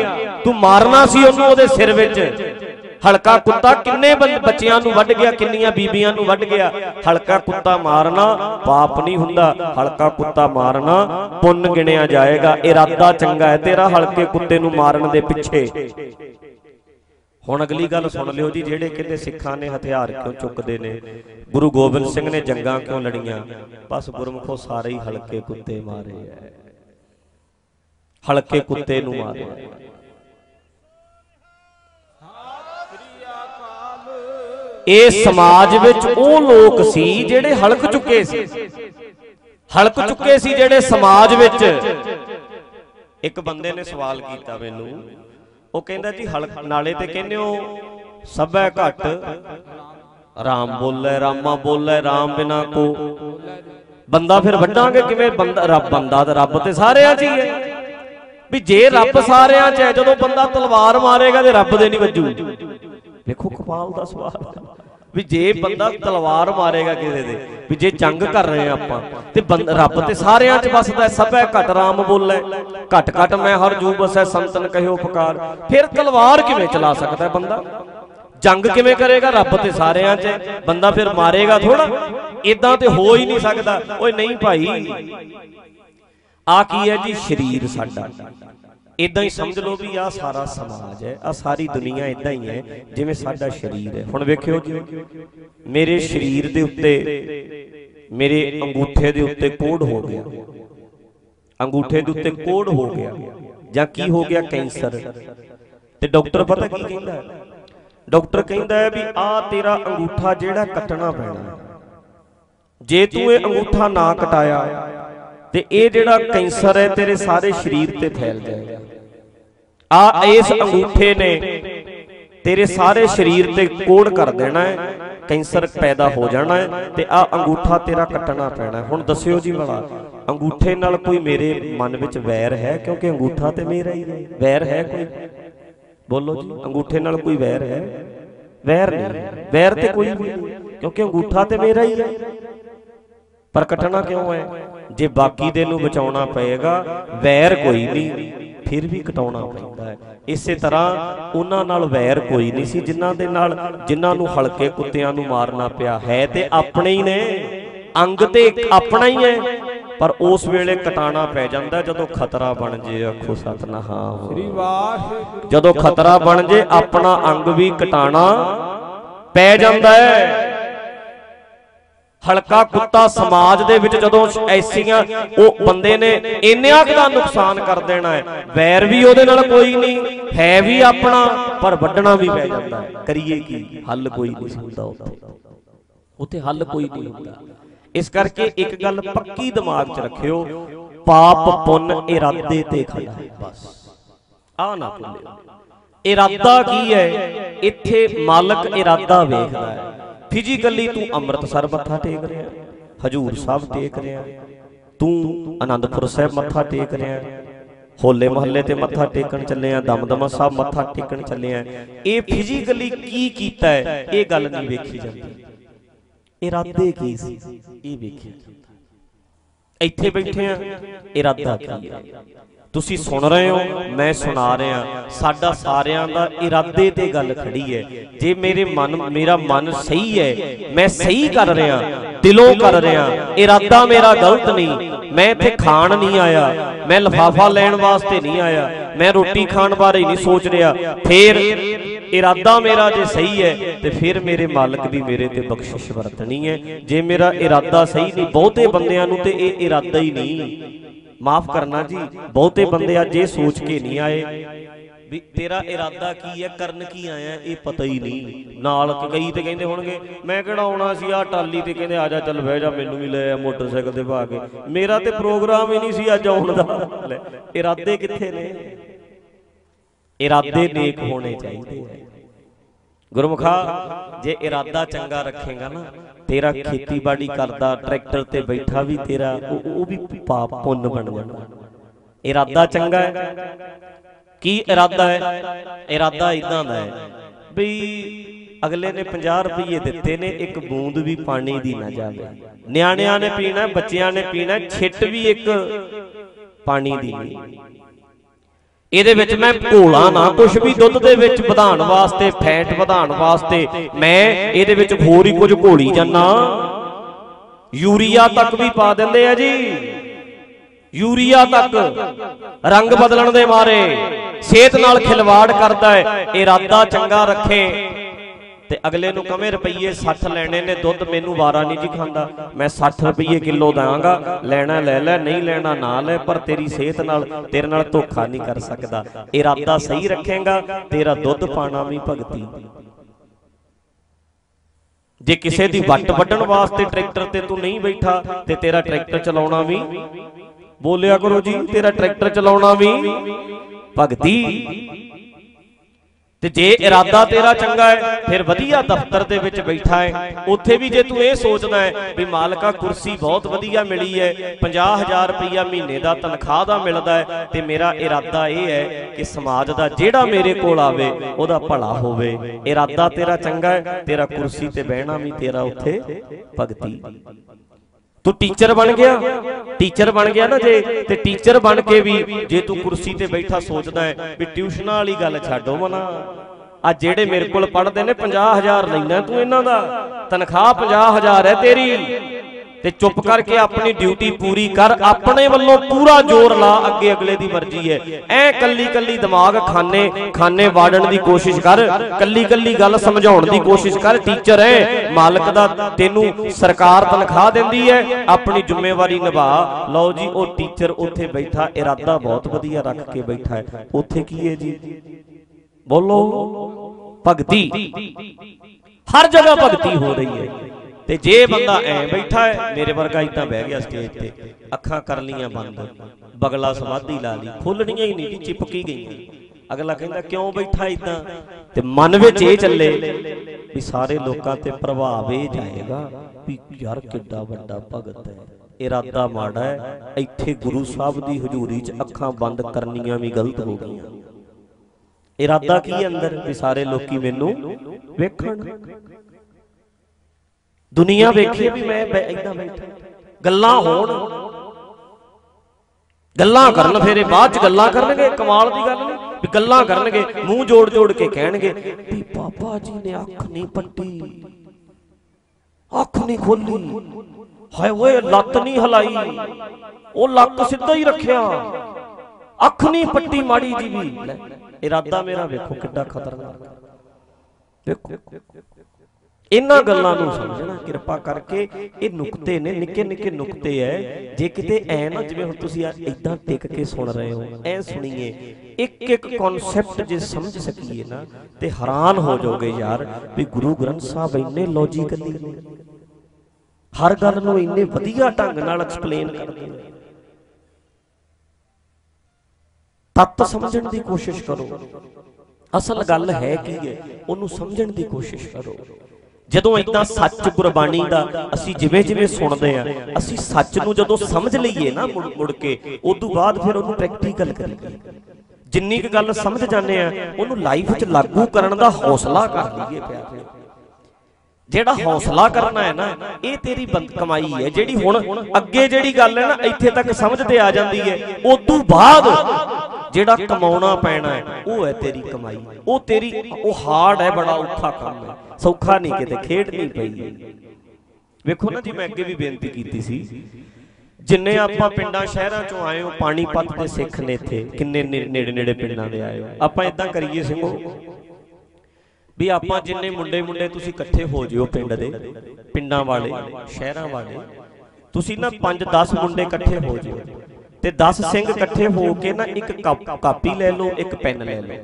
ਤੂੰ ਮਾਰਨਾ ਸੀ ਉਹਨੂੰ ਉਹਦੇ ਸਿਰ ਵਿੱਚ। ਹਲਕਾ ਕੁੱਤਾ ਕਿੰਨੇ ਬੱਚਿਆਂ ਨੂੰ ਵੱਢ ਗਿਆ, ਕਿੰਨੀਆਂ ਬੀਬੀਆਂ ਨੂੰ ਵੱਢ ਗਿਆ। ਹਲਕਾ ਕੁੱਤਾ ਮਾਰਨਾ ਪਾਪ ਨਹੀਂ ਹੁੰਦਾ। ਹਲਕਾ ਕੁੱਤਾ ਮਾਰਨਾ ਪੁੰਨ ਗਿਣਿਆ ਜਾਏਗਾ। ਇਰਾਦਾ ਚੰਗਾ ਹੈ ਤੇਰਾ ਹਲਕੇ ਕੁੱਤੇ ਨੂੰ ਮਾਰਨ ਦੇ ਪਿੱਛੇ। ਹੁਣ ਅਗਲੀ ਗੱਲ ਸੁਣ ਲਿਓ ਜੀ, ਜਿਹੜੇ ਕਹਿੰਦੇ ਸਿੱਖਾਂ ਨੇ ਹਥਿਆਰ ਕਿਉਂ ਚੁੱਕਦੇ ਨੇ? ਗੁਰੂ ਗੋਬਿੰਦ ਸਿੰਘ ਨੇ ਜੰਗਾਂ ਕਿਉਂ ਲੜੀਆਂ? ਬਸ ਗੁਰਮਖੋ ਸਾਰੇ ਹੀ ਹਲਕੇ ਕੁੱਤੇ ਮਾਰੇ ਐ। ਹਲਕੇ ਕੁੱਤੇ ਨੂੰ ਮਾਰੇ ਇਹ ਸਮਾਜ ਵਿੱਚ ਉਹ ਲੋਕ ਸੀ ਜਿਹੜੇ ਹਲਕ ਚੁੱਕੇ ਸੀ। ਹਲਕ ਚੁੱਕੇ ਸੀ ਜਿਹੜੇ ਸਮਾਜ ਵਿੱਚ। ਇੱਕ ਬੰਦੇ ਨੇ ਸਵਾਲ ਕੀਤਾ ਮੈਨੂੰ ਉਹ ਕਹਿੰਦਾ ਜੀ ਹਲਕ ਨਾਲੇ ਤੇ ਕਹਿੰਦੇ ਹੋ ਸਭੈ ਘਟ। ਰਾਮ ਬੋਲੇ ਰਾਮਾ ਬੋਲੇ ਰਾਮ ਬਿਨਾ ਕੋ। ਬੰਦਾ ਫਿਰ ਵੱਡਾਂਗੇ ਕਿਵੇਂ? ਬੰਦਾ ਰੱਬ ਬੰਦਾ ਤੇ ਰੱਬ ਤੇ ਸਾਰਿਆਂ 'ਚ ਹੀ ਹੈ। ਵੀ ਜੇ ਰੱਬ ਸਾਰਿਆਂ 'ਚ ਹੈ ਜਦੋਂ ਬੰਦਾ ਤਲਵਾਰ ਮਾਰੇਗਾ ਤੇ ਰੱਬ ਦੇ ਨਹੀਂ ਵੱਜੂ। ਵੇਖੋ ਕਪਾਲ ਦਾ ਸਵਾਲ। ਵੀ ਜੇ ਬੰਦਾ ਤਲਵਾਰ ਮਾਰੇਗਾ ਕਿਸੇ ਦੇ ਵੀ ਜੇ ਜੰਗ ਕਰ ਰਹੇ ਆ ਆਪਾਂ ਤੇ ਰੱਬ ਤੇ ਸਾਰਿਆਂ 'ਚ ਵਸਦਾ ਸਭੈ ਘਟ ਰਾਮ ਬੋਲੇ ਘਟ ਘਟ ਮੈਂ ਹਰ ਜੂ ਬਸੈ ਸੰਤਨ ਕਹਿਓ ਪੁਕਾਰ। ਫਿਰ ਤਲਵਾਰ ਕਿਵੇਂ ਚਲਾ ਸਕਦਾ ਬੰਦਾ? ਜੰਗ ਕਿਵੇਂ ਕਰੇਗਾ ਰੱਬ ਤੇ ਸਾਰਿਆਂ 'ਚ? ਬੰਦਾ ਫਿਰ ਮਾਰੇਗਾ ਥੋੜਾ ਇਦਾਂ ਤੇ ਹੋ ਹੀ ਨਹੀਂ ਸਕਦਾ। ਓਏ ਨਹੀਂ ਭਾਈ। ਆ ਕੀ ਹੈ ਜੀ? ਸਰੀਰ ਸਾਡਾ। ਇਦਾਂ ਹੀ ਸਮਝ ਲਓ ਵੀ ਆ ਸਾਰਾ ਸਮਾਜ ਹੈ ਆ ਸਾਰੀ ਦੁਨੀਆ ਇਦਾਂ ਹੀ ਹੈ, ਜਿਵੇਂ ਸਾਡਾ ਸਰੀਰ ਹੈ। ਹੁਣ ਵੇਖਿਓ ਜੀ, ਮੇਰੇ ਸਰੀਰ ਦੇ ਉੱਤੇ, ਮੇਰੇ ਅੰਗੂਠੇ ਦੇ ਉੱਤੇ ਕੋੜ ਹੋ ਗਿਆ। ਅੰਗੂਠੇ ਦੇ ਉੱਤੇ ਕੋੜ ਹੋ ਗਿਆ, ਜਾਂ ਕੀ ਹੋ ਗਿਆ? ਕੈਂਸਰ। ਤੇ ਡਾਕਟਰ ਪਤਾ ਕੀ ਕਹਿੰਦਾ ਡਾਕਟਰ ਕਹਿੰਦਾ ਹੈ ਵੀ ਆ ਤੇਰਾ ਅੰਗੂਠਾ ਜਿਹੜਾ ਕੱਟਣਾ ਪੈਣਾ ਜੇ ਤੂੰ ਇਹ ਅੰਗੂਠਾ ਨਾ ਕਟਾਇਆ ਤੇ ਇਹ ਜਿਹੜਾ ਕੈਂਸਰ ਹੈ ਤੇਰੇ ਸਾਰੇ ਸਰੀਰ ਤੇ ਫੈਲ ਜਾਏਗਾ। ਆ ਇਸ ਅੰਗੂਠੇ ਨੇ ਤੇਰੇ ਸਾਰੇ ਸਰੀਰ ਤੇ ਕੋੜ ਕਰ ਦੇਣਾ ਹੈ ਕੈਂਸਰ ਪੈਦਾ ਹੋ ਜਾਣਾ ਹੈ ਤੇ ਆ ਅੰਗੂਠਾ ਤੇਰਾ ਕੱਟਣਾ ਪੈਣਾ ਹੁਣ ਦੱਸਿਓ ਜੀ ਭਲਾ ਅੰਗੂਠੇ ਨਾਲ ਕੋਈ ਮੇਰੇ ਮਨ ਵਿੱਚ ਵੈਰ ਹੈ? ਕਿਉਂਕਿ ਅੰਗੂਠਾ ਤੇ ਮੇਰਾ ਹੀ ਹੈ ਵੈਰ ਹੈ ਕੋਈ? ਬੋਲੋ ਜੀ ਅੰਗੂਠੇ ਨਾਲ ਕੋਈ ਵੈਰ ਹੈ? ਵੈਰ ਨਹੀਂ। ਵੈਰ ਤੇ ਕੋਈ ਨਹੀਂ। ਕਿਉਂਕਿ ਅੰਗੂਠਾ ਤੇ ਮੇਰਾ ਹੀ ਹੈ। ਪ੍ਰਗਟਣਾ ਕਿਉਂ ਹੈ? ਜੇ ਬਾਕੀ ਦੇ ਨੂੰ ਬਚਾਉਣਾ ਪਏਗਾ ਵੈਰ ਕੋਈ ਨਹੀਂ ਫਿਰ ਵੀ ਕਟਾਉਣਾ ਪੈਂਦਾ ਹੈ। ਇਸੇ ਤਰ੍ਹਾਂ ਉਹਨਾਂ ਨਾਲ ਵੈਰ ਕੋਈ ਨਹੀਂ ਸੀ ਜਿਨ੍ਹਾਂ ਦੇ ਨਾਲ ਜਿਨ੍ਹਾਂ ਨੂੰ ਹਲਕੇ ਕੁੱਤਿਆਂ ਨੂੰ ਮਾਰਨਾ ਪਿਆ ਹੈ ਤੇ ਆਪਣੇ ਹੀ ਨੇ। ਅੰਗ ਤੇ ਆਪਣਾ ਹੀ ਹੈ ਪਰ ਉਸ ਵੇਲੇ ਕਟਾਣਾ ਪੈ ਜਾਂਦਾ ਜਦੋਂ ਖਤਰਾ ਬਣ ਜੇ ਆਖੋ ਸਤਨਾਮ। ਸ੍ਰੀ ਵਾਹਿਗੁਰੂ। ਜਦੋਂ ਖਤਰਾ ਬਣ ਜੇ ਆਪਣਾ ਅੰਗ ਵੀ ਕਟਾਣਾ ਪੈ ਜਾਂਦਾ ਹੈ। ਹਲਕਾ ਕੁੱਤਾ ਸਮਾਜ ਦੇ ਵਿੱਚ ਜਦੋਂ ਐਸੀਆਂ ਉਹ ਬੰਦੇ ਨੇ, ਇੰਨਿਆਂ ਦਾ ਨੁਕਸਾਨ ਕਰ ਦੇਣਾ ਹੈ। ਵੈਰ ਵੀ ਉਹਦੇ ਨਾਲ ਕੋਈ ਨਹੀਂ, ਹੈ ਵੀ ਆਪਣਾ, ਪਰ ਵੱਢਣਾ ਵੀ ਪੈ ਜਾਂਦਾ ਕਰੀਏ ਕੀ? ਹੱਲ ਕੋਈ ਨਹੀਂ ਹੁੰਦਾ ਉੱਥੇ। ਉੱਥੇ ਹੱਲ ਕੋਈ ਨਹੀਂ ਹੁੰਦਾ। ਇਸ ਕਰਕੇ ਇੱਕ ਗੱਲ ਪੱਕੀ ਦਿਮਾਗ 'ਚ ਰੱਖਿਓ, ਪਾਪ ਪੁੰਨ ਇਰਾਦੇ ਤੇ ਖੜਾ ਹੈ, ਬਸ। ਆ ਨਾ ਭੁੱਲਿਓ। ਇਰਾਦਾ ਕੀ ਹੈ? ਇੱਥੇ ਮਾਲਕ ਇਰਾਦਾ ਵੇਖਦਾ ਹੈ। ਫਿਜ਼ੀਕਲੀ ਤੂੰ ਅੰਮ੍ਰਿਤਸਰ ਮੱਥਾ ਟੇਕ ਰਿਹਾ, ਹਜੂਰ ਸਾਹਿਬ ਟੇਕ ਰਿਹਾ, ਤੂੰ ਆਨੰਦਪੁਰ ਸਾਹਿਬ ਮੱਥਾ ਟੇਕ ਰਿਹਾ, ਹੋਲੇ ਮਹੱਲੇ ਤੇ ਮੱਥਾ ਟੇਕਣ ਚੱਲੇ ਆ ਦਮਦਮਾ ਸਾਹਿਬ ਮੱਥਾ ਟੇਕਣ ਚੱਲੇ ਆ ਇਹ ਫਿਜ਼ੀਕਲੀ ਕੀ ਕੀਤਾ ਹੈ? ਇਹ ਗੱਲ ਨਹੀਂ ਵੇਖੀ ਜਾਂਦੀ। ਇਰਾਦੇ ਕੀ ਸੀ? ਇਹ ਵੇਖਿਆ ਜਾਂਦਾ। ਇੱਥੇ ਬੈਠੇ ਆ, ਇਰਾਦਾ ਕੀ ਹੈ? ਤੁਸੀਂ ਸੁਣ ਰਹੇ ਹੋ, ਮੈਂ ਸੁਣਾ ਰਿਹਾ। ਸਾਡਾ ਸਾਰਿਆਂ ਦਾ ਇਰਾਦੇ ਤੇ ਗੱਲ ਖੜੀ ਹੈ। ਜੇ ਮੇਰੇ ਮਨ, ਮੇਰਾ ਮਨ ਸਹੀ ਹੈ, ਮੈਂ ਸਹੀ ਕਰ ਰਿਹਾ, ਦਿਲੋਂ ਕਰ ਰਿਹਾ, ਇਰਾਦਾ ਮੇਰਾ ਗਲਤ ਨਹੀਂ। ਮੈਂ ਇੱਥੇ ਖਾਣ ਨਹੀਂ ਆਇਆ, ਮੈਂ ਲਫਾਫਾ ਲੈਣ ਵਾਸਤੇ ਨਹੀਂ ਆਇਆ, ਮੈਂ ਰੋਟੀ ਖਾਣ ਬਾਰੇ ਨਹੀਂ ਸੋਚ ਰਿਹਾ। ਫੇਰ ਇਰਾਦਾ ਮੇਰਾ ਜੇ ਸਹੀ ਹੈ, ਤੇ ਫਿਰ ਮੇਰੇ ਮਾਲਕ ਦੀ ਮੇਰੇ ਤੇ ਬਖਸ਼ਿਸ਼ ਵਰਤਣੀ ਹੈ। ਜੇ ਮੇਰਾ ਇਰਾਦਾ ਸਹੀ ਨਹੀਂ, ਬਹੁਤੇ ਬੰਦਿਆਂ ਨੂੰ ਤੇ ਇਹ ਇਰਾਦਾ ਹੀ ਨਹੀਂ। ਮਾਫ ਕਰਨਾ ਜੀ, ਬਹੁਤੇ ਬੰਦੇ ਅੱਜ ਇਹ ਸੋਚ ਕੇ ਨਹੀਂ ਆਏ ਵੀ ਤੇਰਾ ਇਰਾਦਾ ਕੀ ਹੈ, ਕਰਨ ਕੀ ਆਇਆ, ਇਹ ਪਤਾ ਹੀ ਨਹੀਂ। ਨਾਲ ਕਈ ਤੇ ਕਹਿੰਦੇ ਹੋਣਗੇ, ਮੈਂ ਕਿਹੜਾ ਆਉਣਾ ਸੀ ਆ ਟਾਲੀ ਤੇ ਕਹਿੰਦੇ ਆ ਜਾ ਚੱਲ ਬਹਿ ਜਾ, ਮੈਨੂੰ ਵੀ ਲੈ ਆ ਮੋਟਰਸਾਈਕਲ ਤੇ ਭਾ ਕੇ। ਮੇਰਾ ਤੇ ਪ੍ਰੋਗਰਾਮ ਹੀ ਨਹੀਂ ਸੀ ਅੱਜ ਆਉਣ ਦਾ। ਇਰਾਦੇ ਕਿੱਥੇ ਨੇ? ਇਰਾਦੇ ਨੇਕ ਹੋਣੇ ਚਾਹੀਦੇ ਆ। ਗੁਰਮੁਖਾ, ਜੇ ਇਰਾਦਾ ਚੰਗਾ ਰੱਖੇਗਾ ਨਾ, ਤੇਰਾ ਖੇਤੀਬਾੜੀ ਕਰਦਾ, ਟਰੈਕਟਰ ਤੇ ਬੈਠਾ ਵੀ ਤੇਰਾ, ਉਹ ਵੀ ਪਾਪ ਪੁੰਨ ਬਣ ਜਾਣਾ ਇਰਾਦਾ ਚੰਗਾ ਹੈ। ਕੀ ਇਰਾਦਾ ਹੈ? ਇਰਾਦਾ ਇਦਾਂ ਦਾ ਹੈ ਵੀ ਅਗਲੇ ਨੇ 50 ਰੁਪਏ ਦਿੱਤੇ ਨੇ, ਇੱਕ ਬੂੰਦ ਵੀ ਪਾਣੀ ਦੀ ਨਾ ਜਾਵੇ। ਨਿਆਣਿਆਂ ਨੇ ਪੀਣਾ, ਬੱਚਿਆਂ ਨੇ ਪੀਣਾ, ਛਿੱਟ ਵੀ ਇੱਕ ਪਾਣੀ ਦੀ। ਇਹਦੇ ਵਿੱਚ ਮੈਂ ਘੋਲਾ ਨਾ ਕੁਝ ਵੀ ਦੁੱਧ ਦੇ ਵਿੱਚ ਵਧਾਉਣ ਵਾਸਤੇ, ਫੈਟ ਵਧਾਉਣ ਵਾਸਤੇ, ਮੈਂ ਇਹਦੇ ਵਿੱਚ ਹੋਰ ਹੀ ਕੁਝ ਘੋਲੀ ਜਾਂਦਾ। ਯੂਰੀਆ ਤੱਕ ਵੀ ਪਾ ਦਿੰਦੇ ਆ ਜੀ। ਯੂਰੀਆ ਤੱਕ ਰੰਗ ਬਦਲਣ ਦੇ ਮਾਰੇ, ਸਿਹਤ ਨਾਲ ਖਿਲਵਾੜ ਕਰਦਾ ਹੈ, ਇਰਾਦਾ ਚੰਗਾ ਰੱਖੇ। ਤੇ ਅਗਲੇ ਨੂੰ ਕਵੇਂ ਰੁਪਈਏ 60 ਲੈਣੇ ਨੇ, ਦੁੱਧ ਮੈਨੂੰ ਵਾਰਾ ਨਹੀਂ ਜੀ ਖਾਂਦਾ। ਮੈਂ 60 ਰੁਪਈਏ ਕਿਲੋ ਦਾਂਗਾ। ਲੈਣਾ ਲੈ ਲੈ, ਨਹੀਂ ਲੈਣਾ ਨਾ ਲੈ, ਪਰ ਤੇਰੀ ਸਿਹਤ ਨਾਲ, ਤੇਰੇ ਨਾਲ ਧੋਖਾ ਨਹੀਂ ਕਰ ਸਕਦਾ। ਇਰਾਦਾ ਸਹੀ ਰੱਖੇਗਾ, ਤੇਰਾ ਦੁੱਧ ਪਾਣਾ ਵੀ ਭਗਤੀ। ਜੇ ਕਿਸੇ ਦੀ ਵੱਟ ਵੱਢਣ ਵਾਸਤੇ ਟਰੈਕਟਰ ਤੇ ਤੂੰ ਨਹੀਂ ਬੈਠਾ, ਤੇ ਤੇਰਾ ਟਰੈਕਟਰ ਚਲਾਉਣਾ ਵੀ। ਬੋਲਿਆ ਕਰੋ ਜੀ, ਤੇਰਾ ਟਰੈਕਟਰ ਚਲਾਉਣਾ ਵੀ। ਭਗਤੀ। ਤੇ ਜੇ ਇਰਾਦਾ ਤੇਰਾ ਚੰਗਾ ਹੈ ਫਿਰ ਵਧੀਆ ਦਫ਼ਤਰ ਦੇ ਵਿੱਚ ਬੈਠਾ ਹੈ। ਉੱਥੇ ਵੀ ਜੇ ਤੂੰ ਇਹ ਸੋਚਦਾ ਹੈ ਵੀ ਮਾਲਕਾ ਕੁਰਸੀ ਬਹੁਤ ਵਧੀਆ ਮਿਲੀ ਹੈ 50000 ਰੁਪਈਆ ਮਹੀਨੇ ਦਾ ਤਨਖਾਹ ਦਾ ਮਿਲਦਾ ਹੈ ਤੇ ਮੇਰਾ ਇਰਾਦਾ ਇਹ ਹੈ ਕਿ ਸਮਾਜ ਦਾ ਜਿਹੜਾ ਮੇਰੇ ਕੋਲ ਆਵੇ ਉਹਦਾ ਭਲਾ ਹੋਵੇ। ਇਰਾਦਾ ਤੇਰਾ ਚੰਗਾ ਹੈ ਤੇਰਾ ਕੁਰਸੀ ਤੇ ਬਹਿਣਾ ਵੀ ਤੇਰਾ ਉੱਥੇ ਭਗਤੀ। ਤੂੰ ਟੀਚਰ ਬਣ ਗਿਆ। ਟੀਚਰ ਬਣ ਗਿਆ ਨਾ ਜੇ, ਤੇ ਟੀਚਰ ਬਣ ਕੇ ਵੀ ਜੇ ਤੂੰ ਕੁਰਸੀ ਤੇ ਬੈਠਾ ਸੋਚਦਾ ਹੈ ਵੀ ਟਿਊਸ਼ਨਾਂ ਵਾਲੀ ਗੱਲ ਛੱਡੋ ਮਨਾ। ਆ ਜਿਹੜੇ ਮੇਰੇ ਕੋਲ ਪੜ੍ਹਦੇ ਨੇ 50000 ਲੈਣਾ ਤੂੰ ਇਹਨਾਂ ਦਾ। ਤਨਖਾਹ 50000 ਹੈ ਤੇਰੀ। ਤੇ ਚੁੱਪ ਕਰਕੇ ਆਪਣੀ ਡਿਊਟੀ ਪੂਰੀ ਕਰ, ਆਪਣੇ ਵੱਲੋਂ ਪੂਰਾ ਜ਼ੋਰ ਲਾ ਅੱਗੇ ਅਗਲੇ ਦੀ ਮਰਜ਼ੀ ਹੈ। ਐ ਕੱਲੀ ਕੱਲੀ ਦਿਮਾਗ ਖਾਨੇ ਖਾਨੇ ਵਾੜਨ ਦੀ ਕੋਸ਼ਿਸ਼ ਕਰ ਕੱਲੀ ਕੱਲੀ ਗੱਲ ਸਮਝਾਉਣ ਦੀ ਕੋਸ਼ਿਸ਼ ਕਰ, ਟੀਚਰ ਹੈ ਮਾਲਕ ਦਾ ਤੈਨੂੰ ਸਰਕਾਰ ਤਨਖਾਹ ਦਿੰਦੀ ਹੈ, ਆਪਣੀ ਜ਼ਿੰਮੇਵਾਰੀ ਨਿਭਾ। ਲਓ ਜੀ, ਉਹ ਟੀਚਰ ਉੱਥੇ ਬੈਠਾ, ਇਰਾਦਾ ਬਹੁਤ ਵਧੀਆ ਰੱਖ ਕੇ ਬੈਠਾ ਹੈ। ਉੱਥੇ ਕੀ ਹੈ ਜੀ? ਬੋਲੋ, ਭਗਤੀ। ਹਰ ਜਗ੍ਹਾ ਭਗਤੀ ਹੋ ਰਹੀ ਹੈ। ਤੇ ਜੇ ਬੰਦਾ ਐ ਬੈਠਾ ਹੈ ਮੇਰੇ ਵਰਗਾ ਇਦਾਂ ਬਹਿ ਗਿਆ ਸਟੇਜ ਤੇ। ਅੱਖਾਂ ਕਰ ਲੀਆਂ ਬੰਦ। ਬਗਲਾ ਸਮਾਧੀ ਲਾ ਲਈ। ਖੁੱਲਣੀਆਂ ਹੀ ਨਹੀਂ ਚਿਪਕੀ ਗਈਆਂ। ਅਗਲਾ ਕਹਿੰਦਾ ਕਿਉਂ ਬੈਠਾ ਇਦਾਂ ਤੇ ਮਨ ਵਿੱਚ ਇਹ ਚੱਲੇ ਵੀ ਸਾਰੇ ਲੋਕਾਂ ਤੇ ਪ੍ਰਭਾਵ ਇਹ ਜਾਏਗਾ ਵੀ ਯਾਰ ਕਿੱਡਾ ਵੱਡਾ ਭਗਤ ਹੈ। ਇਰਾਦਾ ਮਾੜਾ ਹੈ ਇੱਥੇ ਗੁਰੂ ਸਾਹਿਬ ਦੀ ਹਜ਼ੂਰੀ 'ਚ ਅੱਖਾਂ ਬੰਦ ਕਰਨੀਆਂ ਵੀ ਗਲਤ ਹੋ ਗਈਆਂ। ਇਰਾਦਾ ਕੀ ਅੰਦਰ? ਵੀ ਸਾਰੇ ਲੋਕੀ ਮੈਨੂੰ ਵੇਖਣ। ਦੁਨੀਆ ਵੇਖੇ ਵੀ ਮੈਂ ਇਦਾਂ ਬੈਠਾ ਗੱਲਾਂ ਹੋਣ। ਗੱਲਾਂ ਕਰਨ ਫਿਰ ਇਹ ਬਾਅਦ ਚ ਗੱਲਾਂ ਕਰਨਗੇ ਕਮਾਲ ਦੀ ਗੱਲ ਨਹੀਂ ਵੀ ਗੱਲਾਂ ਕਰਨਗੇ ਮੂੰਹ ਜੋੜ ਜੋੜ ਕੇ ਕਹਿਣਗੇ ਵੀ ਬਾਬਾ ਜੀ ਨੇ ਅੱਖ ਨਹੀਂ ਪੱਟੀ। ਅੱਖ ਨਹੀਂ ਖੋਲੀ। ਹਾਏ ਓਏ ਲੱਤ ਨਹੀਂ ਹਲਾਈ। ਉਹ ਲੱਕ ਸਿੱਧਾ ਹੀ ਰੱਖਿਆ। ਅੱਖ ਨਹੀਂ ਪੱਟੀ ਮਾੜੀ ਜੀ ਵੀ। ਇਰਾਦਾ ਮੇਰਾ ਵੇਖੋ ਕਿੱਡਾ ਖਤਰਨਾਕ। ਵੇਖੋ। ਇਹਨਾਂ ਗੱਲਾਂ ਨੂੰ ਸਮਝਣਾ ਕਿਰਪਾ ਕਰਕੇ ਇਹ ਨੁਕਤੇ ਨੇ ਨਿੱਕੇ ਨਿੱਕੇ ਨੁਕਤੇ ਐ। ਜੇ ਕਿਤੇ ਐ ਨਾ ਜਿਵੇਂ ਹੁਣ ਤੁਸੀਂ ਇਦਾਂ ਟਿਕ ਕੇ ਸੁਣ ਰਹੇ ਹੋ ਐ ਸੁਣੀਏ ਇੱਕ ਇੱਕ ਕਨਸੈਪਟ ਜੇ ਸਮਝ ਸਕੀਏ ਨਾ ਤੇ ਹੈਰਾਨ ਹੋ ਜਾਓਗੇ ਯਾਰ ਵੀ ਗੁਰੂ ਗ੍ਰੰਥ ਸਾਹਿਬ ਇੰਨੇ ਲੌਜੀਕਲੀ ਹਰ ਗੱਲ ਨੂੰ ਇੰਨੇ ਵਧੀਆ ਢੰਗ ਨਾਲ ਐਕਸਪਲੇਨ ਕਰਦੇ ਨੇ। ਤੱਤ ਸਮਝਣ ਦੀ ਕੋਸ਼ਿਸ਼ ਕਰੋ। ਅਸਲ ਗੱਲ ਹੈ ਕੀ ਹੈ? ਉਹਨੂੰ ਸਮਝਣ ਦੀ ਕੋਸ਼ਿਸ਼ ਕਰੋ। ਜਦੋਂ ਇਦਾਂ ਸੱਚ ਗੁਰਬਾਣੀ ਦਾ ਅਸੀਂ ਜਿਵੇਂ ਜਿਵੇਂ ਸੁਣਦੇ ਆ, ਅਸੀਂ ਸੱਚ ਨੂੰ ਜਦੋਂ ਸਮਝ ਲਈਏ ਨਾ ਮੁੜ ਮੁੜ ਕੇ, ਉਦੋਂ ਬਾਅਦ ਫਿਰ ਉਹਨੂੰ ਪ੍ਰੈਕਟੀਕਲ ਕਰੀਏ। ਜਿੰਨੀ ਕੁ ਗੱਲ ਸਮਝ ਜਾਂਦੇ ਆ, ਉਹਨੂੰ ਲਾਈਫ 'ਚ ਲਾਗੂ ਕਰਨ ਦਾ ਹੌਸਲਾ ਕਰ ਲਈਏ ਪਿਆਰੇ ਜਿਹੜਾ ਹੌਸਲਾ ਕਰਨਾ ਹੈ ਨਾ, ਇਹ ਤੇਰੀ ਕਮਾਈ ਹੈ। ਜਿਹੜੀ ਹੁਣ ਅੱਗੇ ਜਿਹੜੀ ਗੱਲ ਹੈ ਨਾ, ਇੱਥੇ ਤੱਕ ਸਮਝ ਤੇ ਆ ਜਾਂਦੀ ਹੈ। ਉਦੋਂ ਬਾਅਦ ਜਿਹੜਾ ਕਮਾਉਣਾ ਪੈਣਾ ਹੈ, ਉਹ ਹੈ ਤੇਰੀ ਕਮਾਈ। ਉਹ ਤੇਰੀ, ਉਹ ਹਾਰਡ ਹੈ, ਬੜਾ ਔਖਾ ਕੰਮ ਹੈ। ਸੌਖਾ ਨਹੀਂ ਕਿਤੇ, ਖੇਡ ਨਹੀਂ ਪਈ। ਵੇਖੋ ਨਾ ਜੀ, ਮੈਂ ਅੱਗੇ ਵੀ ਬੇਨਤੀ ਕੀਤੀ ਸੀ। ਜਿੰਨੇ ਆਪਾਂ ਪਿੰਡਾਂ, ਸ਼ਹਿਰਾਂ ਚੋਂ ਆਏ ਹੋ ਪਾਣੀਪਤ ਦੇ ਸਿੱਖ ਨੇ ਇੱਥੇ, ਕਿੰਨੇ ਨੇੜੇ ਨੇੜੇ ਪਿੰਡਾਂ ਦੇ ਆਏ ਹੋ। ਆਪਾਂ ਇਦਾਂ ਕਰੀਏ ਸਿੰਘੋ ਵੀ ਆਪਾਂ ਜਿੰਨੇ ਮੁੰਡੇ ਮੁੰਡੇ ਤੁਸੀਂ ਇਕੱਠੇ ਹੋ ਜਿਓ ਪਿੰਡ ਦੇ, ਪਿੰਡਾਂ ਵਾਲੇ, ਸ਼ਹਿਰਾਂ ਵਾਲੇ, ਤੁਸੀਂ ਨਾ 5-10 ਮੁੰਡੇ ਇਕੱਠੇ ਹੋ ਜਿਓ ਤੇ 10 ਸਿੰਘ ਇਕੱਠੇ ਹੋ ਕੇ ਨਾ ਇੱਕ ਕਾਪੀ ਲੈ ਲਓ, ਇੱਕ ਪੈਨ ਲੈ ਲਓ।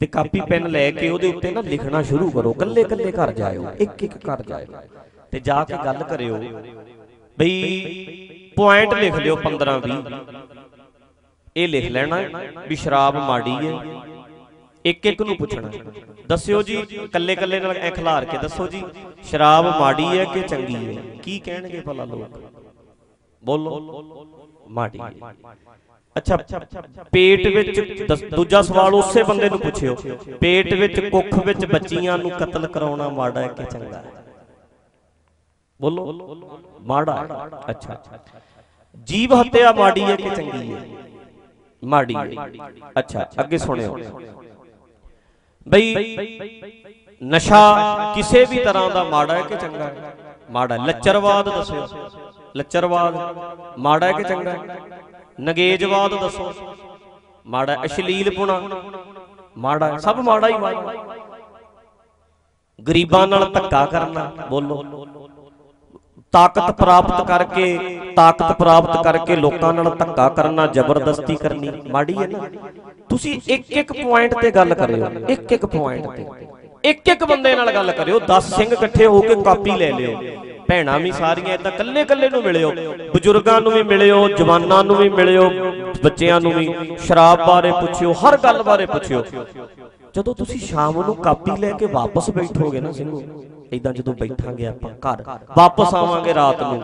ਤੇ ਕਾਪੀ ਪੈਨ ਲੈ ਕੇ ਉਹਦੇ ਉੱਤੇ ਨਾ ਲਿਖਣਾ ਸ਼ੁਰੂ ਕਰੋ ਕੱਲੇ ਕੱਲੇ ਘਰ ਜਾਇਓ, ਇੱਕ ਇੱਕ ਘਰ ਜਾਇਓ। ਤੇ ਜਾ ਕੇ ਗੱਲ ਕਰਿਓ, ਬਈ ਪੁਆਇੰਟ ਲਿਖ ਲਿਓ 15 20 ਇਹ ਲਿਖ ਲੈਣਾ ਵੀ ਸ਼ਰਾਬ ਮਾੜੀ ਹੈ। ਇੱਕ ਇੱਕ ਨੂੰ ਪੁੱਛਣਾ। ਦੱਸਿਓ ਜੀ ਕੱਲੇ ਕੱਲੇ ਨਾਲ ਐ ਖਿਲਾਰ ਕੇ ਦੱਸੋ ਜੀ, ਸ਼ਰਾਬ ਮਾੜੀ ਹੈ ਕਿ ਚੰਗੀ ਹੈ? ਕੀ ਕਹਿਣਗੇ ਭਲਾ ਲੋਕ? ਬੋਲੋ। ਮਾੜੀ ਹੈ। ਅੱਛਾ, ਪੇਟ ਵਿੱਚ ਦੂਜਾ ਸਵਾਲ ਉਸੇ ਬੰਦੇ ਨੂੰ ਪੁੱਛਿਓ। ਪੇਟ ਵਿੱਚ ਕੁੱਖ ਵਿੱਚ ਬੱਚੀਆਂ ਨੂੰ ਕਤਲ ਕਰਾਉਣਾ ਮਾੜਾ ਹੈ ਕਿ ਚੰਗਾ ਹੈ? ਬੋਲੋ। ਮਾੜਾ ਅੱਛਾ। ਜੀਵ ਹੱਤਿਆ ਮਾੜੀ ਹੈ ਕਿ ਚੰਗੀ ਹੈ? ਮਾੜੀ ਹੈ। ਅੱਛਾ, ਅੱਗੇ ਸੁਣਿਓ। ਬਈ ਨਸ਼ਾ ਕਿਸੇ ਵੀ ਤਰ੍ਹਾਂ ਦਾ ਮਾੜਾ ਹੈ ਕਿ ਚੰਗਾ ਹੈ? ਮਾੜਾ ਲੱਚਰਵਾਦ ਦੱਸਿਓ। ਲੱਚਰਵਾਦ, ਮਾੜਾ ਹੈ ਕਿ ਚੰਗਾ ਹੈ? ਨਗੇਜਵਾਦ ਦੱਸੋ। ਮਾੜਾ ਅਸ਼ਲੀਲਪੁਣਾ, ਮਾੜਾ ਸਭ ਮਾੜਾ ਹੀ ਮਾੜਾ। ਗਰੀਬਾਂ ਨਾਲ ਧੱਕਾ ਕਰਨਾ, ਬੋਲੋ। ਤਾਕਤ ਪ੍ਰਾਪਤ ਕਰਕੇ ਤਾਕਤ ਪ੍ਰਾਪਤ ਕਰਕੇ ਲੋਕਾਂ ਨਾਲ ਧੱਕਾ ਕਰਨਾ ਜ਼ਬਰਦਸਤੀ ਕਰਨੀ। ਮਾੜੀ ਹੈ ਨਾ? ਤੁਸੀਂ ਇੱਕ ਇੱਕ ਪੁਆਇੰਟ ਤੇ ਗੱਲ ਕਰਿਓ। ਇੱਕ ਇੱਕ ਪੁਆਇੰਟ ਤੇ। ਇੱਕ ਇੱਕ ਬੰਦੇ ਨਾਲ ਗੱਲ ਕਰਿਓ। 10 ਸਿੰਘ ਇਕੱਠੇ ਹੋ ਕੇ ਕਾਪੀ ਲੈ ਲਿਓ। ਭੈਣਾਂ ਵੀ ਸਾਰੀਆਂ ਇਦਾਂ ਕੱਲੇ ਕੱਲੇ ਨੂੰ ਮਿਲਿਓ। ਬਜ਼ੁਰਗਾਂ ਨੂੰ ਵੀ ਮਿਲਿਓ ਜਵਾਨਾਂ ਨੂੰ ਵੀ ਮਿਲਿਓ। ਬੱਚਿਆਂ ਨੂੰ ਵੀ ਸ਼ਰਾਬ ਬਾਰੇ ਪੁੱਛਿਓ ਹਰ ਗੱਲ ਬਾਰੇ ਪੁੱਛਿਓ। ਜਦੋਂ ਤੁਸੀਂ ਸ਼ਾਮ ਨੂੰ ਕਾਪੀ ਲੈ ਕੇ ਵਾਪਸ ਬੈਠੋਗੇ ਨਾ ਸਿੰਘੋ ਇਦਾਂ ਜਦੋਂ ਬੈਠਾਂਗੇ ਆਪਾਂ ਘਰ, ਵਾਪਸ ਆਵਾਂਗੇ ਰਾਤ ਨੂੰ।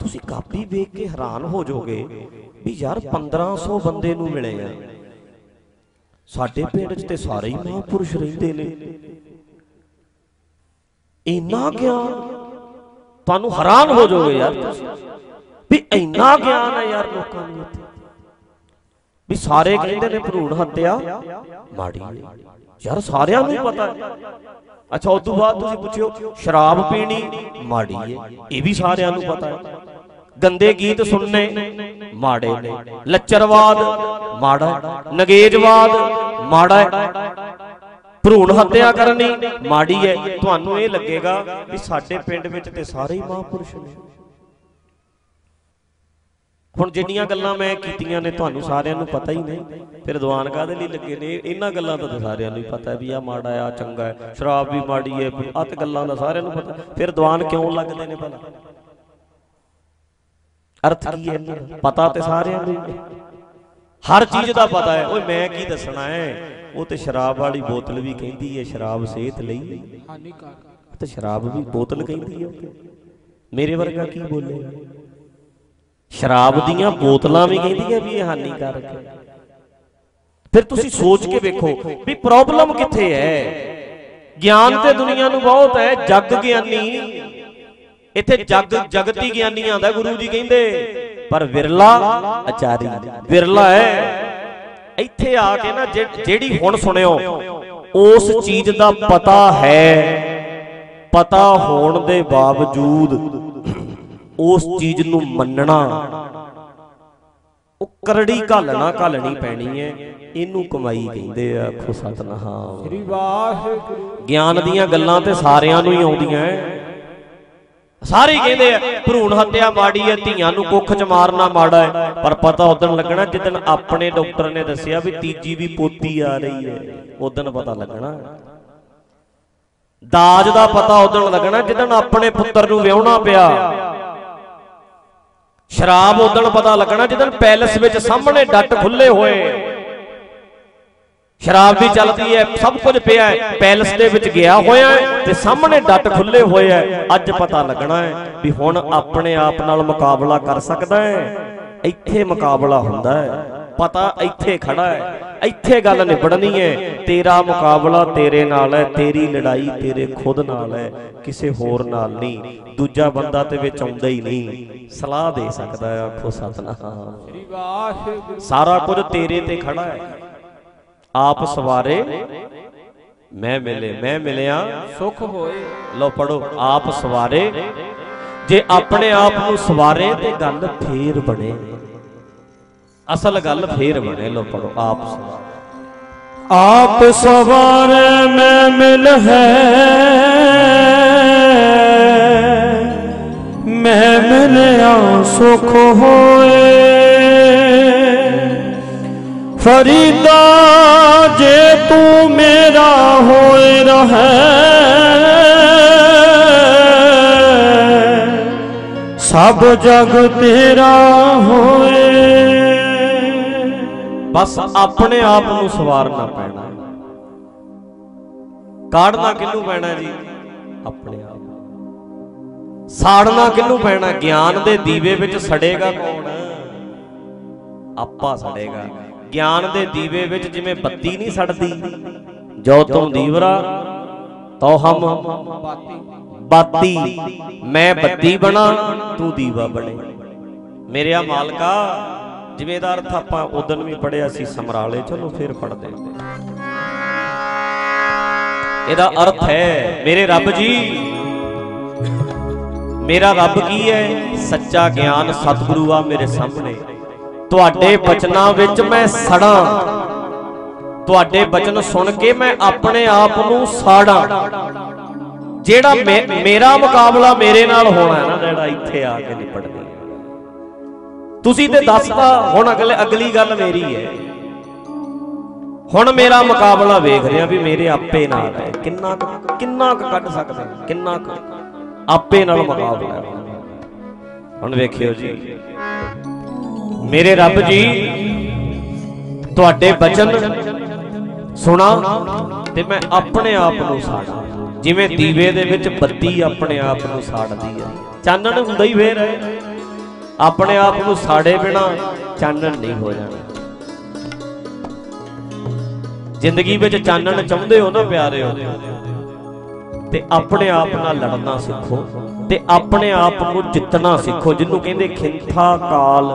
ਤੁਸੀਂ ਕਾਪੀ ਵੇਖ ਕੇ ਹੈਰਾਨ ਹੋ ਜਾਓਗੇ ਵੀ ਯਾਰ 1500 ਬੰਦੇ ਨੂੰ ਮਿਲੇ ਆ। ਸਾਡੇ ਪਿੰਡ 'ਚ ਤੇ ਸਾਰੇ ਹੀ ਮਹਾਂਪੁਰਸ਼ ਰਹਿੰਦੇ ਨੇ। ਇੰਨਾ ਗਿਆਨ ਤੁਹਾਨੂੰ ਹੈਰਾਨ ਹੋ ਜਾਓਗੇ ਯਾਰ ਵੀ ਇੰਨਾ ਗਿਆਨ ਹੈ ਯਾਰ ਲੋਕਾਂ ਨੂੰ ਵੀ ਸਾਰੇ ਕਹਿੰਦੇ ਨੇ ਭਰੂਣ ਹੱਤਿਆ। ਮਾੜੀ ਯਾਰ ਸਾਰਿਆਂ ਨੂੰ ਪਤਾ ਹੈ ਅੱਛਾ, ਉਸ ਤੋਂ ਬਾਅਦ ਤੁਸੀਂ ਪੁੱਛਿਓ, ਸ਼ਰਾਬ ਪੀਣੀ ਮਾੜੀ ਹੈ ਇਹ ਵੀ ਸਾਰਿਆਂ ਨੂੰ ਪਤਾ ਹੈ ਗੰਦੇ ਗੀਤ ਸੁਣਨੇ ਮਾੜੇ ਨੇ। ਲੱਚਰਵਾਦ ਮਾੜਾ ਨਗੇਜਵਾਦ ਮਾੜਾ ਭਰੂਣ ਹੱਤਿਆ ਕਰਨੀ ਮਾੜੀ ਹੈ ਤੁਹਾਨੂੰ ਇਹ ਲੱਗੇਗਾ ਵੀ ਸਾਡੇ ਪਿੰਡ ਵਿੱਚ ਤੇ ਸਾਰੇ ਹੀ ਮਹਾਂਪੁਰਸ਼ ਨੇ। ਹੁਣ ਜਿੰਨੀਆਂ ਗੱਲਾਂ ਮੈਂ ਕੀਤੀਆਂ ਨੇ ਤੁਹਾਨੂੰ ਸਾਰਿਆਂ ਨੂੰ ਪਤਾ ਹੀ ਨਹੀਂ ਫਿਰ ਦੀਵਾਨ ਕਾਦੇ ਲਈ ਲੱਗੇ ਨੇ? ਇਹਨਾਂ ਗੱਲਾਂ ਦਾ ਤਾਂ ਸਾਰਿਆਂ ਨੂੰ ਹੀ ਪਤਾ ਵੀ ਆ ਮਾੜਾ ਆ ਚੰਗਾ ਹੈ ਸ਼ਰਾਬ ਵੀ ਮਾੜੀ ਹੈ ਅਤ ਗੱਲਾਂ ਦਾ ਸਾਰਿਆਂ ਨੂੰ ਪਤਾ। ਫਿਰ ਦੀਵਾਨ ਕਿਉਂ ਲੱਗਦੇ ਨੇ ਭਲਾ? ਅਰਥ ਕੀ ਹੈ ਪਤਾ ਤੇ ਸਾਰਿਆਂ ਨੂੰ ਹੀ ਹਰ ਚੀਜ਼ ਦਾ ਪਤਾ ਹੈ। ਓਏ ਮੈਂ ਕੀ ਦੱਸਣਾ ਹੈ? ਉਹ ਤੇ ਸ਼ਰਾਬ ਵਾਲੀ ਬੋਤਲ ਵੀ ਕਹਿੰਦੀ ਹੈ ਸ਼ਰਾਬ ਸਿਹਤ ਲਈ। ਹਾਨੀਕਾਰਕ। ਤੇ ਸ਼ਰਾਬ ਵੀ ਬੋਤਲ ਕਹਿੰਦੀ ਹੈ। ਮੇਰੇ ਵਰਗਾ ਕੀ ਬੋਲੇ? ਸ਼ਰਾਬ ਦੀਆਂ ਬੋਤਲਾਂ ਵੀ ਕਹਿੰਦੀਆਂ ਵੀ ਇਹ ਹਾਨੀਕਾਰਕ ਹੈ। ਫਿਰ ਤੁਸੀਂ ਸੋਚ ਕੇ ਵੇਖੋ ਵੀ ਪ੍ਰੋਬਲਮ ਕਿੱਥੇ ਹੈ। ਗਿਆਨ ਤੇ ਦੁਨੀਆ ਨੂੰ ਬਹੁਤ ਹੈ ਜੱਗ ਗਿਆਨੀ। ਇੱਥੇ ਜਗ ਜਗਤੀ ਗਿਆਨੀ ਆਂਦਾ ਗੁਰੂ ਜੀ ਕਹਿੰਦੇ ਪਰ ਵਿਰਲਾ ਆਚਾਰੀ। ਵਿਰਲਾ ਹੈ। ਇੱਥੇ ਆ ਕੇ ਨਾ ਜਿਹ- ਜਿਹੜੀ ਹੁਣ ਸੁਣਿਓ ਉਸ ਚੀਜ਼ ਦਾ ਪਤਾ ਹੈ। ਪਤਾ ਹੋਣ ਦੇ ਬਾਵਜੂਦ ਉਸ ਚੀਜ਼ ਨੂੰ ਮੰਨਣਾ। ਉਹ ਕਰੜੀ ਘਾਲਣਾ ਘਾਲਣੀ ਪੈਣੀ ਹੈ ਇਹਨੂੰ ਕਮਾਈ ਕਹਿੰਦੇ ਆ ਆਖੋ ਸਤਨਾਮ। ਸ੍ਰੀ ਵਾਹਿਗੁਰੂ। ਗਿਆਨ ਦੀਆਂ ਗੱਲਾਂ ਤੇ ਸਾਰਿਆਂ ਨੂੰ ਹੀ ਆਉਂਦੀਆਂ। ਸਾਰੇ ਕਹਿੰਦੇ ਆ ਭਰੂਣ ਹੱਤਿਆ ਮਾੜੀ ਹੈ ਧੀਆਂ ਨੂੰ ਕੁੱਖ ਚ ਮਾਰਨਾ ਮਾੜਾ ਹੈ ਪਰ ਪਤਾ ਉਦੋਂ ਲੱਗਣਾ ਜਿੱਦਣ ਆਪਣੇ ਡਾਕਟਰ ਨੇ ਦੱਸਿਆ ਵੀ ਤੀਜੀ ਵੀ ਪੋਤੀ ਆ ਰਹੀ ਹੈ ਉਦੋਂ ਪਤਾ ਲੱਗਣਾ। ਦਾਜ ਦਾ ਪਤਾ ਉਦੋਂ ਲੱਗਣਾ ਜਿੱਦਣ ਆਪਣੇ ਪੁੱਤਰ ਨੂੰ ਵਿਆਹਣਾ ਪਿਆ। ਸ਼ਰਾਬ ਉਦੋਂ ਪਤਾ ਲੱਗਣਾ ਜਿੱਦਣ ਪੈਲਸ ਵਿੱਚ ਸਾਹਮਣੇ ਡੱਟ ਖੁੱਲੇ ਹੋਏ। ਸ਼ਰਾਬ ਵੀ ਚੱਲਦੀ ਹੈ, ਸਭ ਕੁਝ ਪਿਆ ਹੈ, ਪੈਲਸ ਦੇ ਵਿੱਚ ਗਿਆ ਹੋਇਆ ਤੇ ਸਾਹਮਣੇ ਡੱਟ ਖੁੱਲੇ ਹੋਏ ਹੈ। ਅੱਜ ਪਤਾ ਲੱਗਣਾ ਹੈ ਵੀ ਹੁਣ ਆਪਣੇ ਆਪ ਨਾਲ ਮੁਕਾਬਲਾ ਕਰ ਸਕਦਾ ਹੈ। ਇੱਥੇ ਮੁਕਾਬਲਾ ਹੁੰਦਾ ਹੈ। ਪਤਾ ਇੱਥੇ ਖੜਾ ਹੈ, ਇੱਥੇ ਗੱਲ ਨਿਬੜਨੀ ਹੈ, ਤੇਰਾ ਮੁਕਾਬਲਾ ਤੇਰੇ ਨਾਲ ਹੈ, ਤੇਰੀ ਲੜਾਈ ਤੇਰੇ ਖੁਦ ਨਾਲ ਹੈ, ਕਿਸੇ ਹੋਰ ਨਾਲ ਨਹੀਂ, ਦੂਜਾ ਬੰਦਾ ਤੇ ਵਿੱਚ ਆਉਂਦਾ ਹੀ ਨਹੀਂ, ਸਲਾਹ ਦੇ ਸਕਦਾ ਹੈ, ਆਖੋ ਸਤਨਾਮ। ਸ੍ਰੀ ਵਾਹਿਗੁਰੂ ਸਾਰਾ ਕੁਝ ਤੇਰੇ ਤੇ ਖੜਾ ਹੈ। ਆਪ ਸਵਾਰੇ, ਮੈਂ ਮਿਲੇ, ਮੈਂ ਮਿਲਿਆ, ਸੁਖ ਹੋਏ। ਲੋ ਪੜੋ ਆਪ ਸਵਾਰੇ। ਜੇ ਆਪਣੇ ਆਪ ਨੂੰ ਸਵਾਰੇ ਤੇ ਗੱਲ ਫੇਰ ਬਣੇ। ਅਸਲ ਗੱਲ ਫੇਰ ਬਣੇ ਲਓ ਪੜੋ ਆਪ ਸਵਾਰੇ ਆਪ ਸਵਾਰੇ ਮੈਂ ਮਿਲ ਹੈ। ਮੈਂ ਮਿਲਿਆ ਸੁਖ ਹੋਏ। ਫਰੀਦਾ ਜੇ ਤੂੰ ਮੇਰਾ ਹੋਏ ਰਹੇ। ਸਭ ਜਗ ਤੇਰਾ ਹੋਏ। ਬਸ ਆਪਣੇ ਆਪ ਨੂੰ ਸਵਾਰਨਾ ਪੈਣਾ। ਹੈ। ਕਾੜਨਾ ਕਿਹਨੂੰ ਪੈਣਾ ਜੀ? ਆਪਣੇ ਆਪ ਸਾੜਨਾ ਕਿਹਨੂੰ ਪੈਣਾ? ਗਿਆਨ ਦੇ ਦੀਵੇ ਵਿੱਚ ਸੜੇਗਾ ਕੌਣ? ਆਪਾ ਸੜੇਗਾ। ਗਿਆਨ ਦੇ ਦੀਵੇ ਵਿੱਚ ਜਿਵੇਂ ਬੱਤੀ ਨਹੀਂ ਸੜਦੀ, ਜੋ ਤੁਮ ਦੀਵਰਾ, ਤੋ ਹਮ ਬਾਤੀ। ਬਾਤੀ ਮੈਂ ਬੱਤੀ ਬਣਾ, ਤੂੰ ਦੀਵਾ ਬਣੇ। ਮੇਰੇ ਆ ਮਾਲਕਾ ਜਿਵੇਂ ਦਾ ਅਰਥ ਆਪਾਂ ਉਦੋਂ ਵੀ ਪੜਿਆ ਸੀ, ਸਮਰਾਲੇ, ਚਲੋ ਫਿਰ ਪੜਦੇ ਇਹਦਾ ਅਰਥ ਹੈ, ਮੇਰੇ ਰੱਬ ਜੀ, ਮੇਰਾ ਰੱਬ ਕੀ ਹੈ? ਸੱਚਾ ਗਿਆਨ ਸਤਿਗੁਰੂ ਆ ਮੇਰੇ ਸਾਹਮਣੇ। ਤੁਹਾਡੇ ਬਚਨਾਂ ਵਿੱਚ ਮੈਂ ਸੜਾਂ। ਤੁਹਾਡੇ ਬਚਨ ਸੁਣ ਕੇ ਮੈਂ ਆਪਣੇ ਆਪ ਨੂੰ ਸਾੜਾਂ। ਜਿਹੜਾ ਮੇ- ਮੇਰਾ ਮੁਕਾਬਲਾ ਮੇਰੇ ਨਾਲ ਹੋਣਾ ਹੈ ਨਾ, ਜਿਹੜਾ ਇੱਥੇ ਆ ਕੇ ਨਿਪੜਨਾ ਤੁਸੀਂ ਤੇ ਦੱਸਦਾ ਹੁਣ ਅਗਲੇ ਅਗਲੀ ਗੱਲ ਮੇਰੀ ਹੈ। ਹੁਣ ਮੇਰਾ ਮੁਕਾਬਲਾ ਵੇਖ ਰਿਹਾ ਵੀ ਮੇਰੇ ਆਪੇ ਨਾਲ ਹੈ। ਕਿੰਨਾ ਕਿੰਨਾ ਕੱਢ ਸਕਦੇ ਕਿੰਨਾ ਆਪੇ ਨਾਲ ਮੁਕਾਬਲਾ ਹੁਣ ਵੇਖਿਓ ਜੀ। ਮੇਰੇ ਰੱਬ ਜੀ ਤੁਹਾਡੇ ਬਚਨ ਸੁਣਾ ਤੇ ਮੈਂ ਆਪਣੇ ਆਪ ਨੂੰ ਸਾੜਾਂ। ਜਿਵੇਂ ਦੀਵੇ ਦੇ ਵਿੱਚ ਬੱਤੀ ਆਪਣੇ ਆਪ ਨੂੰ ਸਾੜਦੀ ਹੈ। ਚਾਨਣ ਹੁੰਦਾ ਹੀ ਫੇਰ। ਹੈ ਆਪਣੇ ਆਪ ਨੂੰ ਸਾੜੇ ਬਿਨਾ ਚਾਨਣ ਨਹੀਂ ਹੋ ਜਾਣਾ। ਜ਼ਿੰਦਗੀ ਵਿੱਚ ਚਾਨਣ ਚਾਹੁੰਦੇ ਹੋ ਨਾ ਪਿਆਰਿਓ ਤੇ ਆਪਣੇ ਆਪ ਨਾਲ ਲੜਨਾ ਸਿੱਖੋ, ਤੇ ਆਪਣੇ ਆਪ ਨੂੰ ਜਿੱਤਣਾ ਸਿੱਖੋ, ਜਿਹਨੂੰ ਕਹਿੰਦੇ ਖਿੰਥਾ ਕਾਲ,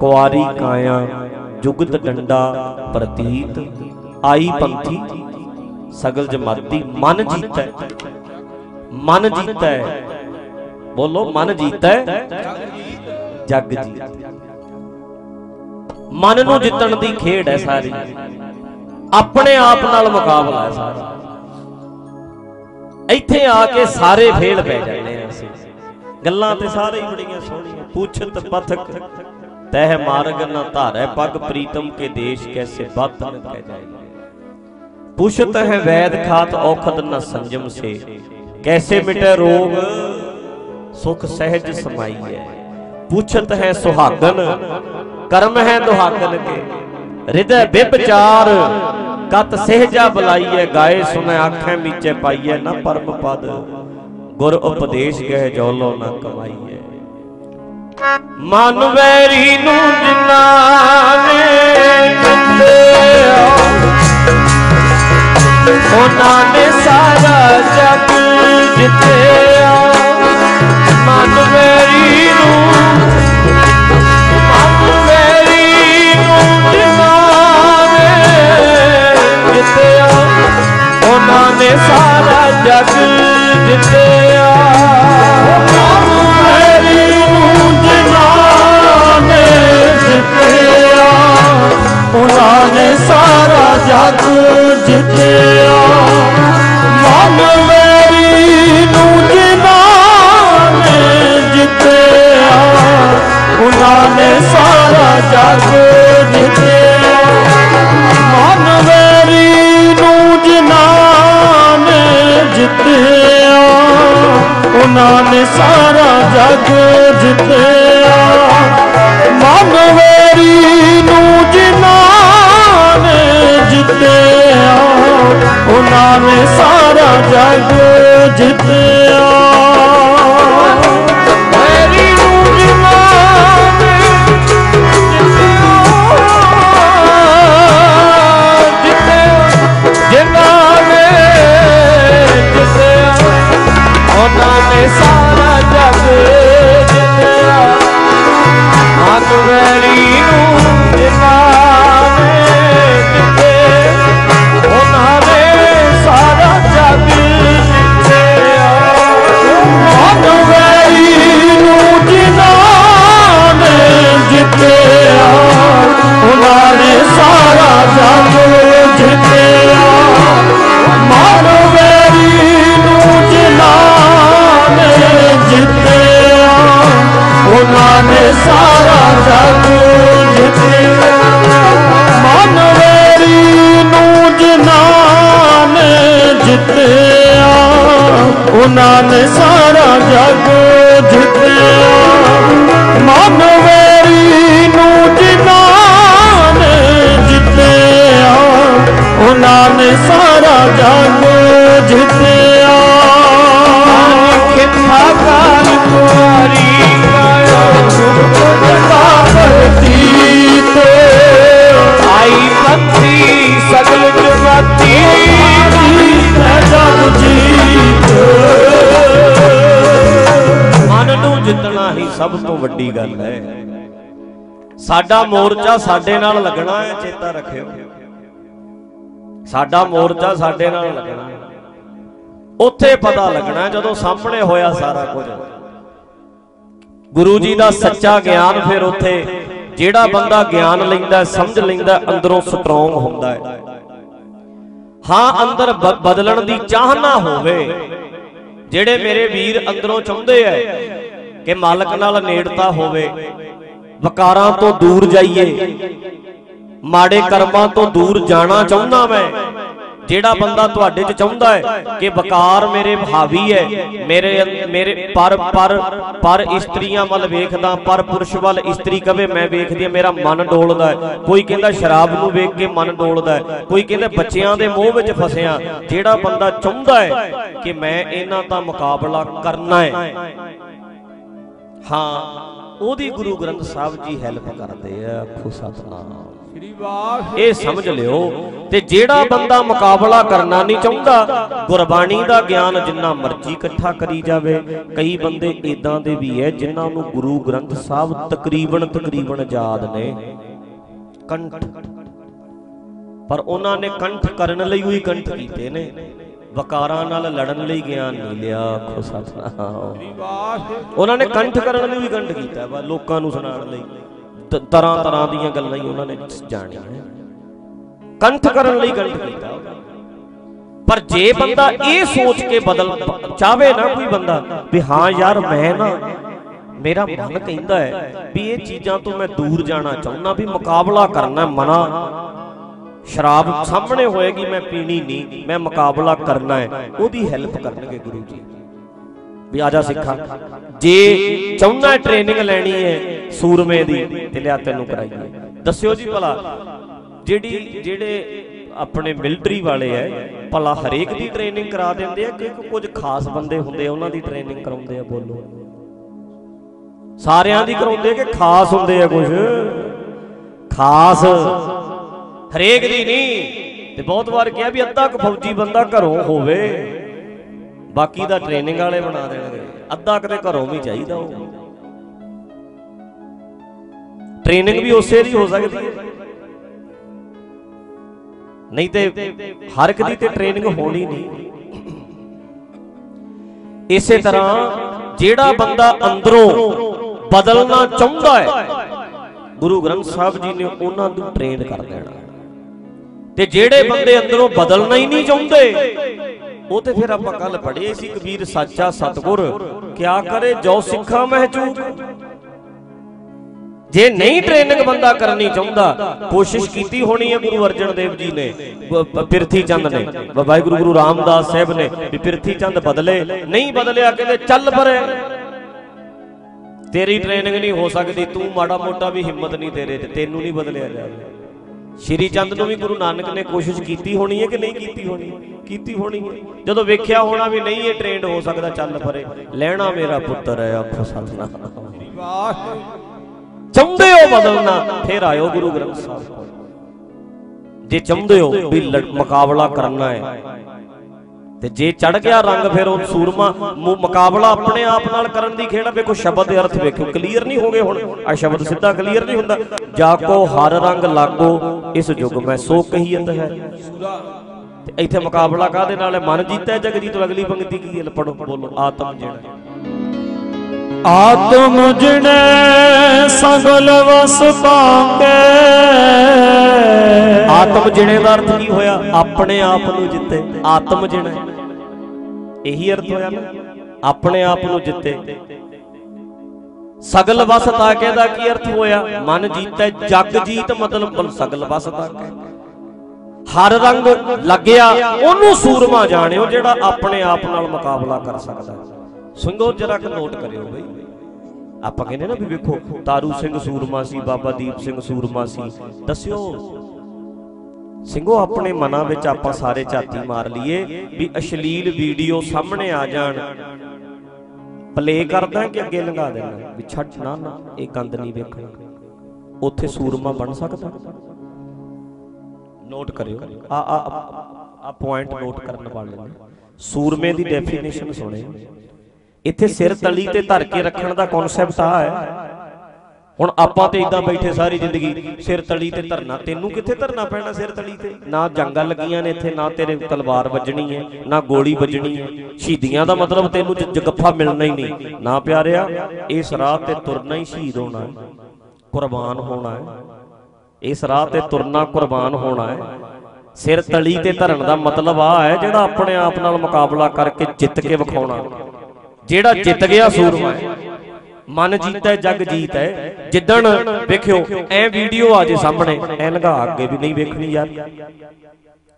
ਕੁਆਰੀ ਕਾਇਆ, ਜੁਗਤ ਡੰਡਾ, ਪ੍ਰਤੀਤ, ਆਈ ਪੰਥੀ, ਸਗਲ ਜਮਾਤੀ ਮਨ ਜੀਤੈ ਮਨ ਜੀਤੈ, ਬੋਲੋ ਮਨ ਜੀਤੈ ਜਗ ਜੀਤ। ਮਨ ਨੂੰ ਜਿੱਤਣ ਦੀ ਖੇਡ ਹੈ ਸਾਰੀ। ਆਪਣੇ ਆਪ ਨਾਲ ਮੁਕਾਬਲਾ ਹੈ ਸਾਰਾ। ਇੱਥੇ ਆ ਕੇ ਸਾਰੇ ਫੇਲ ਪੈ ਜਾਂਦੇ ਆ ਅਸੀਂ। ਗੱਲਾਂ ਤੇ ਸਾਰੇ ਹੀ ਬੜੀਆਂ ਸੋਹਣੀਆਂ। ਪੁੱਛਤ, ਪਥਕ। ਤਹਿ ਮਾਰਗ ਨਾ ਧਾਰੈ, ਪਗ ਪ੍ਰੀਤਮ ਕੇ ਦੇਸ਼ ਕੈਸੇ ਬਾਤ ਨ ਕਹਿ ਜਾਏ। ਪੁੱਛਤ ਹੈ ਵੈਦ ਖਾਤ ਔਖਦ ਨ ਸੰਜਮ ਸੇ ਕੈਸੇ ਮਿਟੈ ਰੋਗ, ਸੁਖ ਸਹਿਜ ਸਮਾਈ ਹੈ। ਪੁੱਛਤ ਹੈ ਸੁਹਾਗਨ ਕਰਮ ਹੈ ਦੁਹਾਗਨ ਕੇ। ਹਿਰਦੈ ਵਿਭਚਾਰ, ਕਤ ਸਹਿਜਾ ਬੁਲਾਈਐ, ਗਾਏ ਸੁਨੈ ਆਖੈ ਮੀਚੇ ਪਾਈਐ, ਨਾ ਪਰਮ ਪਦ, ਗੁਰ ਉਪਦੇਸ਼ ਗਹਿ ਜੋਲੋ ਨਾ ਕਮਾਈਐ। ਮਨ ਵੈਰੀ ਨੂੰ ਜਿਨਾ ਨੇ ਮਿੱਥਿਆ ਉਹਨਾਂ ਨੇ ਸਾਰਾ ਜਗ ਜਿੱਤਿਆ ਨੇ ਸਾਰਾ ਜਗ ਜਿੱਤਿਆ ਮੇਰੀ ਨੂੰ ਜਿਨ੍ਹਾਂ ਨੇ ਜਿੱਤਿਆ ਉਹਨਾਂ ਨੇ ਸਾਰਾ ਜਗ ਜਿੱਤਿਆ ਮਨ ਮੇਰੀ ਨੂੰ ਜਿਨ੍ਹਾਂ ਨੇ ਜਿੱਤਿਆ ਉਹਨਾਂ ਨੇ ਸਾਰਾ ਜਗ ਜਿੱਤਿਆ। ਉਹਨਾਂ ਨੇ ਸਾਰਾ ਜਗ ਜਿੱਤਿਆ। ਮਨ ਨੂੰ ਜਿਨ੍ਹਾਂ ਨੇ ਜਿੱਤਿਆ, ਉਹਨਾਂ ਨੇ ਸਾਰਾ ਜਗ ਜਿੱਤਿਆ। ਮਨ ਨੂੰ ਜਿਨ੍ਹਾਂ ਜਿੱਤੇ ਉਹਨਾਂ ਨੇ ਸਾਰਾ ਜਗ ਜਿੱਤਿਆ ਮਨ ਵੈਰੀ ਨੂੰ ਜਿਨ੍ਹਾਂ ਜਿੱਤਿਆ ਉਹਨਾਂ ਨੇ ਸਾਰਾ ਜਗ ਜਿੱਤਿਆ ਮਨ ਵੈਰੀ ਨੂੰ ਜਿਨ੍ਹਾਂ ਜਿੱਤਿਆ ਉਹਨਾਂ ਨੇ ਸਾਰਾ ਜਗ ਜਿੱਤਿਆ ਮਨ ਵੇਰੀ ਨੂੰ ਜਿਨ੍ਹਾਂ ਨੇ ਜਿੱਤਿਆ ਉਹਨਾਂ ਨੇ ਸਾਰਾ ਜਗ ਜਿੱਤਿਆ। ਮਨ ਵੈਰੀ ਨੂੰ ਜਿਨ੍ਹਾਂ ਨੇ ਜਿੱਤਿਆ। ਉਹਨਾਂ ਨੇ ਸਾਰਾ ਜਗ ਜਿੱਤਿਆ। ਆਈ ਸਗਲ ਜਗਤੀ ਜਗ ਜੀਤ ਮਨ ਨੂੰ ਜਿੱਤਣਾ ਹੀ ਸਭ ਤੋਂ ਵੱਡੀ ਗੱਲ ਹੈ। ਸਾਡਾ ਮੋਰਚਾ ਸਾਡੇ ਨਾਲ ਲੱਗਣਾ ਹੈ, ਚੇਤਾ ਰੱਖਿਓ। ਸਾਡਾ ਮੋਰਚਾ ਸਾਡੇ ਨਾਲ ਲੱਗਣਾ ਹੈ। ਉੱਥੇ ਪਤਾ ਲੱਗਣਾ ਜਦੋਂ ਸਾਹਮਣੇ ਹੋਇਆ ਸਾਰਾ ਕੁਝ। ਗੁਰੂ ਜੀ ਦਾ ਸੱਚਾ ਗਿਆਨ ਫਿਰ ਉੱਥੇ ਜਿਹੜਾ ਬੰਦਾ ਗਿਆਨ ਲੈਂਦਾ, ਸਮਝ ਲੈਂਦਾ, ਅੰਦਰੋਂ ਸਟਰੋਂਗ ਹੁੰਦਾ ਹੈ। ਹਾਂ, ਅੰਦਰ ਬ- ਬਦਲਣ ਦੀ ਚਾਹਨਾ ਹੋਵੇ, ਜਿਹੜੇ ਮੇਰੇ ਵੀਰ ਅੰਦਰੋਂ ਚਾਹੁੰਦੇ ਐ ਕਿ ਮਾਲਕ ਨਾਲ ਨੇੜਤਾ ਹੋਵੇ, ਵਕਾਰਾਂ ਤੋਂ ਦੂਰ ਜਾਈਏ, ਮਾੜੇ ਕਰਮਾਂ ਤੋਂ ਦੂਰ ਜਾਣਾ ਚਾਹੁੰਦਾ ਮੈਂ ਜਿਹੜਾ ਬੰਦਾ ਤੁਹਾਡੇ 'ਚ ਚਾਹੁੰਦਾ ਹੈ ਕਿ ਵਕਾਰ ਮੇਰੇ ਹਾਵੀ ਹੈ, ਮੇਰੇ ਮੇਰੇ ਪਰ ਪਰ ਪਰ ਇਸਤਰੀਆਂ ਵੱਲ ਵੇਖਦਾ, ਪਰ ਪੁਰਸ਼ ਵੱਲ ਇਸਤਰੀ ਕਵੇ, ਮੈਂ ਵੇਖਦੀ ਮੇਰਾ ਮਨ ਡੋਲਦਾ ਕੋਈ ਕਹਿੰਦਾ ਸ਼ਰਾਬ ਨੂੰ ਵੇਖ ਕੇ ਮਨ ਡੋਲਦਾ ਕੋਈ ਕਹਿੰਦਾ ਬੱਚਿਆਂ ਦੇ ਮੋਹ ਵਿੱਚ ਫਸਿਆ। ਜਿਹੜਾ ਬੰਦਾ ਚਾਹੁੰਦਾ ਹੈ ਕਿ ਮੈਂ ਇਹਨਾਂ ਦਾ ਮੁਕਾਬਲਾ ਕਰਨਾ ਹੈ। ਹਾਂ, ਉਹਦੀ ਗੁਰੂ ਗ੍ਰੰਥ ਸਾਹਿਬ ਜੀ ਹੈਲਪ ਕਰਦੇ ਆ। ਆਖੋ ਸਤਨਾਮ। ਇਹ ਸਮਝ ਲਿਓ ਤੇ ਜਿਹੜਾ ਬੰਦਾ ਮੁਕਾਬਲਾ ਕਰਨਾ ਨਹੀਂ ਚਾਹੁੰਦਾ ਗੁਰਬਾਣੀ ਦਾ ਗਿਆਨ ਜਿੰਨਾ ਮਰਜ਼ੀ ਇਕੱਠਾ ਕਰੀ ਜਾਵੇ ਕਈ ਬੰਦੇ ਇਦਾਂ ਦੇ ਵੀ ਐ ਜਿਨ੍ਹਾਂ ਨੂੰ ਗੁਰੂ ਗ੍ਰੰਥ ਸਾਹਿਬ ਤਕਰੀਬਨ ਤਕਰੀਬਨ ਯਾਦ ਨੇ। ਕੰਠ। ਪਰ ਉਹਨਾਂ ਨੇ ਕੰਠ ਕਰਨ ਲਈ ਹੀ ਕੰਠ ਕੀਤੇ ਨੇ। ਵਕਾਰਾਂ ਨਾਲ ਲੜਨ ਲਈ ਗਿਆਨ ਨਹੀਂ ਲਿਆ ਸਤਨਾਮ। ਵਾਹਿਗੁਰੂ ਉਹਨਾਂ ਨੇ ਕੰਠ ਕਰਨ ਲਈ ਵੀ ਕੰਠ ਕੀਤਾ ਵਾ ਲੋਕਾਂ ਨੂੰ ਸੁਣਾਉਣ ਲਈ। ਤਰ੍ਹਾਂ ਤਰ੍ਹਾਂ ਦੀਆਂ ਗੱਲਾਂ ਹੀ ਉਹਨਾਂ ਨੇ ਜਾਣੀਆਂ ਕੰਠ ਕਰਨ ਲਈ ਕੰਠ ਕੀਤਾ ਪਰ ਜੇ ਬੰਦਾ ਇਹ ਸੋਚ ਕੇ ਬਦਲ ਚਾਹਵੇ ਨਾ ਕੋਈ ਬੰਦਾ ਵੀ ਹਾਂ ਯਾਰ ਮੈਂ ਨਾ, ਮੇਰਾ ਮਨ ਕਹਿੰਦਾ ਹੈ ਵੀ ਇਹ ਚੀਜ਼ਾਂ ਤੋਂ ਮੈਂ ਦੂਰ ਜਾਣਾ ਚਾਹੁੰਦਾ, ਵੀ ਮੁਕਾਬਲਾ ਕਰਨਾ ਮਨਾ। ਸ਼ਰਾਬ ਸਾਹਮਣੇ ਹੋਏਗੀ, ਮੈਂ ਪੀਣੀ ਨਹੀਂ, ਮੈਂ ਮੁਕਾਬਲਾ ਕਰਨਾ ਹੈ। ਉਹਦੀ ਹੈਲਪ ਕਰਨਗੇ ਗੁਰੂ ਜੀ। ਵੀ ਆ ਜਾ ਸਿੱਖਾ। ਜੇ ਚਾਹੁੰਦਾ ਟ੍ਰੇਨਿੰਗ ਲੈਣੀ ਹੈ ਸੂਰਮੇ ਦੀ ਤੇ ਲਿਆ ਤੈਨੂੰ ਕਰਾਈਏ। ਦੱਸਿਓ ਜੀ ਭਲਾ, ਜਿਹੜੀ ਜਿਹੜੇ ਆਪਣੇ ਮਿਲਟਰੀ ਵਾਲੇ ਐ, ਭਲਾ ਹਰੇਕ ਦੀ ਟ੍ਰੇਨਿੰਗ ਕਰਾ ਦਿੰਦੇ ਆ ਕਿ ਕੁਝ ਖਾਸ ਬੰਦੇ ਹੁੰਦੇ ਆ, ਉਹਨਾਂ ਦੀ ਟ੍ਰੇਨਿੰਗ ਕਰਾਉਂਦੇ ਆ ਬੋਲੋ? ਸਾਰਿਆਂ ਦੀ ਕਰਾਉਂਦੇ ਕਿ ਖਾਸ ਹੁੰਦੇ ਆ ਕੁਝ? ਖਾਸ। ਹਰੇਕ ਦੀ ਨਹੀਂ। ਤੇ ਬਹੁਤ ਵਾਰ ਕਿਹਾ ਵੀ ਅੱਧਾ ਕੁ ਫੌਜੀ ਬੰਦਾ ਘਰੋਂ ਹੋਵੇ। ਬਾਕੀ ਦਾ ਟ੍ਰੇਨਿੰਗ ਵਾਲੇ ਬਣਾ ਦੇਣਗੇ। ਅੱਧਾ ਕਿਤੇ ਘਰੋਂ ਵੀ ਚਾਹੀਦਾ ਉਹ। ਟ੍ਰੇਨਿੰਗ ਵੀ ਉਸੇ ਦੀ ਹੋ ਸਕਦੀ ਹੈ। ਨਹੀਂ ਤੇ ਹਰ ਇੱਕ ਦੀ ਤੇ ਟ੍ਰੇਨਿੰਗ ਹੋਣੀ ਨਹੀਂ। ਇਸੇ ਤਰ੍ਹਾਂ ਜਿਹੜਾ ਬੰਦਾ ਅੰਦਰੋਂ ਬਦਲਣਾ ਚਾਹੁੰਦਾ ਹੈ, ਗੁਰੂ ਗ੍ਰੰਥ ਸਾਹਿਬ ਜੀ ਨੇ ਉਹਨਾਂ ਨੂੰ ਟ੍ਰੇਨ ਕਰ ਦੇਣਾ। ਤੇ ਜਿਹੜੇ ਬੰਦੇ ਅੰਦਰੋਂ ਬਦਲਣਾ ਹੀ ਨਹੀਂ ਚਾਹੁੰਦੇ ਉਹ ਤੇ ਫਿਰ ਆਪਾਂ ਕੱਲ ਪੜ੍ਹੇ ਸੀ ਕਬੀਰ ਸੱਚਾ ਸਤਗੁਰ। ਕਿਆ ਕਰੇ ਜੋ ਸਿੱਖਾਂ ਮਹਿਜੂਬ ਜੇ ਨਹੀਂ ਟ੍ਰੇਨਿੰਗ ਬੰਦਾ ਕਰਨੀ ਚਾਹੁੰਦਾ, ਕੋਸ਼ਿਸ਼ ਕੀਤੀ ਹੋਣੀ ਹੈ ਗੁਰੂ ਅਰਜਨ ਦੇਵ ਜੀ ਨੇ ਪਿਰਥੀ ਚੰਦ ਨੇ। ਵਾਹਿਗੁਰੂ ਗੁਰੂ ਰਾਮਦਾਸ ਸਾਹਿਬ ਨੇ ਵੀ ਪਿਰਥੀ ਚੰਦ ਬਦਲੇ, ਨਹੀਂ ਬਦਲਿਆ, ਕਹਿੰਦੇ ਚੱਲ ਪਰੇ। ਤੇਰੀ ਟ੍ਰੇਨਿੰਗ ਨਹੀਂ ਹੋ ਸਕਦੀ, ਤੂੰ ਮਾੜਾ ਮੋਟਾ ਵੀ ਹਿੰਮਤ ਨਹੀਂ ਤੇਰੇ ਤੇ, ਤੈਨੂੰ ਨਹੀਂ ਬਦਲਿਆ ਜਾਵੇ ਸ਼੍ਰੀ ਚੰਦ ਨੂੰ ਵੀ ਗੁਰੂ ਨਾਨਕ ਨੇ ਕੋਸ਼ਿਸ਼ ਕੀਤੀ ਹੋਣੀ ਹੈ ਕਿ ਨਹੀਂ ਕੀਤੀ ਹੋਣੀ? ਕੀਤੀ ਹੋਣੀ ਹੈ। ਜਦੋਂ ਵੇਖਿਆ ਹੋਣਾ ਵੀ ਨਹੀਂ ਇਹ ਟ੍ਰੇਨਡ ਹੋ ਸਕਦਾ, ਚੱਲ ਪਰੇ। ਲੈਣਾ ਮੇਰਾ ਪੁੱਤਰ ਹੈ ਆਪ ਫਸਲਣਾ ਵਾਹਿਗੁਰੂ ਚਾਹੁੰਦੇ ਹੋ ਬਦਲਣਾ, ਫਿਰ ਆਇਓ ਗੁਰੂ ਗ੍ਰੰਥ ਸਾਹਿਬ ਕੋਲ। ਜੇ ਚਾਹੁੰਦੇ ਹੋ ਵੀ ਮੁਕਾਬਲਾ ਕਰਨਾ ਹੈ ਤੇ ਜੇ ਚੜ ਗਿਆ ਰੰਗ ਫਿਰ ਉਹ ਸੂਰਮਾ ਮੁਕਾਬਲਾ ਆਪਣੇ ਆਪ ਨਾਲ ਕਰਨ ਦੀ ਖੇਡ ਵੇਖੋ, ਸ਼ਬਦ ਦੇ ਅਰਥ ਵੇਖੋ ਕਲੀਅਰ ਨਹੀਂ ਹੋਗੇ ਹੁਣ। ਆ ਸ਼ਬਦ ਸਿੱਧਾ ਕਲੀਅਰ ਨਹੀਂ ਹੁੰਦਾ। ਜਾ ਕੋ ਹਰ ਰੰਗ ਲਾਗੋ, ਇਸ ਯੁਗ ਮੈਂ ਸੋ ਕਹੀਤ ਹੈ। ਤੇ ਇੱਥੇ ਮੁਕਾਬਲਾ ਕਾਦੇ ਨਾਲ ਹੈ? ਮਨ ਜੀਤਾ ਜਗਜੀਤ, ਅਗਲੀ ਪੰਕਤੀ ਕੀ ਹੈ? ਪੜੋ ਬੋਲੋ, ਆਤਮ ਜਿਹੜਾ। ਆਤਮ ਜਿਨੇ ਸਗਲ ਵਸ ਪਾਕੇ ਆਤਮ ਜਿਣੇ ਦਾ ਅਰਥ ਕੀ ਹੋਇਆ? ਆਪਣੇ ਆਪ ਨੂੰ ਜਿੱਤੇ। ਆਤਮ ਜਿਣੇ। ਇਹੀ ਅਰਥ ਹੋਇਆ ਨਾ। ਆਪਣੇ ਆਪ ਨੂੰ ਜਿੱਤੇ। ਸਗਲ ਵਸ ਤਾਕੇ ਦਾ ਕੀ ਅਰਥ ਹੋਇਆ? ਮਨ ਜੀਤੈ, ਜਗ ਜੀਤ ਮਤਲਬ ਸਗਲ ਵਸ ਤਾਕੇ। ਹਰ ਰੰਗ ਲੱਗਿਆ, ਉਹਨੂੰ ਸੂਰਮਾ ਜਾਣਿਓ ਜਿਹੜਾ ਆਪਣੇ ਆਪ ਨਾਲ ਮੁਕਾਬਲਾ ਕਰ ਸਕਦਾ ਸਿੰਘੋ ਜਰਾ ਕ ਨੋਟ ਕਰਿਓ ਬਈ। ਆਪਾਂ ਕਹਿੰਦੇ ਨਾ ਵੀ ਵੇਖੋ, ਤਾਰੂ ਸਿੰਘ ਸੂਰਮਾ ਸੀ, ਬਾਬਾ ਦੀਪ ਸਿੰਘ ਸੂਰਮਾ ਸੀ। ਦੱਸਿਓ, ਸਿੰਘੋ, ਆਪਣੇ ਮਨਾਂ ਵਿੱਚ ਆਪਾਂ ਸਾਰੇ ਝਾਤੀ ਮਾਰ ਲਈਏ ਵੀ ਅਸ਼ਲੀਲ ਵੀਡੀਓ ਸਾਹਮਣੇ ਆ ਜਾਣ। ਪਲੇ ਕਰਦਾ ਕਿ ਅੱਗੇ ਲੰਘਾ ਦੇਣਾ। ਵੀ ਛੱਡ ਨਾ ਨਾ, ਇਹ ਗੰਦ ਨਹੀਂ ਵੇਖਣਾ। ਉੱਥੇ ਸੂਰਮਾ ਬਣ ਸਕਦਾ। ਨੋਟ ਕਰਿਓ। ਆ ਆ ਆ ਪੁਆਇੰਟ ਨੋਟ ਕਰਨ ਵਾਲੇ ਸੂਰਮੇ ਦੀ ਡੈਫੀਨੇਸ਼ਨ ਸੁਣਿਓ। ਇੱਥੇ ਸਿਰ ਤਲੀ ਤੇ ਧਰ ਕੇ ਰੱਖਣ ਦਾ ਕਨਸੈਪਟ ਆ ਹੈ। ਹੁਣ ਆਪਾਂ ਤੇ ਇਦਾਂ ਬੈਠੇ ਸਾਰੀ ਜ਼ਿੰਦਗੀ ਸਿਰ ਤਲੀ ਤੇ ਧਰਨਾ ਤੈਨੂੰ ਕਿੱਥੇ ਧਰਨਾ ਪੈਣਾ ਸਿਰ ਤਲੀ ਤੇ? ਨਾ ਜੰਗਾਂ ਲੱਗੀਆਂ ਨੇ ਇੱਥੇ ਨਾ ਤੇਰੇ ਤਲਵਾਰ ਵੱਜਣੀ ਹੈ ਨਾ ਗੋਲੀ ਵੱਜਣੀ ਹੈ। ਸ਼ਹੀਦੀਆਂ ਦਾ ਮਤਲਬ ਤੈਨੂੰ ਜਗੱਫਾ ਮਿਲਣਾ ਹੀ ਨਹੀਂ। ਨਾ ਪਿਆਰਿਆ ਇਸ ਰਾਹ ਤੇ ਤੁਰਨਾ ਹੀ ਸ਼ਹੀਦ ਹੋਣਾ ਹੈ। ਕੁਰਬਾਨ ਹੋਣਾ ਹੈ। ਇਸ ਰਾਹ ਤੇ ਤੁਰਨਾ ਕੁਰਬਾਨ ਹੋਣਾ ਹੈ। ਸਿਰ ਤਲੀ ਤੇ ਧਰਨ ਦਾ ਮਤਲਬ ਆ ਹੈ ਜਿਹੜਾ ਆਪਣੇ ਆਪ ਨਾਲ ਮੁਕਾਬਲਾ ਕਰਕੇ ਜਿੱਤ ਕੇ ਵਿਖਾਉਣਾ। ਜਿਹੜਾ ਜਿੱਤ ਗਿਆ ਸੂਰਮਾ ਹੈ। ਮਨ ਜੀਤਾ ਜਗ ਜੀਤ ਹੈ। ਜਿੱਦਣ ਵੇਖਿਓ ਐ ਵੀਡੀਓ ਆ ਜੇ ਸਾਹਮਣੇ। ਐ ਲਗਾ ਅੱਗੇ ਵੀ ਨਹੀਂ ਵੇਖਣੀ ਯਾਰ।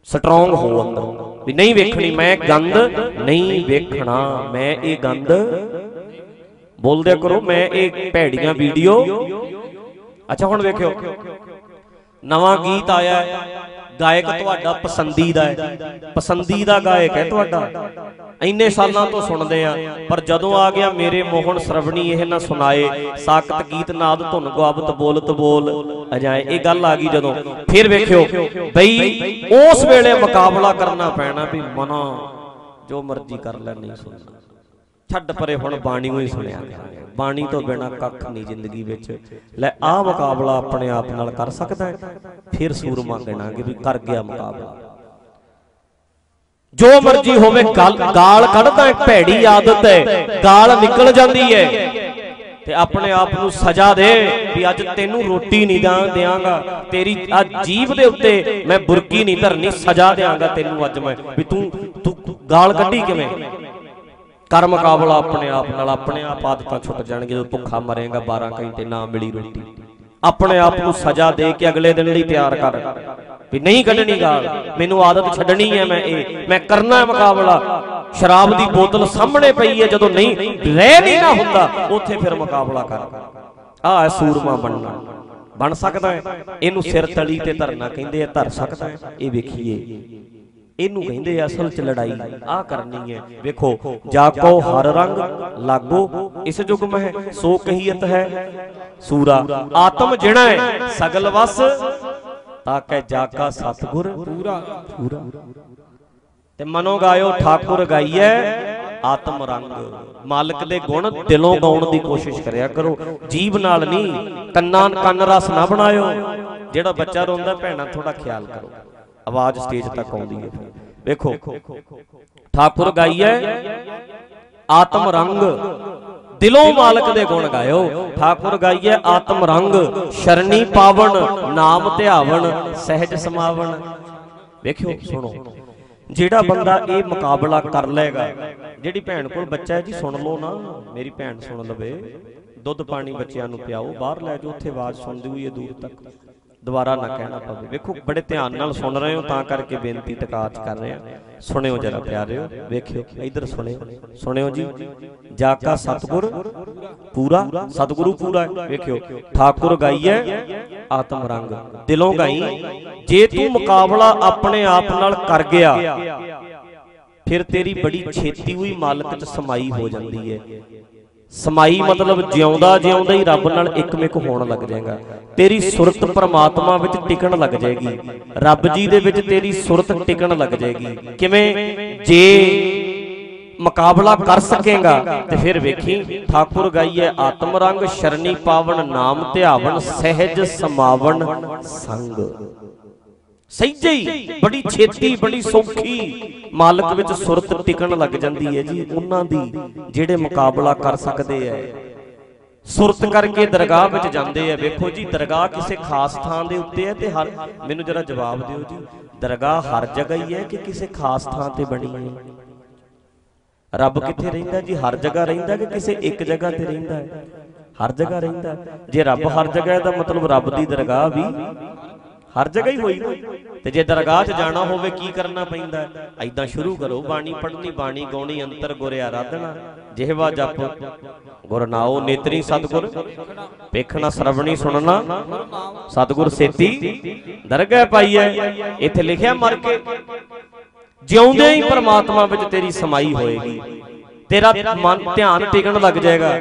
ਸਟਰੋਂਗ ਹੋ ਅੰਦਰ। ਵੀ ਨਹੀਂ ਵੇਖਣੀ ਮੈਂ ਗੰਦ ਨਹੀਂ ਵੇਖਣਾ ਮੈਂ ਇਹ ਗੰਦ। ਬੋਲਦਿਆ ਕਰੋ ਮੈਂ ਇਹ ਭੈੜੀਆਂ ਵੀਡੀਓ। ਅੱਛਾ ਹੁਣ ਵੇਖਿਓ। ਨਵਾਂ ਗੀਤ ਆਇਆ। ਹੈ ਗਾਇਕ ਤੁਹਾਡਾ ਪਸੰਦੀਦਾ ਹੈ। ਪਸੰਦੀਦਾ ਗਾਇਕ ਹੈ ਤੁਹਾਡਾ। ਇੰਨੇ ਸਾਲਾਂ ਤੋਂ ਸੁਣਦੇ ਆ, ਪਰ ਜਦੋਂ ਆ ਗਿਆ ਮੇਰੇ ਮੋਹਨ ਸਰਵਣੀ, ਇਹ ਨਾ ਸੁਣਾਏ। ਸਾਕਤ ਗੀਤ ਨਾਦ ਧੁਨ ਗਾਵਤ ਬੋਲਤ ਬੋਲ। ਅਜਾਏ ਇਹ ਗੱਲ ਆ ਗਈ ਜਦੋਂ। ਫਿਰ ਵੇਖਿਓ ਬਈ, ਉਸ ਵੇਲੇ ਮੁਕਾਬਲਾ ਕਰਨਾ ਪੈਣਾ ਵੀ ਮਨਾ, ਜੋ ਮਰਜ਼ੀ ਕਰ ਲੈ, ਨਹੀਂ ਸੁਣਨਾ। ਛੱਡ ਪਰੇ ਹੁਣ ਬਾਣੀ ਨੂੰ ਹੀ ਸੁਣਿਆ ਬਾਣੀ ਤੋਂ ਬਿਨਾ ਕੱਖ ਨਹੀਂ ਜ਼ਿੰਦਗੀ ਵਿੱਚ। ਲੈ ਆਹ ਮੁਕਾਬਲਾ ਆਪਣੇ ਆਪ ਨਾਲ ਕਰ ਸਕਦਾ ਹੈ। ਫਿਰ ਸੂਰਮਾ ਕਹਿਣਾਗੇ ਵੀ ਕਰ ਗਿਆ ਮੁਕਾਬਲਾ। ਜੋ ਮਰਜ਼ੀ ਹੋਵੇ ਗਾਲ ਕੱਢਦਾ ਇੱਕ ਭੈੜੀ ਆਦਤ ਹੈ। ਗਾਲ ਨਿਕਲ ਜਾਂਦੀ ਹੈ। ਤੇ ਆਪਣੇ ਆਪ ਨੂੰ ਸਜ਼ਾ ਦੇ ਵੀ ਅੱਜ ਤੈਨੂੰ ਰੋਟੀ ਨਹੀਂ ਦਿਆਂਗਾ। ਤੇਰੀ ਆ ਜੀਬ ਦੇ ਉੱਤੇ ਮੈਂ ਬੁਰਕੀ ਨਹੀਂ ਧਰਨੀ ਸਜ਼ਾ ਦਿਆਂਗਾ ਤੈਨੂੰ ਅੱਜ ਮੈਂ। ਵੀ ਤੂੰ ਤੂੰ ਗਾਲ ਕੱਢੀ ਕਿਵੇਂ? ਕਰ ਮੁਕਾਬਲਾ ਆਪਣੇ ਆਪ ਨਾਲ, ਆਪਣੇ ਆਪ ਆਦਤਾਂ ਛੁੱਟ ਜਾਣਗੇ ਜਦੋਂ ਭੁੱਖਾ ਮਰੇਗਾ 12 ਘੰਟੇ ਨਾ ਮਿਲੀ ਰੋਟੀ। ਆਪਣੇ ਆਪ ਨੂੰ ਸਜ਼ਾ ਦੇ ਕੇ ਅਗਲੇ ਦਿਨ ਲਈ ਤਿਆਰ ਕਰ। ਵੀ ਨਹੀਂ ਕੱਢਣੀ ਗਾਲ, ਮੈਨੂੰ ਆਦਤ ਛੱਡਣੀ ਹੈ ਮੈਂ ਇਹ, ਮੈਂ ਕਰਨਾ ਹੈ ਮੁਕਾਬਲਾ। ਸ਼ਰਾਬ ਦੀ ਬੋਤਲ ਸਾਹਮਣੇ ਪਈ ਹੈ ਜਦੋਂ ਨਹੀਂ ਰਹਿ ਨਹੀਂ ਨਾ ਹੁੰਦਾ, ਉੱਥੇ ਫਿਰ ਮੁਕਾਬਲਾ ਕਰ। ਆਹ ਸੂਰਮਾ ਬਣਨਾ। ਬਣ ਸਕਦਾ ਹੈ ਇਹਨੂੰ ਸਿਰ ਤਲੀ ਤੇ ਧਰਨਾ ਕਹਿੰਦੇ ਆ ਧਰ ਸਕਦਾ ਹੈ ਇਹ ਵੇਖੀਏ। ਇਹਨੂੰ ਕਹਿੰਦੇ ਅਸਲ ਚ ਲੜਾਈ ਆ ਕਰਨੀ ਹੈ। ਵੇਖੋ ਜਾ ਕੋ ਹਰ ਰੰਗ ਲਾਗੋ ਇਸ ਯੁਗ ਮਹਿ ਸੋ ਕਹੀਤ ਹੈ ਸੂਰਾ ਆਤਮ ਜਿਣਾ ਹੈ ਸਗਲ ਵਸ ਤਾਕੈ ਜਾ ਕਾ ਸਤਗੁਰ ਪੂਰਾ। ਪੂਰਾ ਤੇ ਮਨੋ ਗਾਇਓ ਠਾਕੁਰ ਗਾਈਐ ਆਤਮ ਰੰਗ। ਮਾਲਕ ਦੇ ਗੁਣ ਦਿਲੋਂ ਗਾਉਣ ਦੀ ਕੋਸ਼ਿਸ਼ ਕਰਿਆ ਕਰੋ। ਜੀਬ ਨਾਲ ਨਹੀਂ ਕੰਨਾਂ ਕੰਨ ਰਸ ਨਾ ਬਣਾਇਓ। ਜਿਹੜਾ ਬੱਚਾ ਰੋਂਦਾ ਭੈਣਾ ਥੋੜਾ ਖਿਆਲ ਕਰੋ। ਆਵਾਜ਼ ਸਟੇਜ ਤੱਕ ਆਉਂਦੀ ਹੈ। ਵੇਖੋ ਠਾਕੁਰ ਗਾਈਐ ਆਤਮ ਰੰਗ। ਦਿਲੋਂ ਮਾਲਕ ਦੇ ਗੁਣ ਗਾਇਓ। ਠਾਕੁਰ ਗਾਈਏ ਆਤਮ ਰੰਗ। ਸ਼ਰਣੀ ਪਾਵਨ ਨਾਮ ਧਿਆਵਨ ਸਹਿਜ ਸਮਾਵਨ ਵੇਖਿਓ ਸੁਣੋ। ਜਿਹੜਾ ਬੰਦਾ ਇਹ ਮੁਕਾਬਲਾ ਕਰ ਲਏਗਾ। ਜਿਹੜੀ ਭੈਣ ਕੋਲ ਬੱਚਾ ਹੈ ਜੀ ਸੁਣ ਲਓ ਨਾ। ਮੇਰੀ ਭੈਣ ਸੁਣ ਲਵੇ। ਦੁੱਧ ਪਾਣੀ ਬੱਚਿਆਂ ਨੂੰ ਪਿਆਓ ਬਾਹਰ ਲੈ ਜਾਓ ਉੱਥੇ ਆਵਾਜ਼ ਸੁਣਦੀ ਹੋਈ ਹੈ ਦੂਰ ਤੱਕ। ਦੁਬਾਰਾ ਨਾ ਕਹਿਣਾ ਪਵੇ। ਵੇਖੋ, ਬੜੇ ਧਿਆਨ ਨਾਲ ਸੁਣ ਰਹੇ ਹੋ, ਤਾਂ ਕਰਕੇ ਬੇਨਤੀ ਟਕਾਚ ਕਰ ਰਹੇ ਆ ਸੁਣਿਓ ਜਰਾ ਪਿਆਰਿਓ, ਵੇਖਿਓ, ਇਧਰ ਸੁਣਿਓ ਸੁਣਿਓ ਜੀ। ਜਾ ਕਾ ਸਤਗੁਰ ਪੂਰਾ, ਸਤਗੁਰੂ ਪੂਰਾ ਹੈ। ਵੇਖਿਓ, ਠਾਕੁਰ ਗਾਈਐ ਆਤਮ ਰੰਗ, ਦਿਲੋਂ ਗਾਈ। ਜੇ ਤੂੰ ਮੁਕਾਬਲਾ ਆਪਣੇ ਆਪ ਨਾਲ ਕਰ ਗਿਆ, ਫਿਰ ਤੇਰੀ ਬੜੀ ਛੇਤੀ ਹੋਈ ਮਾਲਕ ਚ ਸਮਾਈ ਹੋ ਜਾਂਦੀ ਹੈ। ਸਮਾਈ ਮਤਲਬ ਜਿਉਂਦਾ ਜਿਉਂਦਾ ਹੀ ਰੱਬ ਨਾਲ ਇੱਕਮਿਕ ਹੋਣ ਲੱਗ ਜਾਏਗਾ। ਤੇਰੀ ਸੁਰਤ ਪਰਮਾਤਮਾ ਵਿੱਚ ਟਿਕਣ ਲੱਗ ਜਾਏਗੀ। ਰੱਬ ਜੀ ਦੇ ਵਿੱਚ ਤੇਰੀ ਸੁਰਤ ਟਿਕਣ ਲੱਗ ਜਾਏਗੀ। ਕਿਵੇਂ? ਜੇ ਮੁਕਾਬਲਾ ਕਰ ਸਕੇਗਾ, ਤੇ ਫਿਰ ਵੇਖੀ, ਠਾਕੁਰ ਗਾਈਏ ਆਤਮ ਰੰਗ ਸ਼ਰਣੀ ਪਾਵਨ ਨਾਮ ਧਿਆਵਨ, ਸਹਿਜ ਸਮਾਵਨ ਸੰਗ। ਸਹਿਜੇ ਬੜੀ ਛੇਤੀ, ਬੜੀ ਸੌਖੀ। ਮਾਲਕ ਵਿੱਚ ਸੁਰਤ ਟਿਕਣ ਲੱਗ ਜਾਂਦੀ ਹੈ ਜੀ, ਉਹਨਾਂ ਦੀ ਜਿਹੜੇ ਮੁਕਾਬਲਾ ਕਰ ਸਕਦੇ ਐ ਸੁਰਤ ਕਰਕੇ ਦਰਗਾਹ ਵਿੱਚ ਜਾਂਦੇ ਆ ਵੇਖੋ ਜੀ, ਦਰਗਾਹ ਕਿਸੇ ਖਾਸ ਥਾਂ ਦੇ ਉੱਤੇ ਹੈ ਤੇ ਹਰ ਮੈਨੂੰ ਜਰਾ ਜਵਾਬ ਦਿਓ ਜੀ। ਦਰਗਾਹ ਹਰ ਜਗ੍ਹਾ ਹੀ ਹੈ ਕਿ ਕਿਸੇ ਖਾਸ ਥਾਂ ਤੇ ਬਣੀ ਹੈ? ਰੱਬ ਕਿੱਥੇ ਰਹਿੰਦਾ ਜੀ? ਹਰ ਜਗ੍ਹਾ ਰਹਿੰਦਾ ਕਿ ਕਿਸੇ ਇੱਕ ਜਗ੍ਹਾ ਤੇ ਰਹਿੰਦਾ ਹੈ? ਹਰ ਜਗ੍ਹਾ ਰਹਿੰਦਾ। ਜੇ ਰੱਬ ਹਰ ਜਗ੍ਹਾ ਹੈ ਤਾਂ ਮਤਲਬ ਰੱਬ ਦੀ ਦਰਗਾਹ ਵੀ ਹਰ ਜਗ੍ਹਾ ਹੀ ਹੋਈ। ਤੇ ਜੇ ਦਰਗਾਹ 'ਚ ਜਾਣਾ ਹੋਵੇ, ਕੀ ਕਰਨਾ ਪੈਂਦਾ? ਐਦਾਂ ਸ਼ੁਰੂ ਕਰੋ, ਬਾਣੀ ਪੜ੍ਹਨੀ, ਬਾਣੀ ਗਾਉਣੀ, ਅੰਤਰ ਗੁਰ ਆਰਾਧਨਾ। ਜਿਹਵਾ ਜਪ, ਗੁਰ ਨੇਤਰੀ ਸਤਗੁਰ। ਵੇਖਣਾ ਸਰਵਣੀ ਸੁਣਨਾ। ਸਤਗੁਰ ਸੇਤੀ ਦਰਗਾਹ ਪਾਈਐ। ਇੱਥੇ ਲਿਖਿਆ ਮਰ ਕੇ ਜਿਉਂਦੇ ਹੀ ਪਰਮਾਤਮਾ ਵਿੱਚ ਤੇਰੀ ਸਮਾਈ ਹੋਏਗੀ। ਤੇਰਾ ਮਨ ਧਿਆਨ ਟਿਕਣ ਲੱਗ ਜਾਏਗਾ।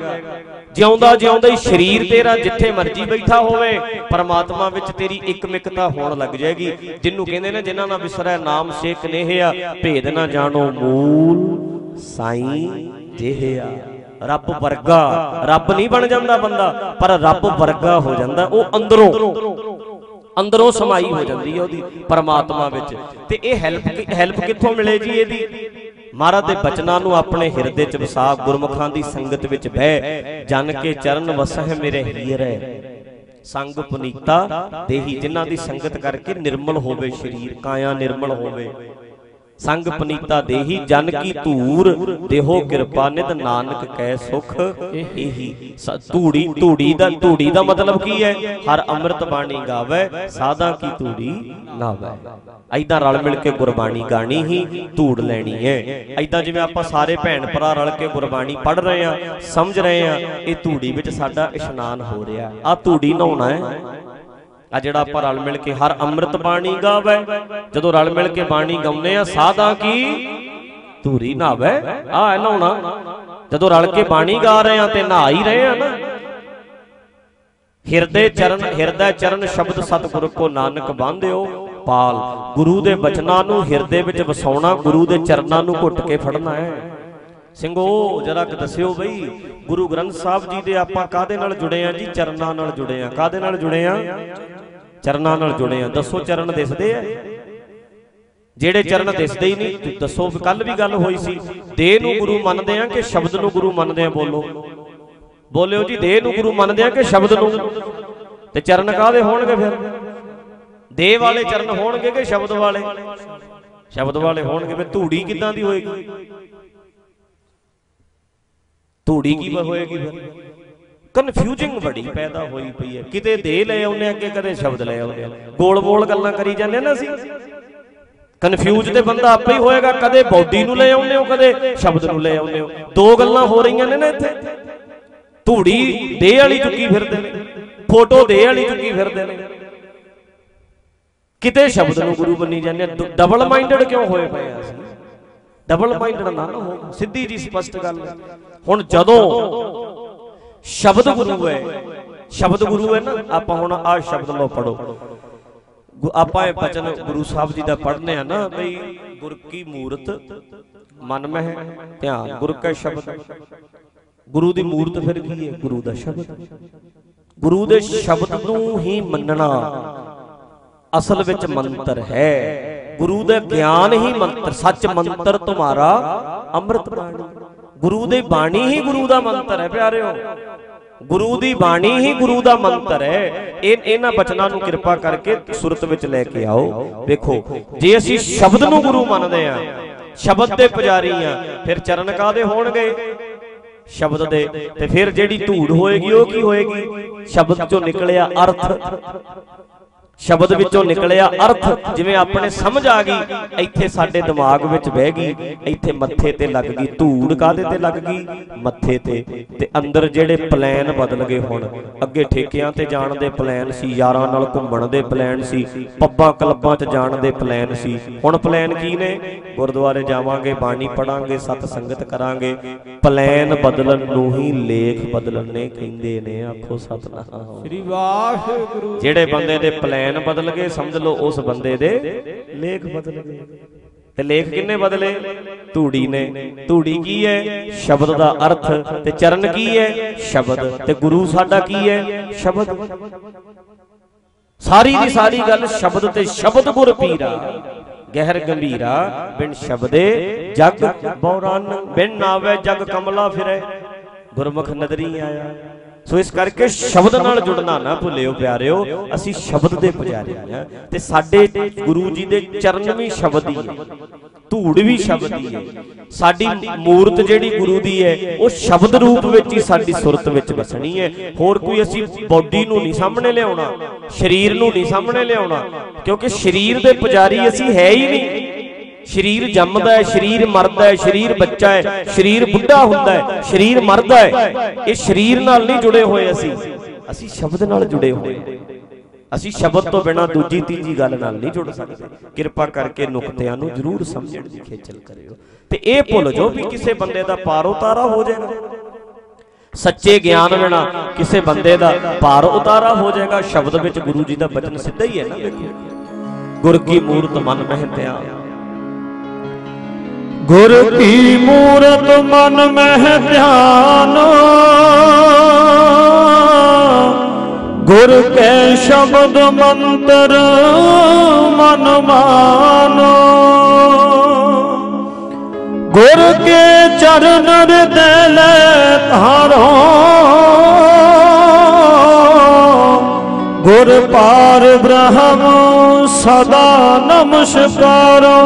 ਜਿਉਂਦਾ ਜਿਉਂਦਾ ਹੀ ਸਰੀਰ ਤੇਰਾ ਜਿੱਥੇ ਮਰਜ਼ੀ ਬੈਠਾ ਹੋਵੇ, ਪਰਮਾਤਮਾ ਵਿੱਚ ਤੇਰੀ ਇੱਕਮਿਕਤਾ ਹੋਣ ਲੱਗ ਜਾਏਗੀ। ਜਿੰਨੂੰ ਕਹਿੰਦੇ ਨੇ ਜਿਨ੍ਹਾਂ ਨਾਲ ਵਿਸਰੈ ਨਾਮ ਸੇਕ ਨੇਹਿਆ ਭੇਦ ਨਾ ਜਾਣੋ, ਮੂਲ ਸਾਈਂ ਜਿਹਿਆ ਰੱਬ ਵਰਗਾ, ਰੱਬ ਨਹੀਂ ਬਣ ਜਾਂਦਾ ਬੰਦਾ, ਪਰ ਰੱਬ ਵਰਗਾ ਹੋ ਜਾਂਦਾ। ਉਹ ਅੰਦਰੋਂ ਅੰਦਰੋਂ ਸਮਾਈ ਹੋ ਜਾਂਦੀ ਹੈ ਉਹਦੀ, ਪਰਮਾਤਮਾ ਵਿੱਚ। ਤੇ ਇਹ ਹੈਲਪ ਹੈਲਪ ਕਿੱਥੋਂ ਮਿਲੇ ਜੀ ਇਹਦੀ? ਮਹਾਰਾਜ ਦੇ ਬਚਨਾਂ ਨੂੰ ਆਪਣੇ ਹਿਰਦੇ ਚ ਵਸਾ, ਗੁਰਮੁਖਾਂ ਦੀ ਸੰਗਤ ਵਿੱਚ ਬਹਿ, ਜਨ ਕੇ ਚਰਨ ਵਸਹਿ ਮੇਰੇ ਹੀਰੇ। ਸੰਗ ਪੁਨੀਤਾ ਦੇਹੀ, ਜਿਨ੍ਹਾਂ ਦੀ ਸੰਗਤ ਕਰਕੇ ਨਿਰਮਲ ਹੋਵੇ ਸਰੀਰ, ਕਾਇਆ ਨਿਰਮਲ ਹੋਵੇ। ਸੰਗ ਪਨੀਤਾ ਦੇਹੀ, ਜਨ ਕੀ ਧੂਰ, ਦੇਹੋ ਕਿਰਪਾ ਨਿਤ ਨਾਨਕ ਕੈ ਸੁਖ। ਇਹੀ ਧੂੜੀ ਧੂੜੀ ਦਾ ਧੂੜੀ ਦਾ ਮਤਲਬ ਕੀ ਹੈ? ਹਰ ਅੰਮ੍ਰਿਤ ਬਾਣੀ ਗਾਵੇ ਸਾਦਾ ਕੀ ਧੂੜੀ ਨਾਵੇ। ਐਦਾਂ ਰਲ ਮਿਲ ਕੇ ਗੁਰਬਾਣੀ ਗਾਣੀ ਹੀ, ਧੂੜ ਲੈਣੀ ਹੈ। ਐਦਾਂ ਜਿਵੇਂ ਆਪਾਂ ਸਾਰੇ ਭੈਣ ਭਰਾ ਰਲ ਕੇ ਗੁਰਬਾਣੀ ਪੜ ਰਹੇ ਆ ਸਮਝ ਰਹੇ ਆ ਇਹ ਧੂੜੀ ਵਿੱਚ ਸਾਡਾ ਇਸ਼ਨਾਨ ਹੋ ਰਿਹਾ। ਆ ਧੂੜੀ ਨਹਾਉਣਾ ਹੈ। ਆ ਜਿਹੜਾ ਆਪਾਂ ਰਲ ਮਿਲ ਕੇ ਹਰ ਅੰਮ੍ਰਿਤ ਬਾਣੀ ਗਾਵੇ। ਜਦੋਂ ਰਲ ਮਿਲ ਕੇ ਬਾਣੀ ਗਾਉਂਦੇ ਆ ਸਾਦਾ ਕੀ? ਧੂਰੀ ਨਹਾਵੇ। ਆ ਨਹਾਉਣਾ। ਜਦੋਂ ਰਲ ਕੇ ਬਾਣੀ ਗਾ ਰਹੇ ਆ ਤੇ ਨਹਾ ਹੀ ਰਹੇ ਆ ਨਾ। ਹਿਰਦੇ ਚਰਨ, ਹਿਰਦਾ ਚਰਨ ਸ਼ਬਦ ਸਤਿਗੁਰ ਕੋ ਨਾਨਕ ਬਾਂਧਿਓ ਪਾਲ। ਗੁਰੂ ਦੇ ਬਚਨਾਂ ਨੂੰ ਹਿਰਦੇ ਵਿੱਚ ਵਸਾਉਣਾ, ਗੁਰੂ ਦੇ ਚਰਨਾਂ ਨੂੰ ਘੁੱਟ ਕੇ ਫੜਨਾ ਹੈ। ਸਿੰਘੋ, ਜਰਾ ਕਿ ਦੱਸਿਓ ਬਈ, ਗੁਰੂ ਗ੍ਰੰਥ ਸਾਹਿਬ ਜੀ ਦੇ ਆਪਾਂ ਕਾਦੇ ਨਾਲ ਜੁੜੇ ਆ ਜੀ? ਚਰਨਾਂ ਨਾਲ ਜੁੜੇ ਆ। ਕਾਦੇ ਨਾਲ ਜੁੜੇ ਆ? ਚਰਨਾਂ ਨਾਲ ਜੁੜੇ ਆ। ਦੱਸੋ ਚਰਨ ਦਿਸਦੇ ਆ? ਜਿਹੜੇ ਚਰਨ ਦਿਸਦੇ ਹੀ ਨਹੀਂ ਦੱਸੋ ਕੱਲ ਵੀ ਗੱਲ ਹੋਈ ਸੀ। ਦੇਹ ਨੂੰ ਗੁਰੂ ਮੰਨਦੇ ਆ ਕਿ ਸ਼ਬਦ ਨੂੰ ਗੁਰੂ ਮੰਨਦੇ ਆ? ਬੋਲੋ। ਬੋਲਿਓ ਜੀ, ਦੇਹ ਨੂੰ ਗੁਰੂ ਮੰਨਦੇ ਆ ਕਿ ਸ਼ਬਦ ਨੂੰ? ਤੇ ਚਰਨ ਕਾਦੇ ਹੋਣਗੇ ਫਿਰ? ਦੇਹ ਵਾਲੇ ਚਰਨ ਹੋਣਗੇ ਕਿ ਸ਼ਬਦ ਵਾਲੇ? ਸ਼ਬਦ ਵਾਲੇ ਹੋਣਗੇ ਫਿਰ ਧੂੜੀ ਕਿੱਦਾਂ ਦੀ ਹੋਏਗੀ? ਧੂੜੀ ਕੀ ਹੋਏਗੀ ਫਿਰ? ਕਨਫਿਊਜ਼ਿੰਗ ਬੜੀ ਪੈਦਾ ਹੋਈ ਪਈ ਹੈ। ਕਿਤੇ ਦੇ ਲੈ ਆਉਨੇ ਅੱਗੇ ਕਦੇ ਸ਼ਬਦ ਲੈ ਆਉਨੇ ਗੋਲ-ਗੋਲ ਗੱਲਾਂ ਕਰੀ ਜਾਂਦੇ ਨਾ ਅਸੀਂ। ਕਨਫਿਊਜ਼ ਤੇ ਬੰਦਾ ਆਪੇ ਹੀ ਹੋਏਗਾ ਕਦੇ ਬੌਡੀ ਨੂੰ ਲੈ ਆਉਨੇ ਹੋ ਕਦੇ ਸ਼ਬਦ ਨੂੰ ਲੈ ਆਉਨੇ ਹੋ। ਦੋ ਗੱਲਾਂ ਹੋ ਰਹੀਆਂ ਨੇ ਨਾ ਇੱਥੇ। ਧੂੜੀ ਦੇ ਵਾਲੀ ਚੁੱਕੀ ਫਿਰਦੇ ਨੇ ਫੋਟੋ ਦੇ ਵਾਲੀ ਚੁੱਕੀ ਫਿਰਦੇ ਨੇ। ਕਿਤੇ ਸ਼ਬਦ ਨੂੰ ਗੁਰੂ ਬੰਨੀ ਜਾਂਦੇ ਡਬਲ ਮਾਈਂਡਡ ਕਿਉਂ ਹੋਏ ਪਏ ਆ ਅਸੀਂ? ਡਬਲ ਮਾਈਂਡਡ ਨਾ ਨਾ ਹੋ ਸਿੱਧੀ ਜੀ ਸਪਸ਼ਟ ਗੱਲ ਹੈ। ਹੁਣ ਜਦੋਂ ਸ਼ਬਦ ਗੁਰੂ ਹੈ ਸ਼ਬਦ ਗੁਰੂ ਹੈ ਨਾ ਆਪਾਂ ਹੁਣ ਆਹ ਸ਼ਬਦ ਲੋ ਪੜੋ ਆਪਾਂ ਇਹ ਬਚਨ ਗੁਰੂ ਸਾਹਿਬ ਜੀ ਦਾ ਪੜ੍ਹਨੇ ਆ ਨਾ ਬਈ ਗੁਰ ਕੀ ਮੂਰਤ ਮਨ ਮਹਿ ਧਿਆਨ ਗੁਰ ਕੈ ਸ਼ਬਦ। ਗੁਰੂ ਦੀ ਮੂਰਤ ਫਿਰ ਕੀ ਹੈ? ਗੁਰੂ ਦਾ ਸ਼ਬਦ। ਗੁਰੂ ਦੇ ਸ਼ਬਦ ਨੂੰ ਹੀ ਮੰਨਣਾ। ਅਸਲ ਵਿੱਚ ਮੰਤਰ ਹੈ। ਗੁਰੂ ਦਾ ਗਿਆਨ ਹੀ ਮੰਤਰ ਸੱਚ ਮੰਤਰ ਤੁਹਾਰਾ ਅੰਮ੍ਰਿਤ ਬਾਣੀ ਗੁਰੂ ਦੀ ਬਾਣੀ ਹੀ ਗੁਰੂ ਦਾ ਮੰਤਰ ਹੈ, ਪਿਆਰਿਓ। ਗੁਰੂ ਦੀ ਬਾਣੀ ਹੀ ਗੁਰੂ ਦਾ ਮੰਤਰ ਹੈ। ਇਹ ਇਹਨਾਂ ਬਚਨਾਂ ਨੂੰ ਕਿਰਪਾ ਕਰਕੇ ਸੁਰਤ ਵਿੱਚ ਲੈ ਕੇ ਆਓ। ਵੇਖੋ ਜੇ ਅਸੀਂ ਸ਼ਬਦ ਨੂੰ ਗੁਰੂ ਮੰਨਦੇ ਆ ਸ਼ਬਦ ਦੇ ਪੁਜਾਰੀ ਆ ਫਿਰ ਚਰਨ ਕਾਦੇ ਹੋਣਗੇ? ਸ਼ਬਦ ਦੇ। ਤੇ ਫਿਰ ਜਿਹੜੀ ਧੂੜ ਹੋਏਗੀ, ਉਹ ਕੀ ਹੋਏਗੀ? ਸ਼ਬਦ ਚੋਂ ਨਿਕਲਿਆ ਅਰਥ। ਸ਼ਬਦ ਵਿੱਚੋਂ ਨਿਕਲਿਆ ਅਰਥ ਜਿਵੇਂ ਆਪਣੇ ਸਮਝ ਆ ਗਈ ਇੱਥੇ ਸਾਡੇ ਦਿਮਾਗ ਵਿੱਚ ਬਹਿ ਗਈ ਇੱਥੇ ਮੱਥੇ ਤੇ ਲੱਗ ਗਈ ਧੂੜ ਕਾਦੇ ਤੇ ਲੱਗ ਗਈ? ਮੱਥੇ ਤੇ। ਤੇ ਅੰਦਰ ਜਿਹੜੇ ਪਲਾਨ ਬਦਲ ਗਏ ਹੁਣ ਅੱਗੇ ਠੇਕਿਆਂ ਤੇ ਜਾਣ ਦੇ ਪਲਾਨ ਸੀ ਯਾਰਾਂ ਨਾਲ ਘੁੰਮਣ ਦੇ ਪਲਾਨ ਸੀ ਪੱਬਾਂ ਕਲੱਬਾਂ 'ਚ ਜਾਣ ਦੇ ਪਲਾਨ ਸੀ। ਹੁਣ ਪਲਾਨ ਕੀ ਨੇ? ਗੁਰਦੁਆਰੇ ਜਾਵਾਂਗੇ ਬਾਣੀ ਪੜਾਂਗੇ ਸਤ ਸੰਗਤ ਕਰਾਂਗੇ। ਪਲਾਨ ਬਦਲਣ ਨੂੰ ਹੀ ਲੇਖ ਬਦਲਣ ਨੇ ਕਹਿੰਦੇ ਨੇ ਆਖੋ ਸਤਨਾਮ। ਸ੍ਰੀ ਵਾਹਿਗੁਰੂ ਜਿਹੜੇ ਬੰਦੇ ਦੇ ਪਲਾਨ ਬਦਲ ਗਏ ਸਮਝ ਲਓ ਉਸ ਬੰਦੇ ਦੇ ਲੇਖ ਬਦਲ ਗਏ ਤੇ ਲੇਖ ਕਿੰਨੇ ਬਦਲੇ? ਧੂੜੀ ਨੇ। ਧੂੜੀ ਕੀ ਹੈ? ਸ਼ਬਦ ਦਾ ਅਰਥ ਤੇ ਚਰਨ ਕੀ ਹੈ? ਸ਼ਬਦ। ਤੇ ਗੁਰੂ ਸਾਡਾ ਕੀ ਹੈ? ਸ਼ਬਦ। ਸਾਰੀ ਦੀ ਸਾਰੀ ਗੱਲ ਸ਼ਬਦ ਤੇ ਸ਼ਬਦ ਗੁਰ ਪੀਰਾ। ਗਹਿਰ ਗੰਭੀਰਾ। ਬਿਨ ਸ਼ਬਦੇ ਜਗ ਬੌਰਨ। ਬਿਨ ਨਾਵੇ ਜਗ ਕਮਲਾ ਫਿਰੇ। ਗੁਰਮੁਖ ਨਦਰੀ ਆਇਆ। ਸੋ ਇਸ ਕਰਕੇ ਸ਼ਬਦ ਨਾਲ ਜੁੜਨਾ ਨਾ ਭੁੱਲਿਓ ਪਿਆਰਿਓ, ਅਸੀਂ ਸ਼ਬਦ ਦੇ ਪੁਜਾਰੀ ਹਾਂ। ਤੇ ਸਾਡੇ ਗੁਰੂ ਜੀ ਦੇ ਚਰਨ ਵੀ ਸ਼ਬਦ ਹੀ ਹੈ। ਧੂੜ ਵੀ ਸ਼ਬਦ ਹੀ ਹੈ। ਸਾਡੀ ਮੂਰਤ ਜਿਹੜੀ ਗੁਰੂ ਦੀ ਹੈ, ਉਹ ਸ਼ਬਦ ਰੂਪ ਵਿੱਚ ਹੀ ਸਾਡੀ ਸੁਰਤ ਵਿੱਚ ਵਸਣੀ ਹੈ। ਹੋਰ ਕੋਈ ਅਸੀਂ ਬੋਡੀ ਨੂੰ ਨਹੀਂ ਸਾਹਮਣੇ ਲਿਆਉਣਾ, ਸਰੀਰ ਨੂੰ ਨਹੀਂ ਸਾਹਮਣੇ ਲਿਆਉਣਾ, ਕਿਉਂਕਿ ਸਰੀਰ ਦੇ ਪੁਜਾਰੀ ਅਸੀਂ ਹੈ ਹੀ ਨਹੀਂ। ਸਰੀਰ ਜੰਮਦਾ ਹੈ, ਸਰੀਰ ਮਰਦਾ ਹੈ, ਸਰੀਰ ਬੱਚਾ ਹੈ, ਸਰੀਰ ਬੁੱਢਾ ਹੁੰਦਾ ਹੈ, ਸਰੀਰ ਮਰਦਾ ਹੈ। ਇਹ ਸਰੀਰ ਨਾਲ ਨਹੀਂ ਜੁੜੇ ਹੋਏ ਅਸੀਂ। ਅਸੀਂ ਸ਼ਬਦ ਨਾਲ ਜੁੜੇ ਹੋਏ ਹਾਂ। ਅਸੀਂ ਸ਼ਬਦ ਤੋਂ ਬਿਨਾ ਦੂਜੀ, ਤੀਜੀ ਗੱਲ ਨਾਲ ਨਹੀਂ ਜੁੜ ਸਕਦੇ। ਕਿਰਪਾ ਕਰਕੇ ਨੁਕਤਿਆਂ ਨੂੰ ਜ਼ਰੂਰ ਸਮਝਣ ਦੀ ਖੇਚਲ ਕਰਿਓ। ਤੇ ਇਹ ਭੁੱਲ ਜਾਓ ਵੀ ਕਿਸੇ ਬੰਦੇ ਦਾ ਪਾਰ ਉਤਾਰਾ ਹੋ ਜਾਏਗਾ। ਸੱਚੇ ਗਿਆਨ ਬਿਨਾ ਕਿਸੇ ਬੰਦੇ ਦਾ ਪਾਰ ਉਤਾਰਾ ਹੋ ਜਾਏਗਾ। ਸ਼ਬਦ ਵਿੱਚ ਗੁਰੂ ਜੀ ਦਾ ਬਚਨ ਸਿੱਧਾ ਹੀ ਹੈ ਨਾ ਦੇਖੋ। ਗੁਰ ਕੀ ਮੂਰਤ ਮਨ ਮਹਿ ਧਿਆਨ। ਗੁਰ ਕੀ ਮੂਰਤ ਮਨ ਮਹਿ ਧਿਆਨ। ਗੁਰ ਕੈ ਸ਼ਬਦ ਮੰਤਰ ਮਨ ਮਾਨੋ। ਗੁਰ ਕੇ ਚਰਨ ਹਿਰਦੈ ਲੈ ਧਾਰੋ। ਗੁਰ ਪਾਰ ਬ੍ਰਹਮ ਸਦਾ ਨਮਸਕਾਰੋ।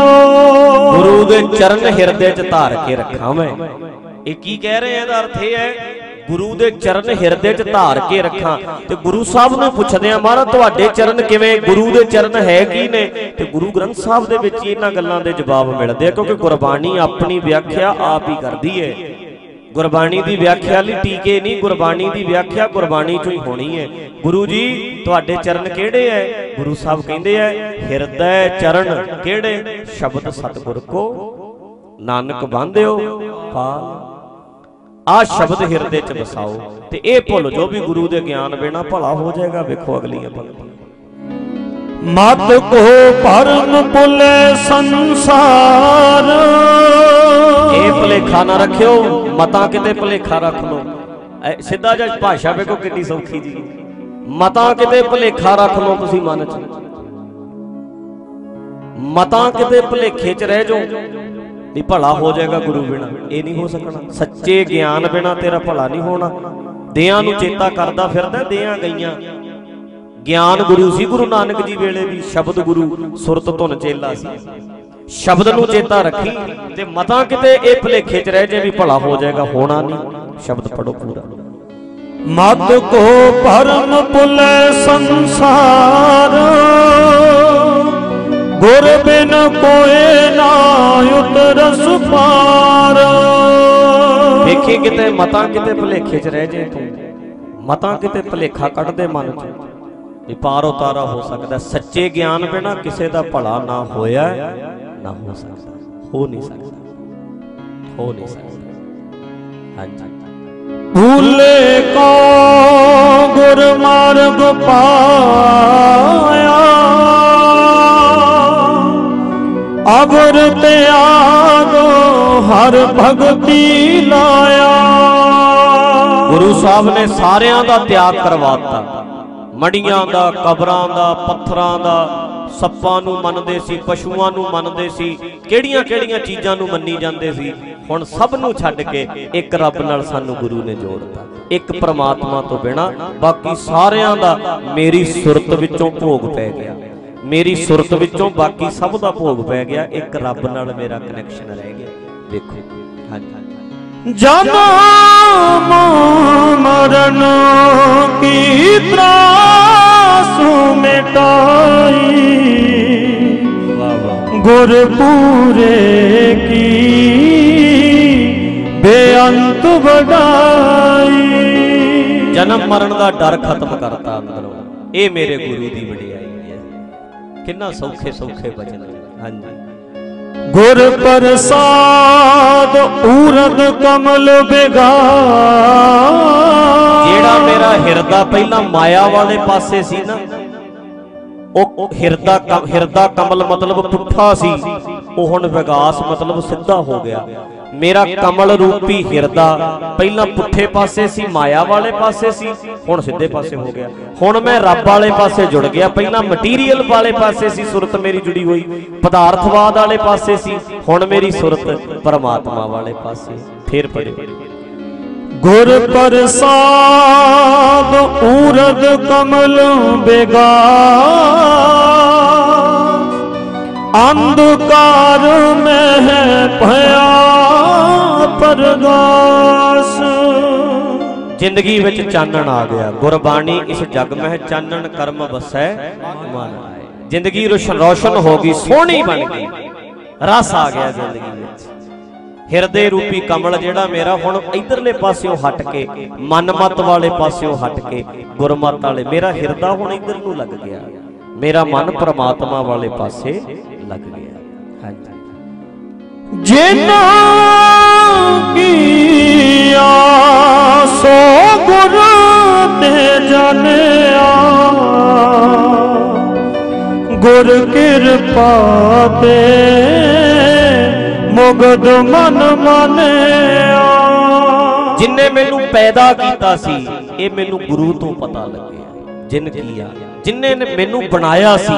ਗੁਰੂ ਦੇ ਚਰਨ ਹਿਰਦੇ 'ਚ ਧਾਰ ਕੇ ਰੱਖਾਂ ਇਹ ਕੀ ਕਹਿ ਰਹੇ ਆ? ਇਹਦਾ ਅਰਥ ਇਹ ਹੈ, ਗੁਰੂ ਦੇ ਚਰਨ ਹਿਰਦੇ 'ਚ ਧਾਰ ਕੇ ਰੱਖਾਂ। ਤੇ ਗੁਰੂ ਸਾਹਿਬ ਨੂੰ ਪੁੱਛਦੇ ਆ, ਮਹਾਰਾਜ, ਤੁਹਾਡੇ ਚਰਨ ਕਿਵੇਂ? ਗੁਰੂ ਦੇ ਚਰਨ ਹੈ ਕੀ ਨੇ? ਤੇ ਗੁਰੂ ਗ੍ਰੰਥ ਸਾਹਿਬ ਦੇ ਵਿੱਚ ਇਹਨਾਂ ਗੱਲਾਂ ਦੇ ਜਵਾਬ ਮਿਲਦੇ ਆ, ਕਿਉਂਕਿ ਗੁਰਬਾਣੀ ਆਪਣੀ ਵਿਆਖਿਆ ਆਪ ਹੀ ਕਰਦੀ ਹੈ ਗੁਰਬਾਣੀ ਦੀ ਵਿਆਖਿਆ ਲਈ ਟੀਕੇ ਨਹੀਂ ਗੁਰਬਾਣੀ ਦੀ ਵਿਆਖਿਆ ਗੁਰਬਾਣੀ ਚੋਂ ਹੀ ਹੋਣੀ ਹੈ। ਗੁਰੂ ਜੀ ਤੁਹਾਡੇ ਚਰਨ ਕਿਹੜੇ ਐ ਗੁਰੂ ਸਾਹਿਬ ਕਹਿੰਦੇ ਐ ਹਿਰਦੈ ਚਰਨ ਕਿਹੜੇ? ਸ਼ਬਦ ਸਤਿਗੁਰ ਕੋ। ਨਾਨਕ ਬੰਧਿਓ ਪਾਲ ਆ ਸ਼ਬਦ ਹਿਰਦੇ ਚ ਵਸਾਓ ਤੇ ਇਹ ਭੁੱਲ ਜੋ ਵੀ ਗੁਰੂ ਦੇ ਗਿਆਨ ਬਿਨਾ ਭਲਾ ਹੋ ਜਾਏਗਾ ਵੇਖੋ ਅਗਲੀਆਂ ਪੰਕਤੀਆਂ ਮਤ ਕੋ ਭਰਮ ਭੁਲੇ ਸੰਸਾਰ। ਇਹ ਭਲੇਖਾ ਨਾ ਰੱਖਿਓ, ਮਤਾਂ ਕਿਤੇ ਭਲੇਖਾ ਰੱਖ ਲਓ। ਸਿੱਧਾ ਜਿਹਾ ਭਾਸ਼ਾ ਵੇਖੋ ਕਿੰਨੀ ਸੌਖੀ ਜੀ। ਮਤਾਂ ਕਿਤੇ ਭਲੇਖਾ ਰੱਖ ਲਓ ਤੁਸੀਂ ਮਨ 'ਚ। ਮਤਾਂ ਕਿਤੇ ਭਲੇਖੇ 'ਚ ਰਹਿ ਜਾਓ। ਵੀ ਭਲਾ ਹੋ ਜਾਏਗਾ ਗੁਰੂ ਬਿਨਾ, ਇਹ ਨਹੀਂ ਹੋ ਸਕਣਾ। ਸੱਚੇ ਗਿਆਨ ਬਿਨਾ ਤੇਰਾ ਭਲਾ ਨਹੀਂ ਹੋਣਾ। ਦਿਆਂ ਨੂੰ ਚੇਤਾ ਕਰਦਾ ਫਿਰਦਾ, ਦਿਆਂ ਗਈਆਂ। ਗਿਆਨ ਗੁਰੂ ਸੀ ਗੁਰੂ ਨਾਨਕ ਜੀ ਵੇਲੇ ਵੀ, ਸ਼ਬਦ ਗੁਰੂ ਸੁਰਤ ਧੁਨ ਚੇਲਾ ਸੀ। ਸ਼ਬਦ ਨੂੰ ਚੇਤਾ ਰੱਖੀ ਤੇ ਮਤਾਂ ਕਿਤੇ ਇਹ ਭਲੇਖੇ 'ਚ ਰਹਿ ਜੇ ਵੀ ਭਲਾ ਹੋ ਜਾਏਗਾ ਹੋਣਾ ਨਹੀਂ। ਸ਼ਬਦ ਪੜੋ ਪੂਰਾ। ਮਤ ਕੋ ਭਰਮ ਭੁਲੇ ਸੰਸਾਰ ਗੁਰ ਬਿਨ ਕੋਏ ਨਾ ਉਤਰਸ ਪਾਰ। ਵੇਖੀ ਕਿਤੇ ਮਤਾਂ ਕਿਤੇ ਭਲੇਖੇ 'ਚ ਰਹਿ ਜੇ ਤੂੰ ਮਤਾਂ ਕਿਤੇ ਭਲੇਖਾ ਕੱਢਦੇ ਮਨ 'ਚ ਵੀ ਪਾਰ ਉਤਾਰਾ ਹੋ ਸਕਦਾ। ਸੱਚੇ ਗਿਆਨ ਬਿਨਾ ਕਿਸੇ ਦਾ ਭਲਾ ਨਾ ਹੋਇਆ। ਨਾ ਹੋ ਸਕਦਾ। ਹੋ ਨਹੀਂ ਸਕਦਾ। ਹੋ ਨਹੀਂ ਸਕਦਾ। ਹਾਂਜੀ। ਭੂਲੇ ਕੋ ਗੁਰ ਪਾਇਆ। ਅਬਰ ਤਿਆਗੋ ਹਰ ਭਗਤੀ ਲਾਇਆ। ਗੁਰੂ ਸਾਹਿਬ ਨੇ ਸਾਰਿਆਂ ਦਾ ਤਿਆਗ ਕਰਵਾਤਾ ਮੜੀਆਂ ਦਾ, ਕਬਰਾਂ ਦਾ, ਪੱਥਰਾਂ ਦਾ ਸੱਪਾਂ ਨੂੰ ਮੰਨਦੇ ਸੀ, ਪਸ਼ੂਆਂ ਨੂੰ ਮੰਨਦੇ ਸੀ, ਕਿਹੜੀਆਂ ਕਿਹੜੀਆਂ ਚੀਜ਼ਾਂ ਨੂੰ ਮੰਨੀ ਜਾਂਦੇ ਸੀ, ਹੁਣ ਸਭ ਨੂੰ ਛੱਡ ਕੇ ਇੱਕ ਰੱਬ ਨਾਲ ਸਾਨੂੰ ਗੁਰੂ ਨੇ ਜੋੜਤਾ। ਇੱਕ ਪ੍ਰਮਾਤਮਾ ਤੋਂ ਬਿਨਾ, ਬਾਕੀ ਸਾਰਿਆਂ ਦਾ ਮੇਰੀ ਸੁਰਤ ਵਿੱਚੋਂ ਭੋਗ ਪੈ ਗਿਆ। ਮੇਰੀ ਸੁਰਤ ਵਿੱਚੋਂ ਬਾਕੀ ਸਭ ਦਾ ਭੋਗ ਪੈ ਗਿਆ, ਇੱਕ ਰੱਬ ਨਾਲ ਮੇਰਾ ਕਨੈਕਸ਼ਨ ਰਹਿ ਗਿਆ। ਦੇਖੋ, ਹਾਂਜੀ। ਜਨਮ ਮਰਨ ਕੀ ਤਰਾਸੂ ਮਿਟਾਈ। ਗੁਰ ਪੂਰੇ ਕੀ ਬੇਅੰਤ ਵਡਾਈ। ਜਨਮ ਮਰਨ ਦਾ ਡਰ ਖਤਮ ਕਰਤਾ ਅੰਦਰੋਂ। ਇਹ ਮੇਰੇ ਗੁਰੂ ਦੀ ਵਡਿਆਈ ਹੈ। ਕਿੰਨਾ ਸੌਖੇ ਸੌਖੇ ਬਚਨ ਹਾਂਜੀ। ਗੁਰ ਪ੍ਰਸਾਦ ਊਰਦ ਕਮਲ ਬਿਗਾ। ਜਿਹੜਾ ਮੇਰਾ ਹਿਰਦਾ ਪਹਿਲਾਂ ਮਾਇਆ ਵਾਲੇ ਪਾਸੇ ਸੀ ਨਾ, ਉਹ ਹਿਰਦਾ ਹਿਰਦਾ ਕਮਲ ਮਤਲਬ ਪੁੱਠਾ ਸੀ, ਉਹ ਹੁਣ ਵਿਗਾਸ ਮਤਲਬ ਸਿੱਧਾ ਹੋ ਗਿਆ। ਮੇਰਾ ਕਮਲ ਰੂਪੀ ਹਿਰਦਾ, ਪਹਿਲਾਂ ਪੁੱਠੇ ਪਾਸੇ ਸੀ, ਮਾਇਆ ਵਾਲੇ ਪਾਸੇ ਸੀ, ਹੁਣ ਸਿੱਧੇ ਪਾਸੇ ਹੋ ਗਿਆ। ਹੁਣ ਮੈਂ ਰੱਬ ਵਾਲੇ ਪਾਸੇ ਜੁੜ ਗਿਆ। ਪਹਿਲਾਂ ਮਟੀਰੀਅਲ ਵਾਲੇ ਪਾਸੇ ਸੀ, ਸੁਰਤ ਮੇਰੀ ਜੁੜੀ ਹੋਈ। ਪਦਾਰਥਵਾਦ ਵਾਲੇ ਪਾਸੇ ਸੀ, ਹੁਣ ਮੇਰੀ ਸੁਰਤ ਪਰਮਾਤਮਾ ਵਾਲੇ ਪਾਸੇ। ਫੇਰ ਪੜਿਓ ਗੁਰ ਪ੍ਰਸਾਦ, ਊਰਦ ਕਮਲ, ਬਿਗਾ ਅੰਧਕਾਰ ਮਹਿ ਭਇਆ ਪਰਗਾਸ। ਜ਼ਿੰਦਗੀ ਵਿੱਚ ਚਾਨਣ ਆ ਗਿਆ। ਗੁਰਬਾਣੀ ਇਸ ਜਗ ਮਹਿ ਚਾਨਣ ਕਰਮ ਵਸੈ ਮਨ। ਜ਼ਿੰਦਗੀ ਰੋਸ਼ਨ ਰੋਸ਼ਨ ਹੋ ਗਈ, ਸੋਹਣੀ ਬਣ ਗਈ। ਰਸ ਆ ਗਿਆ ਜ਼ਿੰਦਗੀ ਵਿੱਚ। ਹਿਰਦੇ ਰੂਪੀ ਕਮਲ ਜਿਹੜਾ ਮੇਰਾ ਹੁਣ ਇਧਰਲੇ ਪਾਸਿਓਂ ਹਟ ਕੇ, ਮਨਮਤ ਵਾਲੇ ਪਾਸਿਓਂ ਹਟ ਕੇ, ਗੁਰਮਤ ਵਾਲੇ ਮੇਰਾ ਹਿਰਦਾ ਹੁਣ ਇਧਰ ਨੂੰ ਲੱਗ ਗਿਆ। ਮੇਰਾ ਮਨ ਪ੍ਰਮਾਤਮਾ ਵਾਲੇ ਪਾਸੇ ਲੱਗ ਗਿਆ ਹਾਂਜੀ। ਜਿਨਾ ਕੀ ਆਸੋ ਗੁਰ ਤੇ ਜਾਣਿਆ ਗੁਰ ਕਿਰਪਾ ਤੇ ਮੁਗਦ ਮਨ ਮਾਨਿਆ। ਜਿਨਨੇ ਮੈਨੂੰ ਪੈਦਾ ਕੀਤਾ ਸੀ ਇਹ ਮੈਨੂੰ ਗੁਰੂ ਤੋਂ ਪਤਾ ਲੱਗਿਆ। ਜਿਨ ਕੀਆ ਜਿਨਨੇ ਨੇ ਮੈਨੂੰ ਬਣਾਇਆ ਸੀ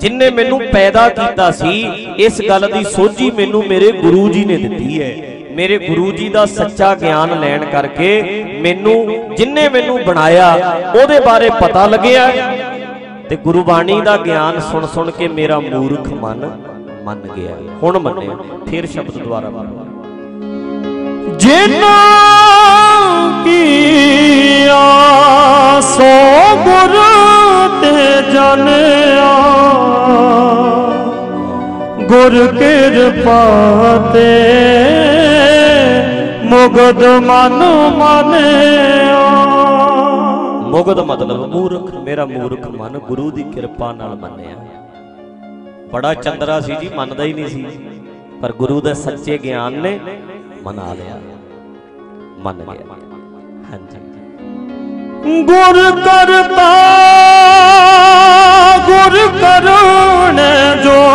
ਜਿਨਨੇ ਮੈਨੂੰ ਪੈਦਾ ਕੀਤਾ ਸੀ, ਇਸ ਗੱਲ ਦੀ ਸੋਝੀ ਮੈਨੂੰ ਮੇਰੇ ਗੁਰੂ ਜੀ ਨੇ ਦਿੱਤੀ ਹੈ। ਮੇਰੇ ਗੁਰੂ ਜੀ ਦਾ ਸੱਚਾ ਗਿਆਨ ਲੈਣ ਕਰਕੇ ਮੈਨੂੰ ਜਿਨਨੇ ਮੈਨੂੰ ਬਣਾਇਆ, ਉਹਦੇ ਬਾਰੇ ਪਤਾ ਲੱਗਿਆ। ਤੇ ਗੁਰਬਾਣੀ ਦਾ ਗਿਆਨ ਸੁਣ ਸੁਣ ਕੇ ਮੇਰਾ ਮੂਰਖ ਮਨ ਮੰਨ ਗਿਆ। ਹੁਣ ਮੰਨਿਆ, ਫਿਰ ਸ਼ਬਦ ਦੁਆਰਾ ਪੜੋ ਜਿਨਾ ਕੀ ਆਸੋ ਗੁਰ ਤੇ ਜਾਣਿਆ। ਗੁਰ ਕਿਰਪਾ ਤੇ ਮੁਗਦ ਮਨ ਮਾਨਿਆ। ਮੁਗਧ ਮਤਲਬ ਮੂਰਖ, ਮੇਰਾ ਮੂਰਖ ਮਨ ਗੁਰੂ ਦੀ ਕਿਰਪਾ ਨਾਲ ਮੰਨਿਆ। ਬੜਾ ਚੰਦਰਾ ਸੀ ਜੀ, ਮੰਨਦਾ ਹੀ ਨਹੀਂ ਸੀ। ਪਰ ਗੁਰੂ ਦੇ ਸੱਚੇ ਗਿਆਨ ਨੇ ਮਨਾ ਲਿਆ। ਮੰਨ ਗਿਆ। ਹਾਂਜੀ। ਗੁਰ ਕਰਤਾ, ਗੁਰ ਕਰੁਣ ਜੋ।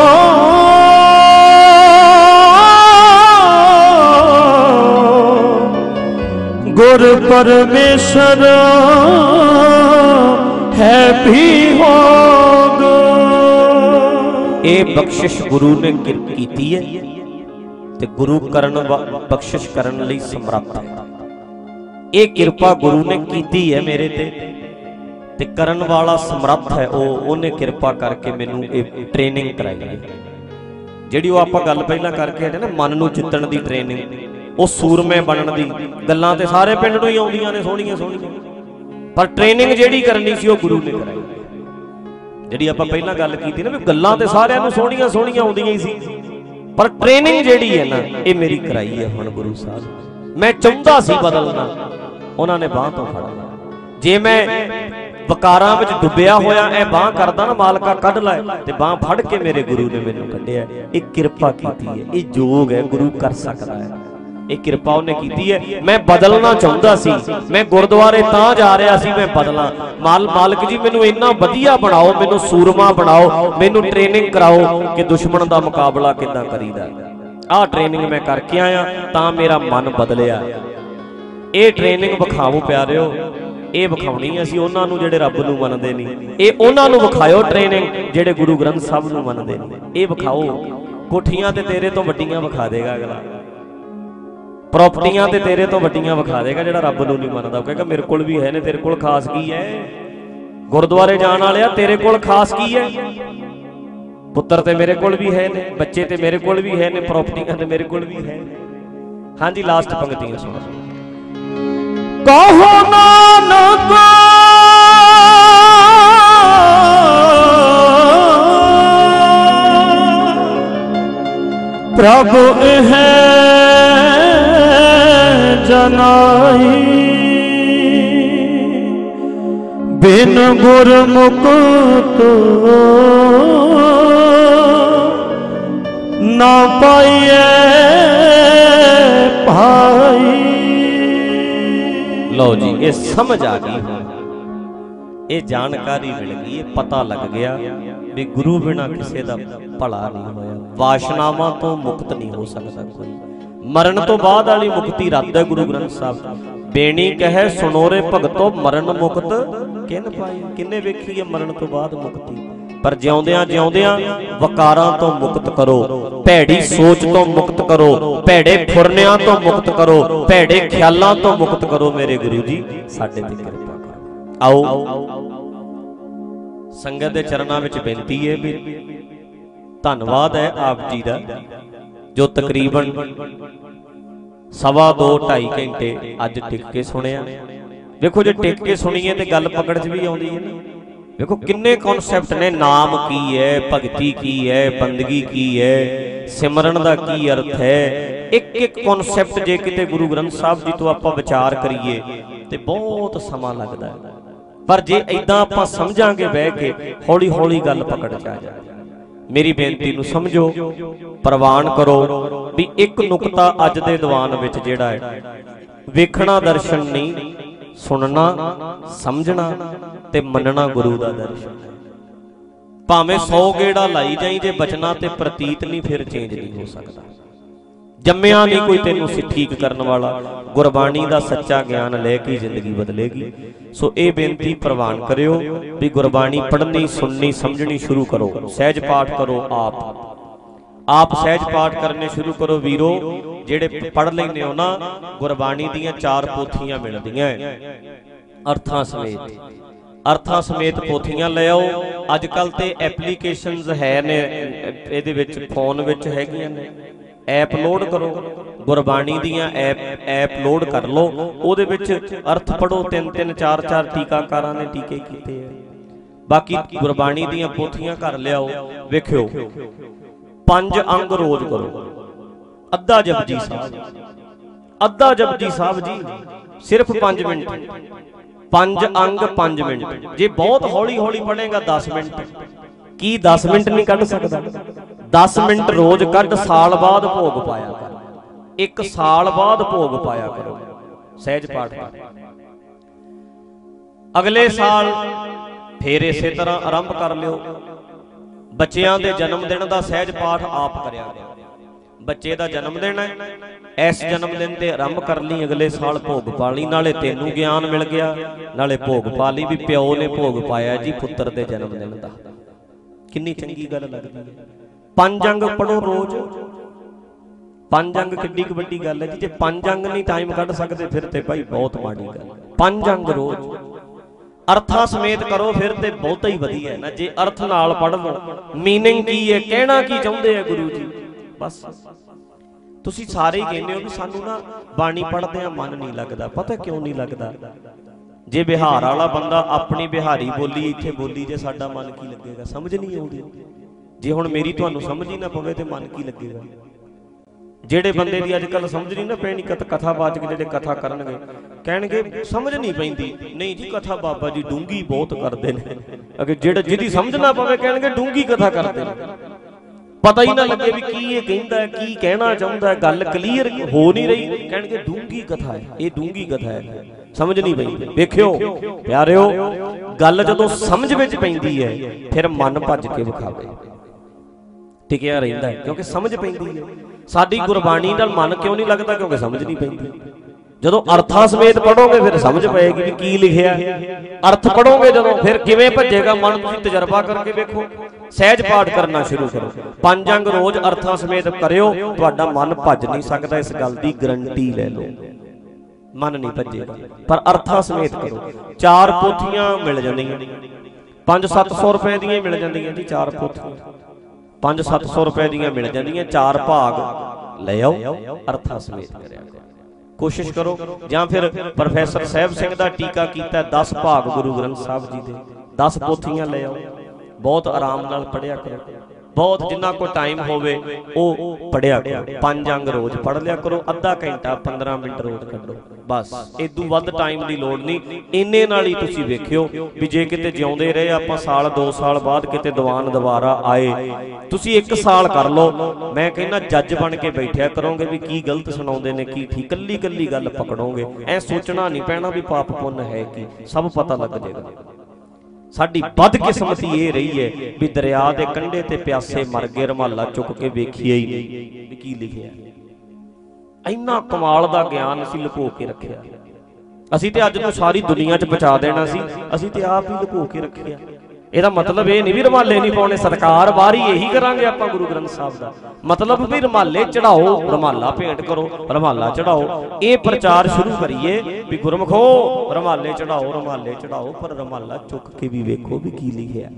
ਗੁਰ ਪਰਮੇਸ਼ਰ ਹੈ ਵੀ ਹੋਗ। ਇਹ ਬਖਸ਼ਿਸ਼ ਗੁਰੂ ਨੇ ਕਿਰ- ਕੀਤੀ ਹੈ ਤੇ ਗੁਰੂ ਕਰਨ ਬਖਸ਼ਿਸ਼ ਕਰਨ ਲਈ ਸਮਰੱਥ ਹੈ। ਇਹ ਕਿਰਪਾ ਗੁਰੂ ਨੇ ਕੀਤੀ ਹੈ ਮੇਰੇ ਤੇ। ਤੇ ਕਰਨ ਵਾਲਾ ਸਮਰੱਥ ਹੈ ਉਹ, ਉਹਨੇ ਕਿਰਪਾ ਕਰਕੇ ਮੈਨੂੰ ਇਹ ਟ੍ਰੇਨਿੰਗ ਕਰਾਈ ਹੈ। ਜਿਹੜੀ ਉਹ ਆਪਾਂ ਗੱਲ ਪਹਿਲਾਂ ਕਰਕੇ ਹਟੇ ਨਾ, ਮਨ ਨੂੰ ਜਿੱਤਣ ਦੀ ਟ੍ਰੇਨਿੰਗ ਉਹ ਸੂਰਮੇ ਬਣਨ ਦੀ, ਗੱਲਾਂ ਤੇ ਸਾਰੇ ਪਿੰਡ ਨੂੰ ਹੀ ਆਉਂਦੀਆਂ ਨੇ, ਸੋਹਣੀਆਂ ਸੋਹਣੀਆਂ। ਪਰ ਟ੍ਰੇਨਿੰਗ ਜਿਹੜੀ ਕਰਨੀ ਸੀ, ਉਹ ਗੁਰੂ ਨੇ ਕਰਾਈ। ਜਿਹੜੀ ਆਪਾਂ ਪਹਿਲਾਂ ਗੱਲ ਕੀਤੀ ਨਾ, ਵੀ ਗੱਲਾਂ ਤੇ ਸਾਰਿਆਂ ਨੂੰ ਸੋਹਣੀਆਂ ਸੋਹਣੀਆਂ ਆਉਂਦੀਆਂ ਹੀ ਸੀ। ਪਰ ਟ੍ਰੇਨਿੰਗ ਜਿਹੜੀ ਹੈ ਨਾ, ਇਹ ਮੇਰੀ ਕਰਾਈ ਹੈ ਹੁਣ ਗੁਰੂ ਸਾਹਿਬ। ਮੈਂ ਚਾਹੁੰਦਾ ਸੀ ਬਦਲਣਾ। ਉਹਨਾਂ ਨੇ ਬਾਹ ਤੋਂ ਫੜ ਲਿਆ। ਜੇ ਮੈਂ ਵਕਾਰਾਂ ਵਿੱਚ ਡੁੱਬਿਆ ਹੋਇਆ ਐ ਬਾਹ ਕਰਦਾ ਨਾ ਮਾਲਕਾ ਕੱਢ ਲੈ ਤੇ ਬਾਹ ਫੜ ਕੇ ਮੇਰੇ ਗੁਰੂ ਨੇ ਮੈਨੂੰ ਕੱਢਿਆ। ਇਹ ਕਿਰਪਾ ਕੀਤੀ ਹੈ ਇਹ ਜੋਗ ਹੈ ਗੁਰੂ ਕਰ ਸਕਦਾ ਹੈ। ਇਹ ਕਿਰਪਾ ਉਹਨੇ ਕੀਤੀ ਹੈ। ਮੈਂ ਬਦਲਣਾ ਚਾਹੁੰਦਾ ਸੀ। ਮੈਂ ਗੁਰਦੁਆਰੇ ਤਾਂ ਜਾ ਰਿਹਾ ਸੀ ਮੈਂ ਬਦਲਾਂ। ਮਾਲ ਮਾਲਕ ਜੀ ਮੈਨੂੰ ਇੰਨਾ ਵਧੀਆ ਬਣਾਓ ਮੈਨੂੰ ਸੂਰਮਾ ਬਣਾਓ ਮੈਨੂੰ ਟ੍ਰੇਨਿੰਗ ਕਰਾਓ ਕਿ ਦੁਸ਼ਮਣ ਦਾ ਮੁਕਾਬਲਾ ਕਿੱਦਾਂ ਕਰੀਦਾ। ਆਹ ਟ੍ਰੇਨਿੰਗ ਮੈਂ ਕਰਕੇ ਆਇਆ ਤਾਂ ਮੇਰਾ ਮਨ ਬਦਲਿਆ। ਇਹ ਟ੍ਰੇਨਿੰਗ ਵਿਖਾਓ ਪਿਆਰਿਓ, ਇਹ ਵਿਖਾਉਣੀ ਅਸੀਂ ਉਹਨਾਂ ਨੂੰ ਜਿਹੜੇ ਰੱਬ ਨੂੰ ਮੰਨਦੇ ਨਹੀਂ। ਇਹ ਉਹਨਾਂ ਨੂੰ ਵਿਖਾਇਓ ਟ੍ਰੇਨਿੰਗ ਜਿਹੜੇ ਗੁਰੂ ਗ੍ਰੰਥ ਸਾਹਿਬ ਨੂੰ ਮੰਨਦੇ ਨੇ ਇਹ ਵਿਖਾਓ, ਕੋਠੀਆਂ ਤੇ ਤੇਰੇ ਤੋਂ ਵੱਡੀਆਂ ਵਿਖਾ ਦੇਗਾ ਅਗਲਾ। ਪ੍ਰਾਪਰਟੀਆਂ ਤੇ ਤੇਰੇ ਤੋਂ ਵੱਡੀਆਂ ਵਿਖਾ ਦੇਗਾ ਜਿਹੜਾ ਰੱਬ ਨੂੰ ਨਹੀਂ ਮੰਨਦਾ। ਉਹ ਕਹੇਗਾ, ਮੇਰੇ ਕੋਲ ਵੀ ਹੈ ਨੇ, ਤੇਰੇ ਕੋਲ ਖਾਸ ਕੀ ਹੈ? ਗੁਰਦੁਆਰੇ ਜਾਣ ਵਾਲਿਆ ਤੇਰੇ ਕੋਲ ਖਾਸ ਕੀ ਹੈ? ਪੁੱਤਰ ਤੇ ਮੇਰੇ ਕੋਲ ਵੀ ਹੈ ਨੇ, ਬੱਚੇ ਤੇ ਮੇਰੇ ਕੋਲ ਵੀ ਹੈ ਨੇ ਪ੍ਰਾਪਰਟੀਆਂ ਤੇ ਮੇਰੇ ਕੋਲ ਵੀ ਹੈ ਹਾਂਜੀ ਲਾਸਟ ਪੰਕਤੀਆਂ ਸੁਣੋ। ਕਹੋ ਨਾਨਕ। ਪ੍ਰਭ ਇਹ ਜਨਾਈ ਬਿਨ ਗੁਰਮੁਖਤ ਨਾ ਪਾਈਏ ਭਾਈ। ਲਓ ਜੀ, ਇਹ ਸਮਝ ਆ ਗਈ। ਇਹ ਜਾਣਕਾਰੀ ਮਿਲ ਗਈ, ਇਹ ਪਤਾ ਲੱਗ ਗਿਆ ਵੀ ਗੁਰੂ ਬਿਨਾ ਕਿਸੇ ਦਾ ਭਲਾ ਨਹੀਂ ਹੋਇਆ। ਵਾਸ਼ਨਾਵਾਂ ਤੋਂ ਮੁਕਤ ਨਹੀਂ ਹੋ ਸਕਦਾ ਕੋਈ। ਮਰਨ ਤੋਂ ਬਾਅਦ ਵਾਲੀ ਮੁਕਤੀ ਰੱਦ ਹੈ ਗੁਰੂ ਗ੍ਰੰਥ ਸਾਹਿਬ। ਬੇਣੀ ਕਹੇ, ਸੁਨੋਰੇ ਭਗਤੋ ਮਰਨ ਮੁਕਤ। ਕਿਨ ਪਾਈ? ਕਿੰਨੇ ਵੇਖੀ ਹੈ ਮਰਨ ਤੋਂ ਬਾਅਦ ਮੁਕਤੀ? ਪਰ ਜਿਉਂਦਿਆਂ ਜਿਉਂਦਿਆਂ ਵਕਾਰਾਂ ਤੋਂ ਮੁਕਤ ਕਰੋ, ਭੈੜੀ ਸੋਚ ਤੋਂ ਮੁਕਤ ਕਰੋ, ਭੈੜੇ ਫੁਰਨਿਆਂ ਤੋਂ ਮੁਕਤ ਕਰੋ, ਭੈੜੇ ਖਿਆਲਾਂ ਤੋਂ ਮੁਕਤ ਕਰੋ ਮੇਰੇ ਗੁਰੂ ਜੀ, ਸਾਡੇ ਤੇ ਕਿਰਪਾ ਕਰੋ। ਆਓ, ਸੰਗਤ ਦੇ ਚਰਨਾਂ ਵਿੱਚ ਬੇਨਤੀ ਹੈ ਵੀ ਧੰਨਵਾਦ ਹੈ ਆਪ ਜੀ ਦਾ, ਜੋ ਤਕਰੀਬਨ ਸਵਾ 2 2.5 ਘੰਟੇ ਅੱਜ ਟਿਕ ਕੇ ਸੁਣਿਆ। ਵੇਖੋ ਜੇ ਟਿਕ ਕੇ ਸੁਣੀਏ ਤੇ ਗੱਲ ਪਕੜ 'ਚ ਵੀ ਆਉਂਦੀ ਹੈ ਨਾ। ਵੇਖੋ ਕਿੰਨੇ ਕਨਸੈਪਟ ਨੇ, ਨਾਮ ਕੀ ਹੈ, ਭਗਤੀ ਕੀ ਹੈ, ਬੰਦਗੀ ਕੀ ਹੈ, ਸਿਮਰਨ ਦਾ ਕੀ ਅਰਥ ਹੈ? ਇੱਕ ਇੱਕ ਕਨਸੈਪਟ ਜੇ ਕਿਤੇ ਗੁਰੂ ਗ੍ਰੰਥ ਸਾਹਿਬ ਜੀ ਤੋਂ ਆਪਾਂ ਵਿਚਾਰ ਕਰੀਏ, ਤੇ ਬਹੁਤ ਸਮਾਂ ਲੱਗਦਾ ਹੈ। ਪਰ ਜੇ ਇਦਾਂ ਆਪਾਂ ਸਮਝਾਂਗੇ ਬਹਿ ਕੇ ਹੌਲੀ ਹੌਲੀ ਗੱਲ ਪਕੜ ਚ ਆ ਜਾਏ। ਮੇਰੀ ਬੇਨਤੀ ਨੂੰ ਸਮਝੋ, ਪ੍ਰਵਾਨ ਕਰੋ ਵੀ ਇੱਕ ਨੁਕਤਾ ਅੱਜ ਦੇ ਦੀਵਾਨ ਵਿੱਚ ਜਿਹੜਾ ਹੈ, ਵੇਖਣਾ ਦਰਸ਼ਨ ਨਹੀਂ ਸੁਣਨਾ, ਸਮਝਣਾ ਤੇ ਮੰਨਣਾ ਗੁਰੂ ਦਾ ਦਰਸ਼ਨ। ਹੈ ਭਾਵੇਂ 100 ਗੇੜਾ ਲਾਈ ਜਾਈ ਜੇ ਬਚਨਾ ਤੇ ਪ੍ਰਤੀਤ ਨਹੀਂ, ਫਿਰ ਚੇਂਜ ਨਹੀਂ ਹੋ ਸਕਦਾ। ਜੰਮਿਆ ਨਹੀਂ ਕੋਈ ਤੈਨੂੰ ਠੀਕ ਕਰਨ ਵਾਲਾ। ਗੁਰਬਾਣੀ ਦਾ ਸੱਚਾ ਗਿਆਨ ਲੈ ਕੇ ਜ਼ਿੰਦਗੀ ਬਦਲੇਗੀ। ਸੋ ਇਹ ਬੇਨਤੀ ਪ੍ਰਵਾਨ ਕਰਿਓ ਵੀ ਗੁਰਬਾਣੀ ਪੜ੍ਹਨੀ, ਸੁਣਨੀ, ਸਮਝਣੀ ਸ਼ੁਰੂ ਕਰੋ। ਸਹਿਜ ਪਾਠ ਕਰੋ ਆਪ। ਆਪ ਸਹਿਜ ਪਾਠ ਕਰਨੇ ਸ਼ੁਰੂ ਕਰੋ ਵੀਰੋ, ਜਿਹੜੇ ਪੜ੍ਹ ਲੈਂਦੇ ਹੋ ਨਾ, ਗੁਰਬਾਣੀ ਦੀਆਂ ਚਾਰ ਪੋਥੀਆਂ ਮਿਲਦੀਆਂ ਅਰਥਾਂ ਸਮੇਤ। ਅਰਥਾਂ ਸਮੇਤ ਪੋਥੀਆਂ ਲੈ ਆਓ। ਅੱਜ ਕੱਲ ਤੇ ਐਪਲੀਕੇਸ਼ਨਸ ਹੈ ਨੇ, ਇਹਦੇ ਵਿੱਚ, ਫੋਨ ਵਿੱਚ ਹੈਗੀਆਂ ਨੇ। ਐਪ ਲੋਡ ਕਰੋ। ਗੁਰਬਾਣੀ ਦੀਆਂ ਐਪ ਐਪ ਲੋਡ ਕਰ ਲਓ। ਉਹਦੇ ਵਿੱਚ ਅਰਥ ਪੜੋ ਤਿੰਨ ਤਿੰਨ, ਚਾਰ ਚਾਰ ਟੀਕਾਕਾਰਾਂ ਨੇ ਟੀਕੇ ਕੀਤੇ ਆ। ਬਾਕੀ ਗੁਰਬਾਣੀ ਦੀਆਂ ਪੋਥੀਆਂ ਘਰ ਲਿਆਓ। ਵੇਖਿਓ। ਪੰਜ ਅੰਗ ਰੋਜ਼ ਕਰੋ। ਅੱਧਾ ਜਪਜੀ ਸਾਹਿਬ। ਅੱਧਾ ਜਪਜੀ ਸਾਹਿਬ ਜੀ, ਸਿਰਫ 5 ਮਿੰਟ। ਪੰਜ ਅੰਗ 5 ਮਿੰਟ। ਜੇ ਬਹੁਤ ਹੌਲੀ ਹੌਲੀ ਪੜੇਗਾ 10 ਮਿੰਟ। ਕੀ 10 ਮਿੰਟ ਨਹੀਂ ਕੱਢ ਸਕਦਾ? 10 ਮਿੰਟ ਰੋਜ਼ ਕੱਢ, ਸਾਲ ਬਾਅਦ ਭੋਗ ਪਾਇਆ ਕਰ। ਇੱਕ ਸਾਲ ਬਾਅਦ ਭੋਗ ਪਾਇਆ ਕਰੋ। ਸਹਿਜ ਪਾਠ। ਅਗਲੇ ਸਾਲ ਫੇਰ ਇਸੇ ਤਰ੍ਹਾਂ ਆਰੰਭ ਕਰ ਲਿਓ। ਬੱਚਿਆਂ ਦੇ ਜਨਮ ਦਿਨ ਦਾ ਸਹਿਜ ਪਾਠ ਆਪ ਕਰਿਆ ਕਰੋ ਬੱਚੇ ਦਾ ਜਨਮ ਦਿਨ ਹੈ। ਇਸ ਜਨਮ ਦਿਨ ਤੇ ਆਰੰਭ ਕਰ ਲਈ ਅਗਲੇ ਸਾਲ ਭੋਗ ਪਾ ਲਈ ਨਾਲੇ ਤੈਨੂੰ ਗਿਆਨ ਮਿਲ ਗਿਆ। ਨਾਲੇ ਭੋਗ ਪਾ ਲਈ ਵੀ ਪਿਓ ਨੇ ਭੋਗ ਪਾਇਆ ਜੀ ਪੁੱਤਰ ਦੇ ਜਨਮ ਦਿਨ ਦਾ। ਕਿੰਨੀ ਚੰਗੀ ਗੱਲ ਲੱਗਦੀ ਹੈ। ਪੰਜ ਅੰਗ ਪੜੋ ਰੋਜ਼। ਪੰਜ ਅੰਗ ਕਿੱਡੀ ਕੁ ਵੱਡੀ ਗੱਲ ਹੈ ਜੀ। ਜੇ ਪੰਜ ਅੰਗ ਨਹੀਂ ਟਾਈਮ ਕੱਢ ਸਕਦੇ, ਫਿਰ ਤੇ ਭਾਈ ਬਹੁਤ ਮਾੜੀ ਗੱਲ ਪੰਜ ਅੰਗ ਰੋਜ਼। ਅਰਥਾਂ ਸਮੇਤ ਕਰੋ ਫਿਰ ਤੇ ਬਹੁਤਾ ਹੀ ਵਧੀਆ ਹੈ। ਨਾ ਜੇ ਅਰਥ ਨਾਲ ਪੜ੍ਹ ਲਓ ਮੀਨਿੰਗ ਕੀ ਹੈ, ਕਹਿਣਾ ਕੀ ਚਾਹੁੰਦੇ ਆ ਗੁਰੂ ਜੀ? ਬਸ। ਤੁਸੀਂ ਸਾਰੇ ਹੀ ਕਹਿੰਦੇ ਹੋ ਕਿ ਸਾਨੂੰ ਨਾ ਬਾਣੀ ਪੜ੍ਹਦੇ ਆ ਮਨ ਨਹੀਂ ਲੱਗਦਾ। ਪਤਾ ਕਿਉਂ ਨਹੀਂ ਲੱਗਦਾ? ਜੇ ਬਿਹਾਰ ਵਾਲਾ ਬੰਦਾ ਆਪਣੀ ਬਿਹਾਰੀ ਬੋਲੀ ਇੱਥੇ ਬੋਲੀ ਜੇ, ਸਾਡਾ ਮਨ ਕੀ ਲੱਗੇਗਾ? ਸਮਝ ਨਹੀਂ ਆਉਂਦੀ। ਜੇ ਹੁਣ ਮੇਰੀ ਤੁਹਾਨੂੰ ਸਮਝ ਹੀ ਨਾ ਪਵੇ ਤੇ ਮਨ ਕੀ ਲੱਗੇਗਾ? ਜਿਹੜੇ ਬੰਦੇ ਦੀ ਅੱਜ ਕੱਲ ਸਮਝ ਨਹੀਂ ਨਾ ਪੈਣੀ, ਕਥ ਕਥਾਵਾਚਕ ਜਿਹੜੇ ਕਥਾ ਕਰਨਗੇ, ਕਹਿਣਗੇ, ਸਮਝ ਨਹੀਂ ਪੈਂਦੀ। ਨਹੀਂ ਜੀ, ਕਥਾ ਬਾਬਾ ਜੀ ਡੂੰਗੀ ਬਹੁਤ ਕਰਦੇ ਨੇ। ਅਗੇ ਜਿਹੜਾ ਜਿਹਦੀ ਸਮਝ ਨਾ ਪਵੇ, ਕਹਿਣਗੇ ਡੂੰਗੀ ਕਥਾ ਕਰਦੇ ਨੇ। ਪਤਾ ਹੀ ਨਾ ਲੱਗੇ ਵੀ ਕੀ ਇਹ ਕਹਿੰਦਾ ਹੈ, ਕੀ ਕਹਿਣਾ ਚਾਹੁੰਦਾ ਹੈ, ਗੱਲ ਕਲੀਅਰ ਹੋ ਨਹੀਂ ਰਹੀ। ਕਹਿਣਗੇ ਡੂੰਗੀ ਕਥਾ ਹੈ, ਇਹ ਡੂੰਗੀ ਕਥਾ ਹੈ। ਸਮਝ ਨਹੀਂ ਪੈਂਦੀ ਵੇਖਿਓ, ਪਿਆਰਿਓ, ਗੱਲ ਜਦੋਂ ਸਮਝ ਵਿੱਚ ਪੈਂਦੀ ਹੈ, ਫਿਰ ਮਨ ਭੱਜ ਕੇ ਵਿਖਾਵੇ। ਟਿਕਿਆ ਰਹਿੰਦਾ ਹੈ, ਕਿਉਂਕਿ ਸਮਝ ਪੈਂਦੀ ਹੈ। ਸਾਡੀ ਗੁਰਬਾਣੀ ਨਾਲ ਮਨ ਕਿਉਂ ਨਹੀਂ ਲੱਗਦਾ? ਕਿਉਂਕਿ ਸਮਝ ਨਹੀਂ ਪੈਂਦੀ। ਜਦੋਂ ਅਰਥਾਂ ਸਮੇਤ ਪੜੋਗੇ ਫਿਰ ਸਮਝ ਪਏਗੀ ਵੀ ਕੀ ਲਿਖਿਆ। ਅਰਥ ਪੜੋਗੇ ਜਦੋਂ, ਫਿਰ ਕਿਵੇਂ ਭੱਜੇਗਾ ਮਨ? ਤੁਸੀਂ ਤਜਰਬਾ ਕਰਕੇ ਵੇਖੋ। ਸਹਿਜ ਪਾਠ ਕਰਨਾ ਸ਼ੁਰੂ ਕਰੋ। ਪੰਜ ਅੰਗ ਰੋਜ਼ ਅਰਥਾਂ ਸਮੇਤ ਕਰਿਓ। ਤੁਹਾਡਾ ਮਨ ਭੱਜ ਨਹੀਂ ਸਕਦਾ। ਇਸ ਗੱਲ ਦੀ ਗਰੰਟੀ ਲੈ ਲਓ। ਮਨ ਨਹੀਂ ਭੱਜੇਗਾ। ਪਰ ਅਰਥਾਂ ਸਮੇਤ ਕਰੋ। ਚਾਰ ਪੋਥੀਆਂ ਮਿਲ ਜਾਂਦੀਆਂ। 5-700 ਰੁਪਏ ਦੀਆਂ ਮਿਲ ਜਾਂਦੀਆਂ ਜੀ, ਚਾਰ ਪੋਥੀਆਂ। 5-700 ਰੁਪਏ ਦੀਆਂ ਮਿਲ ਜਾਂਦੀਆਂ, ਚਾਰ ਭਾਗ ਲੈ ਆਓ, ਅਰਥਾਂ ਸਮੇਤ ਕਰਿਆ ਕੋਸ਼ਿਸ਼ ਕਰੋ, ਜਾਂ ਫਿਰ ਪ੍ਰੋਫੈਸਰ ਸਾਹਿਬ ਸਿੰਘ ਦਾ ਟੀਕਾ ਕੀਤਾ 10 ਭਾਗ ਗੁਰੂ ਗ੍ਰੰਥ ਸਾਹਿਬ ਜੀ ਦੇ 10 ਪੋਥੀਆਂ ਲੈ ਆਓ, ਬਹੁਤ ਆਰਾਮ ਨਾਲ ਪੜਿਆ ਕਰੋ। ਬਹੁਤ ਜਿੰਨਾ ਕੋ ਟਾਈਮ ਹੋਵੇ, ਉਹ ਪੜਿਆ ਕਰੋ। ਪੰਜ ਅੰਗ ਰੋਜ਼ ਪੜ ਲਿਆ ਕਰੋ, ਅੱਧਾ ਘੰਟਾ 15 ਮਿੰਟ ਰੋਜ਼ ਕੱਢੋ। ਬਸ ਇਦੋਂ ਵੱਧ ਟਾਈਮ ਦੀ ਲੋੜ ਨਹੀਂ। ਇੰਨੇ ਨਾਲ ਹੀ ਤੁਸੀਂ ਵੇਖਿਓ ਵੀ ਜੇ ਕਿਤੇ ਜਿਉਂਦੇ ਰਹੇ, ਆਪਾਂ ਸਾਲ 2 ਸਾਲ ਬਾਅਦ ਕਿਤੇ ਦੀਵਾਨ ਦੁਬਾਰਾ ਆਏ, ਤੁਸੀਂ 1 ਸਾਲ ਕਰ ਲਓ। ਮੈਂ ਕਹਿੰਦਾ ਜੱਜ ਬਣ ਕੇ ਬੈਠਿਆ ਕਰੋਗੇ ਵੀ ਕੀ ਗਲਤ ਸੁਣਾਉਂਦੇ ਨੇ, ਕੀ ਠੀਕ। ਕੱਲੀ ਕੱਲੀ ਗੱਲ ਪਕੜੋਗੇ। ਐ ਸੋਚਣਾ ਨਹੀਂ ਪੈਣਾ ਵੀ ਪਾਪ ਪੁੰਨ ਹੈ ਕੀ। ਸਭ ਪਤਾ ਲੱਗ ਜਾਏਗਾ। ਸਾਡੀ ਬਦਕਿਸਮਤੀ ਇਹ ਰਹੀ ਹੈ ਵੀ ਦਰਿਆ ਦੇ ਕੰਢੇ ਤੇ ਪਿਆਸੇ ਮਰ ਗਏ ਰਮਾਲਾ ਚੁੱਕ ਕੇ ਵੇਖਿਆ ਹੀ ਨਹੀਂ ਵੀ ਕੀ ਲਿਖਿਆ ਇੰਨਾ ਕਮਾਲ ਦਾ ਗਿਆਨ ਅਸੀਂ ਲੁਕੋ ਕੇ ਰੱਖਿਆ। ਅਸੀਂ ਤੇ ਅੱਜ ਨੂੰ ਸਾਰੀ ਦੁਨੀਆ 'ਚ ਪਹੁੰਚਾ ਦੇਣਾ ਸੀ। ਅਸੀਂ ਤੇ ਆਪ ਹੀ ਲੁਕੋ ਕੇ ਰੱਖਿਆ। ਇਹਦਾ ਮਤਲਬ ਇਹ ਨਹੀਂ ਵੀ ਰਮਾਲੇ ਨਹੀਂ ਪਾਉਣੇ ਸਰਕਾਰ ਬਾਹਰੀ ਇਹੀ ਕਰਾਂਗੇ ਆਪਾਂ ਗੁਰੂ ਗ੍ਰੰਥ ਸਾਹਿਬ ਦਾ। ਮਤਲਬ ਵੀ ਰਮਾਲੇ ਚੜਾਓ, ਰਮਾਲਾ ਭੇਂਟ ਕਰੋ, ਰਮਾਲਾ ਚੜਾਓ। ਇਹ ਪ੍ਰਚਾਰ ਸ਼ੁਰੂ ਕਰੀਏ ਵੀ ਗੁਰਮਖੋ, ਰਮਾਲੇ ਚੜਾਓ ਰਮਾਲੇ ਚੜਾਓ, ਪਰ ਰਮਾਲਾ ਚੁੱਕ ਕੇ ਵੀ ਵੇਖੋ ਵੀ ਕੀ ਲਿਖਿਆ।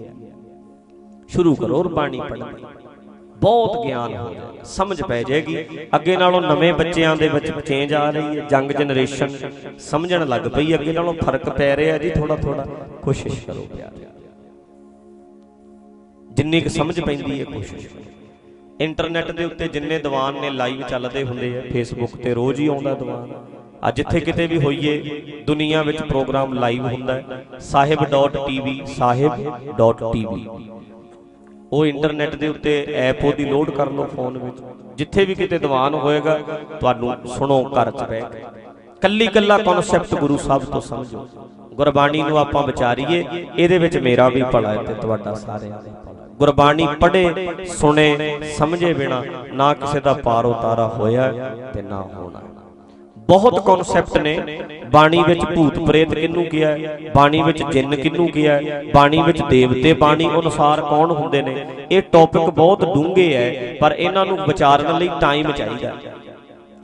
ਸ਼ੁਰੂ ਕਰੋ ਬਾਣੀ ਪੜ੍ਹਨੀ। ਬਹੁਤ ਗਿਆਨ ਹੋ ਜਾਏਗਾ ਸਮਝ ਪੈ ਜਾਏਗੀ। ਅੱਗੇ ਨਾਲੋਂ ਨਵੇਂ ਬੱਚਿਆਂ ਦੇ ਵਿੱਚ ਚੇਂਜ ਆ ਰਹੀ ਹੈ, ਜੰਗ ਜਨਰੇਸ਼ਨ ਸਮਝਣ ਲੱਗ ਪਈ, ਅੱਗੇ ਨਾਲੋਂ ਫ਼ਰਕ ਪੈ ਰਿਹਾ ਜੀ ਥੋੜਾ ਥੋੜਾ ਕੋਸ਼ਿਸ਼ ਕਰੋ ਪਿਆਰ। ਜਿੰਨੀ ਕੁ ਸਮਝ ਪੈਂਦੀ ਹੈ ਕੋਸ਼ਿਸ਼। ਕਰੋ ਇੰਟਰਨੈਟ ਦੇ ਉੱਤੇ ਜਿੰਨੇ ਦੀਵਾਨ ਨੇ ਲਾਈਵ ਚੱਲਦੇ ਹੁੰਦੇ ਆ ਫੇਸਬੁੱਕ ਤੇ ਰੋਜ਼ ਹੀ ਆਉਂਦਾ ਦੀਵਾਨ। ਅੱਜ ਜਿੱਥੇ ਕਿਤੇ ਵੀ ਹੋਈਏ, ਦੁਨੀਆ ਵਿੱਚ ਪ੍ਰੋਗਰਾਮ ਲਾਈਵ ਹੁੰਦਾ ਹੈ। ਸਾਹਿਬ.tv ਸਾਹਿਬ.tv ਉਹ ਇੰਟਰਨੈਟ ਦੇ ਉੱਤੇ ਐਪ ਉਹਦੀ ਲੋਡ ਕਰ ਲਓ ਫੋਨ ਵਿੱਚ। ਜਿੱਥੇ ਵੀ ਕਿਤੇ ਦੀਵਾਨ ਹੋਏਗਾ, ਤੁਹਾਨੂੰ ਸੁਣੋ ਘਰ 'ਚ ਬਹਿ ਕੇ। ਕੱਲੀ ਕੱਲਾ ਕਨਸੈਪਟ ਗੁਰੂ ਸਾਹਿਬ ਤੋਂ ਸਮਝੋ। ਗੁਰਬਾਣੀ ਨੂੰ ਆਪਾਂ ਵਿਚਾਰੀਏ, ਇਹਦੇ ਵਿੱਚ ਮੇਰਾ ਵੀ ਭਲਾ ਹੈ ਤੇ ਤੁਹਾਡਾ ਸਾਰਿਆਂ ਦਾ। ਗੁਰਬਾਣੀ ਪੜ੍ਹੇ, ਸੁਣੇ, ਸਮਝੇ ਬਿਨਾ ਨਾ ਕਿਸੇ ਦਾ ਪਾਰ ਉਤਾਰਾ ਹੋਇਆ ਤੇ ਨਾ ਹੋਣਾ। ਬਹੁਤ ਕਨਸੈਪਟ ਨੇ। ਬਾਣੀ ਵਿੱਚ ਭੂਤ ਪ੍ਰੇਤ ਕਿੰਨੂੰ ਕਿਹਾ ਹੈ? ਬਾਣੀ ਵਿੱਚ ਜਿੰਨ ਕਿੰਨੂੰ ਕਿਹਾ ਹੈ? ਬਾਣੀ ਵਿੱਚ ਦੇਵਤੇ ਬਾਣੀ ਅਨੁਸਾਰ ਕੌਣ ਹੁੰਦੇ ਨੇ? ਇਹ ਟੌਪਿਕ ਬਹੁਤ ਡੂੰਘੇ ਹੈ, ਪਰ ਇਹਨਾਂ ਨੂੰ ਵਿਚਾਰਨ ਲਈ ਟਾਈਮ ਚਾਹੀਦਾ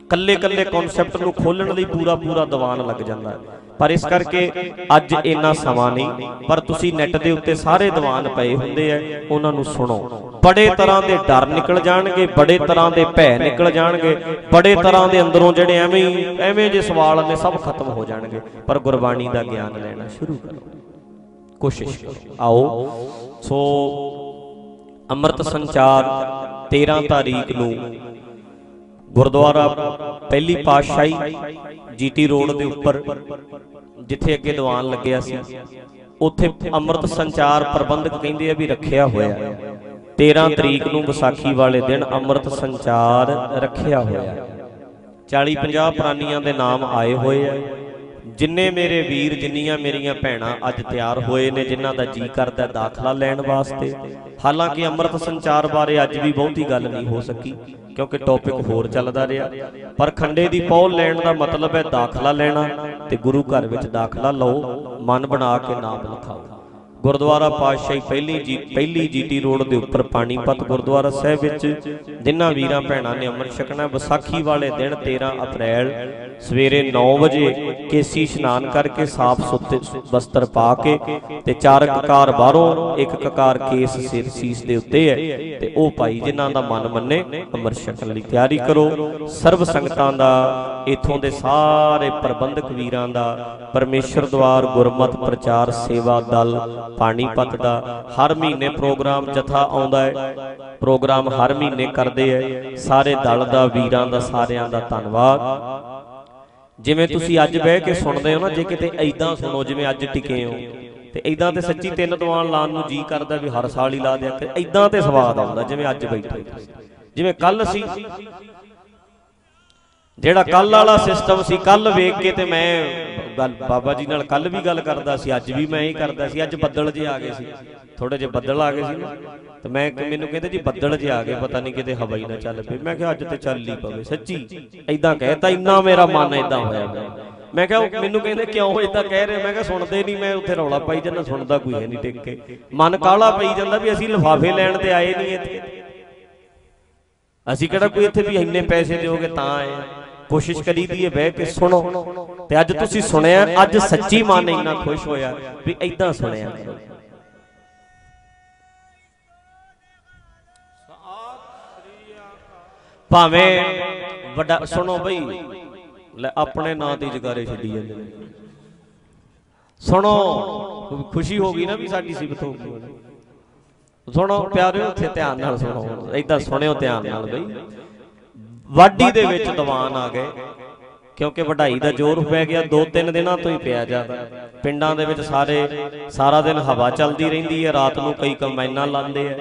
ਕੱਲੇ ਕੱਲੇ ਕਨਸੈਪਟ ਨੂੰ ਖੋਲਣ ਲਈ ਪੂਰਾ ਪੂਰਾ ਦੀਵਾਨ ਲੱਗ ਜਾਂਦਾ ਹੈ। ਪਰ ਇਸ ਕਰਕੇ ਅੱਜ ਇੰਨਾ ਸਮਾਂ ਨਹੀਂ, ਪਰ ਤੁਸੀਂ ਨੈਟ ਦੇ ਉੱਤੇ ਸਾਰੇ ਦੀਵਾਨ ਪਏ ਹੁੰਦੇ ਆ, ਉਹਨਾਂ ਨੂੰ ਸੁਣੋ। ਬੜੇ ਤਰ੍ਹਾਂ ਦੇ ਡਰ ਨਿਕਲ ਜਾਣਗੇ, ਬੜੇ ਤਰ੍ਹਾਂ ਦੇ ਭੈ ਨਿਕਲ ਜਾਣਗੇ, ਬੜੇ ਤਰ੍ਹਾਂ ਦੇ ਅੰਦਰੋਂ ਜਿਹੜੇ ਐਵੇਂ ਹੀ, ਐਵੇਂ ਜੇ ਸਵਾਲ ਨੇ ਸਭ ਖਤਮ ਹੋ ਜਾਣਗੇ। ਪਰ ਗੁਰਬਾਣੀ ਦਾ ਗਿਆਨ ਲੈਣਾ ਸ਼ੁਰੂ ਕਰੋ। ਕੋਸ਼ਿਸ਼ ਕਰੋ। ਆਓ। ਸੋ ਅੰਮ੍ਰਿਤ ਸੰਚਾਰ 13 ਤਾਰੀਖ ਨੂੰ ਗੁਰਦੁਆਰਾ ਪਹਿਲੀ ਪਾਤਸ਼ਾਹੀ ਜੀਟੀ ਰੋਡ ਦੇ ਉੱਪਰ, ਜਿੱਥੇ ਅੱਗੇ ਦੀਵਾਨ ਲੱਗਿਆ ਸੀ, ਉੱਥੇ ਅੰਮ੍ਰਿਤ ਸੰਚਾਰ ਪ੍ਰਬੰਧਕ ਕਹਿੰਦੇ ਆ ਵੀ ਰੱਖਿਆ ਹੋਇਆ ਹੈ। 13 ਤਰੀਕ ਨੂੰ ਵਿਸਾਖੀ ਵਾਲੇ ਦਿਨ ਅੰਮ੍ਰਿਤ ਸੰਚਾਰ ਰੱਖਿਆ ਹੋਇਆ ਹੈ। 40 50 ਪ੍ਰਾਨੀਆਂ ਦੇ ਨਾਮ ਆਏ ਹੋਏ ਆ। ਜਿੰਨੇ ਮੇਰੇ ਵੀਰ, ਜਿੰਨੀਆਂ ਮੇਰੀਆਂ ਭੈਣਾਂ ਅੱਜ ਤਿਆਰ ਹੋਏ ਨੇ, ਜਿਨ੍ਹਾਂ ਦਾ ਜੀ ਕਰਦਾ ਦਾਖਲਾ ਲੈਣ ਵਾਸਤੇ। ਹਾਲਾਂਕਿ ਅੰਮ੍ਰਿਤ ਸੰਚਾਰ ਬਾਰੇ ਅੱਜ ਵੀ ਬਹੁਤੀ ਗੱਲ ਨਹੀਂ ਹੋ ਸਕੀ, ਕਿਉਂਕਿ ਟੌਪਿਕ ਹੋਰ ਚੱਲਦਾ ਰਿਹਾ। ਪਰ ਖੰਡੇ ਦੀ ਪੌਲ ਲੈਣ ਦਾ ਮਤਲਬ ਹੈ ਦਾਖਲਾ ਲੈਣਾ ਤੇ ਗੁਰੂ ਘਰ ਵਿੱਚ ਦਾਖਲਾ ਲਓ, ਮਨ ਬਣਾ ਕੇ ਨਾਮ ਲਿਖਾਓ। ਗੁਰਦੁਆਰਾ ਪਾਤਸ਼ਾਹੀ ਪਹਿਲੀ ਜੀ ਪਹਿਲੀ ਜੀਟੀ ਰੋਡ ਦੇ ਉੱਪਰ ਪਾਣੀਪਤ ਗੁਰਦੁਆਰਾ ਸਾਹਿਬ ਵਿੱਚ ਜਿਨ੍ਹਾਂ ਵੀਰਾਂ ਭੈਣਾਂ ਨੇ ਅੰਮ੍ਰਿਤ ਛਕਣਾ, ਵਿਸਾਖੀ ਵਾਲੇ ਦਿਨ 13 ਅਪ੍ਰੈਲ ਸਵੇਰੇ 9 ਵਜੇ ਕੇਸੀ ਇਸ਼ਨਾਨ ਕਰਕੇ ਸਾਫ਼ ਸੁੱਤੇ ਵਸਤਰ ਪਾ ਕੇ ਤੇ ਚਾਰ ਕਕਾਰ ਬਾਹਰੋਂ ਇੱਕ ਕਕਾਰ ਕੇਸ ਸਿਰ ਸੀਸ ਦੇ ਉੱਤੇ ਹੈ ਤੇ ਉਹ ਭਾਈ ਜਿਨ੍ਹਾਂ ਦਾ ਮਨ ਮੰਨੇ ਅੰਮ੍ਰਿਤ ਛਕਣ ਲਈ ਤਿਆਰੀ ਕਰੋ। ਸਰਬ ਸੰਗਤਾਂ ਦਾ ਇਥੋਂ ਦੇ ਸਾਰੇ ਪ੍ਰਬੰਧਕ ਵੀਰਾਂ ਦਾ ਪਰਮੇਸ਼ਰ ਦਵਾਰ ਗੁਰਮਤ ਪ੍ਰਚਾਰ ਸੇਵਾ ਦਲ ਪਾਣੀਪਤ ਦਾ ਹਰ ਮਹੀਨੇ ਪ੍ਰੋਗਰਾਮ ਜਥਾ ਆਉਂਦਾ ਹੈ। ਪ੍ਰੋਗਰਾਮ ਹਰ ਮਹੀਨੇ ਕਰਦੇ ਐ ਸਾਰੇ ਦਲ ਦਾ, ਵੀਰਾਂ ਦਾ, ਸਾਰਿਆਂ ਦਾ ਧੰਨਵਾਦ। ਜਿਵੇਂ ਤੁਸੀਂ ਅੱਜ ਬਹਿ ਕੇ ਸੁਣਦੇ ਹੋ ਨਾ, ਜੇ ਕਿਤੇ ਐਦਾਂ ਸੁਣੋ, ਜਿਵੇਂ ਅੱਜ ਟਿਕੇ ਹੋ। ਤੇ ਐਦਾਂ ਤੇ ਸੱਚੀ ਤਿੰਨ ਦੀਵਾਨ ਲਾਉਣ ਨੂੰ ਜੀ ਕਰਦਾ ਵੀ ਹਰ ਸਾਲ ਹੀ ਲਾ ਦਿਆ। ਕਰ ਐਦਾਂ ਤੇ ਸਵਾਦ ਆਉਂਦਾ, ਜਿਵੇਂ ਅੱਜ ਬੈਠੇ ਜਿਵੇਂ ਕੱਲ ਸੀ ਜਿਹੜਾ ਕੱਲ ਵਾਲਾ ਸਿਸਟਮ ਸੀ ਕੱਲ ਵੇਖ ਕੇ ਤੇ ਮੈਂ ਗੱਲ ਬਾਬਾ ਜੀ ਨਾਲ ਕੱਲ ਵੀ ਗੱਲ ਕਰਦਾ ਸੀ ਅੱਜ ਵੀ ਮੈਂ ਇਹ ਕਰਦਾ ਸੀ ਅੱਜ ਬੱਦਲ ਜੇ ਆ ਗਏ ਸੀ। ਥੋੜੇ ਜਿਹੇ ਬੱਦਲ ਆ ਗਏ ਸੀ ਨਾ। ਤੇ ਮੈਂ ਮੈਨੂੰ ਕਹਿੰਦੇ ਜੀ ਬੱਦਲ ਜੇ ਆ ਗਏ ਪਤਾ ਨਹੀਂ ਕਿਤੇ ਹਵਾ ਹੀ ਨਾ ਚੱਲ ਪਏ। ਮੈਂ ਕਿਹਾ ਅੱਜ ਤੇ ਚੱਲ ਹੀ ਪਵੇ। ਸੱਚੀ ਐਦਾਂ ਕਹਿਤਾ ਇੰਨਾ ਮੇਰਾ ਮਨ ਐਦਾਂ ਹੋਇਆ ਮੈਂ ਕਿਹਾ ਮੈਨੂੰ ਕਹਿੰਦੇ ਕਿਉਂ ਇਦਾਂ ਕਹਿ ਰਹੇ? ਮੈਂ ਕਿਹਾ ਸੁਣਦੇ ਨਹੀਂ ਮੈਂ ਉੱਥੇ ਰੌਲਾ ਪਾਈ ਜਾਂਦਾ ਸੁਣਦਾ ਕੋਈ ਹੈ ਨਹੀਂ ਟਿਕ ਕੇ। ਮਨ ਕਾਲਾ ਪਈ ਜਾਂਦਾ ਵੀ ਅਸੀਂ ਲਿਫਾਫੇ ਲੈਣ ਤੇ ਆਏ ਨਹੀਂ ਇੱਥੇ ਅਸੀਂ ਕਿਹੜਾ ਕੋਈ ਇੱਥੇ ਵੀ ਇੰਨੇ ਪੈਸੇ ਦਿਓਗੇ ਤਾਂ ਆਏ ਆ ਕੋਸ਼ਿਸ਼ ਕਰੀ ਦੀ ਹੈ ਬਹਿ ਕੇ ਸੁਣੋ। ਤੇ ਅੱਜ ਤੁਸੀਂ ਸੁਣਿਆ, ਅੱਜ ਸੱਚੀ ਮਨ ਇੰਨਾ ਖੁਸ਼ ਹੋਇਆ ਵੀ ਐਦਾਂ ਸੁਣਿਆ। ਕਰੋ ਭਾਵੇਂ ਵੱਡਾ, ਸੁਣੋ ਬਈ, ਲੈ ਆਪਣੇ ਨਾਂ ਤੇ ਜਗਾਰੇ ਛੱਡੀ ਜਾਂਦੇ ਨੇ। ਸੁਣੋ, ਖੁਸ਼ੀ ਹੋ ਗਈ ਨਾ ਵੀ ਸਾਡੀ ਸਿਫਤ ਹੋ ਗਈ। ਸੁਣੋ, ਪਿਆਰਿਓ ਉੱਥੇ ਧਿਆਨ ਨਾਲ ਸੁਣੋ। ਐਦਾਂ ਸੁਣਿਓ ਧਿਆਨ ਨਾਲ ਬਈ। ਵਾਢੀ ਦੇ ਵਿੱਚ ਦੀਵਾਨ ਆ ਗਏ। ਕਿਉਂਕਿ ਵਢਾਈ ਦਾ ਜ਼ੋਰ ਪੈ ਗਿਆ ਦੋ ਤਿੰਨ ਦਿਨਾਂ ਤੋਂ ਹੀ ਪਿਆ ਜਾਂਦਾ ਪਿੰਡਾਂ ਦੇ ਵਿੱਚ ਸਾਰੇ ਸਾਰਾ ਦਿਨ ਹਵਾ ਚੱਲਦੀ ਰਹਿੰਦੀ ਹੈ, ਰਾਤ ਨੂੰ ਕਈ ਕੰਬਾਈਨਾਂ ਲਾਉਂਦੇ ਆ।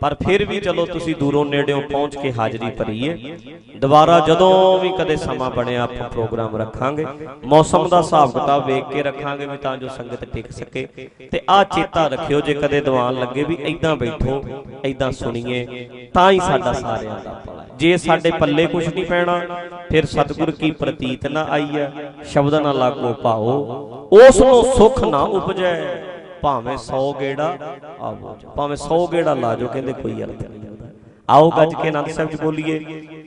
ਪਰ ਫਿਰ ਵੀ ਚਲੋ ਤੁਸੀਂ ਦੂਰੋਂ ਨੇੜਿਓਂ ਪਹੁੰਚ ਕੇ ਹਾਜ਼ਰੀ ਭਰੀ ਹੈ ਦੁਬਾਰਾ ਜਦੋਂ ਵੀ ਕਦੇ ਸਮਾਂ ਬਣਿਆ ਆਪਾਂ ਪ੍ਰੋਗਰਾਮ ਰੱਖਾਂਗੇ ਮੌਸਮ ਦਾ ਹਿਸਾਬ ਕਿਤਾਬ ਵੇਖ ਕੇ ਰੱਖਾਂਗੇ ਵੀ ਤਾਂ ਜੋ ਸੰਗਤ ਟਿਕ ਸਕੇ। ਤੇ ਆ ਚੇਤਾ ਰੱਖਿਓ ਜੇ ਕਦੇ ਦੀਵਾਨ ਲੱਗੇ ਵੀ ਐਦਾਂ ਬੈਠੋ ਐਦਾਂ ਸੁਣੀਏ ਤਾਂ ਹੀ ਸਾਡਾ ਸਾਰਿਆਂ ਦਾ ਭਲਾ ਜੇ ਸਾਡੇ ਪੱਲੇ ਕੁਝ ਨਹੀਂ ਪੈਣਾ ਫਿਰ ਸਤਿਗੁਰ ਕੀ ਪ੍ਰਤੀਤ ਨਾ ਆਈ ਹੈ ਸ਼ਬਦ ਨਾ ਲਾਗੋ ਪਾਓ ਉਸ ਨੂੰ ਸੁਖ ਨਾ ਉਪਜੈ। ਭਾਵੇਂ 100 ਗੇੜਾ ਆਵੋ ਭਾਵੇਂ 100 ਗੇੜਾ ਲਾ ਜੋ ਕਹਿੰਦੇ ਕੋਈ ਅਰਥ ਨਹੀਂ। ਆਓ ਗੱਜ ਕੇ ਆਨੰਦ ਸਾਹਿਬ ਚ ਬੋਲੀਏ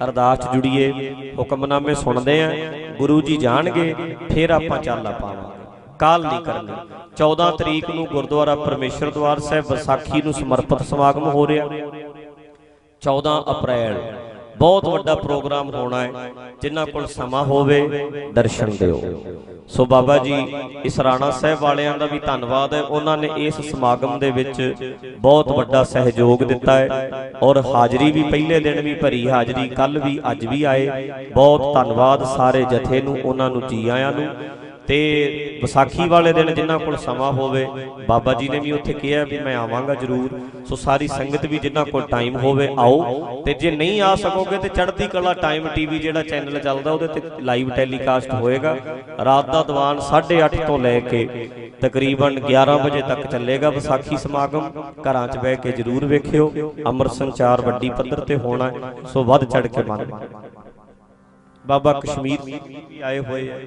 ਅਰਦਾਸ ਚ ਜੁੜੀਏ ਹੁਕਮਨਾਮੇ ਸੁਣਦੇ ਆ ਗੁਰੂ ਜੀ ਜਾਣਗੇ ਫਿਰ ਆਪਾਂ ਚਾਲਾ ਪਾਵਾਂਗੇ। ਕਾਲ ਨਹੀਂ ਕਰਨੀ। 14 ਤਰੀਕ ਨੂੰ ਗੁਰਦੁਆਰਾ ਪਰਮੇਸ਼ਰ ਦਵਾਰ ਸਾਹਿਬ ਵਿਸਾਖੀ ਨੂੰ ਸਮਰਪਿਤ ਸਮਾਗਮ ਹੋ ਰਿਹਾ। 14 ਅਪ੍ਰੈਲ। ਬਹੁਤ ਵੱਡਾ ਪ੍ਰੋਗਰਾਮ ਹੋਣਾ ਹੈ, ਜਿਨ੍ਹਾਂ ਕੋਲ ਸਮਾਂ ਹੋਵੇ, ਦਰਸ਼ਨ ਦਿਓ। ਸੋ ਬਾਬਾ ਜੀ, ਇਸ ਰਾਣਾ ਸਾਹਿਬ ਵਾਲਿਆਂ ਦਾ ਵੀ ਧੰਨਵਾਦ ਹੈ। ਉਹਨਾਂ ਨੇ ਇਸ ਸਮਾਗਮ ਦੇ ਵਿੱਚ ਬਹੁਤ ਵੱਡਾ ਸਹਿਯੋਗ ਦਿੱਤਾ ਹੈ ਔਰ ਹਾਜ਼ਰੀ ਵੀ ਪਹਿਲੇ ਦਿਨ ਵੀ ਭਰੀ ਹਾਜ਼ਰੀ ਕੱਲ ਵੀ ਅੱਜ ਵੀ ਆਏ। ਬਹੁਤ ਧੰਨਵਾਦ ਸਾਰੇ ਜਥੇ ਨੂੰ, ਉਹਨਾਂ ਨੂੰ ਜੀ ਆਇਆਂ ਨੂੰ। ਤੇ ਵਿਸਾਖੀ ਵਾਲੇ ਦਿਨ ਜਿਨ੍ਹਾਂ ਕੋਲ ਸਮਾਂ ਹੋਵੇ, ਬਾਬਾ ਜੀ ਨੇ ਵੀ ਉੱਥੇ ਕਿਹਾ ਵੀ ਮੈਂ ਆਵਾਂਗਾ ਜ਼ਰੂਰ। ਸੋ ਸਾਰੀ ਸੰਗਤ ਵੀ ਜਿਨ੍ਹਾਂ ਕੋਲ ਟਾਈਮ ਹੋਵੇ, ਆਓ। ਤੇ ਜੇ ਨਹੀਂ ਆ ਸਕੋਗੇ ਤੇ ਚੜ੍ਹਦੀ ਕਲਾ ਟਾਈਮ ਟੀਵੀ ਜਿਹੜਾ ਚੈਨਲ ਚੱਲਦਾ, ਉਹਦੇ ਤੇ ਲਾਈਵ ਟੈਲੀਕਾਸਟ ਹੋਏਗਾ। ਰਾਤ ਦਾ ਦੀਵਾਨ 8:30 ਤੋਂ ਲੈ ਕੇ ਤਕਰੀਬਨ 11 ਵਜੇ ਤੱਕ ਚੱਲੇਗਾ ਵਿਸਾਖੀ ਸਮਾਗਮ। ਘਰਾਂ 'ਚ ਬਹਿ ਕੇ ਜ਼ਰੂਰ ਵੇਖਿਓ। ਅਮਰ ਸੰਚਾਰ ਵੱਡੀ ਪੱਧਰ ਤੇ ਹੋਣਾ ਸੋ ਵੱਧ ਚੜ ਕੇ ਮੰਨ। ਬਾਬਾ ਕਸ਼ਮੀਰ ਵੀ ਆਏ ਹੋਏ ਆ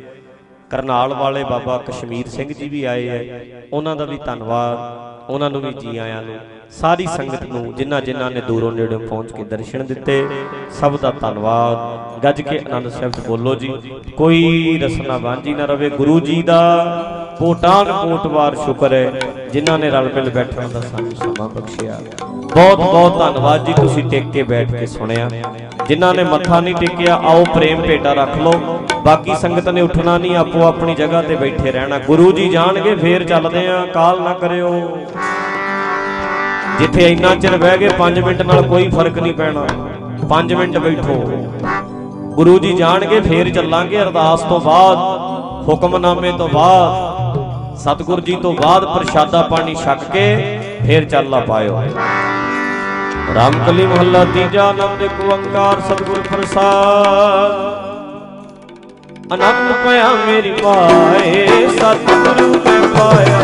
ਕਰਨਾਲ ਵਾਲੇ ਬਾਬਾ ਕਸ਼ਮੀਰ ਸਿੰਘ ਜੀ ਵੀ ਆਏ ਐ ਉਹਨਾਂ ਦਾ ਵੀ ਧੰਨਵਾਦ। ਉਹਨਾਂ ਨੂੰ ਵੀ ਜੀ ਆਇਆਂ ਨੂੰ। ਸਾਰੀ ਸੰਗਤ ਨੂੰ ਜਿਨ੍ਹਾਂ ਜਿਨ੍ਹਾਂ ਨੇ ਦੂਰੋਂ ਨੇੜੋਂ ਪਹੁੰਚ ਕੇ ਦਰਸ਼ਨ ਦਿੱਤੇ, ਸਭ ਦਾ ਧੰਨਵਾਦ। ਗੱਜ ਕੇ ਆਨੰਦ ਸਾਹਿਬ ਬੋਲੋ ਜੀ। ਕੋਈ ਰਸਨਾ ਵਾਂਝੀ ਨਾ ਰਵੇ। ਗੁਰੂ ਜੀ ਦਾ ਕੋਟਾਨ ਕੋਟਵਾਰ ਸ਼ੁਕਰ ਹੈ। ਜਿਨ੍ਹਾਂ ਨੇ ਰਲ ਮਿਲ ਬੈਠਣ ਦਾ ਸਾਨੂੰ ਸਮਾਂ ਬਖਸ਼ਿਆ। ਬਹੁਤ ਬਹੁਤ ਧੰਨਵਾਦ ਜੀ ਤੁਸੀਂ ਟਿਕ ਕੇ ਬੈਠ ਕੇ ਸੁਣਿਆ। ਜਿਨ੍ਹਾਂ ਨੇ ਮੱਥਾ ਨਹੀਂ ਟੇਕਿਆ, ਆਓ ਪ੍ਰੇਮ ਭੇਟਾ ਰੱਖ ਲਓ। ਬਾਕੀ ਸੰਗਤ ਨੇ ਉੱਠਣਾ ਨਹੀਂ, ਆਪੋ ਆਪਣੀ ਜਗ੍ਹਾ ਤੇ ਬੈਠੇ ਰਹਿਣਾ। ਗੁਰੂ ਜੀ ਜਾਣਗੇ, ਫੇਰ ਚੱਲਦੇ ਆਂ ਕਾਲ ਨਾ ਕਰਿਓ। ਜਿੱਥੇ ਇੰਨਾ ਚਿਰ ਬਹਿ ਗਏ 5 ਮਿੰਟ ਨਾਲ ਕੋਈ ਫ਼ਰਕ ਨਹੀਂ ਪੈਣਾ। 5 ਮਿੰਟ ਬੈਠੋ। ਗੁਰੂ ਜੀ ਜਾਣਗੇ, ਫੇਰ ਚੱਲਾਂਗੇ। ਅਰਦਾਸ ਤੋਂ ਬਾਅਦ, ਹੁਕਮਨਾਮੇ ਤੋਂ ਬਾਅਦ। ਸਤਿਗੁਰ ਜੀ ਤੋਂ ਬਾਅਦ ਪ੍ਰਸ਼ਾਦਾ ਪਾਣੀ ਛਕ ਕੇ ਫੇਰ ਚੱਲਣਾ ਪਾਇਓ। ਰਾਮਕਲੀ ਮਹੱਲਾ ਤੀਜਾ ਆਨੰਦ ਇੱਕ ਓੰਕਾਰ ਸਤਿਗੁਰ ਪ੍ਰਸਾਦ। ਆਨੰਦ ਪਿਆ ਮੇਰੀ ਪਾਏ ਸਤਿਗੁਰੂ ਮੈਂ ਪਾਇਆ।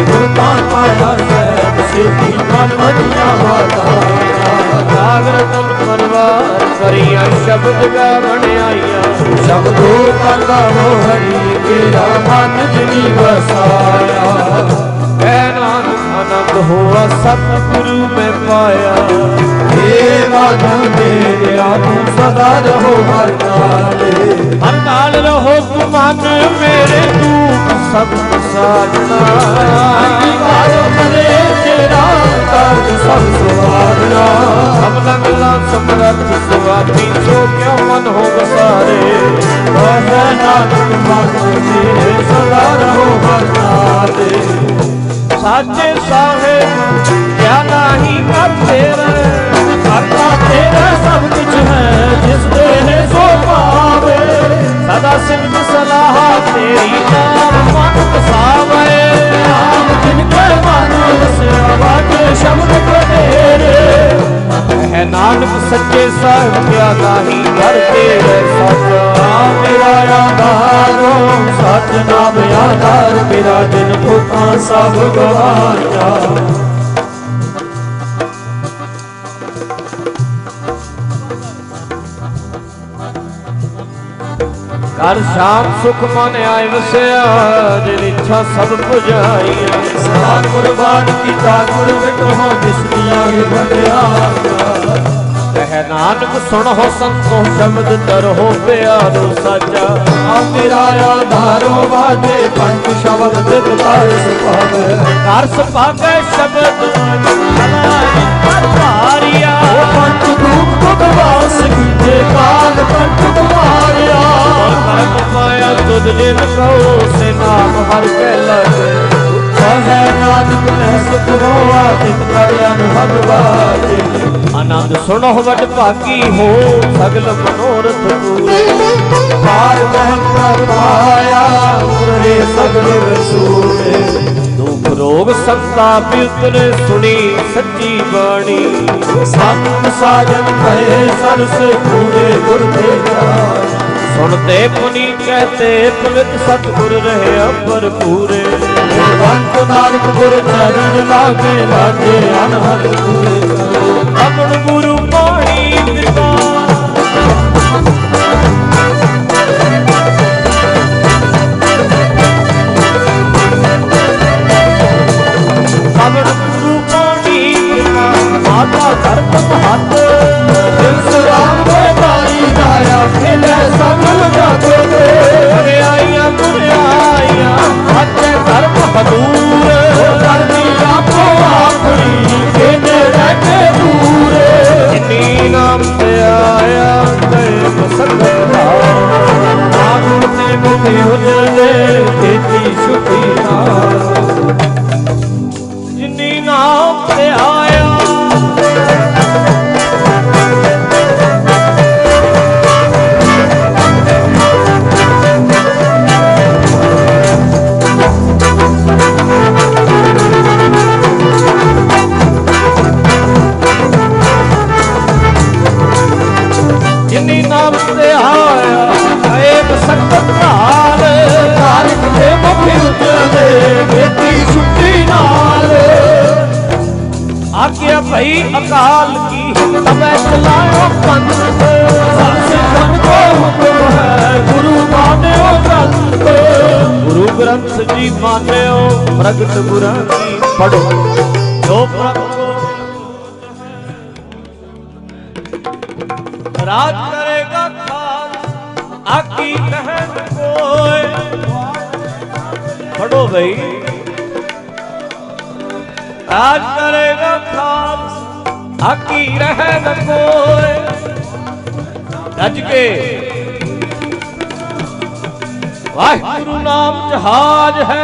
ਗੁਰਤਾਨ ਪਾਇਆ ਸਹਿਬ ਸਿੱਧੀ ਮਨ ਵਧੀਆ ਮਾਤਾ। ਸਾਗਰ ਤਨ ਪਰਵਾਰ ਕਰੀਆਂ ਸ਼ਬਦ ਗਾ ਬਣਾਈਆਂ। ਸ਼ਬਦੋ ਕਰਦਾ ਹੋ ਹਰੀ ਤੇਰਾ ਮਨ ਜਿਨੀ ਵਸਾਇਆ। ਐ ਨਾਨਕ ਆਨੰਦ ਹੋਆ ਸਤਿਗੁਰੂ ਮੈਂ ਪਾਇਆ। ਏ ਮਾਧੋ ਮੇਰਿਆ ਤੂੰ ਸਦਾ ਰਹੋ ਹਰ ਨਾਲੇ। ਹਰ ਨਾਲ ਰਹੋ ਤੂੰ ਮਨ ਮੇਰੇ ਤੂੰ ਸਭ ਸਾਜਣਾ। ਅੰਗੀਕਾਰ ਕਰੇ ਤੇਰਾ ਕਾਜ ਸਭ ਸੁਹਾਗਣਾ ਸਭ ਲੰਗਲਾ ਸਮਰੱਥ ਸੁਆਮੀ ਸੋ ਕਿਉ ਮਨ ਹੋ ਵਸਾਰੇ? ਕਹਿ ਨਾਨਕ ਮਨ ਮੇਰੇ ਸਦਾ ਰਹੋ ਹਰ ਸਾਚੇ ਸਾਹਿਬ, ਕਿਆ ਨਾਹੀ ਕਰ ਤੇਰਾ? ਕਰਤਾ ਤੇਰਾ ਸਭ ਕੁਝ ਹੈ, ਜਿਸ ਤੇ ਹੈ ਸੋ ਪਾਵੇ। ਸਦਾ ਸਿਮਤ ਸਲਾਹ ਤੇਰੀ ਨਾਮ ਮਨ ਵਸਾਵੇ। ਜਿਨ ਕੋ ਮਨ ਵਸਿਆ ਵਾਟ ਸ਼ਬਦ ਕੋ ਤੇਰੇ। ਹੈ ਨਾਨਕ ਸੱਚੇ ਸਾਹਿਬ ਕਿਆ ਗਾਹੀ ਕਰ ਤੇਰੇ ਸੱਚਾ ਮੇਰਾ ਆਧਾਰੋ, ਸਤਨਾਮ ਆਧਾਰ ਮੇਰਾ ਦਿਨ ਭੁਖਾਂ ਸਭ ਗਵਾਇਆ ਕਰ ਸ਼ਾਮ ਸੁਖ ਮਨ ਆਇ ਵਸਿਆ ਜਿਨ ਇੱਛਾ ਸਭ ਪੁਜਾਈ। ਸਦਾ ਕੁਰਬਾਨ ਕੀਤਾ, ਗੁਰ ਵਿਟੋ ਦਿਸਦੀਆਂ ਹੀ ਬੰਦਿਆ ਕਹਿ ਨਾਨਕ, ਸੁਣ ਹੋ ਸੰਤੋ, ਸ਼ਬਦ ਤਰੋ ਪਿਆਰੋ ਸਾਚਾ ਆ ਮੇਰਾ ਆਧਾਰੋ ਵਾਦੇ ਪੰਜ ਸ਼ਬਦ ਦਿਤ ਤਾਰ ਸੁਭਾਵੇ। ਕਰ ਸੁਭਾਗੇ ਸ਼ਬਦ ਹਮਾਰੀ ਭਾਰੀਆ ਪੰਜ ਦੁਖ ਦੁਖ ਵਾਸ ਕੀਤੇ, ਕਾਲ ਪੰਜ ਤੁਮਾਰਿਆ ਕਰਮ ਪਾਇਆ ਤੁਧ ਜਿਨ ਕਹੋ ਸੇ ਨਾਮ ਹਰ ਕੇ ਲਗੇ ਕਹੈ ਨਾਨਕ ਮੈਂ ਸੁਖ ਹੋਆ ਤਿਤ ਕਰ ਅਨੁਭਵ ਵਾਜੇ। ਆਨੰਦ ਸੁਣੋ ਵਡ ਭਾਗੀ ਹੋ, ਸਗਲ ਮਨੋਰਥ ਪੂਰੇ। ਪਾਰ ਮਹਿ ਪ੍ਰਭਾਇਆ ਉਰੇ ਸਗਲ ਰਸੂਲੇ। ਦੁਖ ਰੋਗ ਸੰਤਾਪ ਉਤਰੇ ਸੁਣੀ ਸੱਚੀ ਬਾਣੀ। ਸੰਤ ਸਾਜਨ ਕਹੇ, ਸਰਸ ਪੂਰੇ ਗੁਰ ਤੇ ਜਾਏ ਸੁਣਤੇ ਪੁਨੀ ਕਹਤੇ ਪਵਿੱਤ ਸਤਿਗੁਰ ਰਹੇ ਅੰਬਰ ਪੂਰੇ। ਬੰਤ ਨਾਨਕ ਗੁਰ ਚਰਨ ਲਾਗੇ ਲਾਗੇ ਅਨਹਦ ਪੂਰੇ। ਅਗਣ ਗੁਰੂ ਪਾਣੀ ਪਿਤਾ ਅਗਣ ਗੁਰੂ ਪਾਣੀ ਪਿਤਾ ਮਾਤਾ ਧਰਮ ਹੱਥ। ਦਿਲ ਸਰਾਮ ਹੋਏ ਤਾਰੀ ਦਾਇਆ ਖਿਲੇ ਸਗਲ ਜਾਗੋ ਤੇ। ਮੁਰਿਆਈਆਂ ਮੁਰਿਆਈਆਂ ਹੱਥੇ ਜਹਾਜ ਹੈ।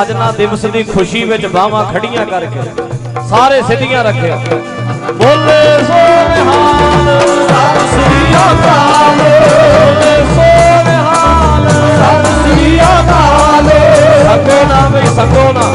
ਖਾਲਸੇ ਦਿਵਸ ਦੀ ਖੁਸ਼ੀ ਵਿੱਚ ਬਾਹਾਂ ਖੜੀਆਂ ਕਰਕੇ ਸਾਰੇ ਸਿੱਧੀਆਂ ਰੱਖਿਆ। ਬੋਲੇ ਸੋ ਨਿਹਾਲ ਸਭ ਸ੍ਰੀ ਅਕਾਲ। ਬੋਲੇ ਸੋ ਨਿਹਾਲ ਸਭ ਸ੍ਰੀ ਅਕਾਲ। ਸੰਗੋ ਨਾ ਬਈ ਸੰਗੋ ਨਾ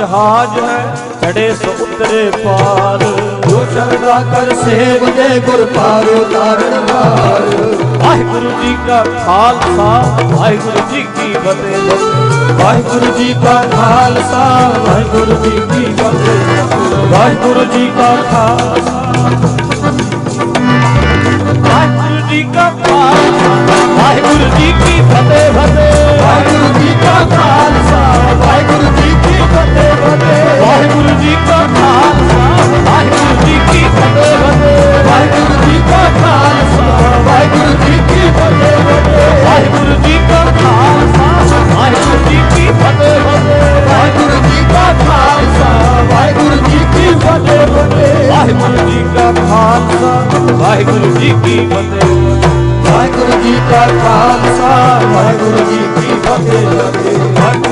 ਜਹਾਜ ਹੈ ਚੜੇ ਸੋ ਉਤਰੇ ਪਾਰ। ਜੋ ਸ਼ਰਦਾ ਕਰ ਸੇਵ ਦੇ ਗੁਰ ਪਾਰ ਉਤਾਰਨ ਹਾਰ ਵਾਹਿਗੁਰੂ ਜੀ ਕਾ ਖਾਲਸਾ ਵਾਹਿਗੁਰੂ ਜੀ ਕੀ ਫਤਿਹ। ਵਾਹਿਗੁਰੂ ਜੀ ਕਾ ਖਾਲਸਾ ਵਾਹਿਗੁਰੂ ਜੀ ਕੀ ਫਤਿਹ। ਵਾਹਿਗੁਰੂ ਜੀ ਕਾ ਖਾਲਸਾ। ਵਾਹਿਗੁਰੂ ਜੀ ਕਾ ਖਾਲਸਾ ਵਾਹਿਗੁਰੂ ਜੀ ਕੀ ਫਤਿਹ ਫਤਿਹ। ਵਾਹਿਗੁਰੂ ਜੀ ਕਾ ਖਾਲਸਾ ਵਾਹਿਗੁਰੂ ਜੀ ਕੀ ਫਤਿਹ। ਵਾਹਿਗੁਰੂ ਜੀ ਕਾ ਖਾਲਸਾ ਵਾਹਿਗੁਰੂ ਜੀ ਕੀ ਫਤਿਹ ਵਾਹਿਗੁਰੂ ਜੀ ਕਾ ਖਾਲਸਾ ਵਾਹਿਗੁਰੂ ਜੀ ਕੀ ਫਤਿਹ ਵਾਹਿਗੁਰੂ ਜੀ ਕਾ ਖਾਲਸਾ ਵਾਹਿਗੁਰੂ ਜੀ ਕੀ ਫਤਿਹ ਫਤਿਹ ਵਾਹਿਗੁਰੂ ਜੀ ਕਾ ਖਾਲਸਾ ਵਾਹਿਗੁਰੂ ਜੀ ਕੀ ਫਤਿਹ ਫਤਿਹ ਵਾਹਿਗੁਰੂ ਜੀ ਕਾ ਖਾਲਸਾ ਵਾਹਿਗੁਰੂ ਜੀ ਕੀ ਫਤਿਹ ਵਾਹਿਗੁਰੂ ਜੀ ਕਾ ਖਾਲਸਾ ਵਾਹਿਗੁਰੂ ਜੀ ਕੀ ਫਤਿਹ ਫਤਿਹ ਵਾਹਿਗੁਰੂ